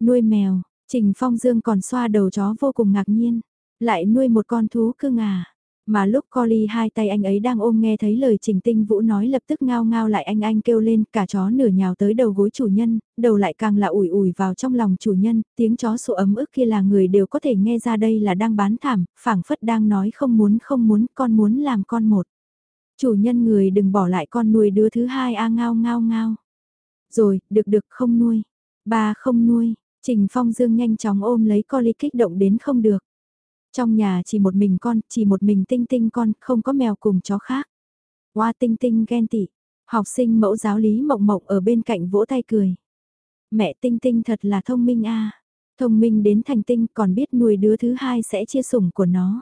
Nuôi mèo, Trình Phong Dương còn xoa đầu chó vô cùng ngạc nhiên, lại nuôi một con thú cưng à. Mà lúc Colly hai tay anh ấy đang ôm nghe thấy lời Trình Tinh Vũ nói lập tức ngao ngao lại anh anh kêu lên cả chó nửa nhào tới đầu gối chủ nhân, đầu lại càng là ủi ủi vào trong lòng chủ nhân, tiếng chó sụ ấm ức kia là người đều có thể nghe ra đây là đang bán thảm, phảng phất đang nói không muốn không muốn con muốn làm con một. Chủ nhân người đừng bỏ lại con nuôi đứa thứ hai a ngao ngao ngao. Rồi, được được không nuôi. Ba không nuôi, Trình Phong Dương nhanh chóng ôm lấy Colly kích động đến không được. Trong nhà chỉ một mình con, chỉ một mình tinh tinh con, không có mèo cùng chó khác. Hoa tinh tinh ghen tị. Học sinh mẫu giáo lý mộng mộng ở bên cạnh vỗ tay cười. Mẹ tinh tinh thật là thông minh a Thông minh đến thành tinh còn biết nuôi đứa thứ hai sẽ chia sủng của nó.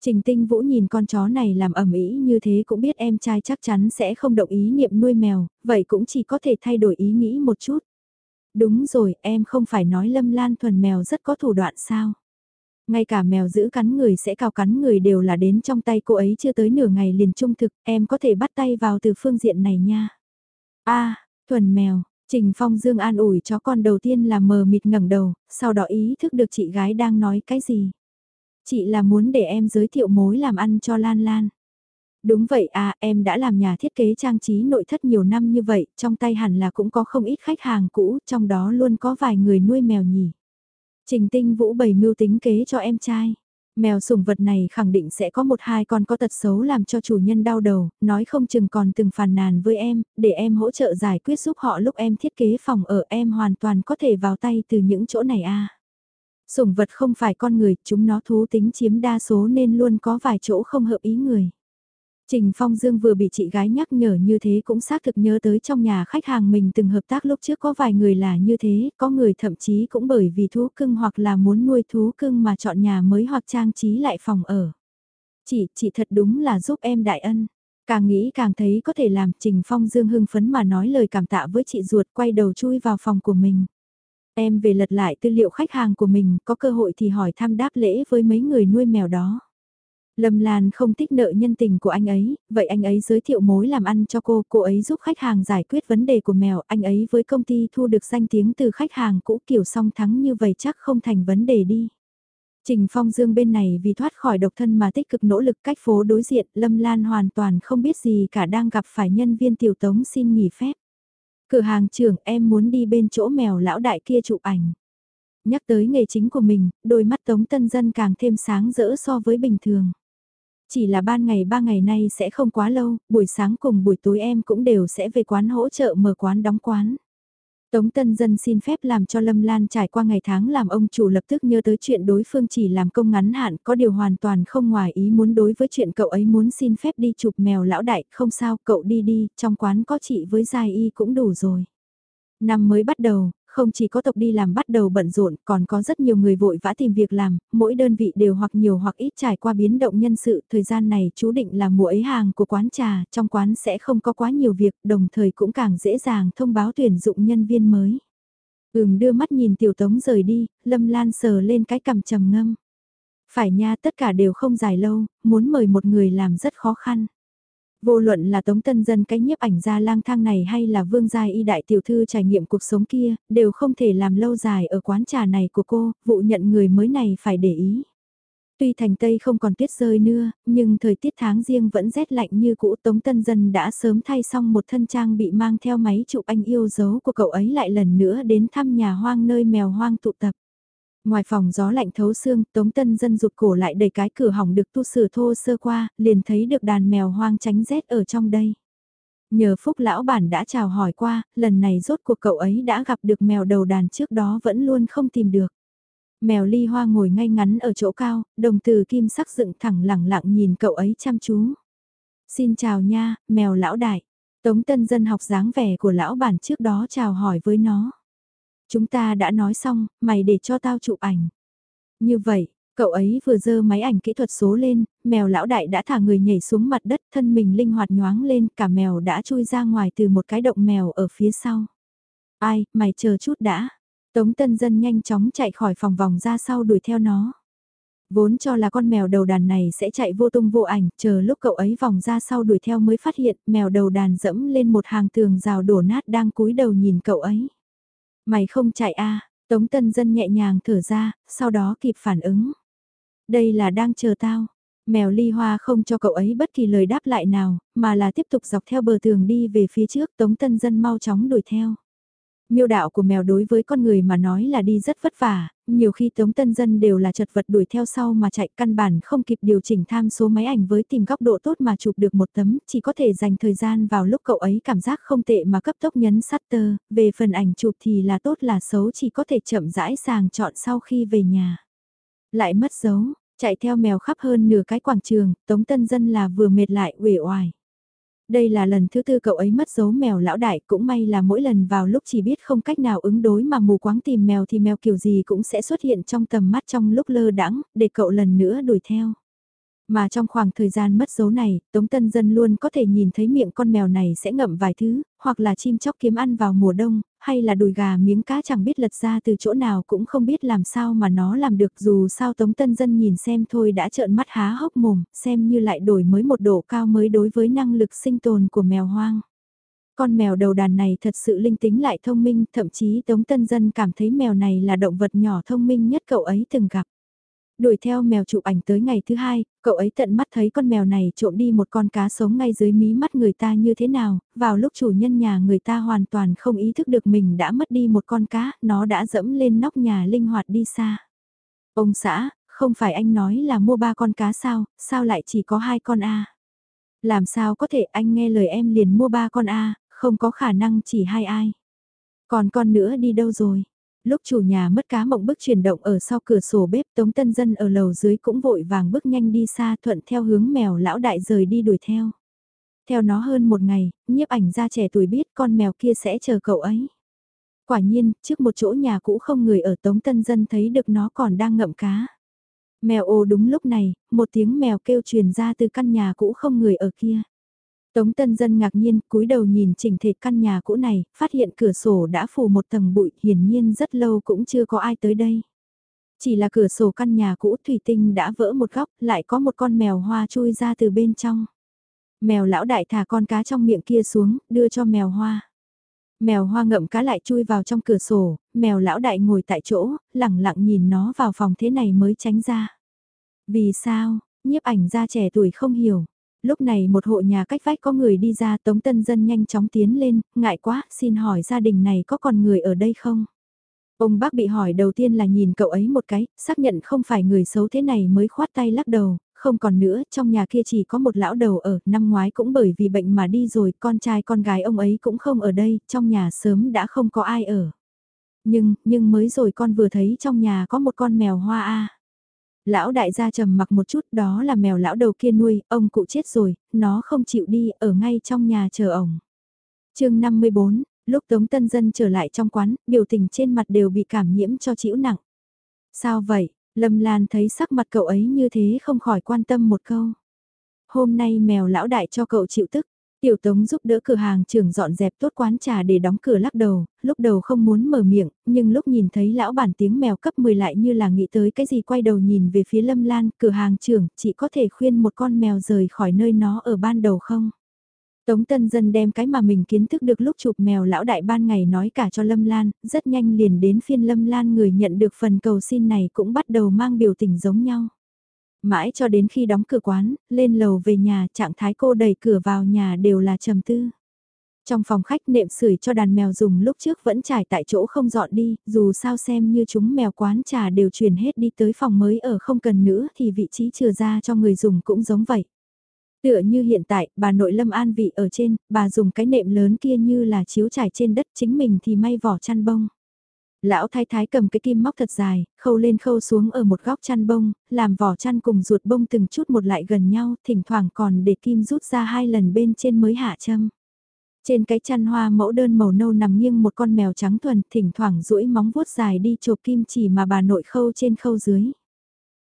Trình tinh vũ nhìn con chó này làm ẩm ý như thế cũng biết em trai chắc chắn sẽ không động ý niệm nuôi mèo, vậy cũng chỉ có thể thay đổi ý nghĩ một chút. Đúng rồi, em không phải nói Lâm Lan thuần mèo rất có thủ đoạn sao? Ngay cả mèo giữ cắn người sẽ cào cắn người đều là đến trong tay cô ấy chưa tới nửa ngày liền trung thực, em có thể bắt tay vào từ phương diện này nha. a thuần mèo, Trình Phong Dương an ủi chó con đầu tiên là mờ mịt ngẩng đầu, sau đó ý thức được chị gái đang nói cái gì. Chị là muốn để em giới thiệu mối làm ăn cho Lan Lan. Đúng vậy à, em đã làm nhà thiết kế trang trí nội thất nhiều năm như vậy, trong tay hẳn là cũng có không ít khách hàng cũ, trong đó luôn có vài người nuôi mèo nhỉ. Trình tinh vũ bày mưu tính kế cho em trai. Mèo sủng vật này khẳng định sẽ có một hai con có tật xấu làm cho chủ nhân đau đầu, nói không chừng còn từng phàn nàn với em, để em hỗ trợ giải quyết giúp họ lúc em thiết kế phòng ở em hoàn toàn có thể vào tay từ những chỗ này a. À. Sủng vật không phải con người, chúng nó thú tính chiếm đa số nên luôn có vài chỗ không hợp ý người. Trình Phong Dương vừa bị chị gái nhắc nhở như thế cũng xác thực nhớ tới trong nhà khách hàng mình từng hợp tác lúc trước có vài người là như thế, có người thậm chí cũng bởi vì thú cưng hoặc là muốn nuôi thú cưng mà chọn nhà mới hoặc trang trí lại phòng ở. Chị, chị thật đúng là giúp em đại ân. Càng nghĩ càng thấy có thể làm Trình Phong Dương hưng phấn mà nói lời cảm tạ với chị ruột quay đầu chui vào phòng của mình. Em về lật lại tư liệu khách hàng của mình, có cơ hội thì hỏi thăm đáp lễ với mấy người nuôi mèo đó. Lâm Lan không thích nợ nhân tình của anh ấy, vậy anh ấy giới thiệu mối làm ăn cho cô, cô ấy giúp khách hàng giải quyết vấn đề của mèo, anh ấy với công ty thu được danh tiếng từ khách hàng cũ kiểu song thắng như vậy chắc không thành vấn đề đi. Trình Phong Dương bên này vì thoát khỏi độc thân mà tích cực nỗ lực cách phố đối diện, Lâm Lan hoàn toàn không biết gì cả đang gặp phải nhân viên tiểu tống xin nghỉ phép. Cửa hàng trưởng em muốn đi bên chỗ mèo lão đại kia chụp ảnh. Nhắc tới nghề chính của mình, đôi mắt tống tân dân càng thêm sáng rỡ so với bình thường. Chỉ là ban ngày ba ngày nay sẽ không quá lâu, buổi sáng cùng buổi tối em cũng đều sẽ về quán hỗ trợ mở quán đóng quán. Tống Tân Dân xin phép làm cho Lâm Lan trải qua ngày tháng làm ông chủ lập tức nhớ tới chuyện đối phương chỉ làm công ngắn hạn có điều hoàn toàn không ngoài ý muốn đối với chuyện cậu ấy muốn xin phép đi chụp mèo lão đại, không sao, cậu đi đi, trong quán có chị với Giai Y cũng đủ rồi. Năm mới bắt đầu, không chỉ có tộc đi làm bắt đầu bận rộn, còn có rất nhiều người vội vã tìm việc làm, mỗi đơn vị đều hoặc nhiều hoặc ít trải qua biến động nhân sự, thời gian này chú định là mùa ấy hàng của quán trà, trong quán sẽ không có quá nhiều việc, đồng thời cũng càng dễ dàng thông báo tuyển dụng nhân viên mới. Ừm đưa mắt nhìn tiểu tống rời đi, lâm lan sờ lên cái cằm trầm ngâm. Phải nha tất cả đều không dài lâu, muốn mời một người làm rất khó khăn. Vô luận là tống tân dân cái nhiếp ảnh gia lang thang này hay là vương gia y đại tiểu thư trải nghiệm cuộc sống kia, đều không thể làm lâu dài ở quán trà này của cô, vụ nhận người mới này phải để ý. Tuy thành Tây không còn tuyết rơi nữa, nhưng thời tiết tháng riêng vẫn rét lạnh như cũ Tống Tân Dân đã sớm thay xong một thân trang bị mang theo máy chụp anh yêu dấu của cậu ấy lại lần nữa đến thăm nhà hoang nơi mèo hoang tụ tập. Ngoài phòng gió lạnh thấu xương, Tống Tân Dân rụt cổ lại đẩy cái cửa hỏng được tu sửa thô sơ qua, liền thấy được đàn mèo hoang tránh rét ở trong đây. Nhờ Phúc lão bản đã chào hỏi qua, lần này rốt cuộc cậu ấy đã gặp được mèo đầu đàn trước đó vẫn luôn không tìm được. Mèo ly hoa ngồi ngay ngắn ở chỗ cao, đồng từ kim sắc dựng thẳng lẳng lặng nhìn cậu ấy chăm chú. Xin chào nha, mèo lão đại. Tống tân dân học dáng vẻ của lão bản trước đó chào hỏi với nó. Chúng ta đã nói xong, mày để cho tao chụp ảnh. Như vậy, cậu ấy vừa dơ máy ảnh kỹ thuật số lên, mèo lão đại đã thả người nhảy xuống mặt đất, thân mình linh hoạt nhoáng lên, cả mèo đã chui ra ngoài từ một cái động mèo ở phía sau. Ai, mày chờ chút đã. Tống Tân Dân nhanh chóng chạy khỏi phòng vòng ra sau đuổi theo nó. Vốn cho là con mèo đầu đàn này sẽ chạy vô tung vô ảnh, chờ lúc cậu ấy vòng ra sau đuổi theo mới phát hiện mèo đầu đàn dẫm lên một hàng tường rào đổ nát đang cúi đầu nhìn cậu ấy. Mày không chạy a Tống Tân Dân nhẹ nhàng thở ra, sau đó kịp phản ứng. Đây là đang chờ tao. Mèo ly hoa không cho cậu ấy bất kỳ lời đáp lại nào, mà là tiếp tục dọc theo bờ tường đi về phía trước Tống Tân Dân mau chóng đuổi theo. Miêu đạo của mèo đối với con người mà nói là đi rất vất vả, nhiều khi tống tân dân đều là chật vật đuổi theo sau mà chạy căn bản không kịp điều chỉnh tham số máy ảnh với tìm góc độ tốt mà chụp được một tấm, chỉ có thể dành thời gian vào lúc cậu ấy cảm giác không tệ mà cấp tốc nhấn shutter, về phần ảnh chụp thì là tốt là xấu chỉ có thể chậm rãi sàng chọn sau khi về nhà. Lại mất dấu, chạy theo mèo khắp hơn nửa cái quảng trường, tống tân dân là vừa mệt lại uể oải. Đây là lần thứ tư cậu ấy mất dấu mèo lão đại, cũng may là mỗi lần vào lúc chỉ biết không cách nào ứng đối mà mù quáng tìm mèo thì mèo kiểu gì cũng sẽ xuất hiện trong tầm mắt trong lúc lơ đãng để cậu lần nữa đuổi theo. Mà trong khoảng thời gian mất dấu này, Tống Tân Dân luôn có thể nhìn thấy miệng con mèo này sẽ ngậm vài thứ, hoặc là chim chóc kiếm ăn vào mùa đông, hay là đùi gà miếng cá chẳng biết lật ra từ chỗ nào cũng không biết làm sao mà nó làm được dù sao Tống Tân Dân nhìn xem thôi đã trợn mắt há hốc mồm, xem như lại đổi mới một độ cao mới đối với năng lực sinh tồn của mèo hoang. Con mèo đầu đàn này thật sự linh tính lại thông minh, thậm chí Tống Tân Dân cảm thấy mèo này là động vật nhỏ thông minh nhất cậu ấy từng gặp. Đuổi theo mèo chụp ảnh tới ngày thứ hai, cậu ấy tận mắt thấy con mèo này trộm đi một con cá sống ngay dưới mí mắt người ta như thế nào, vào lúc chủ nhân nhà người ta hoàn toàn không ý thức được mình đã mất đi một con cá, nó đã dẫm lên nóc nhà linh hoạt đi xa. Ông xã, không phải anh nói là mua ba con cá sao, sao lại chỉ có hai con A? Làm sao có thể anh nghe lời em liền mua ba con A, không có khả năng chỉ hai ai. Còn con nữa đi đâu rồi? Lúc chủ nhà mất cá mộng bức chuyển động ở sau cửa sổ bếp Tống Tân Dân ở lầu dưới cũng vội vàng bước nhanh đi xa thuận theo hướng mèo lão đại rời đi đuổi theo. Theo nó hơn một ngày, nhiếp ảnh ra trẻ tuổi biết con mèo kia sẽ chờ cậu ấy. Quả nhiên, trước một chỗ nhà cũ không người ở Tống Tân Dân thấy được nó còn đang ngậm cá. Mèo ô đúng lúc này, một tiếng mèo kêu truyền ra từ căn nhà cũ không người ở kia. Tống Tân Dân ngạc nhiên, cúi đầu nhìn chỉnh thể căn nhà cũ này, phát hiện cửa sổ đã phủ một tầng bụi, hiển nhiên rất lâu cũng chưa có ai tới đây. Chỉ là cửa sổ căn nhà cũ thủy tinh đã vỡ một góc, lại có một con mèo hoa chui ra từ bên trong. Mèo lão đại thả con cá trong miệng kia xuống, đưa cho mèo hoa. Mèo hoa ngậm cá lại chui vào trong cửa sổ, mèo lão đại ngồi tại chỗ, lẳng lặng nhìn nó vào phòng thế này mới tránh ra. Vì sao, nhiếp ảnh gia trẻ tuổi không hiểu lúc này một hộ nhà cách vách có người đi ra tống tân dân nhanh chóng tiến lên, ngại quá, xin hỏi gia đình này có còn người ở đây không? Ông bác bị hỏi đầu tiên là nhìn cậu ấy một cái, xác nhận không phải người xấu thế này mới khoát tay lắc đầu, không còn nữa, trong nhà kia chỉ có một lão đầu ở, năm ngoái cũng bởi vì bệnh mà đi rồi, con trai con gái ông ấy cũng không ở đây, trong nhà sớm đã không có ai ở. Nhưng, nhưng mới rồi con vừa thấy trong nhà có một con mèo hoa a. Lão đại gia trầm mặc một chút đó là mèo lão đầu kia nuôi, ông cụ chết rồi, nó không chịu đi, ở ngay trong nhà chờ ổng. chương 54, lúc Tống Tân Dân trở lại trong quán, biểu tình trên mặt đều bị cảm nhiễm cho chịu nặng. Sao vậy, Lâm Lan thấy sắc mặt cậu ấy như thế không khỏi quan tâm một câu. Hôm nay mèo lão đại cho cậu chịu tức, Tiểu Tống giúp đỡ cửa hàng trưởng dọn dẹp tốt quán trà để đóng cửa lắc đầu, lúc đầu không muốn mở miệng, nhưng lúc nhìn thấy lão bản tiếng mèo cấp 10 lại như là nghĩ tới cái gì quay đầu nhìn về phía Lâm Lan, cửa hàng trưởng, chỉ có thể khuyên một con mèo rời khỏi nơi nó ở ban đầu không? Tống Tân Dân đem cái mà mình kiến thức được lúc chụp mèo lão đại ban ngày nói cả cho Lâm Lan, rất nhanh liền đến phiên Lâm Lan người nhận được phần cầu xin này cũng bắt đầu mang biểu tình giống nhau. Mãi cho đến khi đóng cửa quán, lên lầu về nhà, trạng thái cô đẩy cửa vào nhà đều là trầm tư. Trong phòng khách nệm sưởi cho đàn mèo dùng lúc trước vẫn trải tại chỗ không dọn đi, dù sao xem như chúng mèo quán trà đều chuyển hết đi tới phòng mới ở không cần nữa thì vị trí trừ ra cho người dùng cũng giống vậy. Tựa như hiện tại, bà nội lâm an vị ở trên, bà dùng cái nệm lớn kia như là chiếu trải trên đất chính mình thì may vỏ chăn bông. Lão thái thái cầm cái kim móc thật dài, khâu lên khâu xuống ở một góc chăn bông, làm vỏ chăn cùng ruột bông từng chút một lại gần nhau, thỉnh thoảng còn để kim rút ra hai lần bên trên mới hạ châm. Trên cái chăn hoa mẫu đơn màu nâu nằm nghiêng một con mèo trắng thuần, thỉnh thoảng duỗi móng vuốt dài đi chộp kim chỉ mà bà nội khâu trên khâu dưới.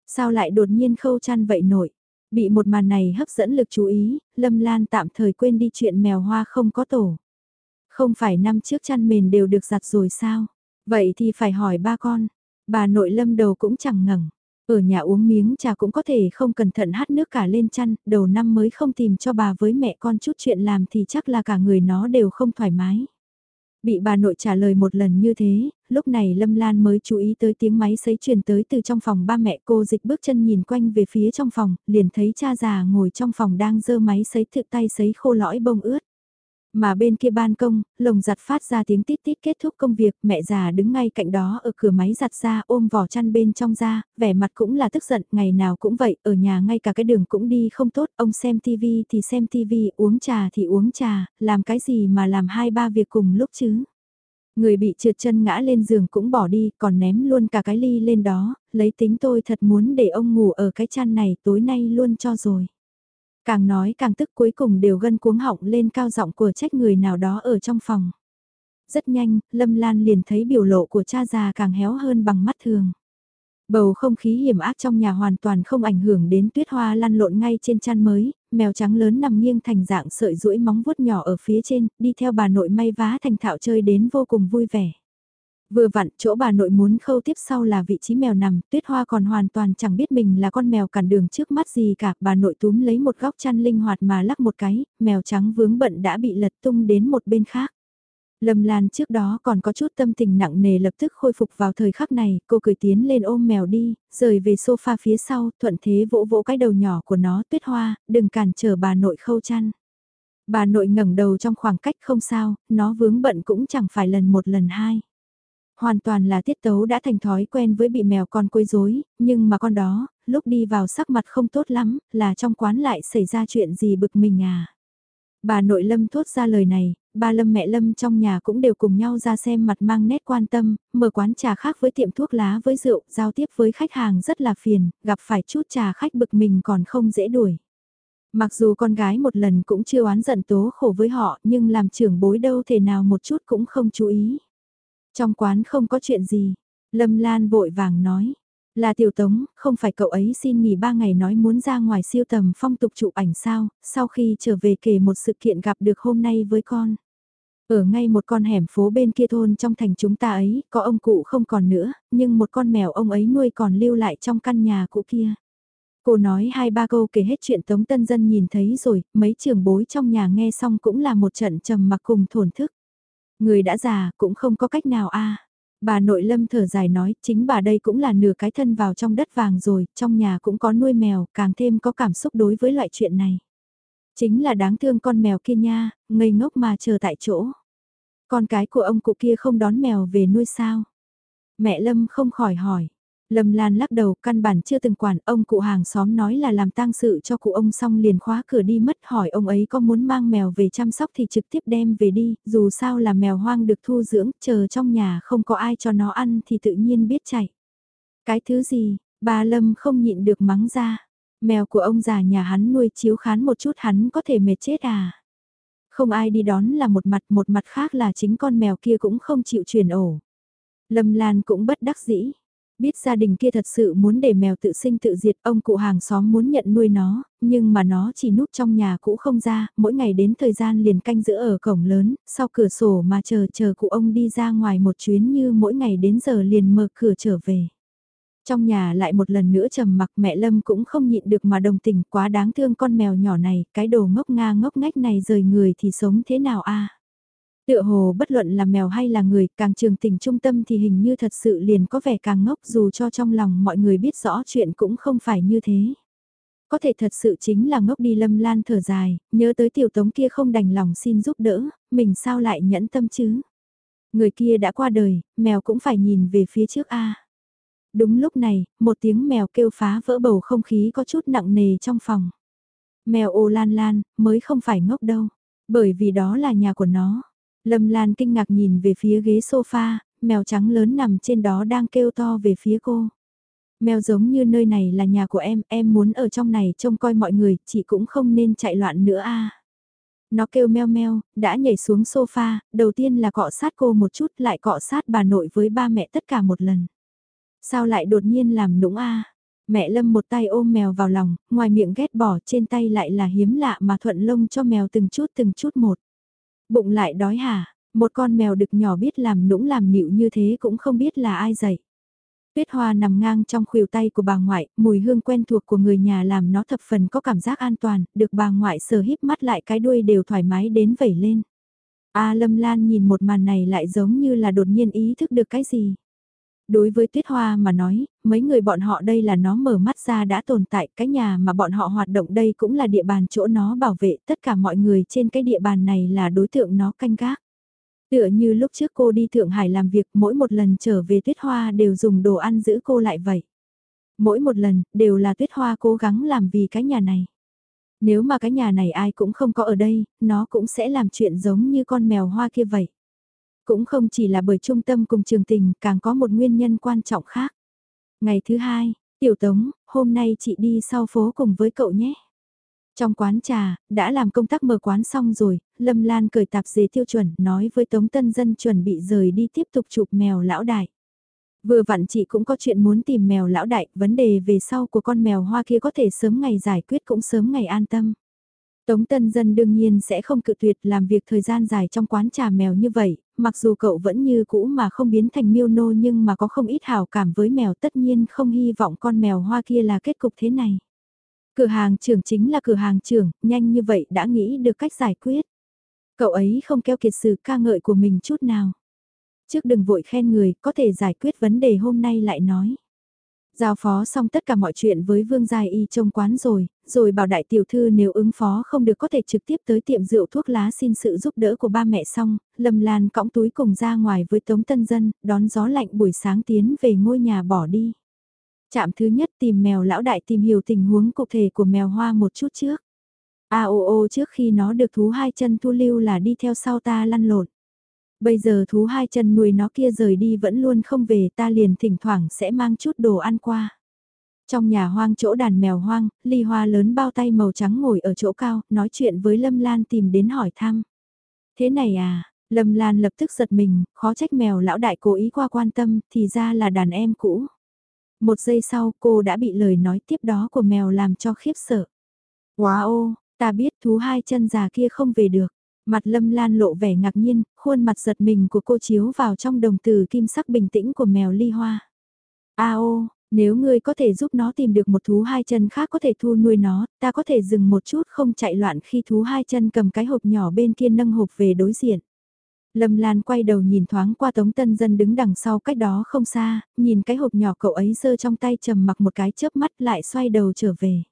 Sao lại đột nhiên khâu chăn vậy nội? Bị một màn này hấp dẫn lực chú ý, Lâm Lan tạm thời quên đi chuyện mèo hoa không có tổ. Không phải năm trước chăn mền đều được giặt rồi sao? Vậy thì phải hỏi ba con. Bà nội Lâm đầu cũng chẳng ngẩng. Ở nhà uống miếng trà cũng có thể không cẩn thận hát nước cả lên chăn, đầu năm mới không tìm cho bà với mẹ con chút chuyện làm thì chắc là cả người nó đều không thoải mái. Bị bà nội trả lời một lần như thế, lúc này Lâm Lan mới chú ý tới tiếng máy sấy truyền tới từ trong phòng ba mẹ cô dịch bước chân nhìn quanh về phía trong phòng, liền thấy cha già ngồi trong phòng đang dơ máy sấy thực tay sấy khô lõi bông ướt. Mà bên kia ban công, lồng giặt phát ra tiếng tít tít kết thúc công việc, mẹ già đứng ngay cạnh đó ở cửa máy giặt ra ôm vỏ chăn bên trong ra, vẻ mặt cũng là tức giận, ngày nào cũng vậy, ở nhà ngay cả cái đường cũng đi không tốt, ông xem tivi thì xem tivi, uống trà thì uống trà, làm cái gì mà làm hai ba việc cùng lúc chứ. Người bị trượt chân ngã lên giường cũng bỏ đi, còn ném luôn cả cái ly lên đó, lấy tính tôi thật muốn để ông ngủ ở cái chăn này tối nay luôn cho rồi. Càng nói càng tức cuối cùng đều gân cuống họng lên cao giọng của trách người nào đó ở trong phòng. Rất nhanh, Lâm Lan liền thấy biểu lộ của cha già càng héo hơn bằng mắt thường. Bầu không khí hiểm ác trong nhà hoàn toàn không ảnh hưởng đến tuyết hoa lăn lộn ngay trên chăn mới, mèo trắng lớn nằm nghiêng thành dạng sợi rũi móng vuốt nhỏ ở phía trên, đi theo bà nội may vá thành thạo chơi đến vô cùng vui vẻ. Vừa vặn, chỗ bà nội muốn khâu tiếp sau là vị trí mèo nằm, tuyết hoa còn hoàn toàn chẳng biết mình là con mèo cản đường trước mắt gì cả, bà nội túm lấy một góc chăn linh hoạt mà lắc một cái, mèo trắng vướng bận đã bị lật tung đến một bên khác. Lâm Lan trước đó còn có chút tâm tình nặng nề lập tức khôi phục vào thời khắc này, cô cười tiến lên ôm mèo đi, rời về sofa phía sau, thuận thế vỗ vỗ cái đầu nhỏ của nó, tuyết hoa, đừng cản trở bà nội khâu chăn. Bà nội ngẩng đầu trong khoảng cách không sao, nó vướng bận cũng chẳng phải lần một lần hai. Hoàn toàn là tiết tấu đã thành thói quen với bị mèo con quấy rối, nhưng mà con đó, lúc đi vào sắc mặt không tốt lắm, là trong quán lại xảy ra chuyện gì bực mình à. Bà nội Lâm thốt ra lời này, ba Lâm mẹ Lâm trong nhà cũng đều cùng nhau ra xem mặt mang nét quan tâm, mở quán trà khác với tiệm thuốc lá với rượu, giao tiếp với khách hàng rất là phiền, gặp phải chút trà khách bực mình còn không dễ đuổi. Mặc dù con gái một lần cũng chưa oán giận tố khổ với họ nhưng làm trưởng bối đâu thể nào một chút cũng không chú ý. Trong quán không có chuyện gì, Lâm Lan vội vàng nói. Là tiểu tống, không phải cậu ấy xin nghỉ ba ngày nói muốn ra ngoài siêu tầm phong tục chụp ảnh sao, sau khi trở về kể một sự kiện gặp được hôm nay với con. Ở ngay một con hẻm phố bên kia thôn trong thành chúng ta ấy, có ông cụ không còn nữa, nhưng một con mèo ông ấy nuôi còn lưu lại trong căn nhà cũ kia. Cô nói hai ba câu kể hết chuyện Tống Tân Dân nhìn thấy rồi, mấy trường bối trong nhà nghe xong cũng là một trận trầm mặc cùng thổn thức. Người đã già cũng không có cách nào a. Bà nội lâm thở dài nói, chính bà đây cũng là nửa cái thân vào trong đất vàng rồi, trong nhà cũng có nuôi mèo, càng thêm có cảm xúc đối với loại chuyện này. Chính là đáng thương con mèo kia nha, ngây ngốc mà chờ tại chỗ. Con cái của ông cụ kia không đón mèo về nuôi sao? Mẹ Lâm không khỏi hỏi. Lâm Lan lắc đầu, căn bản chưa từng quản, ông cụ hàng xóm nói là làm tang sự cho cụ ông xong liền khóa cửa đi mất hỏi ông ấy có muốn mang mèo về chăm sóc thì trực tiếp đem về đi, dù sao là mèo hoang được thu dưỡng, chờ trong nhà không có ai cho nó ăn thì tự nhiên biết chạy. Cái thứ gì, bà Lâm không nhịn được mắng ra, mèo của ông già nhà hắn nuôi chiếu khán một chút hắn có thể mệt chết à. Không ai đi đón là một mặt, một mặt khác là chính con mèo kia cũng không chịu chuyển ổ. Lâm Lan cũng bất đắc dĩ, Biết gia đình kia thật sự muốn để mèo tự sinh tự diệt, ông cụ hàng xóm muốn nhận nuôi nó, nhưng mà nó chỉ núp trong nhà cũ không ra, mỗi ngày đến thời gian liền canh giữ ở cổng lớn, sau cửa sổ mà chờ chờ cụ ông đi ra ngoài một chuyến như mỗi ngày đến giờ liền mở cửa trở về. Trong nhà lại một lần nữa trầm mặc mẹ Lâm cũng không nhịn được mà đồng tình quá đáng thương con mèo nhỏ này, cái đồ ngốc nga ngốc ngách này rời người thì sống thế nào a Tựa hồ bất luận là mèo hay là người, càng trường tình trung tâm thì hình như thật sự liền có vẻ càng ngốc dù cho trong lòng mọi người biết rõ chuyện cũng không phải như thế. Có thể thật sự chính là ngốc đi lâm lan thở dài, nhớ tới tiểu tống kia không đành lòng xin giúp đỡ, mình sao lại nhẫn tâm chứ. Người kia đã qua đời, mèo cũng phải nhìn về phía trước A. Đúng lúc này, một tiếng mèo kêu phá vỡ bầu không khí có chút nặng nề trong phòng. Mèo ô lan lan, mới không phải ngốc đâu, bởi vì đó là nhà của nó. Lâm Lan kinh ngạc nhìn về phía ghế sofa, mèo trắng lớn nằm trên đó đang kêu to về phía cô. Mèo giống như nơi này là nhà của em, em muốn ở trong này trông coi mọi người, chị cũng không nên chạy loạn nữa a. Nó kêu meo meo, đã nhảy xuống sofa, đầu tiên là cọ sát cô một chút lại cọ sát bà nội với ba mẹ tất cả một lần. Sao lại đột nhiên làm nũng a? Mẹ Lâm một tay ôm mèo vào lòng, ngoài miệng ghét bỏ trên tay lại là hiếm lạ mà thuận lông cho mèo từng chút từng chút một. Bụng lại đói hả? Một con mèo đực nhỏ biết làm nũng làm nịu như thế cũng không biết là ai dạy. Tuyết hoa nằm ngang trong khuỷu tay của bà ngoại, mùi hương quen thuộc của người nhà làm nó thập phần có cảm giác an toàn, được bà ngoại sờ híp mắt lại cái đuôi đều thoải mái đến vẩy lên. A Lâm Lan nhìn một màn này lại giống như là đột nhiên ý thức được cái gì. Đối với Tuyết Hoa mà nói, mấy người bọn họ đây là nó mở mắt ra đã tồn tại, cái nhà mà bọn họ hoạt động đây cũng là địa bàn chỗ nó bảo vệ, tất cả mọi người trên cái địa bàn này là đối tượng nó canh gác. Tựa như lúc trước cô đi Thượng Hải làm việc mỗi một lần trở về Tuyết Hoa đều dùng đồ ăn giữ cô lại vậy. Mỗi một lần đều là Tuyết Hoa cố gắng làm vì cái nhà này. Nếu mà cái nhà này ai cũng không có ở đây, nó cũng sẽ làm chuyện giống như con mèo hoa kia vậy. Cũng không chỉ là bởi trung tâm cùng trường tình, càng có một nguyên nhân quan trọng khác. Ngày thứ hai, Tiểu Tống, hôm nay chị đi sau phố cùng với cậu nhé. Trong quán trà, đã làm công tác mở quán xong rồi, Lâm Lan cởi tạp dề tiêu chuẩn nói với Tống Tân Dân chuẩn bị rời đi tiếp tục chụp mèo lão đại. Vừa vặn chị cũng có chuyện muốn tìm mèo lão đại, vấn đề về sau của con mèo hoa kia có thể sớm ngày giải quyết cũng sớm ngày an tâm. Tống Tân Dân đương nhiên sẽ không cự tuyệt làm việc thời gian dài trong quán trà mèo như vậy, mặc dù cậu vẫn như cũ mà không biến thành miêu nô nhưng mà có không ít hảo cảm với mèo tất nhiên không hy vọng con mèo hoa kia là kết cục thế này. Cửa hàng trưởng chính là cửa hàng trưởng, nhanh như vậy đã nghĩ được cách giải quyết. Cậu ấy không keo kiệt sự ca ngợi của mình chút nào. Trước đừng vội khen người, có thể giải quyết vấn đề hôm nay lại nói. Giao phó xong tất cả mọi chuyện với Vương Giai Y trong quán rồi, rồi bảo đại tiểu thư nếu ứng phó không được có thể trực tiếp tới tiệm rượu thuốc lá xin sự giúp đỡ của ba mẹ xong, Lâm Lan cõng túi cùng ra ngoài với Tống Tân Dân, đón gió lạnh buổi sáng tiến về ngôi nhà bỏ đi. Chạm thứ nhất tìm mèo lão đại tìm hiểu tình huống cụ thể của mèo hoa một chút trước. A ô ô trước khi nó được thú hai chân thu lưu là đi theo sau ta lăn lộn. Bây giờ thú hai chân nuôi nó kia rời đi vẫn luôn không về ta liền thỉnh thoảng sẽ mang chút đồ ăn qua. Trong nhà hoang chỗ đàn mèo hoang, ly hoa lớn bao tay màu trắng ngồi ở chỗ cao, nói chuyện với Lâm Lan tìm đến hỏi thăm. Thế này à, Lâm Lan lập tức giật mình, khó trách mèo lão đại cố ý qua quan tâm, thì ra là đàn em cũ. Một giây sau cô đã bị lời nói tiếp đó của mèo làm cho khiếp sợ. Wow, ta biết thú hai chân già kia không về được. Mặt lâm lan lộ vẻ ngạc nhiên, khuôn mặt giật mình của cô chiếu vào trong đồng từ kim sắc bình tĩnh của mèo ly hoa. A ô, nếu ngươi có thể giúp nó tìm được một thú hai chân khác có thể thu nuôi nó, ta có thể dừng một chút không chạy loạn khi thú hai chân cầm cái hộp nhỏ bên kia nâng hộp về đối diện. Lâm Lan quay đầu nhìn thoáng qua Tống Tân Dân đứng đằng sau cách đó không xa, nhìn cái hộp nhỏ cậu ấy giơ trong tay trầm mặc một cái chớp mắt lại xoay đầu trở về.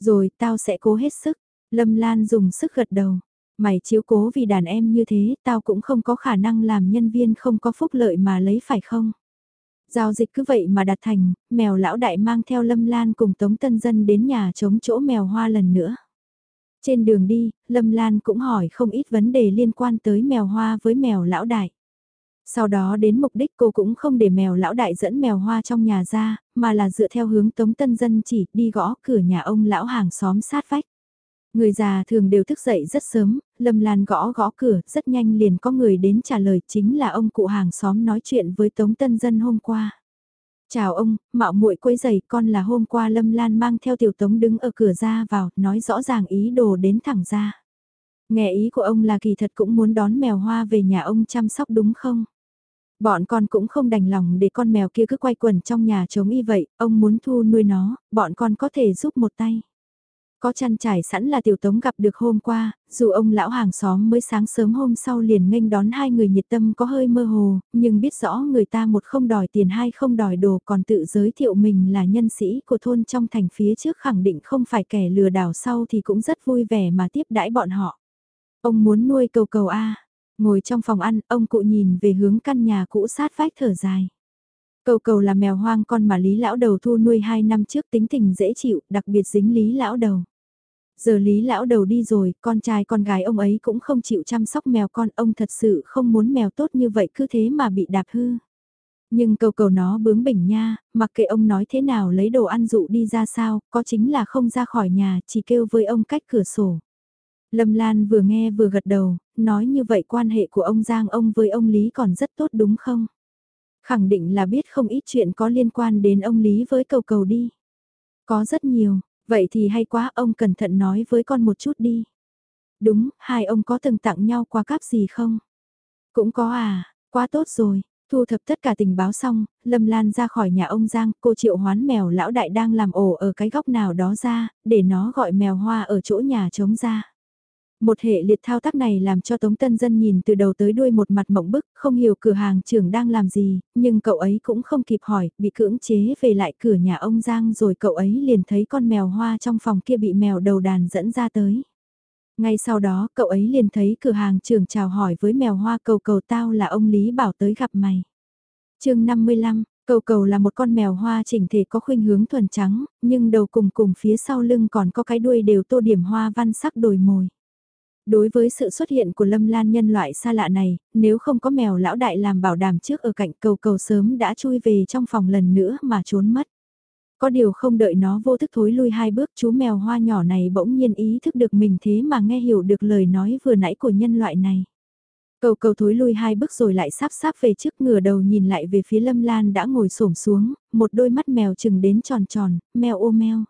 Rồi tao sẽ cố hết sức. Lâm Lan dùng sức gật đầu. Mày chiếu cố vì đàn em như thế tao cũng không có khả năng làm nhân viên không có phúc lợi mà lấy phải không? Giao dịch cứ vậy mà đạt thành, mèo lão đại mang theo Lâm Lan cùng Tống Tân Dân đến nhà chống chỗ mèo hoa lần nữa. Trên đường đi, Lâm Lan cũng hỏi không ít vấn đề liên quan tới mèo hoa với mèo lão đại. Sau đó đến mục đích cô cũng không để mèo lão đại dẫn mèo hoa trong nhà ra, mà là dựa theo hướng Tống Tân Dân chỉ đi gõ cửa nhà ông lão hàng xóm sát vách. Người già thường đều thức dậy rất sớm, Lâm Lan gõ gõ cửa, rất nhanh liền có người đến trả lời chính là ông cụ hàng xóm nói chuyện với Tống Tân Dân hôm qua. Chào ông, mạo muội quấy giày con là hôm qua Lâm Lan mang theo tiểu tống đứng ở cửa ra vào, nói rõ ràng ý đồ đến thẳng ra. Nghe ý của ông là kỳ thật cũng muốn đón mèo hoa về nhà ông chăm sóc đúng không? Bọn con cũng không đành lòng để con mèo kia cứ quay quần trong nhà chống y vậy, ông muốn thu nuôi nó, bọn con có thể giúp một tay. Có chăn trải sẵn là tiểu tống gặp được hôm qua, dù ông lão hàng xóm mới sáng sớm hôm sau liền nghênh đón hai người nhiệt tâm có hơi mơ hồ, nhưng biết rõ người ta một không đòi tiền hai không đòi đồ còn tự giới thiệu mình là nhân sĩ của thôn trong thành phía trước khẳng định không phải kẻ lừa đảo sau thì cũng rất vui vẻ mà tiếp đãi bọn họ. Ông muốn nuôi cầu cầu A, ngồi trong phòng ăn, ông cụ nhìn về hướng căn nhà cũ sát vách thở dài. Cầu cầu là mèo hoang con mà Lý Lão Đầu thu nuôi 2 năm trước tính tình dễ chịu, đặc biệt dính Lý Lão Đầu. Giờ Lý Lão Đầu đi rồi, con trai con gái ông ấy cũng không chịu chăm sóc mèo con, ông thật sự không muốn mèo tốt như vậy cứ thế mà bị đạp hư. Nhưng cầu cầu nó bướng bỉnh nha, mặc kệ ông nói thế nào lấy đồ ăn dụ đi ra sao, có chính là không ra khỏi nhà, chỉ kêu với ông cách cửa sổ. Lâm Lan vừa nghe vừa gật đầu, nói như vậy quan hệ của ông Giang ông với ông Lý còn rất tốt đúng không? Khẳng định là biết không ít chuyện có liên quan đến ông Lý với cầu cầu đi. Có rất nhiều, vậy thì hay quá ông cẩn thận nói với con một chút đi. Đúng, hai ông có từng tặng nhau quà cáp gì không? Cũng có à, quá tốt rồi. Thu thập tất cả tình báo xong, Lâm Lan ra khỏi nhà ông Giang, cô triệu hoán mèo lão đại đang làm ổ ở cái góc nào đó ra, để nó gọi mèo hoa ở chỗ nhà trống ra. Một hệ liệt thao tác này làm cho Tống Tân Dân nhìn từ đầu tới đuôi một mặt mộng bức, không hiểu cửa hàng trưởng đang làm gì, nhưng cậu ấy cũng không kịp hỏi, bị cưỡng chế về lại cửa nhà ông Giang rồi cậu ấy liền thấy con mèo hoa trong phòng kia bị mèo đầu đàn dẫn ra tới. Ngay sau đó cậu ấy liền thấy cửa hàng trưởng chào hỏi với mèo hoa cầu cầu tao là ông Lý bảo tới gặp mày. chương 55, cầu cầu là một con mèo hoa chỉnh thể có khuynh hướng thuần trắng, nhưng đầu cùng cùng phía sau lưng còn có cái đuôi đều tô điểm hoa văn sắc đồi mồi. Đối với sự xuất hiện của lâm lan nhân loại xa lạ này, nếu không có mèo lão đại làm bảo đảm trước ở cạnh cầu cầu sớm đã chui về trong phòng lần nữa mà trốn mất. Có điều không đợi nó vô thức thối lui hai bước chú mèo hoa nhỏ này bỗng nhiên ý thức được mình thế mà nghe hiểu được lời nói vừa nãy của nhân loại này. Cầu cầu thối lui hai bước rồi lại sắp sắp về trước ngửa đầu nhìn lại về phía lâm lan đã ngồi xổm xuống, một đôi mắt mèo chừng đến tròn tròn, mèo ô mèo.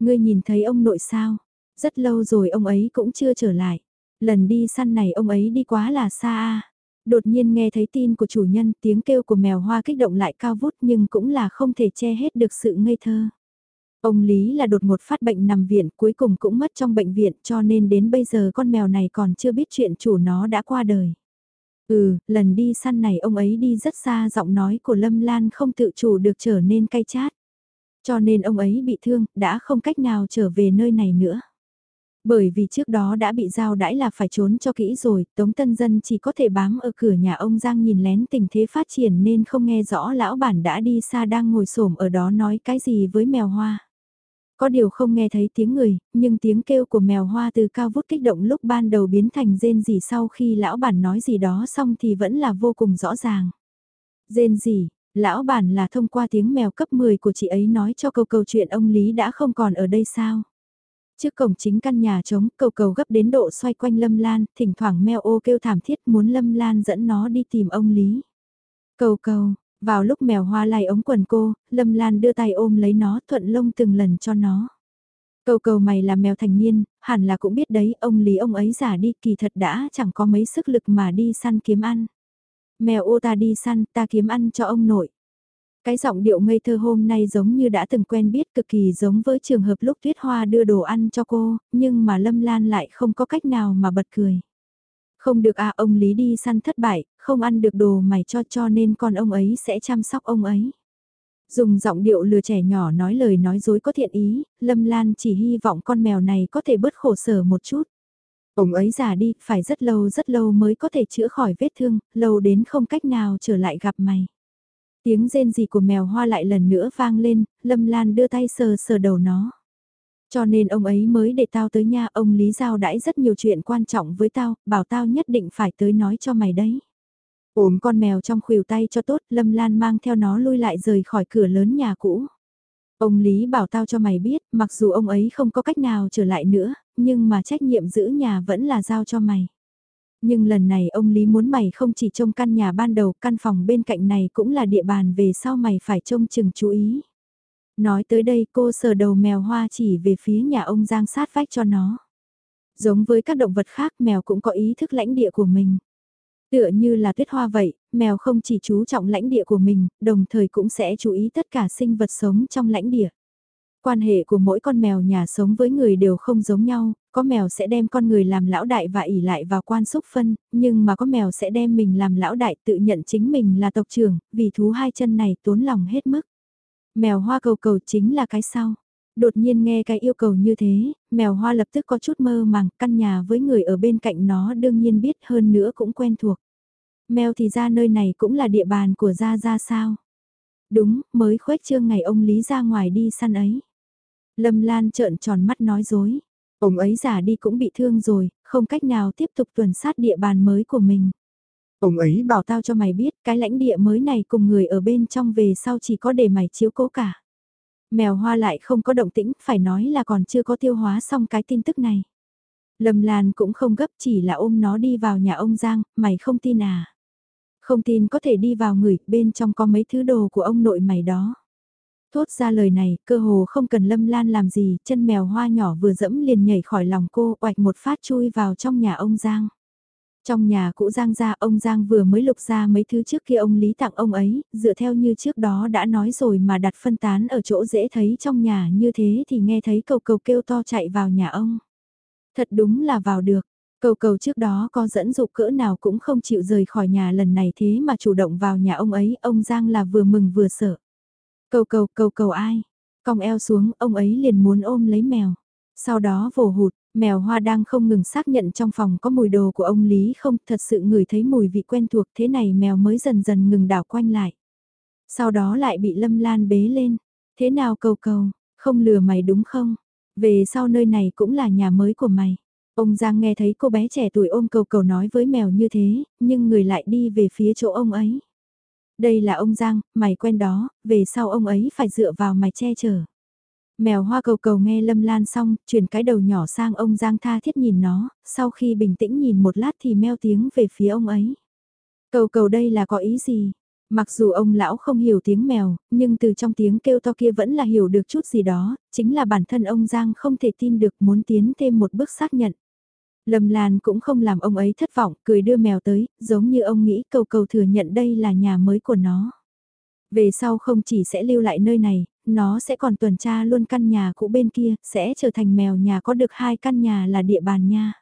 Ngươi nhìn thấy ông nội sao? Rất lâu rồi ông ấy cũng chưa trở lại. Lần đi săn này ông ấy đi quá là xa a. Đột nhiên nghe thấy tin của chủ nhân tiếng kêu của mèo hoa kích động lại cao vút nhưng cũng là không thể che hết được sự ngây thơ. Ông Lý là đột ngột phát bệnh nằm viện cuối cùng cũng mất trong bệnh viện cho nên đến bây giờ con mèo này còn chưa biết chuyện chủ nó đã qua đời. Ừ, lần đi săn này ông ấy đi rất xa giọng nói của Lâm Lan không tự chủ được trở nên cay chát. Cho nên ông ấy bị thương, đã không cách nào trở về nơi này nữa. Bởi vì trước đó đã bị giao đãi là phải trốn cho kỹ rồi, Tống Tân Dân chỉ có thể bám ở cửa nhà ông Giang nhìn lén tình thế phát triển nên không nghe rõ lão bản đã đi xa đang ngồi xổm ở đó nói cái gì với mèo hoa. Có điều không nghe thấy tiếng người, nhưng tiếng kêu của mèo hoa từ cao vút kích động lúc ban đầu biến thành rên gì sau khi lão bản nói gì đó xong thì vẫn là vô cùng rõ ràng. Rên gì, lão bản là thông qua tiếng mèo cấp 10 của chị ấy nói cho câu câu chuyện ông Lý đã không còn ở đây sao. Trước cổng chính căn nhà trống, cầu cầu gấp đến độ xoay quanh Lâm Lan, thỉnh thoảng meo ô kêu thảm thiết muốn Lâm Lan dẫn nó đi tìm ông Lý. Cầu cầu, vào lúc mèo hoa lay ống quần cô, Lâm Lan đưa tay ôm lấy nó thuận lông từng lần cho nó. Cầu cầu mày là mèo thành niên, hẳn là cũng biết đấy, ông Lý ông ấy giả đi kỳ thật đã chẳng có mấy sức lực mà đi săn kiếm ăn. Mèo ô ta đi săn, ta kiếm ăn cho ông nội. Cái giọng điệu ngây thơ hôm nay giống như đã từng quen biết cực kỳ giống với trường hợp lúc Tuyết Hoa đưa đồ ăn cho cô, nhưng mà Lâm Lan lại không có cách nào mà bật cười. Không được à ông Lý đi săn thất bại, không ăn được đồ mày cho cho nên con ông ấy sẽ chăm sóc ông ấy. Dùng giọng điệu lừa trẻ nhỏ nói lời nói dối có thiện ý, Lâm Lan chỉ hy vọng con mèo này có thể bớt khổ sở một chút. Ông ấy già đi, phải rất lâu rất lâu mới có thể chữa khỏi vết thương, lâu đến không cách nào trở lại gặp mày. Tiếng rên gì của mèo hoa lại lần nữa vang lên, Lâm Lan đưa tay sờ sờ đầu nó. Cho nên ông ấy mới để tao tới nhà ông Lý Giao đãi rất nhiều chuyện quan trọng với tao, bảo tao nhất định phải tới nói cho mày đấy. Ôm con mèo trong khuỷu tay cho tốt, Lâm Lan mang theo nó lui lại rời khỏi cửa lớn nhà cũ. Ông Lý bảo tao cho mày biết, mặc dù ông ấy không có cách nào trở lại nữa, nhưng mà trách nhiệm giữ nhà vẫn là giao cho mày. Nhưng lần này ông Lý muốn mày không chỉ trông căn nhà ban đầu, căn phòng bên cạnh này cũng là địa bàn về sau mày phải trông chừng chú ý. Nói tới đây cô sờ đầu mèo hoa chỉ về phía nhà ông Giang sát vách cho nó. Giống với các động vật khác mèo cũng có ý thức lãnh địa của mình. Tựa như là tuyết hoa vậy, mèo không chỉ chú trọng lãnh địa của mình, đồng thời cũng sẽ chú ý tất cả sinh vật sống trong lãnh địa. Quan hệ của mỗi con mèo nhà sống với người đều không giống nhau, có mèo sẽ đem con người làm lão đại và ỉ lại vào quan xúc phân, nhưng mà có mèo sẽ đem mình làm lão đại tự nhận chính mình là tộc trưởng, vì thú hai chân này tốn lòng hết mức. Mèo hoa cầu cầu chính là cái sau. Đột nhiên nghe cái yêu cầu như thế, mèo hoa lập tức có chút mơ màng, căn nhà với người ở bên cạnh nó đương nhiên biết hơn nữa cũng quen thuộc. Mèo thì ra nơi này cũng là địa bàn của Gia Gia sao? Đúng, mới khuếch trương ngày ông Lý ra ngoài đi săn ấy. Lâm Lan trợn tròn mắt nói dối. Ông ấy giả đi cũng bị thương rồi, không cách nào tiếp tục tuần sát địa bàn mới của mình. Ông ấy bảo tao cho mày biết cái lãnh địa mới này cùng người ở bên trong về sau chỉ có để mày chiếu cố cả. Mèo hoa lại không có động tĩnh, phải nói là còn chưa có tiêu hóa xong cái tin tức này. Lâm Lan cũng không gấp chỉ là ôm nó đi vào nhà ông Giang, mày không tin à? Không tin có thể đi vào người, bên trong có mấy thứ đồ của ông nội mày đó. Thốt ra lời này, cơ hồ không cần Lâm Lan làm gì, chân mèo hoa nhỏ vừa dẫm liền nhảy khỏi lòng cô, oạch một phát chui vào trong nhà ông Giang. Trong nhà cũ Giang ra, ông Giang vừa mới lục ra mấy thứ trước kia ông Lý tặng ông ấy, dựa theo như trước đó đã nói rồi mà đặt phân tán ở chỗ dễ thấy trong nhà như thế thì nghe thấy cầu cầu kêu to chạy vào nhà ông. Thật đúng là vào được, Cầu cầu trước đó có dẫn dụ cỡ nào cũng không chịu rời khỏi nhà lần này thế mà chủ động vào nhà ông ấy, ông Giang là vừa mừng vừa sợ. Cầu cầu cầu cầu ai? Cong eo xuống, ông ấy liền muốn ôm lấy mèo. Sau đó vồ hụt, mèo hoa đang không ngừng xác nhận trong phòng có mùi đồ của ông Lý không, thật sự ngửi thấy mùi vị quen thuộc thế này mèo mới dần dần ngừng đảo quanh lại. Sau đó lại bị Lâm Lan bế lên. Thế nào cầu cầu, không lừa mày đúng không? Về sau nơi này cũng là nhà mới của mày. Ông Giang nghe thấy cô bé trẻ tuổi ôm cầu cầu nói với mèo như thế, nhưng người lại đi về phía chỗ ông ấy. Đây là ông Giang, mày quen đó, về sau ông ấy phải dựa vào mày che chở. Mèo hoa cầu cầu nghe Lâm Lan xong, chuyển cái đầu nhỏ sang ông Giang tha thiết nhìn nó, sau khi bình tĩnh nhìn một lát thì meo tiếng về phía ông ấy. Cầu cầu đây là có ý gì? Mặc dù ông lão không hiểu tiếng mèo, nhưng từ trong tiếng kêu to kia vẫn là hiểu được chút gì đó, chính là bản thân ông Giang không thể tin được muốn tiến thêm một bước xác nhận. Lâm Lan cũng không làm ông ấy thất vọng, cười đưa mèo tới, giống như ông nghĩ cầu cầu thừa nhận đây là nhà mới của nó. Về sau không chỉ sẽ lưu lại nơi này, nó sẽ còn tuần tra luôn căn nhà cũ bên kia, sẽ trở thành mèo nhà có được hai căn nhà là địa bàn nha.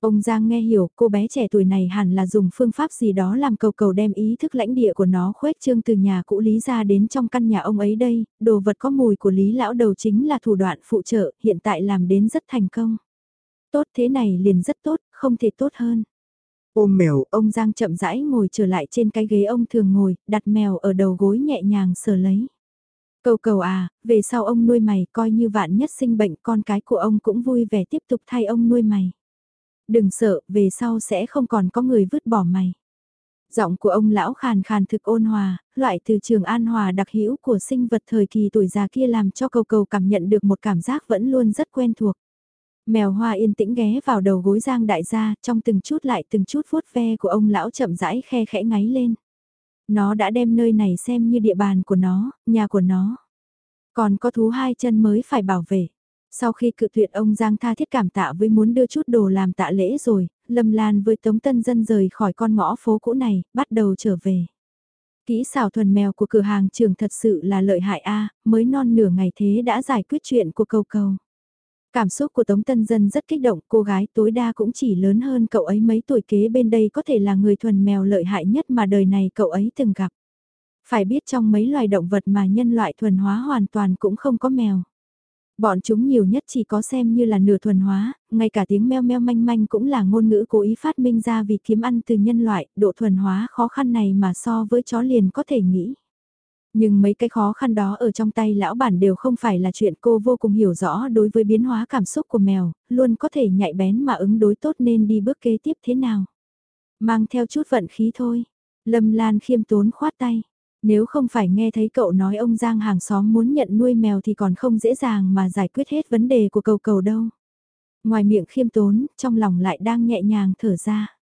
Ông Giang nghe hiểu cô bé trẻ tuổi này hẳn là dùng phương pháp gì đó làm cầu cầu đem ý thức lãnh địa của nó khuếch trương từ nhà cũ Lý ra đến trong căn nhà ông ấy đây, đồ vật có mùi của Lý lão đầu chính là thủ đoạn phụ trợ, hiện tại làm đến rất thành công. Tốt thế này liền rất tốt, không thể tốt hơn. Ôm mèo, ông Giang chậm rãi ngồi trở lại trên cái ghế ông thường ngồi, đặt mèo ở đầu gối nhẹ nhàng sờ lấy. Cầu cầu à, về sau ông nuôi mày coi như vạn nhất sinh bệnh con cái của ông cũng vui vẻ tiếp tục thay ông nuôi mày. Đừng sợ, về sau sẽ không còn có người vứt bỏ mày. Giọng của ông lão khàn khàn thực ôn hòa, loại từ trường an hòa đặc hữu của sinh vật thời kỳ tuổi già kia làm cho cầu cầu cảm nhận được một cảm giác vẫn luôn rất quen thuộc. Mèo hoa yên tĩnh ghé vào đầu gối giang đại gia, trong từng chút lại từng chút vuốt ve của ông lão chậm rãi khe khẽ ngáy lên. Nó đã đem nơi này xem như địa bàn của nó, nhà của nó. Còn có thú hai chân mới phải bảo vệ. Sau khi cự tuyệt ông Giang tha thiết cảm tạ với muốn đưa chút đồ làm tạ lễ rồi, Lâm Lan với Tống Tân Dân rời khỏi con ngõ phố cũ này, bắt đầu trở về. Kỹ xảo thuần mèo của cửa hàng trường thật sự là lợi hại a mới non nửa ngày thế đã giải quyết chuyện của cầu cầu. Cảm xúc của Tống Tân Dân rất kích động, cô gái tối đa cũng chỉ lớn hơn cậu ấy mấy tuổi kế bên đây có thể là người thuần mèo lợi hại nhất mà đời này cậu ấy từng gặp. Phải biết trong mấy loài động vật mà nhân loại thuần hóa hoàn toàn cũng không có mèo. Bọn chúng nhiều nhất chỉ có xem như là nửa thuần hóa, ngay cả tiếng meo meo manh manh cũng là ngôn ngữ cố ý phát minh ra vì kiếm ăn từ nhân loại, độ thuần hóa khó khăn này mà so với chó liền có thể nghĩ. Nhưng mấy cái khó khăn đó ở trong tay lão bản đều không phải là chuyện cô vô cùng hiểu rõ đối với biến hóa cảm xúc của mèo, luôn có thể nhạy bén mà ứng đối tốt nên đi bước kế tiếp thế nào. Mang theo chút vận khí thôi. Lâm Lan khiêm tốn khoát tay. Nếu không phải nghe thấy cậu nói ông Giang hàng xóm muốn nhận nuôi mèo thì còn không dễ dàng mà giải quyết hết vấn đề của cầu cầu đâu. Ngoài miệng khiêm tốn, trong lòng lại đang nhẹ nhàng thở ra.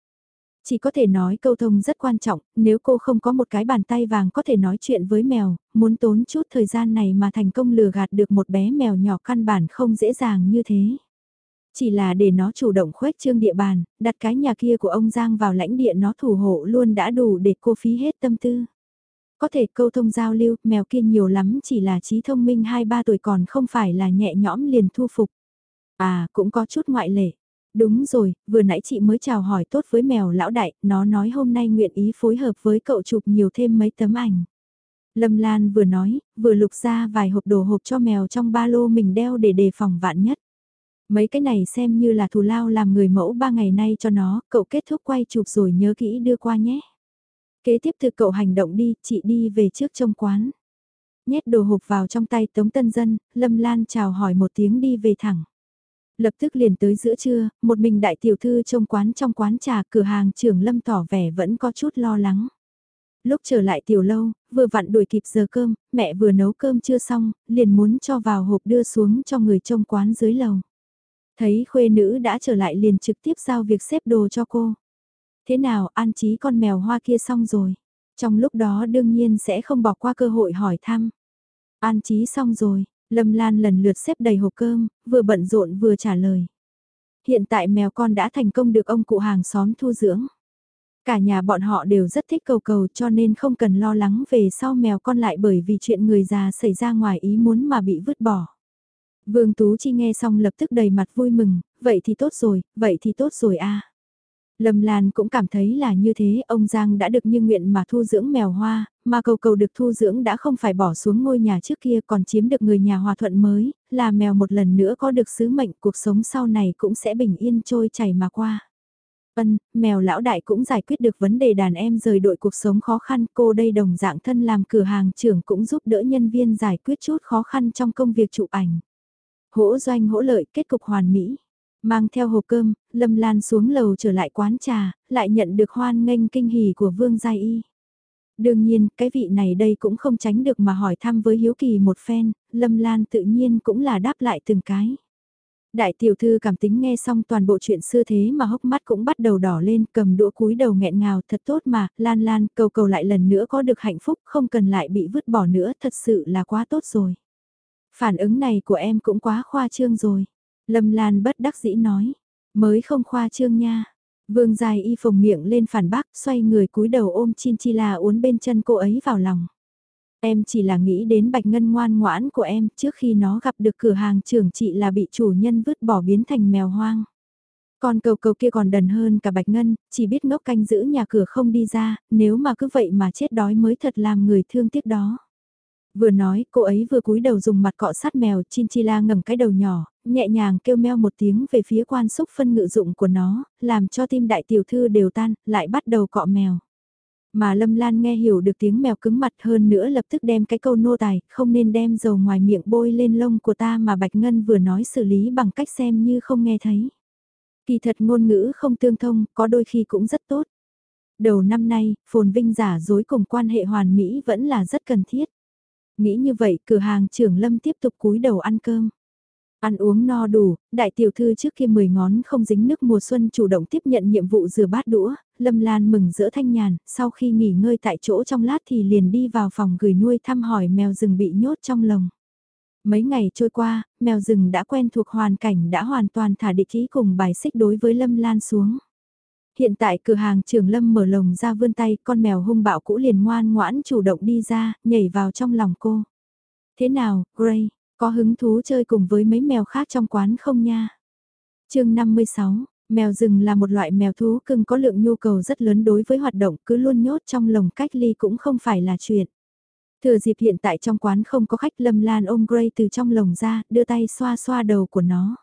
Chỉ có thể nói câu thông rất quan trọng, nếu cô không có một cái bàn tay vàng có thể nói chuyện với mèo, muốn tốn chút thời gian này mà thành công lừa gạt được một bé mèo nhỏ căn bản không dễ dàng như thế. Chỉ là để nó chủ động khuếch trương địa bàn, đặt cái nhà kia của ông Giang vào lãnh địa nó thủ hộ luôn đã đủ để cô phí hết tâm tư. Có thể câu thông giao lưu, mèo kia nhiều lắm chỉ là trí thông minh 2-3 tuổi còn không phải là nhẹ nhõm liền thu phục. À, cũng có chút ngoại lệ. Đúng rồi, vừa nãy chị mới chào hỏi tốt với mèo lão đại, nó nói hôm nay nguyện ý phối hợp với cậu chụp nhiều thêm mấy tấm ảnh. Lâm Lan vừa nói, vừa lục ra vài hộp đồ hộp cho mèo trong ba lô mình đeo để đề phòng vạn nhất. Mấy cái này xem như là thù lao làm người mẫu ba ngày nay cho nó, cậu kết thúc quay chụp rồi nhớ kỹ đưa qua nhé. Kế tiếp từ cậu hành động đi, chị đi về trước trong quán. Nhét đồ hộp vào trong tay Tống Tân Dân, Lâm Lan chào hỏi một tiếng đi về thẳng. Lập tức liền tới giữa trưa, một mình đại tiểu thư trong quán trong quán trà cửa hàng trưởng Lâm tỏ vẻ vẫn có chút lo lắng. Lúc trở lại tiểu lâu, vừa vặn đuổi kịp giờ cơm, mẹ vừa nấu cơm chưa xong, liền muốn cho vào hộp đưa xuống cho người trong quán dưới lầu. Thấy khuê nữ đã trở lại liền trực tiếp giao việc xếp đồ cho cô. Thế nào an trí con mèo hoa kia xong rồi. Trong lúc đó đương nhiên sẽ không bỏ qua cơ hội hỏi thăm. An trí xong rồi, Lâm Lan lần lượt xếp đầy hộp cơm, vừa bận rộn vừa trả lời. Hiện tại mèo con đã thành công được ông cụ hàng xóm thu dưỡng. Cả nhà bọn họ đều rất thích cầu cầu cho nên không cần lo lắng về sau mèo con lại bởi vì chuyện người già xảy ra ngoài ý muốn mà bị vứt bỏ. Vương Tú Chi nghe xong lập tức đầy mặt vui mừng, vậy thì tốt rồi, vậy thì tốt rồi a. Lâm Lan cũng cảm thấy là như thế, ông Giang đã được như nguyện mà thu dưỡng mèo hoa, mà cầu cầu được thu dưỡng đã không phải bỏ xuống ngôi nhà trước kia còn chiếm được người nhà hòa thuận mới, là mèo một lần nữa có được sứ mệnh cuộc sống sau này cũng sẽ bình yên trôi chảy mà qua. Vân, mèo lão đại cũng giải quyết được vấn đề đàn em rời đội cuộc sống khó khăn, cô đây đồng dạng thân làm cửa hàng trưởng cũng giúp đỡ nhân viên giải quyết chút khó khăn trong công việc chụp ảnh. Hỗ doanh hỗ lợi kết cục hoàn mỹ. Mang theo hộp cơm, Lâm Lan xuống lầu trở lại quán trà, lại nhận được hoan nghênh kinh hỉ của Vương Giai Y. Đương nhiên, cái vị này đây cũng không tránh được mà hỏi thăm với Hiếu Kỳ một phen, Lâm Lan tự nhiên cũng là đáp lại từng cái. Đại tiểu thư cảm tính nghe xong toàn bộ chuyện xưa thế mà hốc mắt cũng bắt đầu đỏ lên, cầm đũa cúi đầu nghẹn ngào, thật tốt mà, Lan Lan, cầu cầu lại lần nữa có được hạnh phúc, không cần lại bị vứt bỏ nữa, thật sự là quá tốt rồi. Phản ứng này của em cũng quá khoa trương rồi. Lâm Lan bất đắc dĩ nói, mới không khoa trương nha. Vương dài y phồng miệng lên phản bác, xoay người cúi đầu ôm Chinchilla uốn bên chân cô ấy vào lòng. Em chỉ là nghĩ đến bạch ngân ngoan ngoãn của em trước khi nó gặp được cửa hàng trưởng chị là bị chủ nhân vứt bỏ biến thành mèo hoang. Con cầu cầu kia còn đần hơn cả bạch ngân, chỉ biết ngốc canh giữ nhà cửa không đi ra, nếu mà cứ vậy mà chết đói mới thật làm người thương tiếc đó. Vừa nói, cô ấy vừa cúi đầu dùng mặt cọ sát mèo, Chinchilla ngẩng cái đầu nhỏ, nhẹ nhàng kêu meo một tiếng về phía quan xúc phân ngự dụng của nó, làm cho tim đại tiểu thư đều tan, lại bắt đầu cọ mèo. Mà Lâm Lan nghe hiểu được tiếng mèo cứng mặt hơn nữa lập tức đem cái câu nô tài, không nên đem dầu ngoài miệng bôi lên lông của ta mà Bạch Ngân vừa nói xử lý bằng cách xem như không nghe thấy. Kỳ thật ngôn ngữ không tương thông, có đôi khi cũng rất tốt. Đầu năm nay, phồn vinh giả dối cùng quan hệ hoàn mỹ vẫn là rất cần thiết. Nghĩ như vậy, cửa hàng trưởng Lâm tiếp tục cúi đầu ăn cơm. Ăn uống no đủ, đại tiểu thư trước kia mười ngón không dính nước mùa xuân chủ động tiếp nhận nhiệm vụ rửa bát đũa, Lâm Lan mừng rỡ thanh nhàn, sau khi nghỉ ngơi tại chỗ trong lát thì liền đi vào phòng gửi nuôi thăm hỏi mèo rừng bị nhốt trong lồng. Mấy ngày trôi qua, mèo rừng đã quen thuộc hoàn cảnh đã hoàn toàn thả địch ý cùng bài xích đối với Lâm Lan xuống. Hiện tại cửa hàng trường Lâm mở lồng ra vươn tay, con mèo hung bạo cũ liền ngoan ngoãn chủ động đi ra, nhảy vào trong lòng cô. Thế nào, Gray, có hứng thú chơi cùng với mấy mèo khác trong quán không nha? chương 56, mèo rừng là một loại mèo thú cưng có lượng nhu cầu rất lớn đối với hoạt động cứ luôn nhốt trong lồng cách ly cũng không phải là chuyện. Thừa dịp hiện tại trong quán không có khách Lâm Lan ôm Gray từ trong lồng ra, đưa tay xoa xoa đầu của nó.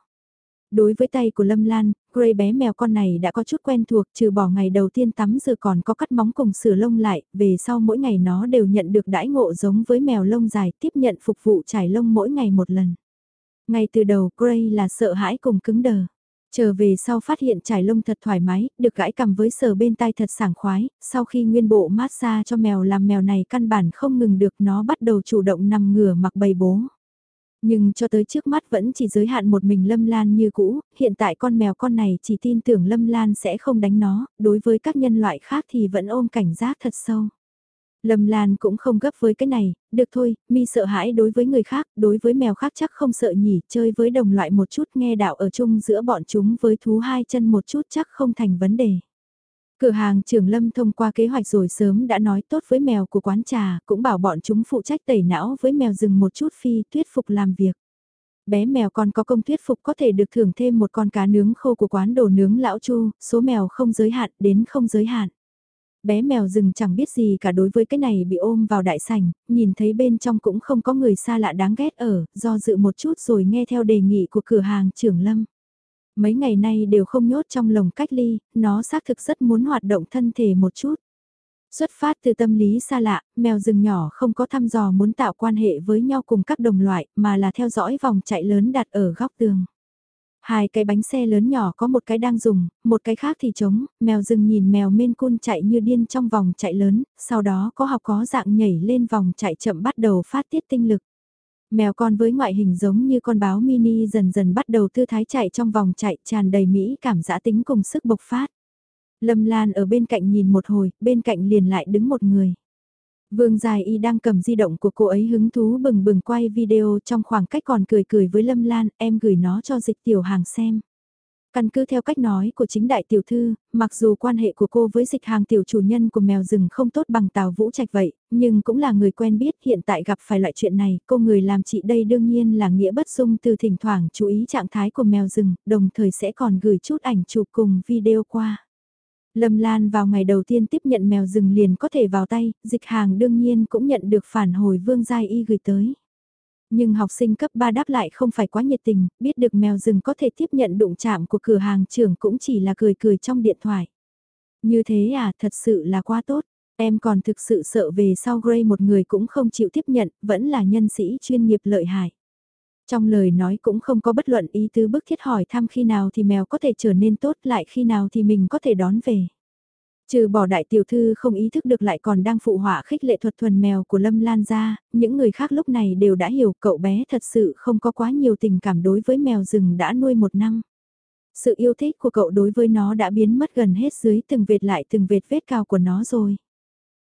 Đối với tay của Lâm Lan, Gray bé mèo con này đã có chút quen thuộc trừ bỏ ngày đầu tiên tắm giờ còn có cắt móng cùng sửa lông lại, về sau mỗi ngày nó đều nhận được đãi ngộ giống với mèo lông dài tiếp nhận phục vụ trải lông mỗi ngày một lần. Ngay từ đầu Gray là sợ hãi cùng cứng đờ. Trở về sau phát hiện trải lông thật thoải mái, được gãi cầm với sờ bên tai thật sảng khoái, sau khi nguyên bộ massage cho mèo làm mèo này căn bản không ngừng được nó bắt đầu chủ động nằm ngửa mặc bầy bố. Nhưng cho tới trước mắt vẫn chỉ giới hạn một mình Lâm Lan như cũ, hiện tại con mèo con này chỉ tin tưởng Lâm Lan sẽ không đánh nó, đối với các nhân loại khác thì vẫn ôm cảnh giác thật sâu. Lâm Lan cũng không gấp với cái này, được thôi, mi sợ hãi đối với người khác, đối với mèo khác chắc không sợ nhỉ, chơi với đồng loại một chút nghe đạo ở chung giữa bọn chúng với thú hai chân một chút chắc không thành vấn đề. Cửa hàng trưởng Lâm thông qua kế hoạch rồi sớm đã nói tốt với mèo của quán trà, cũng bảo bọn chúng phụ trách tẩy não với mèo rừng một chút phi thuyết phục làm việc. Bé mèo còn có công thuyết phục có thể được thưởng thêm một con cá nướng khô của quán đồ nướng lão chu, số mèo không giới hạn đến không giới hạn. Bé mèo rừng chẳng biết gì cả đối với cái này bị ôm vào đại sảnh, nhìn thấy bên trong cũng không có người xa lạ đáng ghét ở, do dự một chút rồi nghe theo đề nghị của cửa hàng trưởng Lâm. Mấy ngày nay đều không nhốt trong lồng cách ly, nó xác thực rất muốn hoạt động thân thể một chút. Xuất phát từ tâm lý xa lạ, mèo rừng nhỏ không có thăm dò muốn tạo quan hệ với nhau cùng các đồng loại, mà là theo dõi vòng chạy lớn đặt ở góc tường. Hai cái bánh xe lớn nhỏ có một cái đang dùng, một cái khác thì trống, mèo rừng nhìn mèo mên cun chạy như điên trong vòng chạy lớn, sau đó có học có dạng nhảy lên vòng chạy chậm bắt đầu phát tiết tinh lực. Mèo con với ngoại hình giống như con báo mini dần dần bắt đầu tư thái chạy trong vòng chạy tràn đầy mỹ cảm giã tính cùng sức bộc phát. Lâm Lan ở bên cạnh nhìn một hồi, bên cạnh liền lại đứng một người. Vương Dài Y đang cầm di động của cô ấy hứng thú bừng bừng quay video trong khoảng cách còn cười cười với Lâm Lan, em gửi nó cho dịch tiểu hàng xem. Căn cứ theo cách nói của chính đại tiểu thư, mặc dù quan hệ của cô với dịch hàng tiểu chủ nhân của mèo rừng không tốt bằng Tào Vũ Trạch vậy, nhưng cũng là người quen biết hiện tại gặp phải loại chuyện này, cô người làm chị đây đương nhiên là nghĩa bất dung từ thỉnh thoảng chú ý trạng thái của mèo rừng, đồng thời sẽ còn gửi chút ảnh chụp cùng video qua. Lâm Lan vào ngày đầu tiên tiếp nhận mèo rừng liền có thể vào tay, dịch hàng đương nhiên cũng nhận được phản hồi Vương Giai Y gửi tới. Nhưng học sinh cấp 3 đáp lại không phải quá nhiệt tình, biết được mèo rừng có thể tiếp nhận đụng chạm của cửa hàng trưởng cũng chỉ là cười cười trong điện thoại. Như thế à, thật sự là quá tốt. Em còn thực sự sợ về sau Gray một người cũng không chịu tiếp nhận, vẫn là nhân sĩ chuyên nghiệp lợi hại. Trong lời nói cũng không có bất luận ý tứ bức thiết hỏi thăm khi nào thì mèo có thể trở nên tốt lại khi nào thì mình có thể đón về. Trừ bỏ đại tiểu thư không ý thức được lại còn đang phụ họa khích lệ thuật thuần mèo của Lâm Lan ra, những người khác lúc này đều đã hiểu cậu bé thật sự không có quá nhiều tình cảm đối với mèo rừng đã nuôi một năm. Sự yêu thích của cậu đối với nó đã biến mất gần hết dưới từng vệt lại từng vệt vết cao của nó rồi.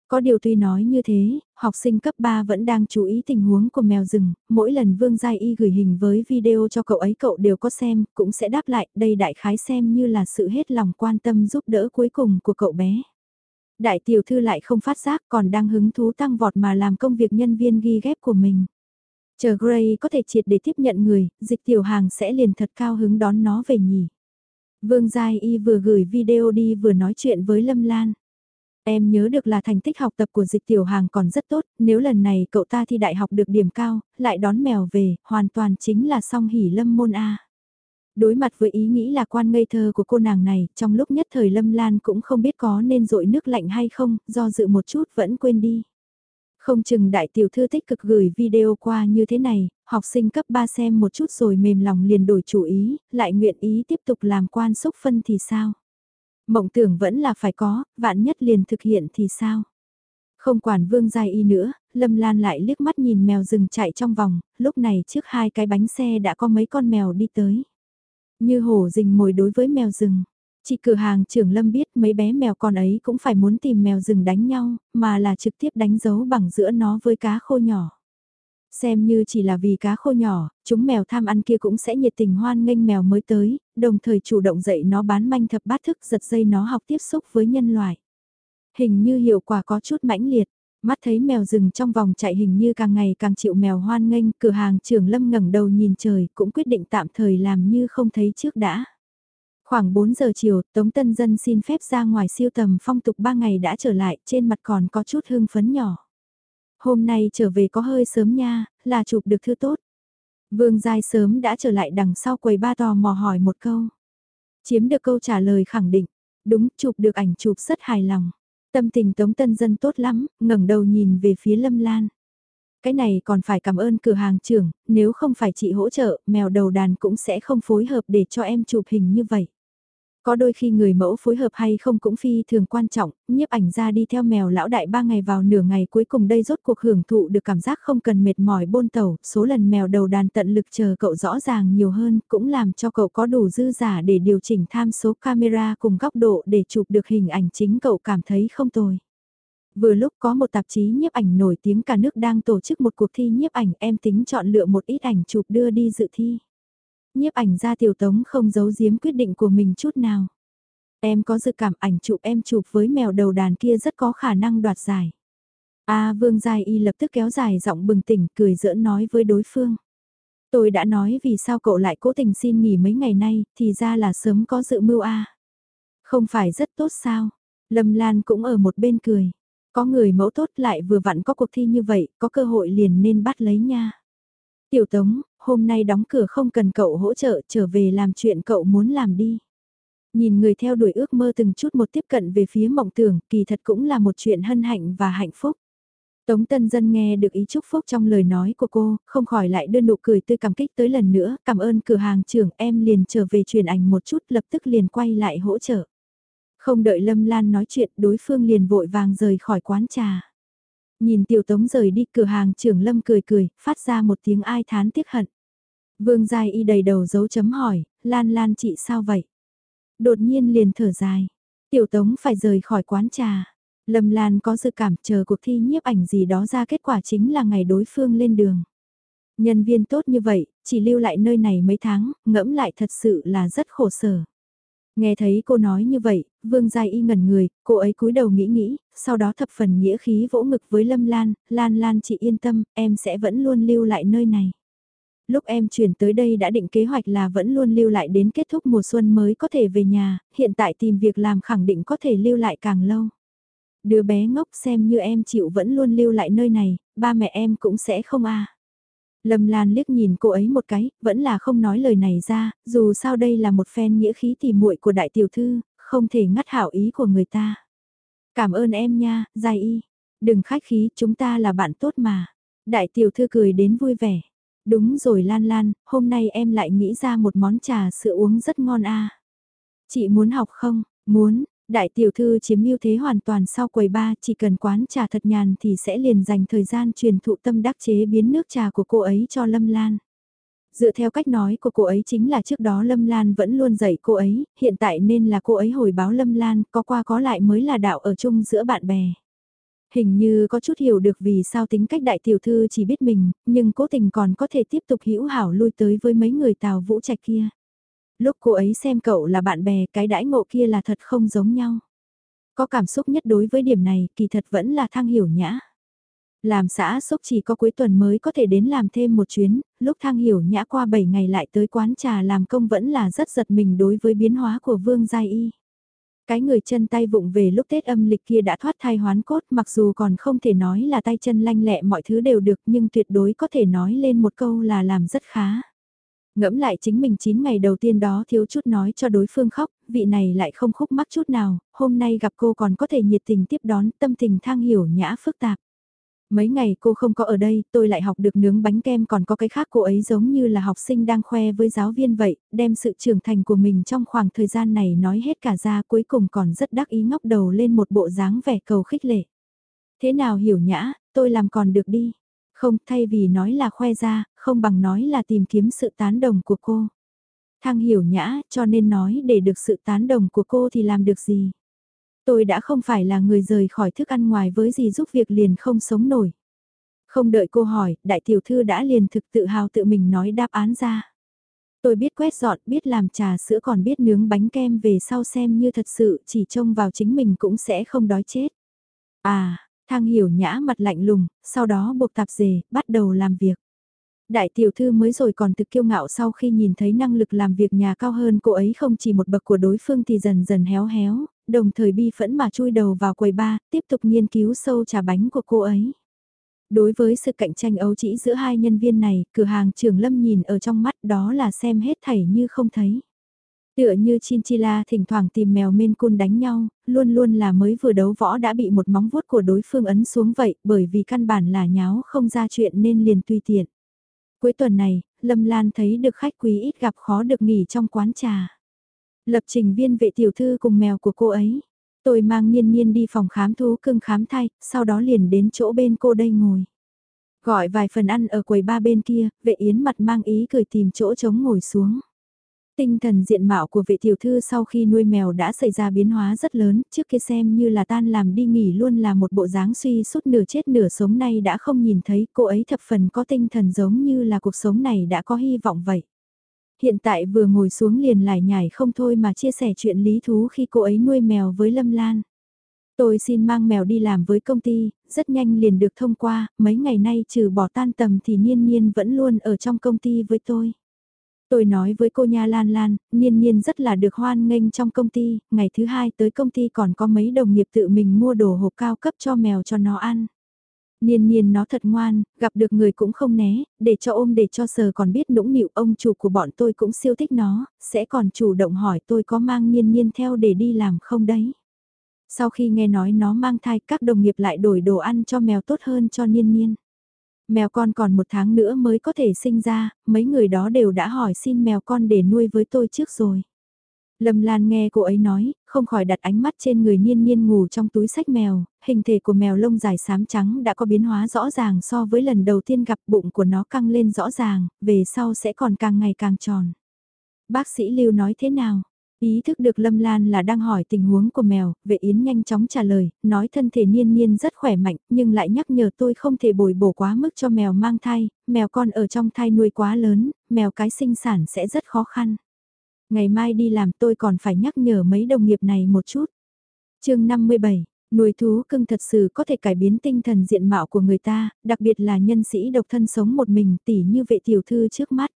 Có điều tuy nói như thế, học sinh cấp 3 vẫn đang chú ý tình huống của mèo rừng, mỗi lần Vương Giai Y gửi hình với video cho cậu ấy cậu đều có xem, cũng sẽ đáp lại, đây đại khái xem như là sự hết lòng quan tâm giúp đỡ cuối cùng của cậu bé. Đại tiểu thư lại không phát giác còn đang hứng thú tăng vọt mà làm công việc nhân viên ghi ghép của mình. Chờ Gray có thể triệt để tiếp nhận người, dịch tiểu hàng sẽ liền thật cao hứng đón nó về nhỉ. Vương Giai Y vừa gửi video đi vừa nói chuyện với Lâm Lan. Em nhớ được là thành tích học tập của dịch tiểu hàng còn rất tốt, nếu lần này cậu ta thi đại học được điểm cao, lại đón mèo về, hoàn toàn chính là song hỉ lâm môn A. Đối mặt với ý nghĩ lạc quan ngây thơ của cô nàng này, trong lúc nhất thời Lâm Lan cũng không biết có nên dội nước lạnh hay không, do dự một chút vẫn quên đi. Không chừng đại tiểu thư tích cực gửi video qua như thế này, học sinh cấp 3 xem một chút rồi mềm lòng liền đổi chủ ý, lại nguyện ý tiếp tục làm quan xúc phân thì sao? Mộng tưởng vẫn là phải có, vạn nhất liền thực hiện thì sao? Không quản vương giai y nữa, Lâm Lan lại liếc mắt nhìn mèo rừng chạy trong vòng, lúc này trước hai cái bánh xe đã có mấy con mèo đi tới. Như hổ rình mồi đối với mèo rừng. Chị cửa hàng trưởng Lâm biết mấy bé mèo con ấy cũng phải muốn tìm mèo rừng đánh nhau, mà là trực tiếp đánh dấu bằng giữa nó với cá khô nhỏ. Xem như chỉ là vì cá khô nhỏ, chúng mèo tham ăn kia cũng sẽ nhiệt tình hoan nghênh mèo mới tới, đồng thời chủ động dạy nó bán manh thập bát thức giật dây nó học tiếp xúc với nhân loại. Hình như hiệu quả có chút mãnh liệt, mắt thấy mèo rừng trong vòng chạy hình như càng ngày càng chịu mèo hoan nghênh, cửa hàng trưởng lâm ngẩng đầu nhìn trời cũng quyết định tạm thời làm như không thấy trước đã. Khoảng 4 giờ chiều, Tống Tân Dân xin phép ra ngoài siêu tầm phong tục 3 ngày đã trở lại, trên mặt còn có chút hương phấn nhỏ. Hôm nay trở về có hơi sớm nha, là chụp được thư tốt. Vương Giai sớm đã trở lại đằng sau quầy ba tò mò hỏi một câu. Chiếm được câu trả lời khẳng định, đúng chụp được ảnh chụp rất hài lòng. Tâm tình Tống Tân Dân tốt lắm, ngẩng đầu nhìn về phía Lâm Lan. Cái này còn phải cảm ơn cửa hàng trưởng, nếu không phải chị hỗ trợ, mèo đầu đàn cũng sẽ không phối hợp để cho em chụp hình như vậy. Có đôi khi người mẫu phối hợp hay không cũng phi thường quan trọng, nhiếp ảnh ra đi theo mèo lão đại ba ngày vào nửa ngày cuối cùng đây rốt cuộc hưởng thụ được cảm giác không cần mệt mỏi bôn tẩu, số lần mèo đầu đàn tận lực chờ cậu rõ ràng nhiều hơn, cũng làm cho cậu có đủ dư giả để điều chỉnh tham số camera cùng góc độ để chụp được hình ảnh chính cậu cảm thấy không tồi. Vừa lúc có một tạp chí nhiếp ảnh nổi tiếng cả nước đang tổ chức một cuộc thi nhiếp ảnh em tính chọn lựa một ít ảnh chụp đưa đi dự thi nhiếp ảnh ra tiểu tống không giấu giếm quyết định của mình chút nào. Em có dự cảm ảnh chụp em chụp với mèo đầu đàn kia rất có khả năng đoạt giải. A Vương Giai Y lập tức kéo dài giọng bừng tỉnh cười giỡn nói với đối phương. Tôi đã nói vì sao cậu lại cố tình xin nghỉ mấy ngày nay, thì ra là sớm có dự mưu A. Không phải rất tốt sao? Lâm Lan cũng ở một bên cười. Có người mẫu tốt lại vừa vặn có cuộc thi như vậy, có cơ hội liền nên bắt lấy nha. Tiểu Tống, hôm nay đóng cửa không cần cậu hỗ trợ trở về làm chuyện cậu muốn làm đi. Nhìn người theo đuổi ước mơ từng chút một tiếp cận về phía mộng tưởng, kỳ thật cũng là một chuyện hân hạnh và hạnh phúc. Tống Tân Dân nghe được ý chúc phúc trong lời nói của cô, không khỏi lại đưa nụ cười tươi cảm kích tới lần nữa, cảm ơn cửa hàng trưởng em liền trở về truyền ảnh một chút lập tức liền quay lại hỗ trợ. Không đợi Lâm Lan nói chuyện đối phương liền vội vàng rời khỏi quán trà. Nhìn tiểu tống rời đi cửa hàng trưởng Lâm cười cười, phát ra một tiếng ai thán tiếc hận. Vương Giai y đầy đầu dấu chấm hỏi, Lan Lan chị sao vậy? Đột nhiên liền thở dài. Tiểu tống phải rời khỏi quán trà. Lâm Lan có dự cảm chờ cuộc thi nhiếp ảnh gì đó ra kết quả chính là ngày đối phương lên đường. Nhân viên tốt như vậy, chỉ lưu lại nơi này mấy tháng, ngẫm lại thật sự là rất khổ sở. Nghe thấy cô nói như vậy, Vương Giai Y ngẩn người, cô ấy cúi đầu nghĩ nghĩ, sau đó thập phần nghĩa khí vỗ ngực với Lâm Lan, Lan Lan chị yên tâm, em sẽ vẫn luôn lưu lại nơi này. Lúc em chuyển tới đây đã định kế hoạch là vẫn luôn lưu lại đến kết thúc mùa xuân mới có thể về nhà, hiện tại tìm việc làm khẳng định có thể lưu lại càng lâu. Đứa bé ngốc xem như em chịu vẫn luôn lưu lại nơi này, ba mẹ em cũng sẽ không a. Lâm Lan liếc nhìn cô ấy một cái, vẫn là không nói lời này ra, dù sao đây là một phen nghĩa khí tỉ muội của đại tiểu thư, không thể ngắt hảo ý của người ta. Cảm ơn em nha, Giai Y. Đừng khách khí, chúng ta là bạn tốt mà. Đại tiểu thư cười đến vui vẻ. Đúng rồi Lan Lan, hôm nay em lại nghĩ ra một món trà sữa uống rất ngon a. Chị muốn học không? Muốn, Đại tiểu thư chiếm ưu thế hoàn toàn sau quầy ba, chỉ cần quán trà thật nhàn thì sẽ liền dành thời gian truyền thụ tâm đắc chế biến nước trà của cô ấy cho Lâm Lan. Dựa theo cách nói của cô ấy chính là trước đó Lâm Lan vẫn luôn dạy cô ấy, hiện tại nên là cô ấy hồi báo Lâm Lan, có qua có lại mới là đạo ở chung giữa bạn bè. Hình như có chút hiểu được vì sao tính cách đại tiểu thư chỉ biết mình, nhưng cố tình còn có thể tiếp tục hữu hảo lui tới với mấy người tào vũ trạch kia lúc cô ấy xem cậu là bạn bè cái đãi ngộ kia là thật không giống nhau. Có cảm xúc nhất đối với điểm này kỳ thật vẫn là thang hiểu nhã. Làm xã xúc chỉ có cuối tuần mới có thể đến làm thêm một chuyến, lúc thang hiểu nhã qua 7 ngày lại tới quán trà làm công vẫn là rất giật mình đối với biến hóa của Vương Giai Y. Cái người chân tay vụng về lúc Tết âm lịch kia đã thoát thai hoán cốt mặc dù còn không thể nói là tay chân lanh lẹ mọi thứ đều được nhưng tuyệt đối có thể nói lên một câu là làm rất khá. Ngẫm lại chính mình 9 ngày đầu tiên đó thiếu chút nói cho đối phương khóc, vị này lại không khúc mắc chút nào, hôm nay gặp cô còn có thể nhiệt tình tiếp đón, tâm tình thang hiểu nhã phức tạp. Mấy ngày cô không có ở đây, tôi lại học được nướng bánh kem còn có cái khác cô ấy giống như là học sinh đang khoe với giáo viên vậy, đem sự trưởng thành của mình trong khoảng thời gian này nói hết cả ra cuối cùng còn rất đắc ý ngóc đầu lên một bộ dáng vẻ cầu khích lệ. Thế nào hiểu nhã, tôi làm còn được đi. Không, thay vì nói là khoe ra, không bằng nói là tìm kiếm sự tán đồng của cô. Thang hiểu nhã, cho nên nói để được sự tán đồng của cô thì làm được gì. Tôi đã không phải là người rời khỏi thức ăn ngoài với gì giúp việc liền không sống nổi. Không đợi cô hỏi, đại tiểu thư đã liền thực tự hào tự mình nói đáp án ra. Tôi biết quét dọn, biết làm trà sữa còn biết nướng bánh kem về sau xem như thật sự chỉ trông vào chính mình cũng sẽ không đói chết. À, Thang hiểu nhã mặt lạnh lùng, sau đó buộc tạp dề, bắt đầu làm việc. Đại tiểu thư mới rồi còn thực kiêu ngạo sau khi nhìn thấy năng lực làm việc nhà cao hơn cô ấy không chỉ một bậc của đối phương thì dần dần héo héo, đồng thời bi phẫn mà chui đầu vào quầy ba, tiếp tục nghiên cứu sâu trà bánh của cô ấy. Đối với sự cạnh tranh ấu chỉ giữa hai nhân viên này, cửa hàng trưởng lâm nhìn ở trong mắt đó là xem hết thảy như không thấy. Tựa như Chinchilla thỉnh thoảng tìm mèo men côn đánh nhau, luôn luôn là mới vừa đấu võ đã bị một móng vuốt của đối phương ấn xuống vậy, bởi vì căn bản là nháo không ra chuyện nên liền tùy tiện. Cuối tuần này, Lâm Lan thấy được khách quý ít gặp khó được nghỉ trong quán trà. Lập trình viên vệ tiểu thư cùng mèo của cô ấy. Tôi mang nhiên nhiên đi phòng khám thú cưng khám thai, sau đó liền đến chỗ bên cô đây ngồi. Gọi vài phần ăn ở quầy ba bên kia, vệ yến mặt mang ý cười tìm chỗ trống ngồi xuống. Tinh thần diện mạo của vệ tiểu thư sau khi nuôi mèo đã xảy ra biến hóa rất lớn, trước kia xem như là tan làm đi nghỉ luôn là một bộ dáng suy sút nửa chết nửa sống nay đã không nhìn thấy cô ấy thập phần có tinh thần giống như là cuộc sống này đã có hy vọng vậy. hiện tại vừa ngồi xuống liền lại nhảy không thôi mà chia sẻ chuyện lý thú khi cô ấy nuôi mèo với Lâm Lan. Tôi xin mang mèo đi làm với công ty, rất nhanh liền được thông qua, mấy ngày nay trừ bỏ tan tầm thì Niên Niên vẫn luôn ở trong công ty với tôi. Tôi nói với cô Nha Lan Lan, Niên Niên rất là được hoan nghênh trong công ty, ngày thứ hai tới công ty còn có mấy đồng nghiệp tự mình mua đồ hộp cao cấp cho mèo cho nó ăn. Niên niên nó thật ngoan, gặp được người cũng không né, để cho ôm để cho sờ còn biết nũng nịu ông chủ của bọn tôi cũng siêu thích nó, sẽ còn chủ động hỏi tôi có mang niên niên theo để đi làm không đấy. Sau khi nghe nói nó mang thai các đồng nghiệp lại đổi đồ ăn cho mèo tốt hơn cho niên niên. Mèo con còn một tháng nữa mới có thể sinh ra, mấy người đó đều đã hỏi xin mèo con để nuôi với tôi trước rồi. Lâm Lan nghe cô ấy nói, không khỏi đặt ánh mắt trên người niên niên ngủ trong túi sách mèo, hình thể của mèo lông dài xám trắng đã có biến hóa rõ ràng so với lần đầu tiên gặp bụng của nó căng lên rõ ràng, về sau sẽ còn càng ngày càng tròn. Bác sĩ Lưu nói thế nào? Ý thức được Lâm Lan là đang hỏi tình huống của mèo, vệ yến nhanh chóng trả lời, nói thân thể niên niên rất khỏe mạnh, nhưng lại nhắc nhở tôi không thể bồi bổ quá mức cho mèo mang thai, mèo con ở trong thai nuôi quá lớn, mèo cái sinh sản sẽ rất khó khăn. Ngày mai đi làm tôi còn phải nhắc nhở mấy đồng nghiệp này một chút. chương 57, nuôi thú cưng thật sự có thể cải biến tinh thần diện mạo của người ta, đặc biệt là nhân sĩ độc thân sống một mình tỉ như vệ tiểu thư trước mắt.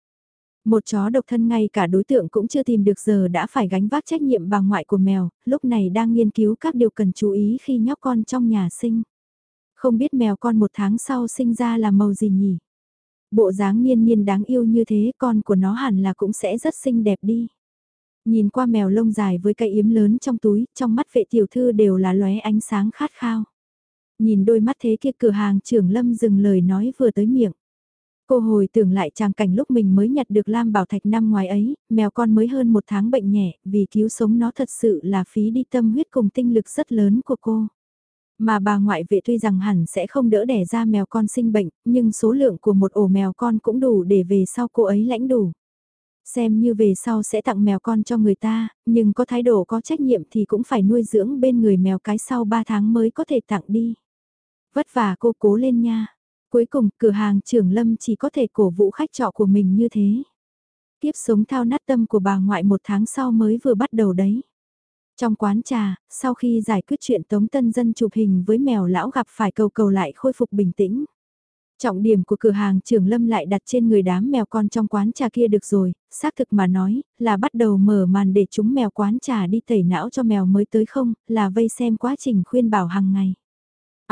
Một chó độc thân ngay cả đối tượng cũng chưa tìm được giờ đã phải gánh vác trách nhiệm bà ngoại của mèo, lúc này đang nghiên cứu các điều cần chú ý khi nhóc con trong nhà sinh. Không biết mèo con một tháng sau sinh ra là màu gì nhỉ? Bộ dáng nhiên nhiên đáng yêu như thế con của nó hẳn là cũng sẽ rất xinh đẹp đi. Nhìn qua mèo lông dài với cây yếm lớn trong túi, trong mắt vệ tiểu thư đều là lóe ánh sáng khát khao. Nhìn đôi mắt thế kia cửa hàng trưởng lâm dừng lời nói vừa tới miệng. Cô hồi tưởng lại trang cảnh lúc mình mới nhặt được Lam Bảo Thạch năm ngoài ấy, mèo con mới hơn một tháng bệnh nhẹ, vì cứu sống nó thật sự là phí đi tâm huyết cùng tinh lực rất lớn của cô. Mà bà ngoại vệ tuy rằng hẳn sẽ không đỡ đẻ ra mèo con sinh bệnh, nhưng số lượng của một ổ mèo con cũng đủ để về sau cô ấy lãnh đủ. Xem như về sau sẽ tặng mèo con cho người ta, nhưng có thái độ có trách nhiệm thì cũng phải nuôi dưỡng bên người mèo cái sau 3 tháng mới có thể tặng đi. Vất vả cô cố lên nha. Cuối cùng, cửa hàng trưởng Lâm chỉ có thể cổ vũ khách trọ của mình như thế. Tiếp sống thao nát tâm của bà ngoại một tháng sau mới vừa bắt đầu đấy. Trong quán trà, sau khi giải quyết chuyện Tống Tân Dân chụp hình với mèo lão gặp phải cầu cầu lại khôi phục bình tĩnh. Trọng điểm của cửa hàng trưởng lâm lại đặt trên người đám mèo con trong quán trà kia được rồi, xác thực mà nói, là bắt đầu mở màn để chúng mèo quán trà đi tẩy não cho mèo mới tới không, là vây xem quá trình khuyên bảo hàng ngày.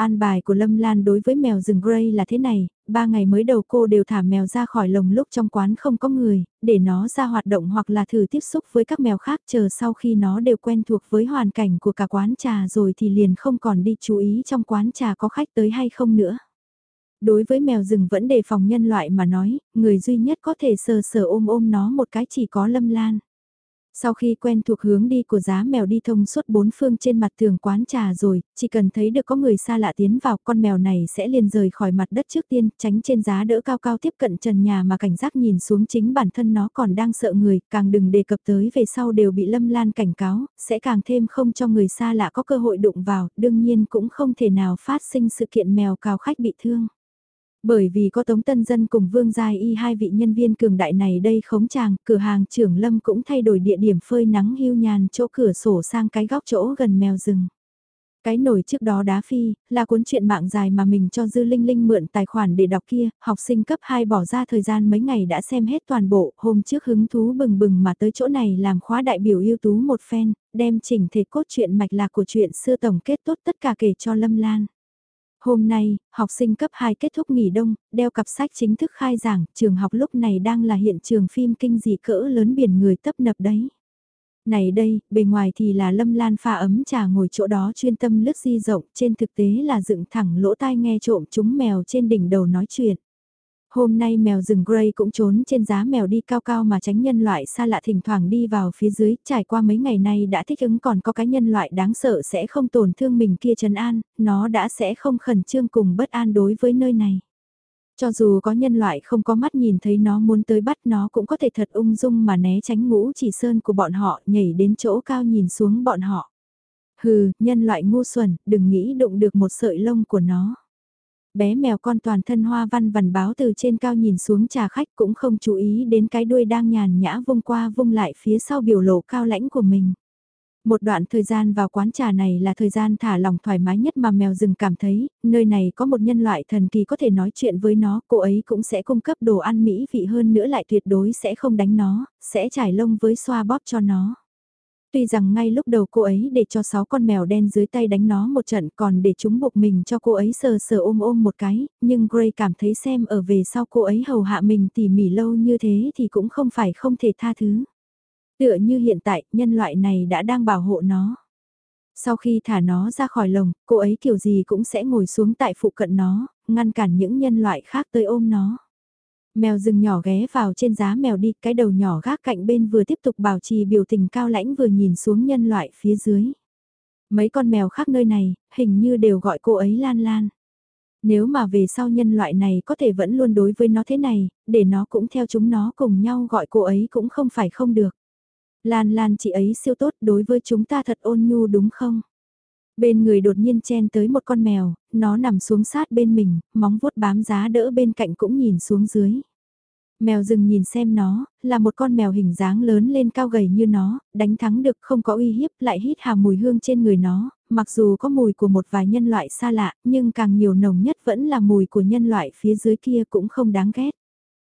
An bài của Lâm Lan đối với mèo rừng Grey là thế này, ba ngày mới đầu cô đều thả mèo ra khỏi lồng lúc trong quán không có người, để nó ra hoạt động hoặc là thử tiếp xúc với các mèo khác chờ sau khi nó đều quen thuộc với hoàn cảnh của cả quán trà rồi thì liền không còn đi chú ý trong quán trà có khách tới hay không nữa. Đối với mèo rừng vẫn đề phòng nhân loại mà nói, người duy nhất có thể sờ sờ ôm ôm nó một cái chỉ có Lâm Lan. Sau khi quen thuộc hướng đi của giá mèo đi thông suốt bốn phương trên mặt tường quán trà rồi, chỉ cần thấy được có người xa lạ tiến vào con mèo này sẽ liền rời khỏi mặt đất trước tiên, tránh trên giá đỡ cao cao tiếp cận trần nhà mà cảnh giác nhìn xuống chính bản thân nó còn đang sợ người, càng đừng đề cập tới về sau đều bị lâm lan cảnh cáo, sẽ càng thêm không cho người xa lạ có cơ hội đụng vào, đương nhiên cũng không thể nào phát sinh sự kiện mèo cào khách bị thương. Bởi vì có Tống Tân Dân cùng Vương Giai Y hai vị nhân viên cường đại này đây khống chàng, cửa hàng trưởng Lâm cũng thay đổi địa điểm phơi nắng hưu nhàn chỗ cửa sổ sang cái góc chỗ gần mèo rừng. Cái nổi trước đó đá phi, là cuốn truyện mạng dài mà mình cho Dư Linh Linh mượn tài khoản để đọc kia, học sinh cấp 2 bỏ ra thời gian mấy ngày đã xem hết toàn bộ, hôm trước hứng thú bừng bừng mà tới chỗ này làm khóa đại biểu ưu tú một phen, đem chỉnh thể cốt truyện mạch lạc của chuyện xưa tổng kết tốt tất cả kể cho Lâm Lan. Hôm nay, học sinh cấp 2 kết thúc nghỉ đông, đeo cặp sách chính thức khai giảng, trường học lúc này đang là hiện trường phim kinh dị cỡ lớn biển người tấp nập đấy. Này đây, bề ngoài thì là lâm lan pha ấm trà ngồi chỗ đó chuyên tâm lướt di rộng, trên thực tế là dựng thẳng lỗ tai nghe trộm chúng mèo trên đỉnh đầu nói chuyện. Hôm nay mèo rừng Grey cũng trốn trên giá mèo đi cao cao mà tránh nhân loại xa lạ thỉnh thoảng đi vào phía dưới, trải qua mấy ngày nay đã thích ứng còn có cái nhân loại đáng sợ sẽ không tổn thương mình kia trần an, nó đã sẽ không khẩn trương cùng bất an đối với nơi này. Cho dù có nhân loại không có mắt nhìn thấy nó muốn tới bắt nó cũng có thể thật ung dung mà né tránh ngũ chỉ sơn của bọn họ nhảy đến chỗ cao nhìn xuống bọn họ. Hừ, nhân loại ngu xuẩn, đừng nghĩ đụng được một sợi lông của nó. Bé mèo con toàn thân hoa văn vằn báo từ trên cao nhìn xuống trà khách cũng không chú ý đến cái đuôi đang nhàn nhã vung qua vung lại phía sau biểu lộ cao lãnh của mình. Một đoạn thời gian vào quán trà này là thời gian thả lòng thoải mái nhất mà mèo rừng cảm thấy, nơi này có một nhân loại thần kỳ có thể nói chuyện với nó, cô ấy cũng sẽ cung cấp đồ ăn mỹ vị hơn nữa lại tuyệt đối sẽ không đánh nó, sẽ trải lông với xoa bóp cho nó. Tuy rằng ngay lúc đầu cô ấy để cho 6 con mèo đen dưới tay đánh nó một trận còn để chúng buộc mình cho cô ấy sờ sờ ôm ôm một cái, nhưng Gray cảm thấy xem ở về sau cô ấy hầu hạ mình tỉ mỉ lâu như thế thì cũng không phải không thể tha thứ. Tựa như hiện tại, nhân loại này đã đang bảo hộ nó. Sau khi thả nó ra khỏi lồng, cô ấy kiểu gì cũng sẽ ngồi xuống tại phụ cận nó, ngăn cản những nhân loại khác tới ôm nó. Mèo rừng nhỏ ghé vào trên giá mèo đi, cái đầu nhỏ gác cạnh bên vừa tiếp tục bảo trì biểu tình cao lãnh vừa nhìn xuống nhân loại phía dưới. Mấy con mèo khác nơi này, hình như đều gọi cô ấy Lan Lan. Nếu mà về sau nhân loại này có thể vẫn luôn đối với nó thế này, để nó cũng theo chúng nó cùng nhau gọi cô ấy cũng không phải không được. Lan Lan chị ấy siêu tốt đối với chúng ta thật ôn nhu đúng không? Bên người đột nhiên chen tới một con mèo, nó nằm xuống sát bên mình, móng vuốt bám giá đỡ bên cạnh cũng nhìn xuống dưới. Mèo rừng nhìn xem nó, là một con mèo hình dáng lớn lên cao gầy như nó, đánh thắng được không có uy hiếp lại hít hà mùi hương trên người nó, mặc dù có mùi của một vài nhân loại xa lạ, nhưng càng nhiều nồng nhất vẫn là mùi của nhân loại phía dưới kia cũng không đáng ghét.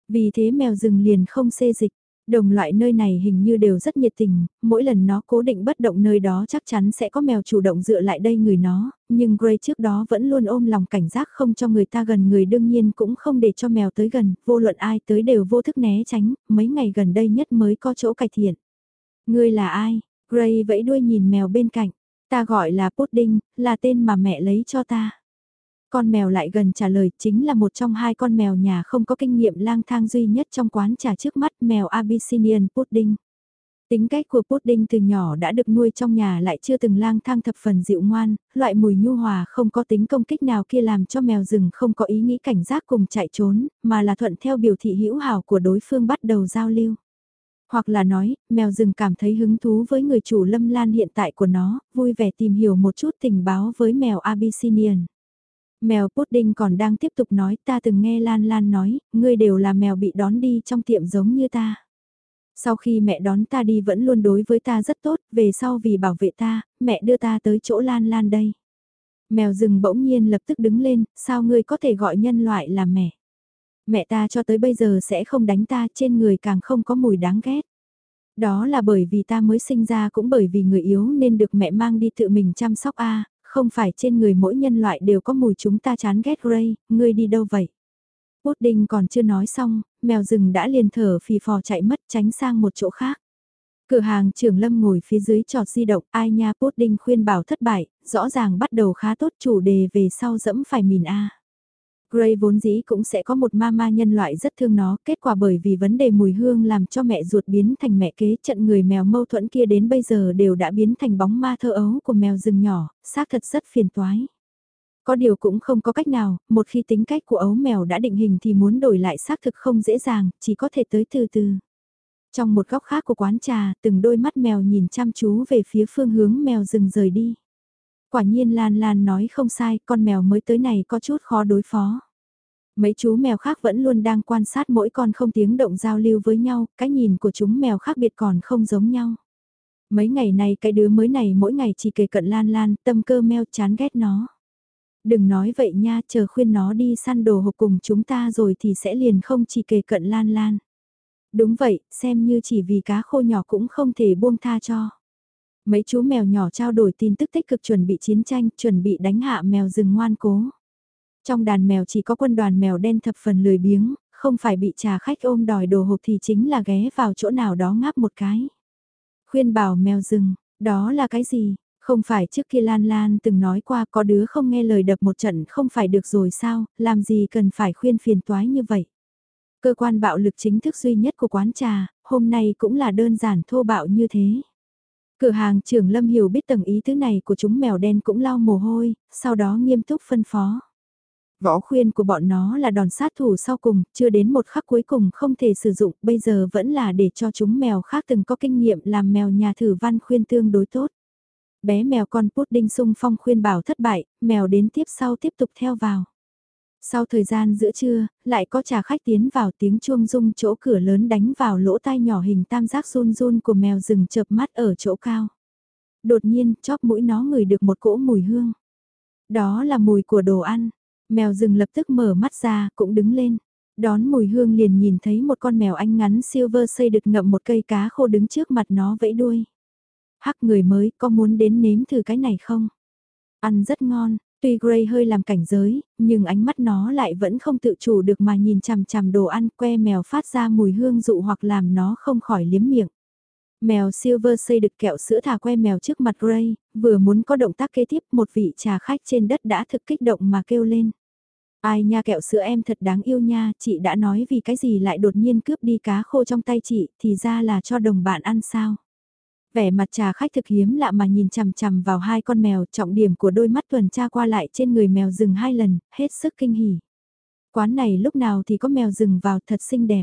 Vì thế mèo rừng liền không xê dịch. Đồng loại nơi này hình như đều rất nhiệt tình, mỗi lần nó cố định bất động nơi đó chắc chắn sẽ có mèo chủ động dựa lại đây người nó, nhưng Gray trước đó vẫn luôn ôm lòng cảnh giác không cho người ta gần người đương nhiên cũng không để cho mèo tới gần, vô luận ai tới đều vô thức né tránh, mấy ngày gần đây nhất mới có chỗ cải thiện. Ngươi là ai? Gray vẫy đuôi nhìn mèo bên cạnh, ta gọi là Pudding, là tên mà mẹ lấy cho ta. Con mèo lại gần trả lời chính là một trong hai con mèo nhà không có kinh nghiệm lang thang duy nhất trong quán trà trước mắt mèo Abyssinian Pudding. Tính cách của Pudding từ nhỏ đã được nuôi trong nhà lại chưa từng lang thang thập phần dịu ngoan, loại mùi nhu hòa không có tính công kích nào kia làm cho mèo rừng không có ý nghĩ cảnh giác cùng chạy trốn, mà là thuận theo biểu thị hữu hảo của đối phương bắt đầu giao lưu. Hoặc là nói, mèo rừng cảm thấy hứng thú với người chủ lâm lan hiện tại của nó, vui vẻ tìm hiểu một chút tình báo với mèo Abyssinian. Mèo pudding còn đang tiếp tục nói ta từng nghe Lan Lan nói, ngươi đều là mèo bị đón đi trong tiệm giống như ta. Sau khi mẹ đón ta đi vẫn luôn đối với ta rất tốt, về sau vì bảo vệ ta, mẹ đưa ta tới chỗ Lan Lan đây. Mèo rừng bỗng nhiên lập tức đứng lên, sao ngươi có thể gọi nhân loại là mẹ? Mẹ ta cho tới bây giờ sẽ không đánh ta trên người càng không có mùi đáng ghét. Đó là bởi vì ta mới sinh ra cũng bởi vì người yếu nên được mẹ mang đi tự mình chăm sóc a không phải trên người mỗi nhân loại đều có mùi chúng ta chán ghét Gray, ngươi đi đâu vậy? Pudding còn chưa nói xong, mèo rừng đã liền thở phì phò chạy mất tránh sang một chỗ khác. Cửa hàng trưởng lâm ngồi phía dưới trọt di động, ai nha Pudding khuyên bảo thất bại, rõ ràng bắt đầu khá tốt chủ đề về sau dẫm phải mìn A. Gray vốn dĩ cũng sẽ có một mama nhân loại rất thương nó, kết quả bởi vì vấn đề mùi hương làm cho mẹ ruột biến thành mẹ kế trận người mèo mâu thuẫn kia đến bây giờ đều đã biến thành bóng ma thơ ấu của mèo rừng nhỏ, xác thật rất phiền toái. Có điều cũng không có cách nào, một khi tính cách của ấu mèo đã định hình thì muốn đổi lại xác thực không dễ dàng, chỉ có thể tới từ từ. Trong một góc khác của quán trà, từng đôi mắt mèo nhìn chăm chú về phía phương hướng mèo rừng rời đi. Quả nhiên Lan Lan nói không sai, con mèo mới tới này có chút khó đối phó. Mấy chú mèo khác vẫn luôn đang quan sát mỗi con không tiếng động giao lưu với nhau, cái nhìn của chúng mèo khác biệt còn không giống nhau. Mấy ngày này cái đứa mới này mỗi ngày chỉ kề cận Lan Lan, tâm cơ mèo chán ghét nó. Đừng nói vậy nha, chờ khuyên nó đi săn đồ hộp cùng chúng ta rồi thì sẽ liền không chỉ kề cận Lan Lan. Đúng vậy, xem như chỉ vì cá khô nhỏ cũng không thể buông tha cho. Mấy chú mèo nhỏ trao đổi tin tức tích cực chuẩn bị chiến tranh, chuẩn bị đánh hạ mèo rừng ngoan cố. Trong đàn mèo chỉ có quân đoàn mèo đen thập phần lười biếng, không phải bị trà khách ôm đòi đồ hộp thì chính là ghé vào chỗ nào đó ngáp một cái. Khuyên bảo mèo rừng, đó là cái gì? Không phải trước kia Lan Lan từng nói qua có đứa không nghe lời đập một trận không phải được rồi sao, làm gì cần phải khuyên phiền toái như vậy. Cơ quan bạo lực chính thức duy nhất của quán trà, hôm nay cũng là đơn giản thô bạo như thế. Cửa hàng trưởng Lâm Hiểu biết tầng ý thứ này của chúng mèo đen cũng lau mồ hôi, sau đó nghiêm túc phân phó. Võ khuyên của bọn nó là đòn sát thủ sau cùng, chưa đến một khắc cuối cùng không thể sử dụng, bây giờ vẫn là để cho chúng mèo khác từng có kinh nghiệm làm mèo nhà thử văn khuyên tương đối tốt. Bé mèo con pudding sung phong khuyên bảo thất bại, mèo đến tiếp sau tiếp tục theo vào. Sau thời gian giữa trưa, lại có trà khách tiến vào tiếng chuông rung chỗ cửa lớn đánh vào lỗ tai nhỏ hình tam giác run run của mèo rừng chợp mắt ở chỗ cao. Đột nhiên, chóp mũi nó ngửi được một cỗ mùi hương. Đó là mùi của đồ ăn. Mèo rừng lập tức mở mắt ra, cũng đứng lên. Đón mùi hương liền nhìn thấy một con mèo anh ngắn silver xây được ngậm một cây cá khô đứng trước mặt nó vẫy đuôi. Hắc người mới, có muốn đến nếm thử cái này không? Ăn rất ngon, tuy Gray hơi làm cảnh giới, nhưng ánh mắt nó lại vẫn không tự chủ được mà nhìn chằm chằm đồ ăn que mèo phát ra mùi hương dụ hoặc làm nó không khỏi liếm miệng. Mèo Silver xây được kẹo sữa thả que mèo trước mặt Gray, vừa muốn có động tác kế tiếp một vị trà khách trên đất đã thực kích động mà kêu lên. Ai nha kẹo sữa em thật đáng yêu nha, chị đã nói vì cái gì lại đột nhiên cướp đi cá khô trong tay chị, thì ra là cho đồng bạn ăn sao. Vẻ mặt trà khách thực hiếm lạ mà nhìn chằm chằm vào hai con mèo, trọng điểm của đôi mắt tuần tra qua lại trên người mèo rừng hai lần, hết sức kinh hỉ. Quán này lúc nào thì có mèo rừng vào thật xinh đẹp.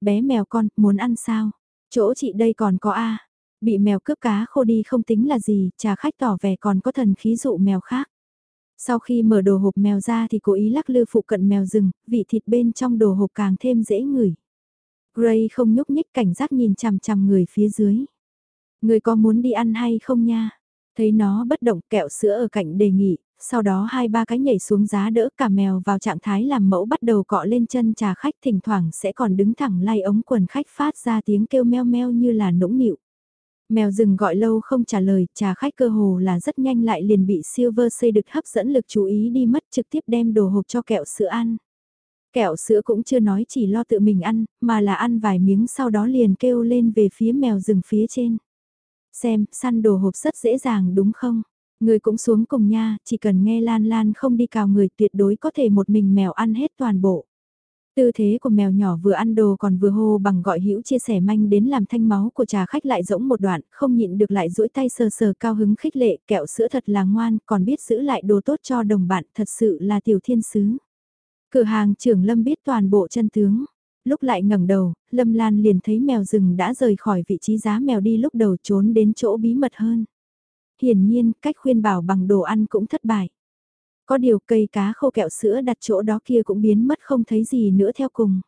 Bé mèo con, muốn ăn sao? Chỗ chị đây còn có A. Bị mèo cướp cá khô đi không tính là gì, trà khách tỏ vẻ còn có thần khí dụ mèo khác. Sau khi mở đồ hộp mèo ra thì cố ý lắc lư phụ cận mèo rừng, vị thịt bên trong đồ hộp càng thêm dễ ngửi. Gray không nhúc nhích cảnh giác nhìn chằm chằm người phía dưới. Người có muốn đi ăn hay không nha? Thấy nó bất động kẹo sữa ở cạnh đề nghị, sau đó hai ba cái nhảy xuống giá đỡ cả mèo vào trạng thái làm mẫu bắt đầu cọ lên chân trà khách thỉnh thoảng sẽ còn đứng thẳng lay ống quần khách phát ra tiếng kêu meo meo như là nũng nịu. Mèo rừng gọi lâu không trả lời, trà khách cơ hồ là rất nhanh lại liền bị Silver xây được hấp dẫn lực chú ý đi mất trực tiếp đem đồ hộp cho kẹo sữa ăn. Kẹo sữa cũng chưa nói chỉ lo tự mình ăn, mà là ăn vài miếng sau đó liền kêu lên về phía mèo rừng phía trên. Xem, săn đồ hộp rất dễ dàng đúng không? Người cũng xuống cùng nha, chỉ cần nghe Lan Lan không đi cào người tuyệt đối có thể một mình mèo ăn hết toàn bộ. Tư thế của mèo nhỏ vừa ăn đồ còn vừa hô bằng gọi hữu chia sẻ manh đến làm thanh máu của trà khách lại rỗng một đoạn, không nhịn được lại duỗi tay sờ sờ cao hứng khích lệ, kẹo sữa thật là ngoan, còn biết giữ lại đồ tốt cho đồng bạn, thật sự là tiểu thiên sứ. Cửa hàng trưởng Lâm biết toàn bộ chân tướng. Lúc lại ngẩng đầu, Lâm Lan liền thấy mèo rừng đã rời khỏi vị trí giá mèo đi lúc đầu trốn đến chỗ bí mật hơn. Hiển nhiên, cách khuyên bảo bằng đồ ăn cũng thất bại. Có điều cây cá khô kẹo sữa đặt chỗ đó kia cũng biến mất không thấy gì nữa theo cùng.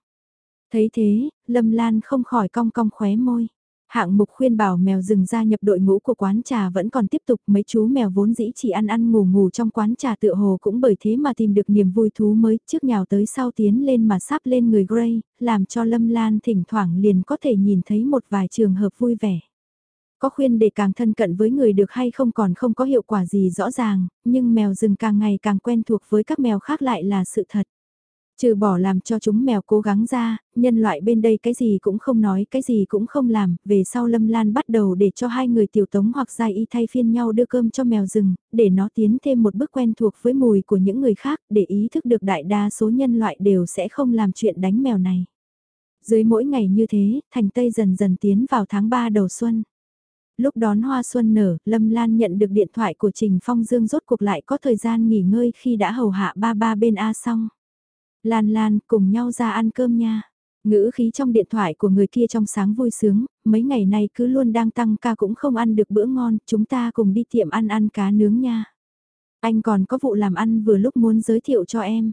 Thấy thế, Lâm Lan không khỏi cong cong khóe môi. Hạng mục khuyên bảo mèo rừng gia nhập đội ngũ của quán trà vẫn còn tiếp tục mấy chú mèo vốn dĩ chỉ ăn ăn ngủ ngủ trong quán trà tựa hồ cũng bởi thế mà tìm được niềm vui thú mới trước nhào tới sau tiến lên mà sắp lên người Gray, làm cho Lâm Lan thỉnh thoảng liền có thể nhìn thấy một vài trường hợp vui vẻ. Có khuyên để càng thân cận với người được hay không còn không có hiệu quả gì rõ ràng, nhưng mèo rừng càng ngày càng quen thuộc với các mèo khác lại là sự thật. Trừ bỏ làm cho chúng mèo cố gắng ra, nhân loại bên đây cái gì cũng không nói, cái gì cũng không làm, về sau Lâm Lan bắt đầu để cho hai người tiểu tống hoặc dài y thay phiên nhau đưa cơm cho mèo rừng, để nó tiến thêm một bước quen thuộc với mùi của những người khác, để ý thức được đại đa số nhân loại đều sẽ không làm chuyện đánh mèo này. Dưới mỗi ngày như thế, thành Tây dần dần tiến vào tháng 3 đầu xuân. Lúc đón hoa xuân nở, Lâm Lan nhận được điện thoại của Trình Phong Dương rốt cuộc lại có thời gian nghỉ ngơi khi đã hầu hạ ba ba bên A xong. Lan Lan, cùng nhau ra ăn cơm nha. Ngữ khí trong điện thoại của người kia trong sáng vui sướng, mấy ngày nay cứ luôn đang tăng ca cũng không ăn được bữa ngon, chúng ta cùng đi tiệm ăn ăn cá nướng nha. Anh còn có vụ làm ăn vừa lúc muốn giới thiệu cho em.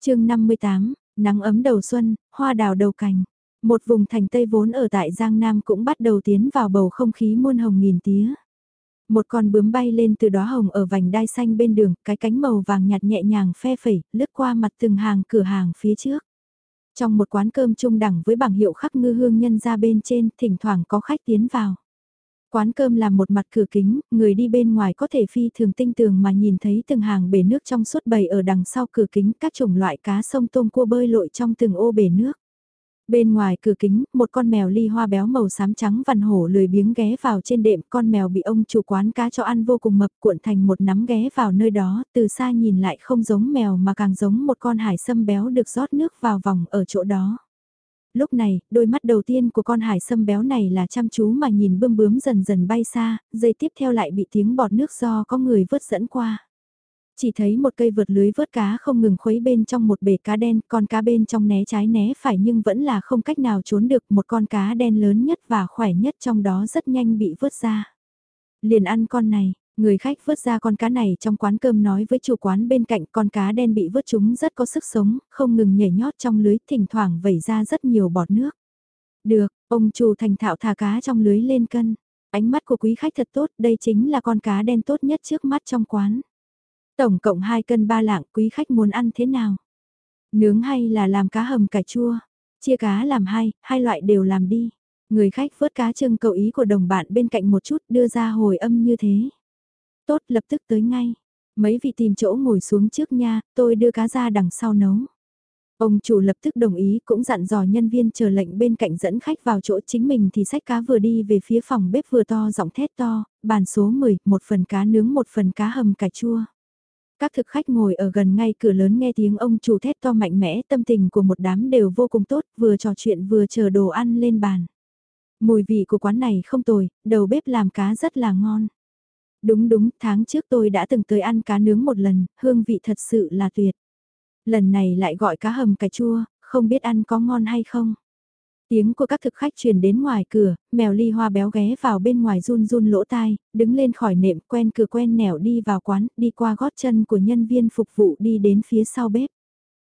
chương 58, nắng ấm đầu xuân, hoa đào đầu cành. Một vùng thành Tây vốn ở tại Giang Nam cũng bắt đầu tiến vào bầu không khí muôn hồng nghìn tía. Một con bướm bay lên từ đó hồng ở vành đai xanh bên đường, cái cánh màu vàng nhạt nhẹ nhàng phe phẩy, lướt qua mặt từng hàng cửa hàng phía trước. Trong một quán cơm trung đẳng với bảng hiệu khắc ngư hương nhân ra bên trên, thỉnh thoảng có khách tiến vào. Quán cơm là một mặt cửa kính, người đi bên ngoài có thể phi thường tinh tường mà nhìn thấy từng hàng bể nước trong suốt bầy ở đằng sau cửa kính các chủng loại cá sông tôm cua bơi lội trong từng ô bể nước. Bên ngoài cửa kính, một con mèo ly hoa béo màu xám trắng vằn hổ lười biếng ghé vào trên đệm, con mèo bị ông chủ quán cá cho ăn vô cùng mập cuộn thành một nắm ghé vào nơi đó, từ xa nhìn lại không giống mèo mà càng giống một con hải sâm béo được rót nước vào vòng ở chỗ đó. Lúc này, đôi mắt đầu tiên của con hải sâm béo này là chăm chú mà nhìn bươm bướm dần dần bay xa, dây tiếp theo lại bị tiếng bọt nước do có người vớt dẫn qua. Chỉ thấy một cây vượt lưới vớt cá không ngừng khuấy bên trong một bể cá đen, con cá bên trong né trái né phải nhưng vẫn là không cách nào trốn được một con cá đen lớn nhất và khỏe nhất trong đó rất nhanh bị vớt ra. Liền ăn con này, Người khách vớt ra con cá này trong quán cơm nói với chủ quán bên cạnh con cá đen bị vớt chúng rất có sức sống, không ngừng nhảy nhót trong lưới, thỉnh thoảng vẩy ra rất nhiều bọt nước. Được, ông chủ thành thạo thả cá trong lưới lên cân. Ánh mắt của quý khách thật tốt, đây chính là con cá đen tốt nhất trước mắt trong quán. Tổng cộng 2 cân 3 lạng, quý khách muốn ăn thế nào? Nướng hay là làm cá hầm cà chua? Chia cá làm hai, hai loại đều làm đi. Người khách vớt cá trưng cầu ý của đồng bạn bên cạnh một chút đưa ra hồi âm như thế. Tốt lập tức tới ngay. Mấy vị tìm chỗ ngồi xuống trước nha, tôi đưa cá ra đằng sau nấu. Ông chủ lập tức đồng ý cũng dặn dò nhân viên chờ lệnh bên cạnh dẫn khách vào chỗ chính mình thì sách cá vừa đi về phía phòng bếp vừa to giọng thét to, bàn số 10, một phần cá nướng một phần cá hầm cà chua. Các thực khách ngồi ở gần ngay cửa lớn nghe tiếng ông chủ thét to mạnh mẽ tâm tình của một đám đều vô cùng tốt vừa trò chuyện vừa chờ đồ ăn lên bàn. Mùi vị của quán này không tồi, đầu bếp làm cá rất là ngon. Đúng đúng, tháng trước tôi đã từng tới ăn cá nướng một lần, hương vị thật sự là tuyệt. Lần này lại gọi cá hầm cà chua, không biết ăn có ngon hay không. Tiếng của các thực khách truyền đến ngoài cửa, mèo ly hoa béo ghé vào bên ngoài run run lỗ tai, đứng lên khỏi nệm quen cửa quen nẻo đi vào quán, đi qua gót chân của nhân viên phục vụ đi đến phía sau bếp.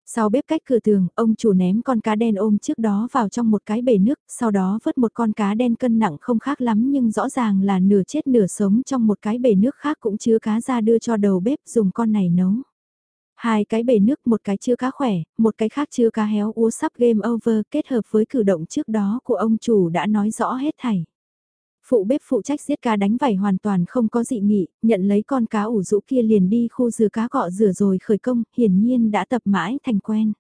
Sau bếp cách cửa tường, ông chủ ném con cá đen ôm trước đó vào trong một cái bể nước, sau đó vớt một con cá đen cân nặng không khác lắm nhưng rõ ràng là nửa chết nửa sống trong một cái bể nước khác cũng chứa cá ra đưa cho đầu bếp dùng con này nấu. Hai cái bể nước, một cái chưa cá khỏe, một cái khác chưa cá héo úa sắp game over kết hợp với cử động trước đó của ông chủ đã nói rõ hết thảy. Phụ bếp phụ trách giết cá đánh vảy hoàn toàn không có dị nghị, nhận lấy con cá ủ rũ kia liền đi khu dừa cá cọ rửa rồi khởi công, hiển nhiên đã tập mãi thành quen.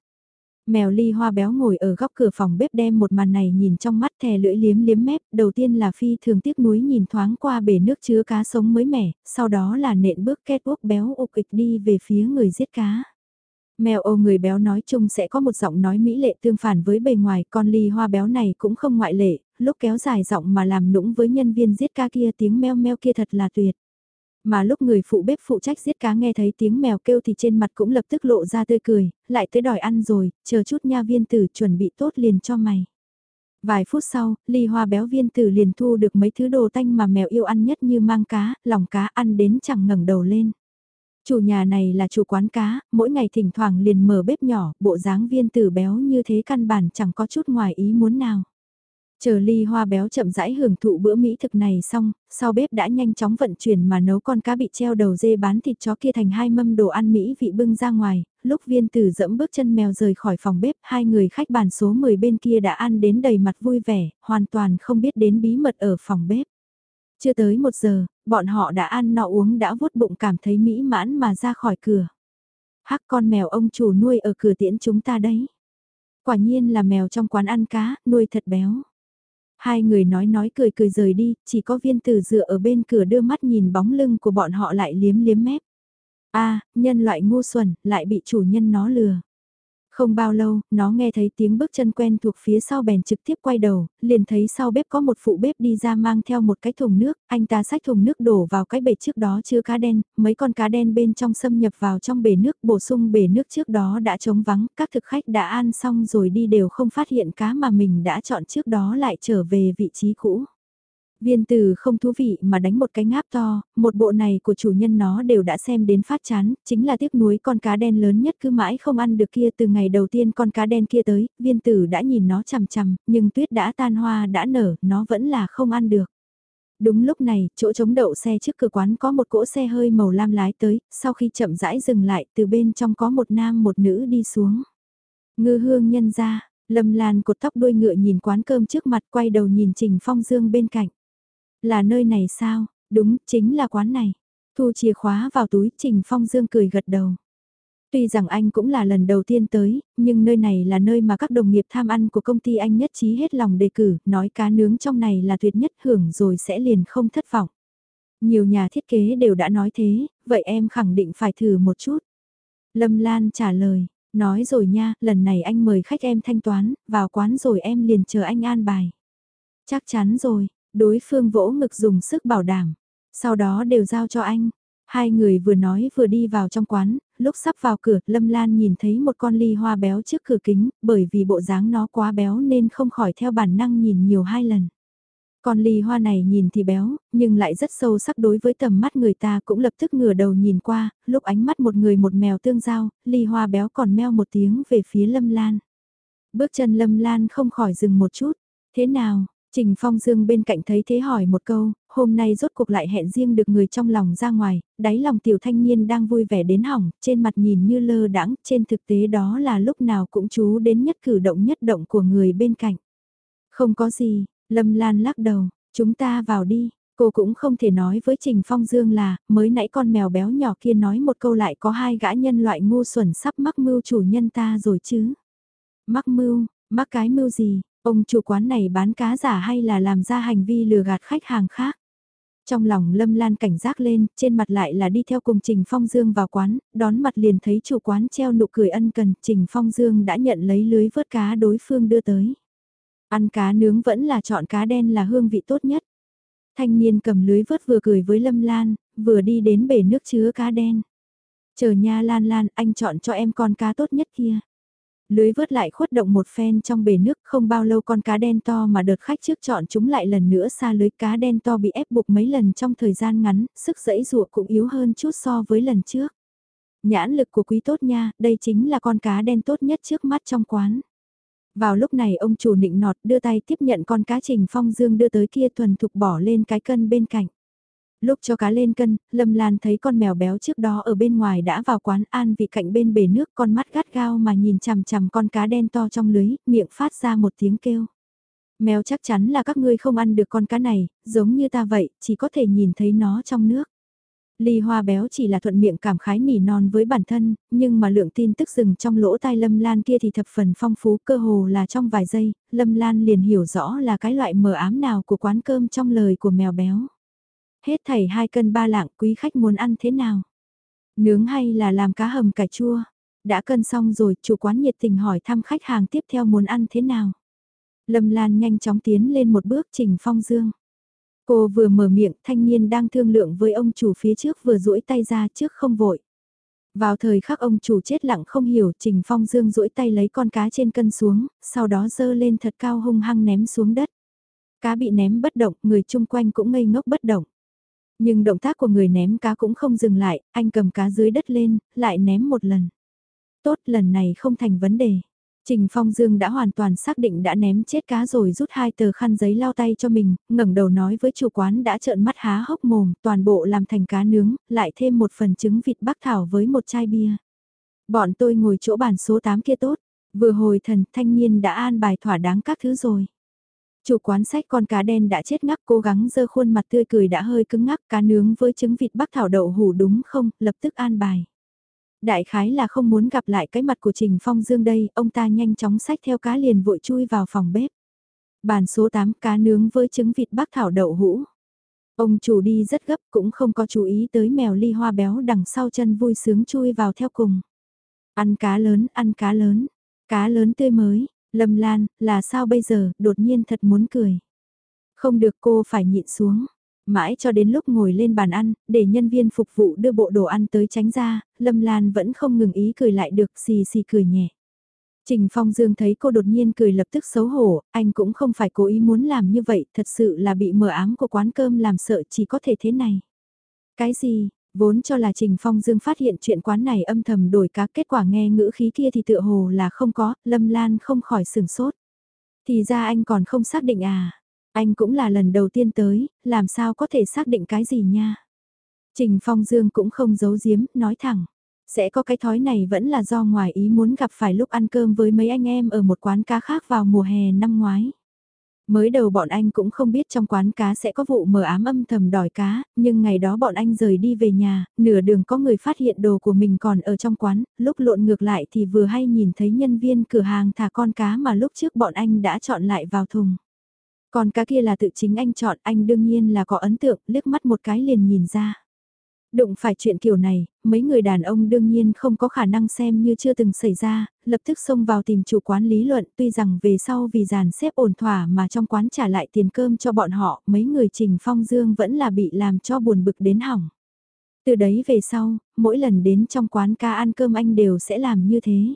Mèo ly hoa béo ngồi ở góc cửa phòng bếp đem một màn này nhìn trong mắt thè lưỡi liếm liếm mép, đầu tiên là phi thường tiếc nuối nhìn thoáng qua bể nước chứa cá sống mới mẻ, sau đó là nện bước két úp béo ục kịch đi về phía người giết cá. Mèo ô người béo nói chung sẽ có một giọng nói mỹ lệ tương phản với bề ngoài, con ly hoa béo này cũng không ngoại lệ, lúc kéo dài giọng mà làm nũng với nhân viên giết cá kia tiếng meo meo kia thật là tuyệt. Mà lúc người phụ bếp phụ trách giết cá nghe thấy tiếng mèo kêu thì trên mặt cũng lập tức lộ ra tươi cười, lại tới đòi ăn rồi, chờ chút nha viên tử chuẩn bị tốt liền cho mày. Vài phút sau, ly hoa béo viên tử liền thu được mấy thứ đồ tanh mà mèo yêu ăn nhất như mang cá, lòng cá ăn đến chẳng ngẩng đầu lên. Chủ nhà này là chủ quán cá, mỗi ngày thỉnh thoảng liền mở bếp nhỏ, bộ dáng viên tử béo như thế căn bản chẳng có chút ngoài ý muốn nào. Chờ ly hoa béo chậm rãi hưởng thụ bữa mỹ thực này xong, sau bếp đã nhanh chóng vận chuyển mà nấu con cá bị treo đầu dê bán thịt chó kia thành hai mâm đồ ăn mỹ vị bưng ra ngoài, lúc viên tử dẫm bước chân mèo rời khỏi phòng bếp, hai người khách bàn số 10 bên kia đã ăn đến đầy mặt vui vẻ, hoàn toàn không biết đến bí mật ở phòng bếp. Chưa tới một giờ, bọn họ đã ăn nọ uống đã vuốt bụng cảm thấy mỹ mãn mà ra khỏi cửa. Hắc con mèo ông chủ nuôi ở cửa tiễn chúng ta đấy. Quả nhiên là mèo trong quán ăn cá, nuôi thật béo. Hai người nói nói cười cười rời đi, chỉ có viên tử dựa ở bên cửa đưa mắt nhìn bóng lưng của bọn họ lại liếm liếm mép. a nhân loại ngu xuẩn, lại bị chủ nhân nó lừa. Không bao lâu, nó nghe thấy tiếng bước chân quen thuộc phía sau bèn trực tiếp quay đầu, liền thấy sau bếp có một phụ bếp đi ra mang theo một cái thùng nước, anh ta xách thùng nước đổ vào cái bể trước đó chứa cá đen, mấy con cá đen bên trong xâm nhập vào trong bể nước bổ sung bể nước trước đó đã trống vắng, các thực khách đã ăn xong rồi đi đều không phát hiện cá mà mình đã chọn trước đó lại trở về vị trí cũ. Viên từ không thú vị mà đánh một cái ngáp to, một bộ này của chủ nhân nó đều đã xem đến phát chán, chính là tiếc nuối con cá đen lớn nhất cứ mãi không ăn được kia từ ngày đầu tiên con cá đen kia tới, viên tử đã nhìn nó chằm chằm, nhưng tuyết đã tan hoa đã nở, nó vẫn là không ăn được. Đúng lúc này, chỗ chống đậu xe trước cửa quán có một cỗ xe hơi màu lam lái tới, sau khi chậm rãi dừng lại, từ bên trong có một nam một nữ đi xuống. Ngư hương nhân ra, Lâm Lan cột tóc đuôi ngựa nhìn quán cơm trước mặt quay đầu nhìn Trình Phong Dương bên cạnh. Là nơi này sao? Đúng, chính là quán này. Thu chìa khóa vào túi, Trình Phong Dương cười gật đầu. Tuy rằng anh cũng là lần đầu tiên tới, nhưng nơi này là nơi mà các đồng nghiệp tham ăn của công ty anh nhất trí hết lòng đề cử, nói cá nướng trong này là tuyệt nhất hưởng rồi sẽ liền không thất vọng. Nhiều nhà thiết kế đều đã nói thế, vậy em khẳng định phải thử một chút. Lâm Lan trả lời, nói rồi nha, lần này anh mời khách em thanh toán, vào quán rồi em liền chờ anh an bài. Chắc chắn rồi, Đối phương vỗ ngực dùng sức bảo đảm. Sau đó đều giao cho anh. Hai người vừa nói vừa đi vào trong quán, lúc sắp vào cửa, Lâm Lan nhìn thấy một con ly hoa béo trước cửa kính, bởi vì bộ dáng nó quá béo nên không khỏi theo bản năng nhìn nhiều hai lần. Con ly hoa này nhìn thì béo, nhưng lại rất sâu sắc đối với tầm mắt người ta cũng lập tức ngửa đầu nhìn qua, lúc ánh mắt một người một mèo tương giao, ly hoa béo còn meo một tiếng về phía lâm lan. Bước chân lâm lan không khỏi dừng một chút, thế nào, Trình Phong Dương bên cạnh thấy thế hỏi một câu, hôm nay rốt cuộc lại hẹn riêng được người trong lòng ra ngoài, đáy lòng tiểu thanh niên đang vui vẻ đến hỏng, trên mặt nhìn như lơ đãng, trên thực tế đó là lúc nào cũng chú đến nhất cử động nhất động của người bên cạnh. Không có gì, Lâm Lan lắc đầu, chúng ta vào đi, cô cũng không thể nói với Trình Phong Dương là, mới nãy con mèo béo nhỏ kia nói một câu lại có hai gã nhân loại ngu xuẩn sắp mắc mưu chủ nhân ta rồi chứ. Mắc mưu, mắc cái mưu gì, ông chủ quán này bán cá giả hay là làm ra hành vi lừa gạt khách hàng khác. Trong lòng Lâm Lan cảnh giác lên, trên mặt lại là đi theo cùng Trình Phong Dương vào quán, đón mặt liền thấy chủ quán treo nụ cười ân cần, Trình Phong Dương đã nhận lấy lưới vớt cá đối phương đưa tới. Ăn cá nướng vẫn là chọn cá đen là hương vị tốt nhất. Thanh niên cầm lưới vớt vừa cười với Lâm Lan, vừa đi đến bể nước chứa cá đen. Chờ nha Lan Lan, anh chọn cho em con cá tốt nhất kia. Lưới vớt lại khuất động một phen trong bể nước không bao lâu con cá đen to mà đợt khách trước chọn chúng lại lần nữa xa lưới cá đen to bị ép buộc mấy lần trong thời gian ngắn, sức dẫy dụa cũng yếu hơn chút so với lần trước. Nhãn lực của quý tốt nha, đây chính là con cá đen tốt nhất trước mắt trong quán. Vào lúc này ông chủ nịnh nọt đưa tay tiếp nhận con cá trình phong dương đưa tới kia thuần thục bỏ lên cái cân bên cạnh. Lúc cho cá lên cân, Lâm Lan thấy con mèo béo trước đó ở bên ngoài đã vào quán an vị cạnh bên bể nước con mắt gắt gao mà nhìn chằm chằm con cá đen to trong lưới, miệng phát ra một tiếng kêu. Mèo chắc chắn là các ngươi không ăn được con cá này, giống như ta vậy, chỉ có thể nhìn thấy nó trong nước. Ly hoa béo chỉ là thuận miệng cảm khái nỉ non với bản thân, nhưng mà lượng tin tức dừng trong lỗ tai Lâm Lan kia thì thập phần phong phú cơ hồ là trong vài giây, Lâm Lan liền hiểu rõ là cái loại mờ ám nào của quán cơm trong lời của mèo béo. Hết thảy hai cân ba lạng quý khách muốn ăn thế nào? Nướng hay là làm cá hầm cà chua? Đã cân xong rồi, chủ quán nhiệt tình hỏi thăm khách hàng tiếp theo muốn ăn thế nào? Lâm Lan nhanh chóng tiến lên một bước trình phong dương. Cô vừa mở miệng, thanh niên đang thương lượng với ông chủ phía trước vừa duỗi tay ra trước không vội. Vào thời khắc ông chủ chết lặng không hiểu, Trình Phong Dương duỗi tay lấy con cá trên cân xuống, sau đó dơ lên thật cao hung hăng ném xuống đất. Cá bị ném bất động, người chung quanh cũng ngây ngốc bất động. Nhưng động tác của người ném cá cũng không dừng lại, anh cầm cá dưới đất lên, lại ném một lần. Tốt, lần này không thành vấn đề. Trình Phong Dương đã hoàn toàn xác định đã ném chết cá rồi rút hai tờ khăn giấy lau tay cho mình, ngẩng đầu nói với chủ quán đã trợn mắt há hốc mồm, toàn bộ làm thành cá nướng, lại thêm một phần trứng vịt bắc thảo với một chai bia. Bọn tôi ngồi chỗ bàn số 8 kia tốt, vừa hồi thần thanh niên đã an bài thỏa đáng các thứ rồi. Chủ quán sách con cá đen đã chết ngắc cố gắng dơ khuôn mặt tươi cười đã hơi cứng ngắc cá nướng với trứng vịt bắc thảo đậu hủ đúng không, lập tức an bài. Đại khái là không muốn gặp lại cái mặt của Trình Phong Dương đây, ông ta nhanh chóng xách theo cá liền vội chui vào phòng bếp. Bàn số 8 cá nướng với trứng vịt bắc thảo đậu hũ. Ông chủ đi rất gấp cũng không có chú ý tới mèo ly hoa béo đằng sau chân vui sướng chui vào theo cùng. Ăn cá lớn, ăn cá lớn, cá lớn tươi mới, lâm lan, là sao bây giờ, đột nhiên thật muốn cười. Không được cô phải nhịn xuống. Mãi cho đến lúc ngồi lên bàn ăn, để nhân viên phục vụ đưa bộ đồ ăn tới tránh ra, Lâm Lan vẫn không ngừng ý cười lại được xì xì cười nhẹ. Trình Phong Dương thấy cô đột nhiên cười lập tức xấu hổ, anh cũng không phải cố ý muốn làm như vậy, thật sự là bị mờ ám của quán cơm làm sợ chỉ có thể thế này. Cái gì, vốn cho là Trình Phong Dương phát hiện chuyện quán này âm thầm đổi cá kết quả nghe ngữ khí kia thì tựa hồ là không có, Lâm Lan không khỏi sừng sốt. Thì ra anh còn không xác định à, anh cũng là lần đầu tiên tới, làm sao có thể xác định cái gì nha. Trình Phong Dương cũng không giấu giếm, nói thẳng. Sẽ có cái thói này vẫn là do ngoài ý muốn gặp phải lúc ăn cơm với mấy anh em ở một quán cá khác vào mùa hè năm ngoái. Mới đầu bọn anh cũng không biết trong quán cá sẽ có vụ mờ ám âm thầm đòi cá, nhưng ngày đó bọn anh rời đi về nhà, nửa đường có người phát hiện đồ của mình còn ở trong quán, lúc lộn ngược lại thì vừa hay nhìn thấy nhân viên cửa hàng thả con cá mà lúc trước bọn anh đã chọn lại vào thùng. Còn cá kia là tự chính anh chọn, anh đương nhiên là có ấn tượng, liếc mắt một cái liền nhìn ra. Đụng phải chuyện kiểu này, mấy người đàn ông đương nhiên không có khả năng xem như chưa từng xảy ra, lập tức xông vào tìm chủ quán lý luận tuy rằng về sau vì dàn xếp ổn thỏa mà trong quán trả lại tiền cơm cho bọn họ, mấy người trình phong dương vẫn là bị làm cho buồn bực đến hỏng. Từ đấy về sau, mỗi lần đến trong quán ca ăn cơm anh đều sẽ làm như thế.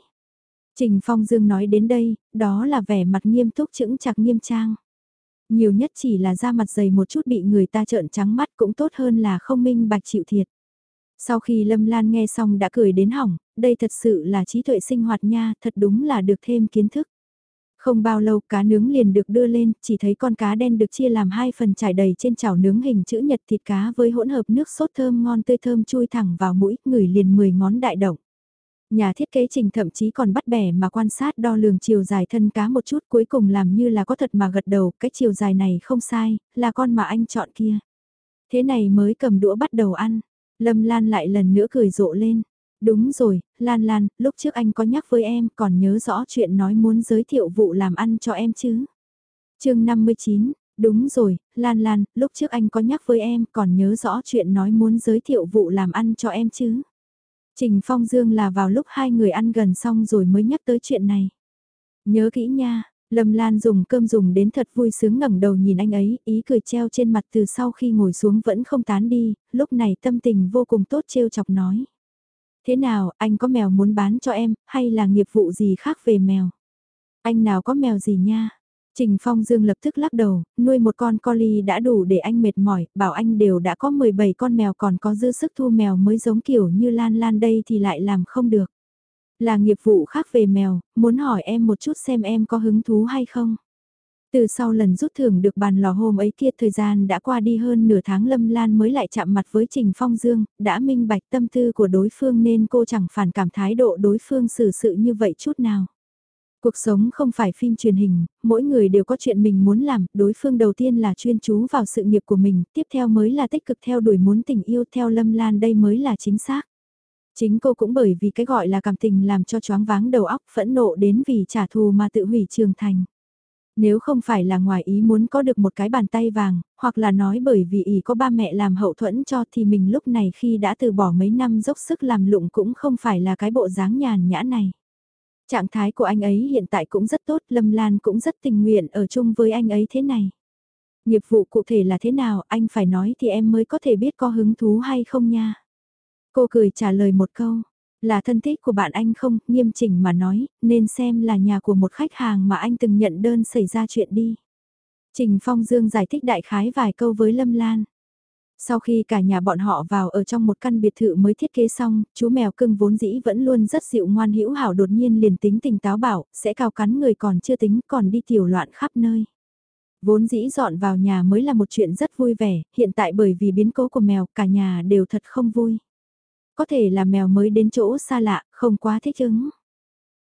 Trình Phong Dương nói đến đây, đó là vẻ mặt nghiêm túc chững chặt nghiêm trang. Nhiều nhất chỉ là da mặt dày một chút bị người ta trợn trắng mắt cũng tốt hơn là không minh bạch chịu thiệt. Sau khi Lâm Lan nghe xong đã cười đến hỏng, đây thật sự là trí tuệ sinh hoạt nha, thật đúng là được thêm kiến thức. Không bao lâu cá nướng liền được đưa lên, chỉ thấy con cá đen được chia làm hai phần trải đầy trên chảo nướng hình chữ nhật thịt cá với hỗn hợp nước sốt thơm ngon tươi thơm chui thẳng vào mũi, ngửi liền 10 ngón đại động. Nhà thiết kế trình thậm chí còn bắt bẻ mà quan sát đo lường chiều dài thân cá một chút cuối cùng làm như là có thật mà gật đầu, cái chiều dài này không sai, là con mà anh chọn kia. Thế này mới cầm đũa bắt đầu ăn, Lâm Lan lại lần nữa cười rộ lên. Đúng rồi, Lan Lan, lúc trước anh có nhắc với em còn nhớ rõ chuyện nói muốn giới thiệu vụ làm ăn cho em chứ. chương 59, đúng rồi, Lan Lan, lúc trước anh có nhắc với em còn nhớ rõ chuyện nói muốn giới thiệu vụ làm ăn cho em chứ. Trình Phong Dương là vào lúc hai người ăn gần xong rồi mới nhắc tới chuyện này. Nhớ kỹ nha, Lâm Lan dùng cơm dùng đến thật vui sướng ngẩng đầu nhìn anh ấy, ý cười treo trên mặt từ sau khi ngồi xuống vẫn không tán đi, lúc này tâm tình vô cùng tốt trêu chọc nói. Thế nào, anh có mèo muốn bán cho em, hay là nghiệp vụ gì khác về mèo? Anh nào có mèo gì nha? Trình Phong Dương lập tức lắc đầu, nuôi một con collie đã đủ để anh mệt mỏi, bảo anh đều đã có 17 con mèo còn có dư sức thu mèo mới giống kiểu như Lan Lan đây thì lại làm không được. Là nghiệp vụ khác về mèo, muốn hỏi em một chút xem em có hứng thú hay không? Từ sau lần rút thưởng được bàn lò hôm ấy kia thời gian đã qua đi hơn nửa tháng Lâm Lan mới lại chạm mặt với Trình Phong Dương, đã minh bạch tâm tư của đối phương nên cô chẳng phản cảm thái độ đối phương xử sự như vậy chút nào. Cuộc sống không phải phim truyền hình, mỗi người đều có chuyện mình muốn làm, đối phương đầu tiên là chuyên chú vào sự nghiệp của mình, tiếp theo mới là tích cực theo đuổi muốn tình yêu theo Lâm Lan đây mới là chính xác. Chính cô cũng bởi vì cái gọi là cảm tình làm cho choáng váng đầu óc phẫn nộ đến vì trả thù mà tự hủy trường thành. Nếu không phải là ngoài ý muốn có được một cái bàn tay vàng, hoặc là nói bởi vì ý có ba mẹ làm hậu thuẫn cho thì mình lúc này khi đã từ bỏ mấy năm dốc sức làm lụng cũng không phải là cái bộ dáng nhàn nhã này. Trạng thái của anh ấy hiện tại cũng rất tốt, Lâm Lan cũng rất tình nguyện ở chung với anh ấy thế này. Nghiệp vụ cụ thể là thế nào, anh phải nói thì em mới có thể biết có hứng thú hay không nha. Cô cười trả lời một câu, là thân thích của bạn anh không, nghiêm chỉnh mà nói, nên xem là nhà của một khách hàng mà anh từng nhận đơn xảy ra chuyện đi. Trình Phong Dương giải thích đại khái vài câu với Lâm Lan. Sau khi cả nhà bọn họ vào ở trong một căn biệt thự mới thiết kế xong, chú mèo cưng vốn dĩ vẫn luôn rất dịu ngoan hữu hảo đột nhiên liền tính tình táo bảo, sẽ cào cắn người còn chưa tính còn đi tiểu loạn khắp nơi. Vốn dĩ dọn vào nhà mới là một chuyện rất vui vẻ, hiện tại bởi vì biến cố của mèo cả nhà đều thật không vui. Có thể là mèo mới đến chỗ xa lạ, không quá thích ứng.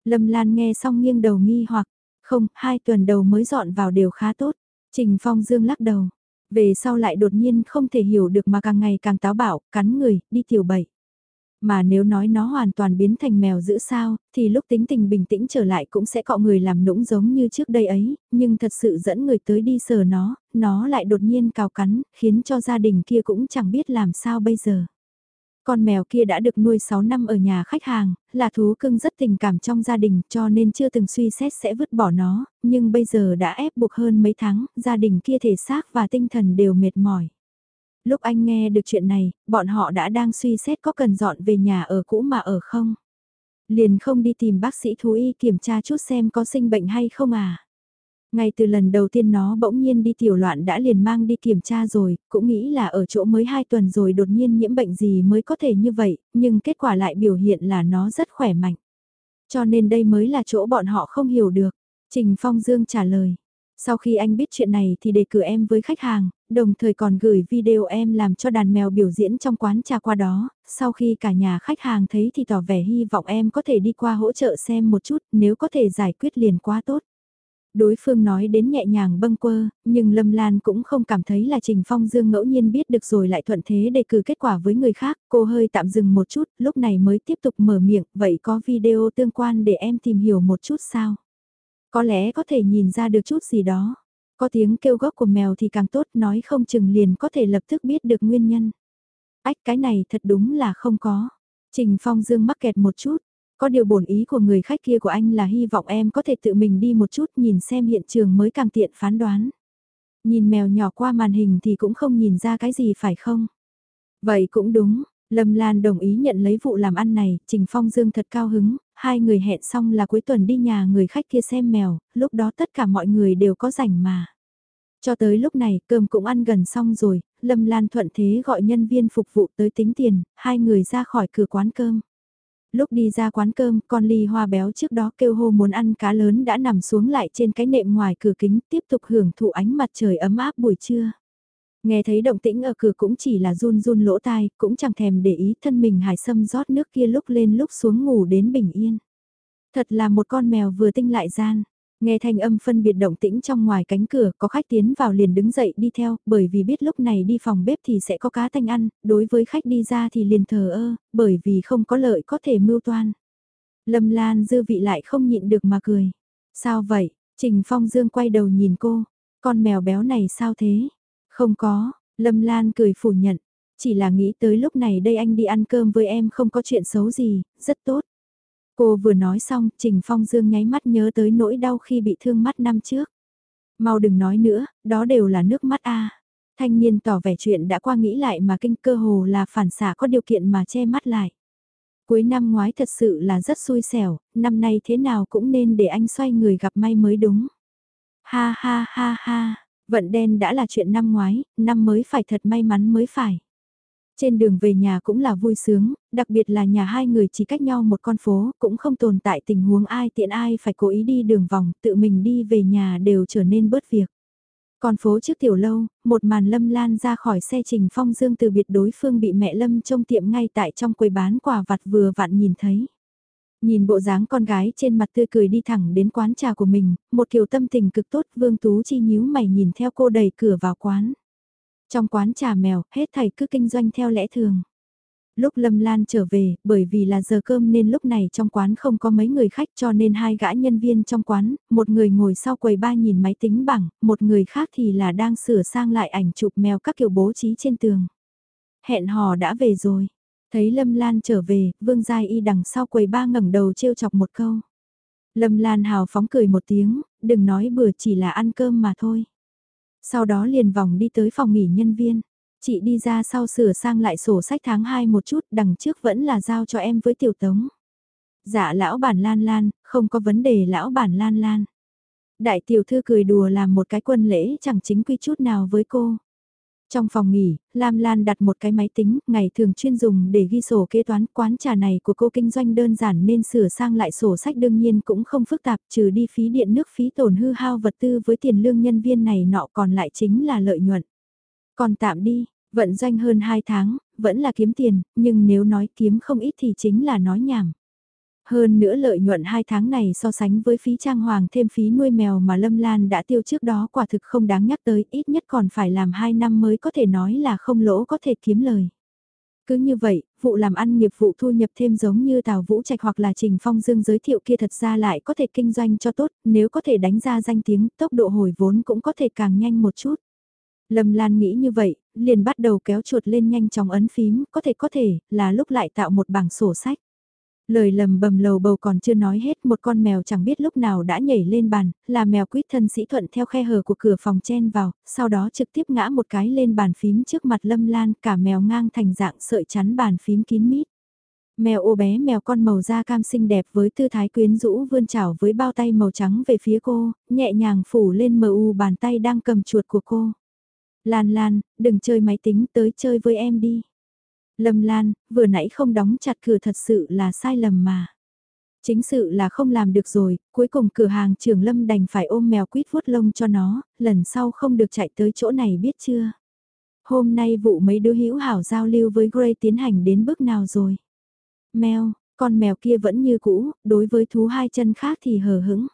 Lâm Lan nghe xong nghiêng đầu nghi hoặc, không, hai tuần đầu mới dọn vào đều khá tốt. Trình Phong Dương lắc đầu, về sau lại đột nhiên không thể hiểu được mà càng ngày càng táo bạo, cắn người, đi tiểu bậy. Mà nếu nói nó hoàn toàn biến thành mèo giữ sao, thì lúc tính tình bình tĩnh trở lại cũng sẽ cọ người làm nũng giống như trước đây ấy, nhưng thật sự dẫn người tới đi sờ nó, nó lại đột nhiên cào cắn, khiến cho gia đình kia cũng chẳng biết làm sao bây giờ. Con mèo kia đã được nuôi 6 năm ở nhà khách hàng, là thú cưng rất tình cảm trong gia đình cho nên chưa từng suy xét sẽ vứt bỏ nó, nhưng bây giờ đã ép buộc hơn mấy tháng, gia đình kia thể xác và tinh thần đều mệt mỏi. Lúc anh nghe được chuyện này, bọn họ đã đang suy xét có cần dọn về nhà ở cũ mà ở không. Liền không đi tìm bác sĩ thú y kiểm tra chút xem có sinh bệnh hay không à. Ngay từ lần đầu tiên nó bỗng nhiên đi tiểu loạn đã liền mang đi kiểm tra rồi, cũng nghĩ là ở chỗ mới 2 tuần rồi đột nhiên nhiễm bệnh gì mới có thể như vậy, nhưng kết quả lại biểu hiện là nó rất khỏe mạnh. Cho nên đây mới là chỗ bọn họ không hiểu được. Trình Phong Dương trả lời. Sau khi anh biết chuyện này thì đề cử em với khách hàng, đồng thời còn gửi video em làm cho đàn mèo biểu diễn trong quán trà qua đó, sau khi cả nhà khách hàng thấy thì tỏ vẻ hy vọng em có thể đi qua hỗ trợ xem một chút, nếu có thể giải quyết liền quá tốt. Đối phương nói đến nhẹ nhàng bâng quơ, nhưng Lâm Lan cũng không cảm thấy là Trình Phong Dương ngẫu nhiên biết được rồi lại thuận thế đề cử kết quả với người khác, cô hơi tạm dừng một chút, lúc này mới tiếp tục mở miệng, vậy có video tương quan để em tìm hiểu một chút sao? Có lẽ có thể nhìn ra được chút gì đó. Có tiếng kêu gốc của mèo thì càng tốt, nói không chừng liền có thể lập tức biết được nguyên nhân. Ách cái này thật đúng là không có. Trình Phong Dương mắc kẹt một chút, có điều bổn ý của người khách kia của anh là hy vọng em có thể tự mình đi một chút nhìn xem hiện trường mới càng tiện phán đoán. Nhìn mèo nhỏ qua màn hình thì cũng không nhìn ra cái gì phải không? Vậy cũng đúng, Lâm Lan đồng ý nhận lấy vụ làm ăn này, Trình Phong Dương thật cao hứng, hai người hẹn xong là cuối tuần đi nhà người khách kia xem mèo, lúc đó tất cả mọi người đều có rảnh mà. Cho tới lúc này, cơm cũng ăn gần xong rồi, Lâm Lan thuận thế gọi nhân viên phục vụ tới tính tiền, hai người ra khỏi cửa quán cơm. Lúc đi ra quán cơm, con ly hoa béo trước đó kêu hô muốn ăn cá lớn đã nằm xuống lại trên cái nệm ngoài cửa kính tiếp tục hưởng thụ ánh mặt trời ấm áp buổi trưa. Nghe thấy động tĩnh ở cửa cũng chỉ là run run lỗ tai, cũng chẳng thèm để ý thân mình hải sâm rót nước kia lúc lên lúc xuống ngủ đến bình yên. Thật là một con mèo vừa tinh lại gian. Nghe thanh âm phân biệt động tĩnh trong ngoài cánh cửa, có khách tiến vào liền đứng dậy đi theo, bởi vì biết lúc này đi phòng bếp thì sẽ có cá thanh ăn, đối với khách đi ra thì liền thờ ơ, bởi vì không có lợi có thể mưu toan. Lâm Lan dư vị lại không nhịn được mà cười. Sao vậy? Trình Phong Dương quay đầu nhìn cô. Con mèo béo này sao thế? Không có, Lâm Lan cười phủ nhận. Chỉ là nghĩ tới lúc này đây anh đi ăn cơm với em không có chuyện xấu gì, rất tốt. Cô vừa nói xong, Trình Phong Dương nháy mắt nhớ tới nỗi đau khi bị thương mắt năm trước. Mau đừng nói nữa, đó đều là nước mắt a. Thanh niên tỏ vẻ chuyện đã qua nghĩ lại mà kinh cơ hồ là phản xạ có điều kiện mà che mắt lại. Cuối năm ngoái thật sự là rất xui xẻo, năm nay thế nào cũng nên để anh xoay người gặp may mới đúng. Ha ha ha ha, vận đen đã là chuyện năm ngoái, năm mới phải thật may mắn mới phải. Trên đường về nhà cũng là vui sướng, đặc biệt là nhà hai người chỉ cách nhau một con phố, cũng không tồn tại tình huống ai tiện ai phải cố ý đi đường vòng, tự mình đi về nhà đều trở nên bớt việc. Con phố trước tiểu lâu, một màn lâm lan ra khỏi xe trình phong dương từ biệt đối phương bị mẹ lâm trông tiệm ngay tại trong quầy bán quà vặt vừa vặn nhìn thấy. Nhìn bộ dáng con gái trên mặt tươi cười đi thẳng đến quán trà của mình, một kiểu tâm tình cực tốt vương tú chi nhíu mày nhìn theo cô đẩy cửa vào quán. Trong quán trà mèo, hết thầy cứ kinh doanh theo lẽ thường. Lúc Lâm Lan trở về, bởi vì là giờ cơm nên lúc này trong quán không có mấy người khách cho nên hai gã nhân viên trong quán, một người ngồi sau quầy ba nhìn máy tính bảng, một người khác thì là đang sửa sang lại ảnh chụp mèo các kiểu bố trí trên tường. Hẹn hò đã về rồi. Thấy Lâm Lan trở về, Vương Giai Y đằng sau quầy ba ngẩng đầu trêu chọc một câu. Lâm Lan hào phóng cười một tiếng, đừng nói bừa chỉ là ăn cơm mà thôi. Sau đó liền vòng đi tới phòng nghỉ nhân viên. Chị đi ra sau sửa sang lại sổ sách tháng 2 một chút, đằng trước vẫn là giao cho em với tiểu tống. Dạ lão bản lan lan, không có vấn đề lão bản lan lan. Đại tiểu thư cười đùa làm một cái quân lễ chẳng chính quy chút nào với cô. Trong phòng nghỉ, Lam Lan đặt một cái máy tính, ngày thường chuyên dùng để ghi sổ kế toán quán trà này của cô kinh doanh đơn giản nên sửa sang lại sổ sách đương nhiên cũng không phức tạp trừ đi phí điện nước phí tổn hư hao vật tư với tiền lương nhân viên này nọ còn lại chính là lợi nhuận. Còn tạm đi, vận doanh hơn 2 tháng, vẫn là kiếm tiền, nhưng nếu nói kiếm không ít thì chính là nói nhảm. Hơn nữa lợi nhuận 2 tháng này so sánh với phí trang hoàng thêm phí nuôi mèo mà Lâm Lan đã tiêu trước đó quả thực không đáng nhắc tới, ít nhất còn phải làm 2 năm mới có thể nói là không lỗ có thể kiếm lời. Cứ như vậy, vụ làm ăn nghiệp vụ thu nhập thêm giống như Tào Vũ Trạch hoặc là Trình Phong Dương giới thiệu kia thật ra lại có thể kinh doanh cho tốt, nếu có thể đánh ra danh tiếng, tốc độ hồi vốn cũng có thể càng nhanh một chút. Lâm Lan nghĩ như vậy, liền bắt đầu kéo chuột lên nhanh chóng ấn phím, có thể có thể, là lúc lại tạo một bảng sổ sách. Lời lầm bầm lầu bầu còn chưa nói hết một con mèo chẳng biết lúc nào đã nhảy lên bàn, là mèo quýt thân sĩ thuận theo khe hở của cửa phòng chen vào, sau đó trực tiếp ngã một cái lên bàn phím trước mặt lâm lan cả mèo ngang thành dạng sợi chắn bàn phím kín mít. Mèo ô bé mèo con màu da cam xinh đẹp với tư thái quyến rũ vươn chảo với bao tay màu trắng về phía cô, nhẹ nhàng phủ lên mờ u bàn tay đang cầm chuột của cô. Lan Lan, đừng chơi máy tính tới chơi với em đi. Lâm Lan, vừa nãy không đóng chặt cửa thật sự là sai lầm mà. Chính sự là không làm được rồi, cuối cùng cửa hàng trường Lâm đành phải ôm mèo quýt vuốt lông cho nó, lần sau không được chạy tới chỗ này biết chưa. Hôm nay vụ mấy đứa hữu hảo giao lưu với Gray tiến hành đến bước nào rồi. Mèo, con mèo kia vẫn như cũ, đối với thú hai chân khác thì hờ hững.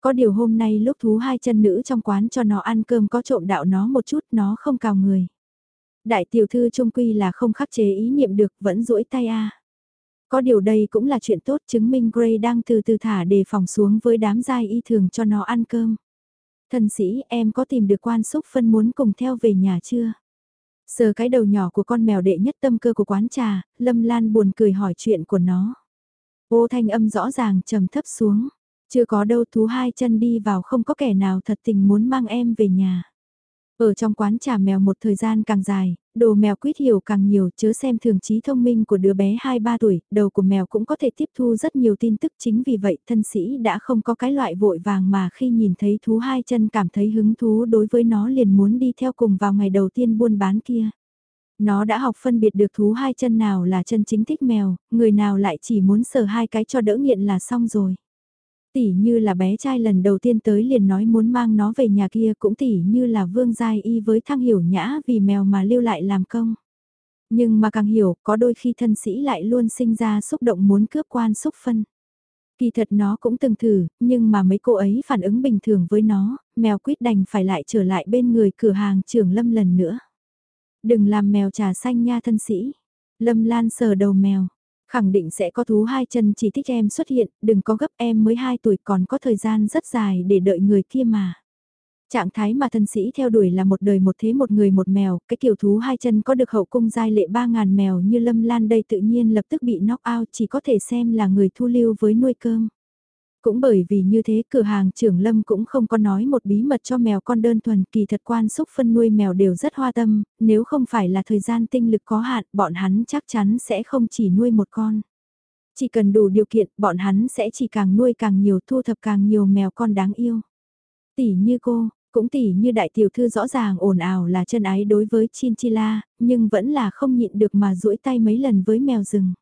Có điều hôm nay lúc thú hai chân nữ trong quán cho nó ăn cơm có trộm đạo nó một chút nó không cào người. Đại tiểu thư trung quy là không khắc chế ý niệm được vẫn duỗi tay a. Có điều đây cũng là chuyện tốt chứng minh Gray đang từ từ thả đề phòng xuống với đám giai y thường cho nó ăn cơm. Thần sĩ em có tìm được quan xúc phân muốn cùng theo về nhà chưa? Sờ cái đầu nhỏ của con mèo đệ nhất tâm cơ của quán trà, Lâm Lan buồn cười hỏi chuyện của nó. Ô thanh âm rõ ràng trầm thấp xuống. Chưa có đâu thú hai chân đi vào không có kẻ nào thật tình muốn mang em về nhà. Ở trong quán trà mèo một thời gian càng dài, đồ mèo quýt hiểu càng nhiều chớ xem thường trí thông minh của đứa bé 2-3 tuổi, đầu của mèo cũng có thể tiếp thu rất nhiều tin tức chính vì vậy thân sĩ đã không có cái loại vội vàng mà khi nhìn thấy thú hai chân cảm thấy hứng thú đối với nó liền muốn đi theo cùng vào ngày đầu tiên buôn bán kia. Nó đã học phân biệt được thú hai chân nào là chân chính thích mèo, người nào lại chỉ muốn sờ hai cái cho đỡ nghiện là xong rồi tỉ như là bé trai lần đầu tiên tới liền nói muốn mang nó về nhà kia cũng tỉ như là vương giai y với thăng hiểu nhã vì mèo mà lưu lại làm công. Nhưng mà càng hiểu có đôi khi thân sĩ lại luôn sinh ra xúc động muốn cướp quan xúc phân. Kỳ thật nó cũng từng thử, nhưng mà mấy cô ấy phản ứng bình thường với nó, mèo quyết đành phải lại trở lại bên người cửa hàng trưởng lâm lần nữa. Đừng làm mèo trà xanh nha thân sĩ. Lâm Lan sờ đầu mèo. Khẳng định sẽ có thú hai chân chỉ thích em xuất hiện, đừng có gấp em mới 2 tuổi còn có thời gian rất dài để đợi người kia mà. Trạng thái mà thân sĩ theo đuổi là một đời một thế một người một mèo, cái kiểu thú hai chân có được hậu cung giai lệ 3.000 mèo như lâm lan đây tự nhiên lập tức bị knock out chỉ có thể xem là người thu lưu với nuôi cơm. Cũng bởi vì như thế cửa hàng trưởng lâm cũng không có nói một bí mật cho mèo con đơn thuần kỳ thật quan xúc phân nuôi mèo đều rất hoa tâm, nếu không phải là thời gian tinh lực có hạn bọn hắn chắc chắn sẽ không chỉ nuôi một con. Chỉ cần đủ điều kiện bọn hắn sẽ chỉ càng nuôi càng nhiều thu thập càng nhiều mèo con đáng yêu. Tỷ như cô, cũng tỷ như đại tiểu thư rõ ràng ồn ào là chân ái đối với Chinchilla, nhưng vẫn là không nhịn được mà duỗi tay mấy lần với mèo rừng.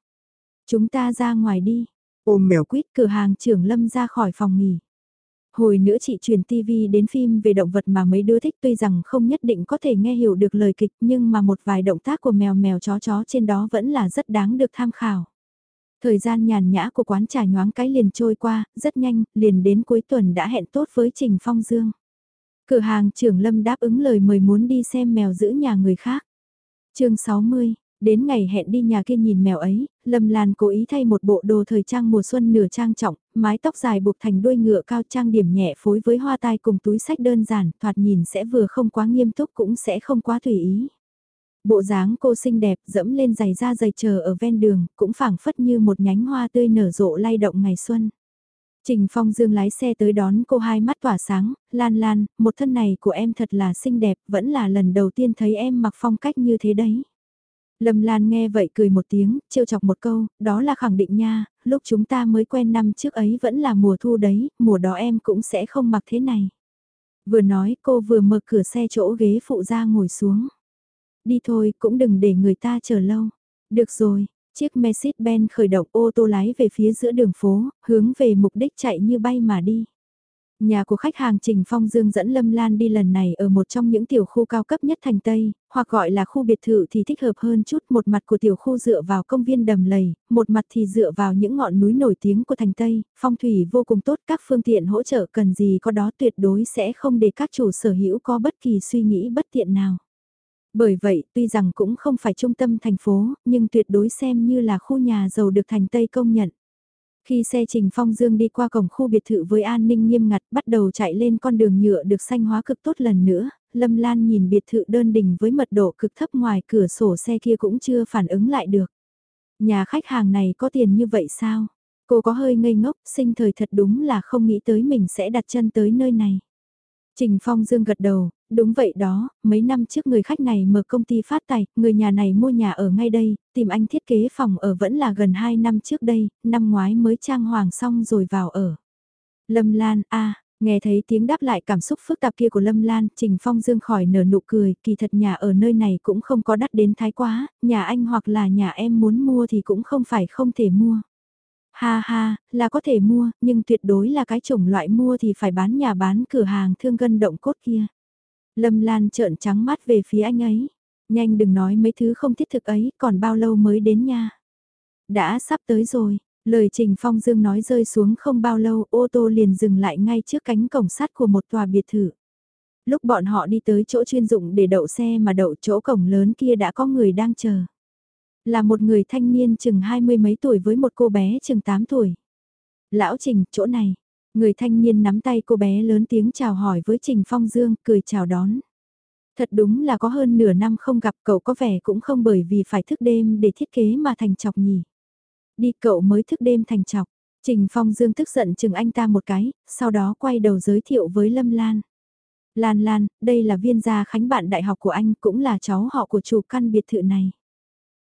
Chúng ta ra ngoài đi, Ôm mèo quýt cửa hàng trưởng lâm ra khỏi phòng nghỉ. Hồi nữa chị truyền TV đến phim về động vật mà mấy đứa thích tuy rằng không nhất định có thể nghe hiểu được lời kịch nhưng mà một vài động tác của mèo mèo chó chó trên đó vẫn là rất đáng được tham khảo. Thời gian nhàn nhã của quán trà nhoáng cái liền trôi qua, rất nhanh, liền đến cuối tuần đã hẹn tốt với Trình Phong Dương. Cửa hàng trưởng Lâm đáp ứng lời mời muốn đi xem mèo giữ nhà người khác. chương 60, Đến ngày hẹn đi nhà kia nhìn mèo ấy, Lâm Lan cố ý thay một bộ đồ thời trang mùa xuân nửa trang trọng, mái tóc dài buộc thành đuôi ngựa cao trang điểm nhẹ phối với hoa tai cùng túi sách đơn giản, thoạt nhìn sẽ vừa không quá nghiêm túc cũng sẽ không quá tùy ý. Bộ dáng cô xinh đẹp dẫm lên giày da giày chờ ở ven đường, cũng phảng phất như một nhánh hoa tươi nở rộ lay động ngày xuân. Trình Phong Dương lái xe tới đón cô hai mắt tỏa sáng, Lan Lan, một thân này của em thật là xinh đẹp, vẫn là lần đầu tiên thấy em mặc phong cách như thế đấy. Lâm Lan nghe vậy cười một tiếng, trêu chọc một câu, đó là khẳng định nha, lúc chúng ta mới quen năm trước ấy vẫn là mùa thu đấy, mùa đó em cũng sẽ không mặc thế này. Vừa nói cô vừa mở cửa xe chỗ ghế phụ ra ngồi xuống. Đi thôi, cũng đừng để người ta chờ lâu. Được rồi, chiếc Mercedes-Benz khởi động ô tô lái về phía giữa đường phố, hướng về mục đích chạy như bay mà đi. Nhà của khách hàng Trình Phong Dương dẫn Lâm Lan đi lần này ở một trong những tiểu khu cao cấp nhất thành Tây, hoặc gọi là khu biệt thự thì thích hợp hơn chút. Một mặt của tiểu khu dựa vào công viên đầm lầy, một mặt thì dựa vào những ngọn núi nổi tiếng của thành Tây, phong thủy vô cùng tốt, các phương tiện hỗ trợ cần gì có đó tuyệt đối sẽ không để các chủ sở hữu có bất kỳ suy nghĩ bất tiện nào. Bởi vậy, tuy rằng cũng không phải trung tâm thành phố, nhưng tuyệt đối xem như là khu nhà giàu được thành Tây công nhận. Khi xe Trình Phong Dương đi qua cổng khu biệt thự với an ninh nghiêm ngặt bắt đầu chạy lên con đường nhựa được xanh hóa cực tốt lần nữa, Lâm Lan nhìn biệt thự đơn đình với mật độ cực thấp ngoài cửa sổ xe kia cũng chưa phản ứng lại được. Nhà khách hàng này có tiền như vậy sao? Cô có hơi ngây ngốc, sinh thời thật đúng là không nghĩ tới mình sẽ đặt chân tới nơi này. Trình Phong Dương gật đầu, đúng vậy đó, mấy năm trước người khách này mở công ty phát tài, người nhà này mua nhà ở ngay đây, tìm anh thiết kế phòng ở vẫn là gần 2 năm trước đây, năm ngoái mới trang hoàng xong rồi vào ở. Lâm Lan, a nghe thấy tiếng đáp lại cảm xúc phức tạp kia của Lâm Lan, Trình Phong Dương khỏi nở nụ cười, kỳ thật nhà ở nơi này cũng không có đắt đến thái quá, nhà anh hoặc là nhà em muốn mua thì cũng không phải không thể mua. Ha ha, là có thể mua, nhưng tuyệt đối là cái chủng loại mua thì phải bán nhà bán cửa hàng thương gân động cốt kia. Lâm Lan trợn trắng mắt về phía anh ấy. Nhanh đừng nói mấy thứ không thiết thực ấy, còn bao lâu mới đến nha. Đã sắp tới rồi, lời Trình Phong Dương nói rơi xuống không bao lâu ô tô liền dừng lại ngay trước cánh cổng sắt của một tòa biệt thự. Lúc bọn họ đi tới chỗ chuyên dụng để đậu xe mà đậu chỗ cổng lớn kia đã có người đang chờ. Là một người thanh niên chừng hai mươi mấy tuổi với một cô bé chừng 8 tuổi. Lão Trình, chỗ này. Người thanh niên nắm tay cô bé lớn tiếng chào hỏi với Trình Phong Dương, cười chào đón. Thật đúng là có hơn nửa năm không gặp cậu có vẻ cũng không bởi vì phải thức đêm để thiết kế mà thành chọc nhỉ. Đi cậu mới thức đêm thành chọc. Trình Phong Dương tức giận chừng anh ta một cái, sau đó quay đầu giới thiệu với Lâm Lan. Lan Lan, đây là viên gia khánh bạn đại học của anh, cũng là cháu họ của chủ căn biệt thự này.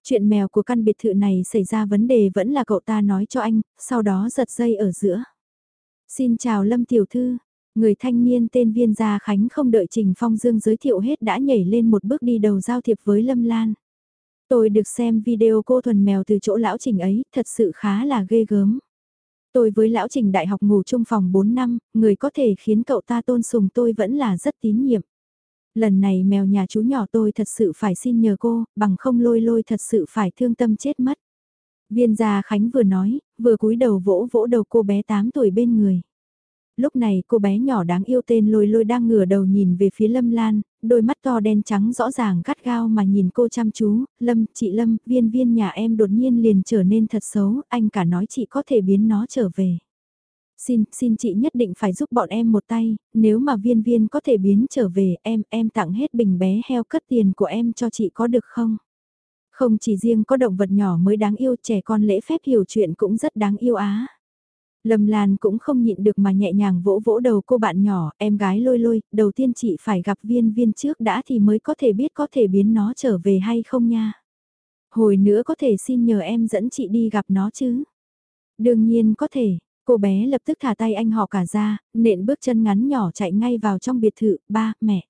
Chuyện mèo của căn biệt thự này xảy ra vấn đề vẫn là cậu ta nói cho anh, sau đó giật dây ở giữa. Xin chào Lâm Tiểu Thư, người thanh niên tên Viên Gia Khánh không đợi Trình Phong Dương giới thiệu hết đã nhảy lên một bước đi đầu giao thiệp với Lâm Lan. Tôi được xem video cô thuần mèo từ chỗ lão Trình ấy, thật sự khá là ghê gớm. Tôi với lão Trình đại học ngủ chung phòng 4 năm, người có thể khiến cậu ta tôn sùng tôi vẫn là rất tín nhiệm. Lần này mèo nhà chú nhỏ tôi thật sự phải xin nhờ cô, bằng không lôi lôi thật sự phải thương tâm chết mất. Viên gia Khánh vừa nói, vừa cúi đầu vỗ vỗ đầu cô bé 8 tuổi bên người. Lúc này cô bé nhỏ đáng yêu tên lôi lôi đang ngửa đầu nhìn về phía Lâm Lan, đôi mắt to đen trắng rõ ràng gắt gao mà nhìn cô chăm chú, Lâm, chị Lâm, viên viên nhà em đột nhiên liền trở nên thật xấu, anh cả nói chị có thể biến nó trở về. Xin, xin chị nhất định phải giúp bọn em một tay, nếu mà viên viên có thể biến trở về em, em tặng hết bình bé heo cất tiền của em cho chị có được không? Không chỉ riêng có động vật nhỏ mới đáng yêu trẻ con lễ phép hiểu chuyện cũng rất đáng yêu á. Lâm Lan cũng không nhịn được mà nhẹ nhàng vỗ vỗ đầu cô bạn nhỏ, em gái lôi lôi, đầu tiên chị phải gặp viên viên trước đã thì mới có thể biết có thể biến nó trở về hay không nha. Hồi nữa có thể xin nhờ em dẫn chị đi gặp nó chứ. Đương nhiên có thể, cô bé lập tức thả tay anh họ cả ra, nện bước chân ngắn nhỏ chạy ngay vào trong biệt thự, ba, mẹ.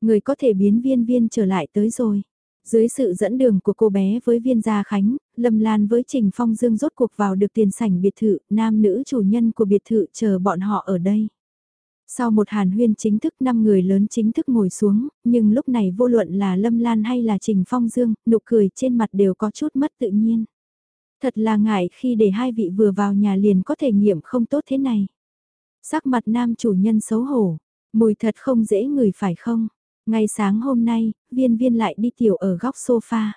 Người có thể biến viên viên trở lại tới rồi. Dưới sự dẫn đường của cô bé với viên gia khánh, Lâm Lan với Trình Phong Dương rốt cuộc vào được tiền sảnh biệt thự, nam nữ chủ nhân của biệt thự chờ bọn họ ở đây. Sau một hàn huyên chính thức 5 người lớn chính thức ngồi xuống, nhưng lúc này vô luận là Lâm Lan hay là Trình Phong Dương, nụ cười trên mặt đều có chút mất tự nhiên. Thật là ngại khi để hai vị vừa vào nhà liền có thể nghiệm không tốt thế này. Sắc mặt nam chủ nhân xấu hổ, mùi thật không dễ ngửi phải không? Ngay sáng hôm nay, viên viên lại đi tiểu ở góc sofa.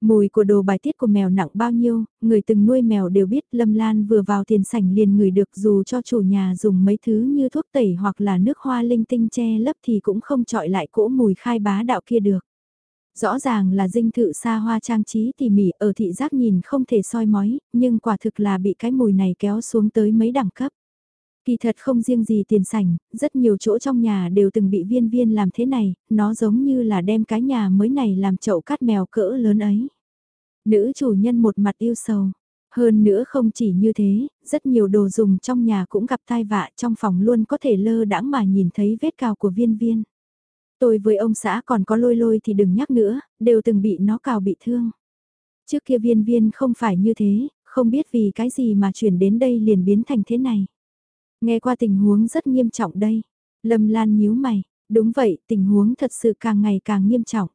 Mùi của đồ bài tiết của mèo nặng bao nhiêu, người từng nuôi mèo đều biết Lâm Lan vừa vào tiền sảnh liền người được dù cho chủ nhà dùng mấy thứ như thuốc tẩy hoặc là nước hoa linh tinh che lấp thì cũng không trọi lại cỗ mùi khai bá đạo kia được. Rõ ràng là dinh thự xa hoa trang trí tỉ mỉ ở thị giác nhìn không thể soi mói, nhưng quả thực là bị cái mùi này kéo xuống tới mấy đẳng cấp. Kỳ thật không riêng gì tiền sảnh, rất nhiều chỗ trong nhà đều từng bị viên viên làm thế này, nó giống như là đem cái nhà mới này làm chậu cát mèo cỡ lớn ấy. Nữ chủ nhân một mặt yêu sầu. Hơn nữa không chỉ như thế, rất nhiều đồ dùng trong nhà cũng gặp tai vạ trong phòng luôn có thể lơ đãng mà nhìn thấy vết cào của viên viên. Tôi với ông xã còn có lôi lôi thì đừng nhắc nữa, đều từng bị nó cào bị thương. Trước kia viên viên không phải như thế, không biết vì cái gì mà chuyển đến đây liền biến thành thế này. Nghe qua tình huống rất nghiêm trọng đây. Lâm Lan nhíu mày, đúng vậy, tình huống thật sự càng ngày càng nghiêm trọng.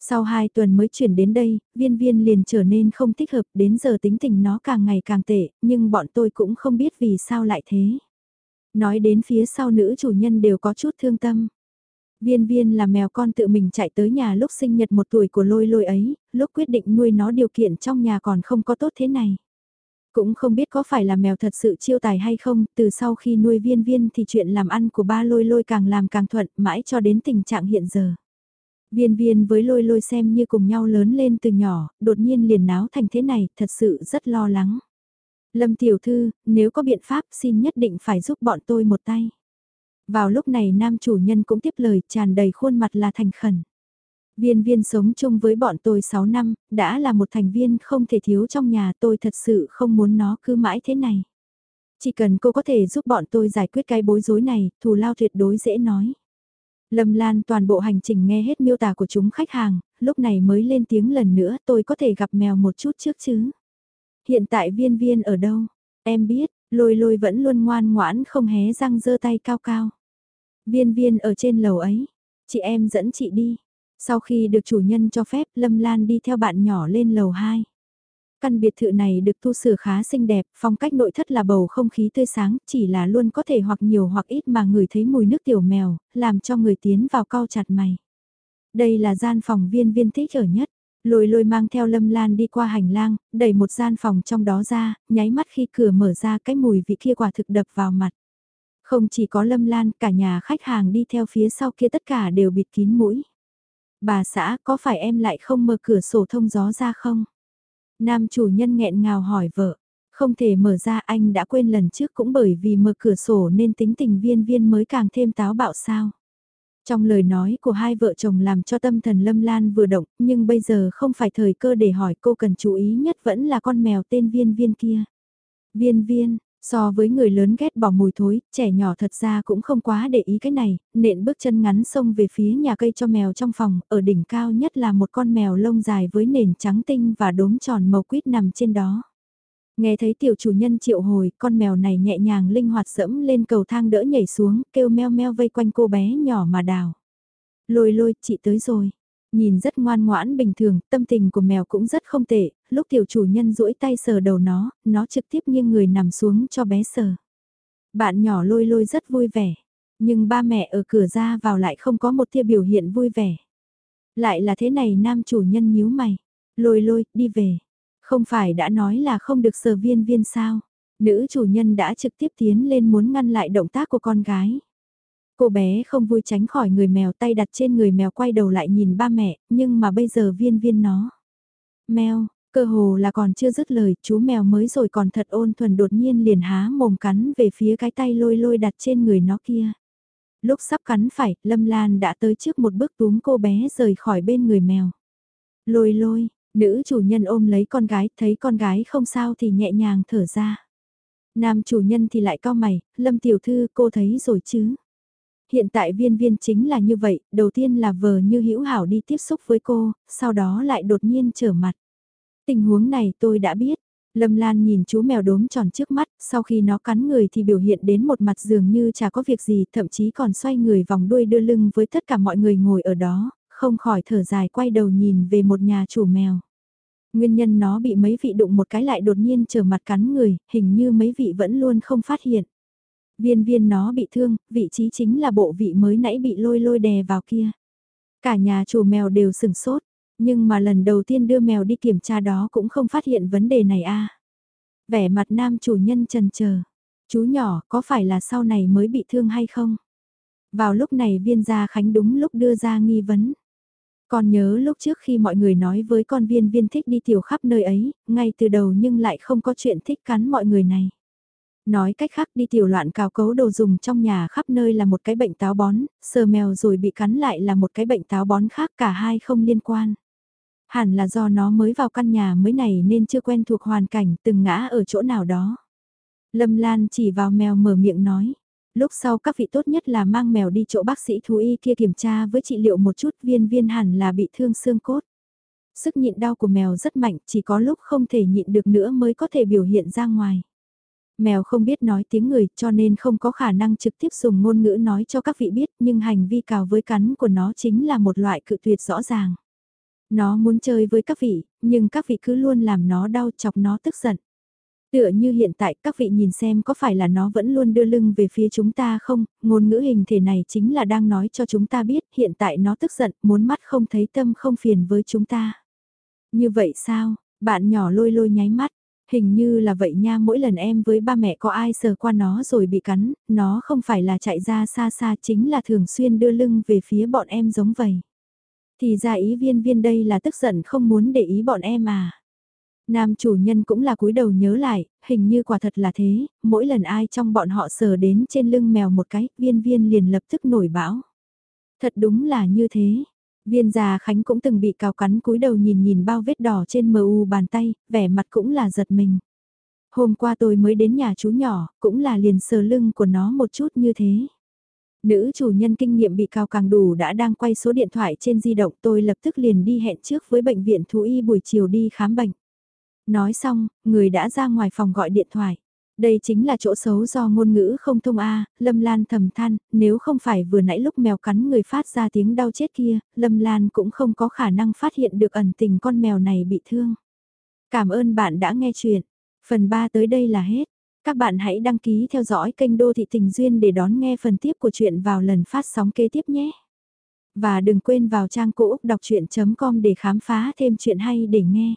Sau 2 tuần mới chuyển đến đây, viên viên liền trở nên không thích hợp, đến giờ tính tình nó càng ngày càng tệ, nhưng bọn tôi cũng không biết vì sao lại thế. Nói đến phía sau nữ chủ nhân đều có chút thương tâm. Viên viên là mèo con tự mình chạy tới nhà lúc sinh nhật một tuổi của lôi lôi ấy, lúc quyết định nuôi nó điều kiện trong nhà còn không có tốt thế này. Cũng không biết có phải là mèo thật sự chiêu tài hay không, từ sau khi nuôi viên viên thì chuyện làm ăn của ba lôi lôi càng làm càng thuận mãi cho đến tình trạng hiện giờ. Viên viên với lôi lôi xem như cùng nhau lớn lên từ nhỏ, đột nhiên liền náo thành thế này, thật sự rất lo lắng. Lâm tiểu thư, nếu có biện pháp xin nhất định phải giúp bọn tôi một tay. Vào lúc này nam chủ nhân cũng tiếp lời tràn đầy khuôn mặt là thành khẩn. Viên viên sống chung với bọn tôi 6 năm, đã là một thành viên không thể thiếu trong nhà tôi thật sự không muốn nó cứ mãi thế này. Chỉ cần cô có thể giúp bọn tôi giải quyết cái bối rối này, thù lao tuyệt đối dễ nói. Lâm Lan toàn bộ hành trình nghe hết miêu tả của chúng khách hàng, lúc này mới lên tiếng lần nữa tôi có thể gặp mèo một chút trước chứ. Hiện tại viên viên ở đâu? Em biết, lôi lôi vẫn luôn ngoan ngoãn không hé răng dơ tay cao cao. Viên viên ở trên lầu ấy, chị em dẫn chị đi. Sau khi được chủ nhân cho phép Lâm Lan đi theo bạn nhỏ lên lầu 2. Căn biệt thự này được tu sửa khá xinh đẹp, phong cách nội thất là bầu không khí tươi sáng, chỉ là luôn có thể hoặc nhiều hoặc ít mà người thấy mùi nước tiểu mèo, làm cho người tiến vào cau chặt mày. Đây là gian phòng viên viên thích ở nhất. Lôi lôi mang theo lâm lan đi qua hành lang, đẩy một gian phòng trong đó ra, nháy mắt khi cửa mở ra cái mùi vị kia quả thực đập vào mặt. Không chỉ có lâm lan, cả nhà khách hàng đi theo phía sau kia tất cả đều bịt kín mũi. Bà xã, có phải em lại không mở cửa sổ thông gió ra không? Nam chủ nhân nghẹn ngào hỏi vợ. Không thể mở ra anh đã quên lần trước cũng bởi vì mở cửa sổ nên tính tình viên viên mới càng thêm táo bạo sao. Trong lời nói của hai vợ chồng làm cho tâm thần Lâm Lan vừa động, nhưng bây giờ không phải thời cơ để hỏi cô cần chú ý nhất vẫn là con mèo tên viên viên kia. Viên viên, so với người lớn ghét bỏ mùi thối, trẻ nhỏ thật ra cũng không quá để ý cái này, nện bước chân ngắn xông về phía nhà cây cho mèo trong phòng, ở đỉnh cao nhất là một con mèo lông dài với nền trắng tinh và đốm tròn màu quýt nằm trên đó. Nghe thấy tiểu chủ nhân triệu hồi, con mèo này nhẹ nhàng linh hoạt dẫm lên cầu thang đỡ nhảy xuống, kêu meo meo vây quanh cô bé nhỏ mà đào. Lôi lôi, chị tới rồi. Nhìn rất ngoan ngoãn bình thường, tâm tình của mèo cũng rất không tệ, lúc tiểu chủ nhân duỗi tay sờ đầu nó, nó trực tiếp nghiêng người nằm xuống cho bé sờ. Bạn nhỏ lôi lôi rất vui vẻ, nhưng ba mẹ ở cửa ra vào lại không có một tia biểu hiện vui vẻ. Lại là thế này nam chủ nhân nhíu mày, lôi lôi, đi về. Không phải đã nói là không được sờ viên viên sao? Nữ chủ nhân đã trực tiếp tiến lên muốn ngăn lại động tác của con gái. Cô bé không vui tránh khỏi người mèo tay đặt trên người mèo quay đầu lại nhìn ba mẹ, nhưng mà bây giờ viên viên nó. Mèo, cơ hồ là còn chưa dứt lời, chú mèo mới rồi còn thật ôn thuần đột nhiên liền há mồm cắn về phía cái tay lôi lôi đặt trên người nó kia. Lúc sắp cắn phải, Lâm Lan đã tới trước một bước túm cô bé rời khỏi bên người mèo. Lôi lôi, Nữ chủ nhân ôm lấy con gái, thấy con gái không sao thì nhẹ nhàng thở ra. Nam chủ nhân thì lại cao mày, Lâm tiểu thư cô thấy rồi chứ. Hiện tại viên viên chính là như vậy, đầu tiên là vờ như hữu hảo đi tiếp xúc với cô, sau đó lại đột nhiên trở mặt. Tình huống này tôi đã biết. Lâm Lan nhìn chú mèo đốm tròn trước mắt, sau khi nó cắn người thì biểu hiện đến một mặt dường như chả có việc gì, thậm chí còn xoay người vòng đuôi đưa lưng với tất cả mọi người ngồi ở đó, không khỏi thở dài quay đầu nhìn về một nhà chủ mèo. Nguyên nhân nó bị mấy vị đụng một cái lại đột nhiên trở mặt cắn người, hình như mấy vị vẫn luôn không phát hiện. Viên viên nó bị thương, vị trí chính là bộ vị mới nãy bị lôi lôi đè vào kia. Cả nhà chủ mèo đều sừng sốt, nhưng mà lần đầu tiên đưa mèo đi kiểm tra đó cũng không phát hiện vấn đề này a. Vẻ mặt nam chủ nhân trần chờ chú nhỏ có phải là sau này mới bị thương hay không? Vào lúc này viên gia khánh đúng lúc đưa ra nghi vấn. Con nhớ lúc trước khi mọi người nói với con viên viên thích đi tiểu khắp nơi ấy, ngay từ đầu nhưng lại không có chuyện thích cắn mọi người này. Nói cách khác đi tiểu loạn cào cấu đồ dùng trong nhà khắp nơi là một cái bệnh táo bón, sờ mèo rồi bị cắn lại là một cái bệnh táo bón khác cả hai không liên quan. Hẳn là do nó mới vào căn nhà mới này nên chưa quen thuộc hoàn cảnh từng ngã ở chỗ nào đó. Lâm Lan chỉ vào mèo mở miệng nói lúc sau các vị tốt nhất là mang mèo đi chỗ bác sĩ thú y kia kiểm tra với trị liệu một chút viên viên hẳn là bị thương xương cốt. Sức nhịn đau của mèo rất mạnh, chỉ có lúc không thể nhịn được nữa mới có thể biểu hiện ra ngoài. Mèo không biết nói tiếng người cho nên không có khả năng trực tiếp dùng ngôn ngữ nói cho các vị biết nhưng hành vi cào với cắn của nó chính là một loại cự tuyệt rõ ràng. Nó muốn chơi với các vị, nhưng các vị cứ luôn làm nó đau chọc nó tức giận. Tựa như hiện tại các vị nhìn xem có phải là nó vẫn luôn đưa lưng về phía chúng ta không, ngôn ngữ hình thể này chính là đang nói cho chúng ta biết hiện tại nó tức giận, muốn mắt không thấy tâm không phiền với chúng ta. Như vậy sao, bạn nhỏ lôi lôi nháy mắt, hình như là vậy nha mỗi lần em với ba mẹ có ai sờ qua nó rồi bị cắn, nó không phải là chạy ra xa xa chính là thường xuyên đưa lưng về phía bọn em giống vậy. Thì ra ý viên viên đây là tức giận không muốn để ý bọn em à. Nam chủ nhân cũng là cúi đầu nhớ lại, hình như quả thật là thế, mỗi lần ai trong bọn họ sờ đến trên lưng mèo một cái, viên viên liền lập tức nổi bão. Thật đúng là như thế. Viên già Khánh cũng từng bị cào cắn cúi đầu nhìn nhìn bao vết đỏ trên mờ u bàn tay, vẻ mặt cũng là giật mình. Hôm qua tôi mới đến nhà chú nhỏ, cũng là liền sờ lưng của nó một chút như thế. Nữ chủ nhân kinh nghiệm bị cào càng đủ đã đang quay số điện thoại trên di động tôi lập tức liền đi hẹn trước với bệnh viện thú y buổi chiều đi khám bệnh. Nói xong, người đã ra ngoài phòng gọi điện thoại. Đây chính là chỗ xấu do ngôn ngữ không thông A, Lâm Lan thầm than, nếu không phải vừa nãy lúc mèo cắn người phát ra tiếng đau chết kia, Lâm Lan cũng không có khả năng phát hiện được ẩn tình con mèo này bị thương. Cảm ơn bạn đã nghe chuyện. Phần 3 tới đây là hết. Các bạn hãy đăng ký theo dõi kênh Đô Thị Tình Duyên để đón nghe phần tiếp của chuyện vào lần phát sóng kế tiếp nhé. Và đừng quên vào trang cũ đọc chuyện.com để khám phá thêm chuyện hay để nghe.